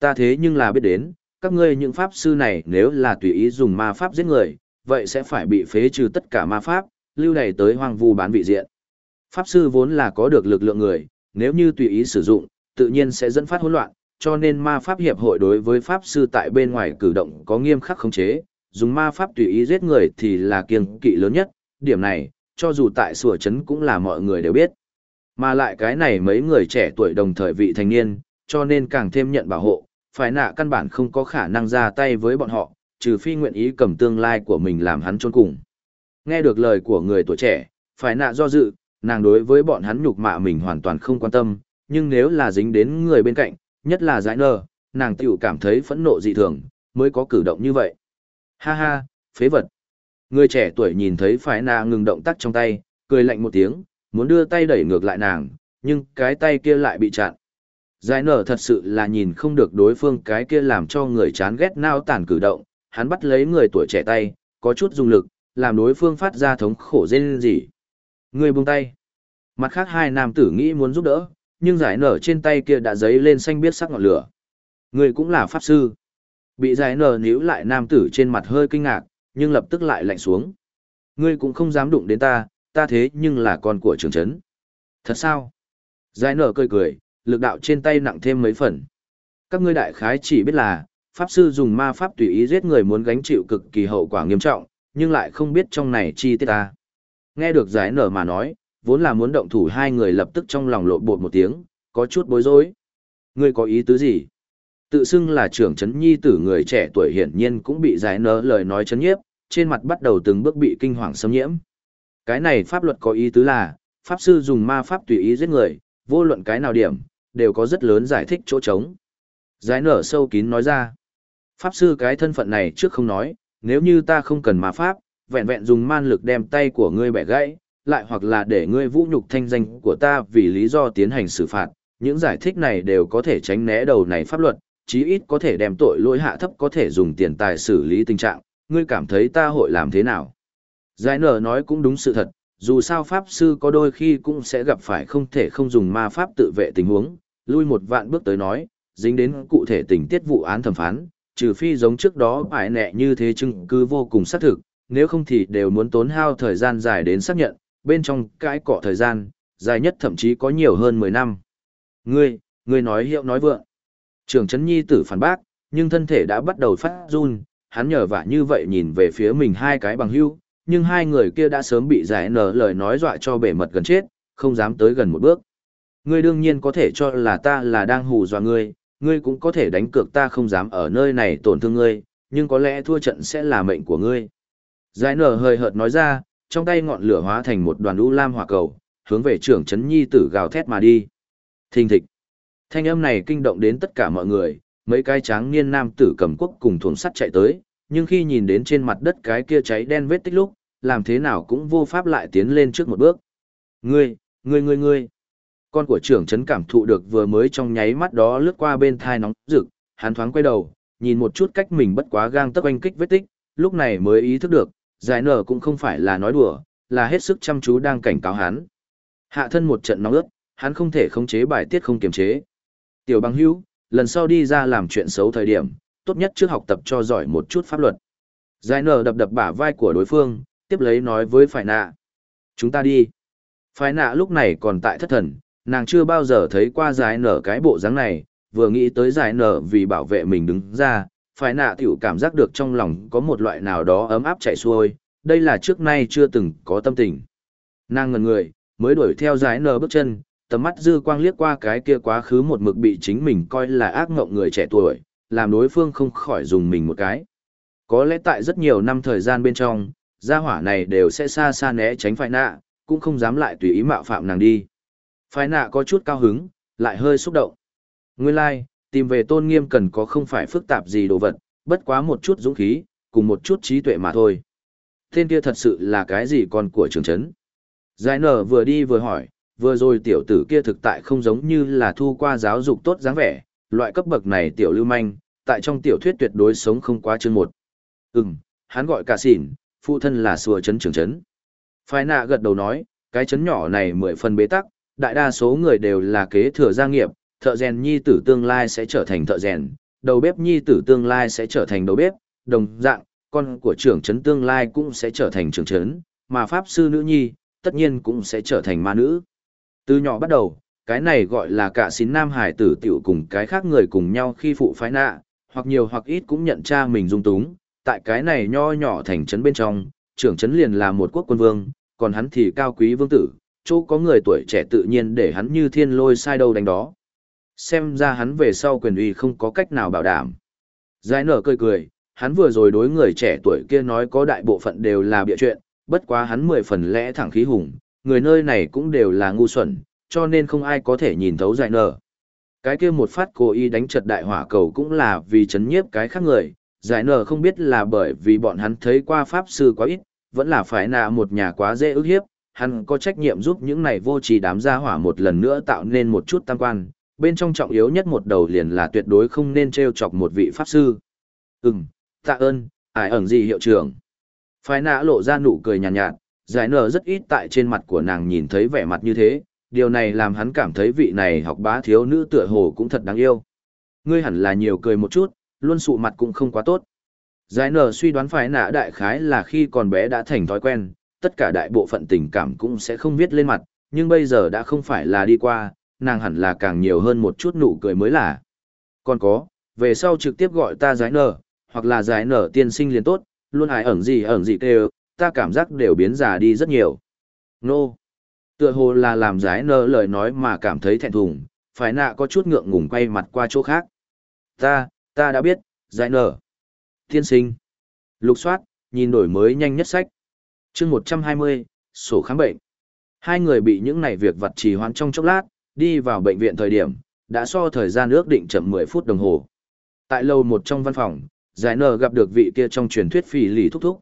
Ta thế nhưng là biết đến, các ngươi những pháp sư này nếu là tùy ý dùng ma pháp giết người, vậy sẽ phải bị phế trừ tất cả ma pháp, lưu đày tới hoang vu bán vị diện. Pháp sư vốn là có được lực lượng người, nếu như tùy ý sử dụng, tự nhiên sẽ dẫn phát hỗn loạn, cho nên ma pháp hiệp hội đối với pháp sư tại bên ngoài cử động có nghiêm khắc khống chế, dùng ma pháp tùy ý giết người thì là kiêng kỵ lớn nhất, điểm này, cho dù tại sủa chấn cũng là mọi người đều biết. Mà lại cái này mấy người trẻ tuổi đồng thời vị thành niên, cho nên càng thêm nhận bảo hộ, phải nạ căn bản không có khả năng ra tay với bọn họ, trừ phi nguyện ý cầm tương lai của mình làm hắn chôn cùng. Nghe được lời của người tuổi trẻ, phải nạ do dự, nàng đối với bọn hắn nhục mạ mình hoàn toàn không quan tâm, nhưng nếu là dính đến người bên cạnh, nhất là giải nơ, nàng tiểu cảm thấy phẫn nộ dị thường, mới có cử động như vậy. Ha ha, phế vật. Người trẻ tuổi nhìn thấy phải nạ ngừng động tác trong tay, cười lạnh một tiếng, muốn đưa tay đẩy ngược lại nàng, nhưng cái tay kia lại bị chặn. Giải nở thật sự là nhìn không được đối phương cái kia làm cho người chán ghét nao tàn cử động, hắn bắt lấy người tuổi trẻ tay, có chút dùng lực, làm đối phương phát ra thống khổ rên rỉ. Người buông tay. Mặt khác hai nam tử nghĩ muốn giúp đỡ, nhưng giải nở trên tay kia đã dấy lên xanh biết sắc ngọn lửa. Người cũng là pháp sư. Bị giải nở níu lại nam tử trên mặt hơi kinh ngạc, nhưng lập tức lại lạnh xuống. Ngươi cũng không dám đụng đến ta, ta thế nhưng là con của trường trấn. Thật sao? Giải nở cười cười, lực đạo trên tay nặng thêm mấy phần. Các ngươi đại khái chỉ biết là, pháp sư dùng ma pháp tùy ý giết người muốn gánh chịu cực kỳ hậu quả nghiêm trọng, nhưng lại không biết trong này chi tiết ta. Nghe được giải nở mà nói, vốn là muốn động thủ hai người lập tức trong lòng lộn bột một tiếng, có chút bối rối. Ngươi có ý tứ gì? Tự xưng là trưởng chấn nhi tử người trẻ tuổi hiển nhiên cũng bị giải nở lời nói chấn nhiếp, trên mặt bắt đầu từng bước bị kinh hoàng xâm nhiễm. Cái này pháp luật có ý tứ là, pháp sư dùng ma pháp tùy ý giết người, vô luận cái nào điểm, đều có rất lớn giải thích chỗ trống. Giải nở sâu kín nói ra, pháp sư cái thân phận này trước không nói, nếu như ta không cần ma pháp, vẹn vẹn dùng man lực đem tay của ngươi bẻ gãy, lại hoặc là để ngươi vũ nhục thanh danh của ta vì lý do tiến hành xử phạt, những giải thích này đều có thể tránh né đầu này pháp luật, chí ít có thể đem tội lỗi hạ thấp có thể dùng tiền tài xử lý tình trạng, ngươi cảm thấy ta hội làm thế nào? Giải nở nói cũng đúng sự thật, dù sao pháp sư có đôi khi cũng sẽ gặp phải không thể không dùng ma pháp tự vệ tình huống, lui một vạn bước tới nói, dính đến cụ thể tình tiết vụ án thẩm phán, trừ phi giống trước đó bại nẹ như thế chứng cứ vô cùng xác thực, nếu không thì đều muốn tốn hao thời gian dài đến xác nhận, bên trong cái cọ thời gian, dài nhất thậm chí có nhiều hơn 10 năm. Ngươi, ngươi nói hiệu nói vượng. Trường Trấn Nhi tử phản bác, nhưng thân thể đã bắt đầu phát run, hắn nhờ vả như vậy nhìn về phía mình hai cái bằng hữu, nhưng hai người kia đã sớm bị giải nở lời nói dọa cho bể mật gần chết, không dám tới gần một bước. Ngươi đương nhiên có thể cho là ta là đang hù dọa ngươi, ngươi cũng có thể đánh cược ta không dám ở nơi này tổn thương ngươi, nhưng có lẽ thua trận sẽ là mệnh của ngươi. Giải nở hơi hợt nói ra, trong tay ngọn lửa hóa thành một đoàn u lam hỏa cầu, hướng về trưởng chấn nhi tử gào thét mà đi. Thình thịch. Thanh âm này kinh động đến tất cả mọi người, mấy cái tráng niên nam tử cầm quốc cùng thuần sắt chạy tới, nhưng khi nhìn đến trên mặt đất cái kia cháy đen vết tích lúc, làm thế nào cũng vô pháp lại tiến lên trước một bước. Ngươi, ngươi ngươi ngươi. Con của trưởng trấn cảm thụ được vừa mới trong nháy mắt đó lướt qua bên thai nóng rực, hắn thoáng quay đầu, nhìn một chút cách mình bất quá gang tấc oanh kích vết tích, lúc này mới ý thức được, giải nở cũng không phải là nói đùa, là hết sức chăm chú đang cảnh cáo hắn. Hạ thân một trận nóng ướt, hắn không thể khống chế bài tiết không kiềm chế. Tiểu băng hữu, lần sau đi ra làm chuyện xấu thời điểm, tốt nhất trước học tập cho giỏi một chút pháp luật. Giải nở đập đập bả vai của đối phương, tiếp lấy nói với phải nạ. Chúng ta đi. Phải nạ lúc này còn tại thất thần, nàng chưa bao giờ thấy qua giải nở cái bộ dáng này, vừa nghĩ tới giải nở vì bảo vệ mình đứng ra, phải nạ tiểu cảm giác được trong lòng có một loại nào đó ấm áp chảy xuôi, đây là trước nay chưa từng có tâm tình. Nàng ngần người, mới đuổi theo giải nở bước chân, tầm mắt dư quang liếc qua cái kia quá khứ một mực bị chính mình coi là ác ngộng người trẻ tuổi, làm đối phương không khỏi dùng mình một cái. Có lẽ tại rất nhiều năm thời gian bên trong, gia hỏa này đều sẽ xa xa né tránh phải nạ, cũng không dám lại tùy ý mạo phạm nàng đi. Phải nạ có chút cao hứng, lại hơi xúc động. Nguyên lai, like, tìm về tôn nghiêm cần có không phải phức tạp gì đồ vật, bất quá một chút dũng khí, cùng một chút trí tuệ mà thôi. Tên kia thật sự là cái gì con của trường trấn? Giải nở vừa đi vừa hỏi, vừa rồi tiểu tử kia thực tại không giống như là thu qua giáo dục tốt dáng vẻ, loại cấp bậc này tiểu lưu manh, tại trong tiểu thuyết tuyệt đối sống không quá chương một. Ừm, hắn gọi cả xỉn, phụ thân là sùa chấn trường chấn. Phái nạ gật đầu nói, cái chấn nhỏ này mười phần bế tắc, đại đa số người đều là kế thừa gia nghiệp, thợ rèn nhi tử tương lai sẽ trở thành thợ rèn, đầu bếp nhi tử tương lai sẽ trở thành đầu bếp, đồng dạng, con của trưởng chấn tương lai cũng sẽ trở thành trưởng chấn, mà pháp sư nữ nhi, tất nhiên cũng sẽ trở thành ma nữ. Từ nhỏ bắt đầu, cái này gọi là cả xín nam hải tử tiểu cùng cái khác người cùng nhau khi phụ phái nạ, hoặc nhiều hoặc ít cũng nhận cha mình dung túng, tại cái này nho nhỏ thành trấn bên trong, trưởng trấn liền là một quốc quân vương, còn hắn thì cao quý vương tử, chỗ có người tuổi trẻ tự nhiên để hắn như thiên lôi sai đâu đánh đó. Xem ra hắn về sau quyền uy không có cách nào bảo đảm. Giải nở cười cười, hắn vừa rồi đối người trẻ tuổi kia nói có đại bộ phận đều là bịa chuyện, bất quá hắn mười phần lẽ thẳng khí hùng, người nơi này cũng đều là ngu xuẩn, cho nên không ai có thể nhìn thấu giải nở. Cái kia một phát cố ý đánh trật đại hỏa cầu cũng là vì chấn nhiếp cái khác người, giải nở không biết là bởi vì bọn hắn thấy qua pháp sư quá ít, vẫn là phải nạ một nhà quá dễ ức hiếp, hắn có trách nhiệm giúp những này vô trì đám gia hỏa một lần nữa tạo nên một chút tăng quan, bên trong trọng yếu nhất một đầu liền là tuyệt đối không nên treo chọc một vị pháp sư. Ừm, tạ ơn, ải ẩn gì hiệu trưởng. Phái nã lộ ra nụ cười nhàn nhạt, nhạt, giải nở rất ít tại trên mặt của nàng nhìn thấy vẻ mặt như thế, điều này làm hắn cảm thấy vị này học bá thiếu nữ tựa hồ cũng thật đáng yêu. Ngươi hẳn là nhiều cười một chút, luôn sụ mặt cũng không quá tốt. Giải nở suy đoán phải nạ đại khái là khi còn bé đã thành thói quen, tất cả đại bộ phận tình cảm cũng sẽ không viết lên mặt, nhưng bây giờ đã không phải là đi qua, nàng hẳn là càng nhiều hơn một chút nụ cười mới là. Còn có, về sau trực tiếp gọi ta giải nở, hoặc là giải nở tiên sinh liền tốt, luôn ai ẩn gì ẩn gì kêu, ta cảm giác đều biến già đi rất nhiều. Nô! No. Tựa hồ là làm giái nở lời nói mà cảm thấy thẹn thùng, phải nạ có chút ngượng ngùng quay mặt qua chỗ khác. Ta, ta đã biết, giái nở. thiên sinh. Lục soát, nhìn đổi mới nhanh nhất sách. chương 120, sổ khám bệnh. Hai người bị những này việc vặt trì hoãn trong chốc lát, đi vào bệnh viện thời điểm, đã so thời gian ước định chậm 10 phút đồng hồ. Tại lầu một trong văn phòng, giải nở gặp được vị kia trong truyền thuyết phỉ lì thúc thúc.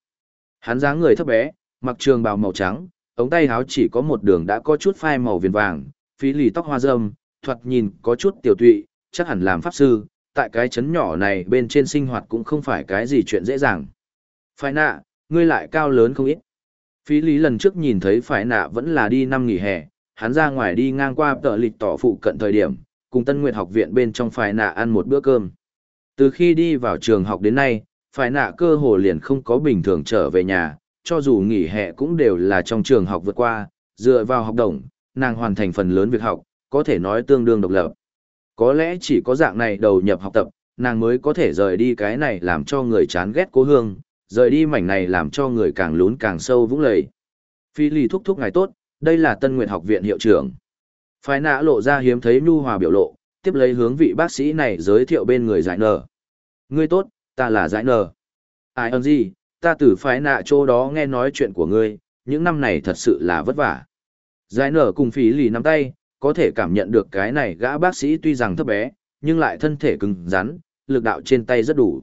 Hắn dáng người thấp bé, mặc trường bào màu trắng, ống tay áo chỉ có một đường đã có chút phai màu viền vàng, phí lì tóc hoa râm, thoạt nhìn có chút tiểu tụy, chắc hẳn làm pháp sư, tại cái chấn nhỏ này bên trên sinh hoạt cũng không phải cái gì chuyện dễ dàng. Phải nạ, ngươi lại cao lớn không ít. Phí lý lần trước nhìn thấy phải nạ vẫn là đi năm nghỉ hè, hắn ra ngoài đi ngang qua tợ lịch tỏ phụ cận thời điểm, cùng Tân Nguyệt học viện bên trong phải nạ ăn một bữa cơm. Từ khi đi vào trường học đến nay, phải nạ cơ hồ liền không có bình thường trở về nhà, cho dù nghỉ hè cũng đều là trong trường học vượt qua, dựa vào học đồng, nàng hoàn thành phần lớn việc học, có thể nói tương đương độc lập. Có lẽ chỉ có dạng này đầu nhập học tập, nàng mới có thể rời đi cái này làm cho người chán ghét cố hương, rời đi mảnh này làm cho người càng lún càng sâu vũng lầy. Phi lì thúc thúc ngài tốt, đây là Tân Nguyệt học viện hiệu trưởng. Phái nã lộ ra hiếm thấy nhu hòa biểu lộ, tiếp lấy hướng vị bác sĩ này giới thiệu bên người giải nở. Ngươi tốt, ta là giải nở. Ai ơn gì, ta từ phái nạ chỗ đó nghe nói chuyện của ngươi, những năm này thật sự là vất vả. Giải nở cùng phí lì nắm tay, có thể cảm nhận được cái này gã bác sĩ tuy rằng thấp bé, nhưng lại thân thể cứng rắn, lực đạo trên tay rất đủ.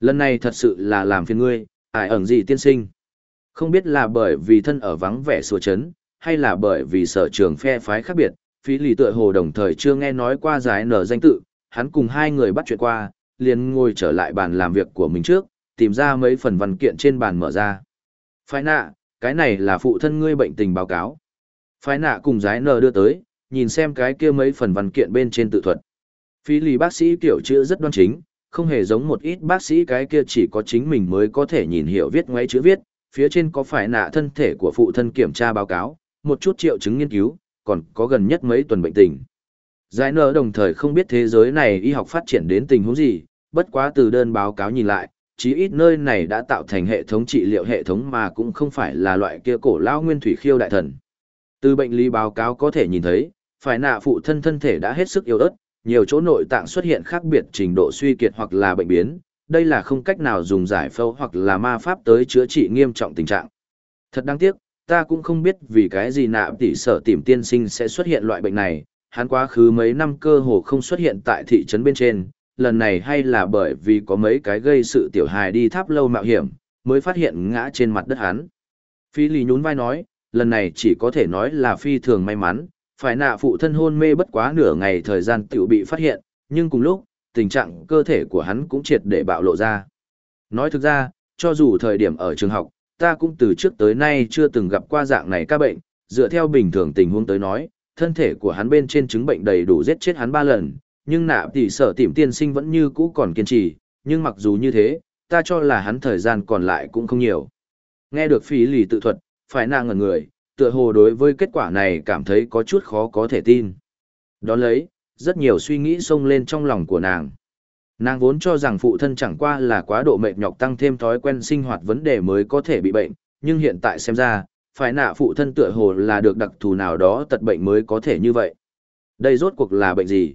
Lần này thật sự là làm phiền ngươi, ai ẩn gì tiên sinh. Không biết là bởi vì thân ở vắng vẻ sùa chấn, hay là bởi vì sở trường phe phái khác biệt, phí lì tựa hồ đồng thời chưa nghe nói qua giải nở danh tự, hắn cùng hai người bắt chuyện qua, liền ngồi trở lại bàn làm việc của mình trước, tìm ra mấy phần văn kiện trên bàn mở ra. Phái nạ, cái này là phụ thân ngươi bệnh tình báo cáo. Phái nạ cùng giái nờ đưa tới, nhìn xem cái kia mấy phần văn kiện bên trên tự thuật. Phi lì bác sĩ kiểu chữ rất đoan chính, không hề giống một ít bác sĩ cái kia chỉ có chính mình mới có thể nhìn hiểu viết ngoáy chữ viết, phía trên có phải nạ thân thể của phụ thân kiểm tra báo cáo, một chút triệu chứng nghiên cứu, còn có gần nhất mấy tuần bệnh tình. Giải nở đồng thời không biết thế giới này y học phát triển đến tình huống gì, bất quá từ đơn báo cáo nhìn lại, chí ít nơi này đã tạo thành hệ thống trị liệu hệ thống mà cũng không phải là loại kia cổ lao nguyên thủy khiêu đại thần. Từ bệnh lý báo cáo có thể nhìn thấy, phải nạ phụ thân thân thể đã hết sức yếu ớt, nhiều chỗ nội tạng xuất hiện khác biệt trình độ suy kiệt hoặc là bệnh biến, đây là không cách nào dùng giải phẫu hoặc là ma pháp tới chữa trị nghiêm trọng tình trạng. Thật đáng tiếc, ta cũng không biết vì cái gì nạ tỷ sở tìm tiên sinh sẽ xuất hiện loại bệnh này, hắn quá khứ mấy năm cơ hồ không xuất hiện tại thị trấn bên trên, lần này hay là bởi vì có mấy cái gây sự tiểu hài đi tháp lâu mạo hiểm, mới phát hiện ngã trên mặt đất hắn. Phi lì nhún vai nói, lần này chỉ có thể nói là phi thường may mắn, phải nạ phụ thân hôn mê bất quá nửa ngày thời gian tiểu bị phát hiện, nhưng cùng lúc, tình trạng cơ thể của hắn cũng triệt để bạo lộ ra. Nói thực ra, cho dù thời điểm ở trường học, ta cũng từ trước tới nay chưa từng gặp qua dạng này ca bệnh, dựa theo bình thường tình huống tới nói, thân thể của hắn bên trên chứng bệnh đầy đủ giết chết hắn ba lần, nhưng nạ tỷ sở tìm tiên sinh vẫn như cũ còn kiên trì, nhưng mặc dù như thế, ta cho là hắn thời gian còn lại cũng không nhiều. Nghe được phí lì tự thuật, phải nàng ngẩn người, tựa hồ đối với kết quả này cảm thấy có chút khó có thể tin. Đón lấy, rất nhiều suy nghĩ xông lên trong lòng của nàng. Nàng vốn cho rằng phụ thân chẳng qua là quá độ mệt nhọc tăng thêm thói quen sinh hoạt vấn đề mới có thể bị bệnh, nhưng hiện tại xem ra, phải nạ phụ thân tựa hồ là được đặc thù nào đó tật bệnh mới có thể như vậy. Đây rốt cuộc là bệnh gì?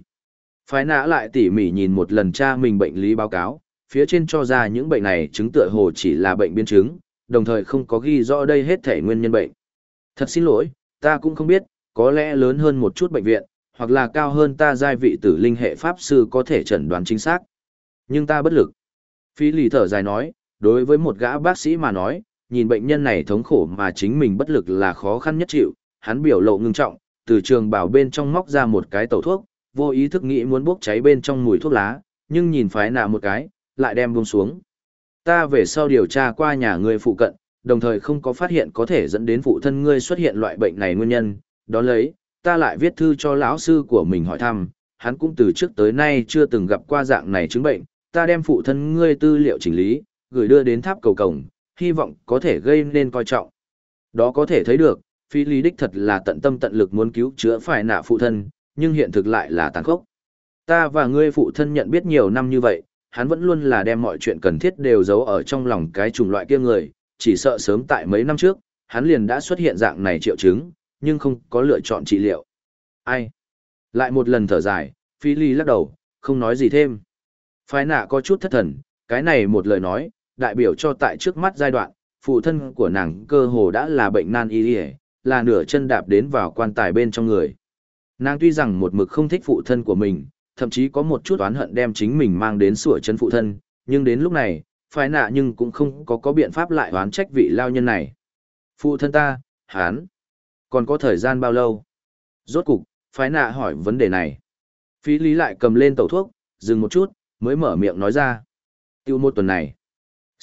Phải nạ lại tỉ mỉ nhìn một lần cha mình bệnh lý báo cáo, phía trên cho ra những bệnh này chứng tựa hồ chỉ là bệnh biến chứng, đồng thời không có ghi rõ đây hết thể nguyên nhân bệnh. Thật xin lỗi, ta cũng không biết, có lẽ lớn hơn một chút bệnh viện, hoặc là cao hơn ta giai vị tử linh hệ pháp sư có thể chẩn đoán chính xác. Nhưng ta bất lực. Phi lì thở dài nói, đối với một gã bác sĩ mà nói, nhìn bệnh nhân này thống khổ mà chính mình bất lực là khó khăn nhất chịu, hắn biểu lộ ngưng trọng, từ trường bảo bên trong móc ra một cái tẩu thuốc, vô ý thức nghĩ muốn bốc cháy bên trong mùi thuốc lá, nhưng nhìn phái nạ một cái, lại đem buông xuống. Ta về sau điều tra qua nhà ngươi phụ cận, đồng thời không có phát hiện có thể dẫn đến phụ thân ngươi xuất hiện loại bệnh này nguyên nhân, đó lấy, ta lại viết thư cho lão sư của mình hỏi thăm, hắn cũng từ trước tới nay chưa từng gặp qua dạng này chứng bệnh, ta đem phụ thân ngươi tư liệu chỉnh lý, gửi đưa đến tháp cầu cổng, hy vọng có thể gây nên coi trọng. Đó có thể thấy được, phi lý đích thật là tận tâm tận lực muốn cứu chữa phải nạ phụ thân, nhưng hiện thực lại là tàn khốc. Ta và ngươi phụ thân nhận biết nhiều năm như vậy, hắn vẫn luôn là đem mọi chuyện cần thiết đều giấu ở trong lòng cái chủng loại kia người, chỉ sợ sớm tại mấy năm trước, hắn liền đã xuất hiện dạng này triệu chứng, nhưng không có lựa chọn trị liệu. Ai? Lại một lần thở dài, phi ly lắc đầu, không nói gì thêm. Phái nạ có chút thất thần, cái này một lời nói, đại biểu cho tại trước mắt giai đoạn, phụ thân của nàng cơ hồ đã là bệnh nan y là nửa chân đạp đến vào quan tài bên trong người. Nàng tuy rằng một mực không thích phụ thân của mình, thậm chí có một chút oán hận đem chính mình mang đến sủa chân phụ thân, nhưng đến lúc này, phái nạ nhưng cũng không có có biện pháp lại oán trách vị lao nhân này. Phụ thân ta, hán, còn có thời gian bao lâu? Rốt cục, phái nạ hỏi vấn đề này. Phí lý lại cầm lên tẩu thuốc, dừng một chút, mới mở miệng nói ra. Tiêu một tuần này.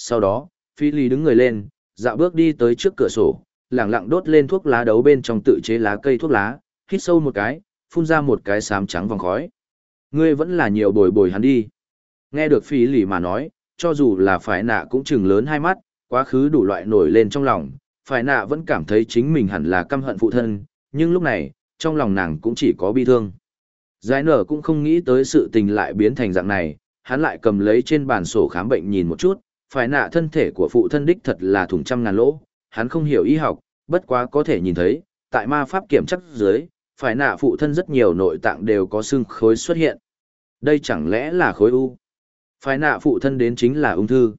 Sau đó, Phi Lý đứng người lên, dạo bước đi tới trước cửa sổ, lẳng lặng đốt lên thuốc lá đấu bên trong tự chế lá cây thuốc lá, hít sâu một cái, phun ra một cái xám trắng vòng khói. Ngươi vẫn là nhiều bồi bồi hắn đi. Nghe được Phi Lý mà nói, cho dù là phải nạ cũng chừng lớn hai mắt, quá khứ đủ loại nổi lên trong lòng, phải nạ vẫn cảm thấy chính mình hẳn là căm hận phụ thân, nhưng lúc này, trong lòng nàng cũng chỉ có bi thương. Giải nở cũng không nghĩ tới sự tình lại biến thành dạng này, hắn lại cầm lấy trên bàn sổ khám bệnh nhìn một chút, phải nạ thân thể của phụ thân đích thật là thủng trăm ngàn lỗ, hắn không hiểu y học, bất quá có thể nhìn thấy, tại ma pháp kiểm chắc dưới, phải nạ phụ thân rất nhiều nội tạng đều có xương khối xuất hiện. Đây chẳng lẽ là khối u? Phải nạ phụ thân đến chính là ung thư.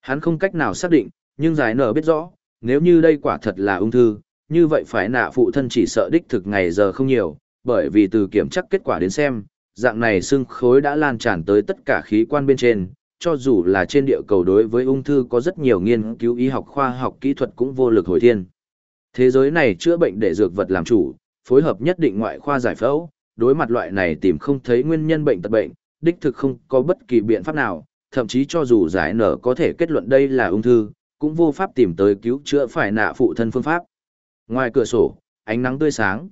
Hắn không cách nào xác định, nhưng giải nở biết rõ, nếu như đây quả thật là ung thư, như vậy phải nạ phụ thân chỉ sợ đích thực ngày giờ không nhiều, bởi vì từ kiểm chắc kết quả đến xem, dạng này xương khối đã lan tràn tới tất cả khí quan bên trên, cho dù là trên địa cầu đối với ung thư có rất nhiều nghiên cứu y học khoa học kỹ thuật cũng vô lực hồi thiên. Thế giới này chữa bệnh để dược vật làm chủ, phối hợp nhất định ngoại khoa giải phẫu, đối mặt loại này tìm không thấy nguyên nhân bệnh tật bệnh, đích thực không có bất kỳ biện pháp nào, thậm chí cho dù giải nở có thể kết luận đây là ung thư, cũng vô pháp tìm tới cứu chữa phải nạ phụ thân phương pháp. Ngoài cửa sổ, ánh nắng tươi sáng.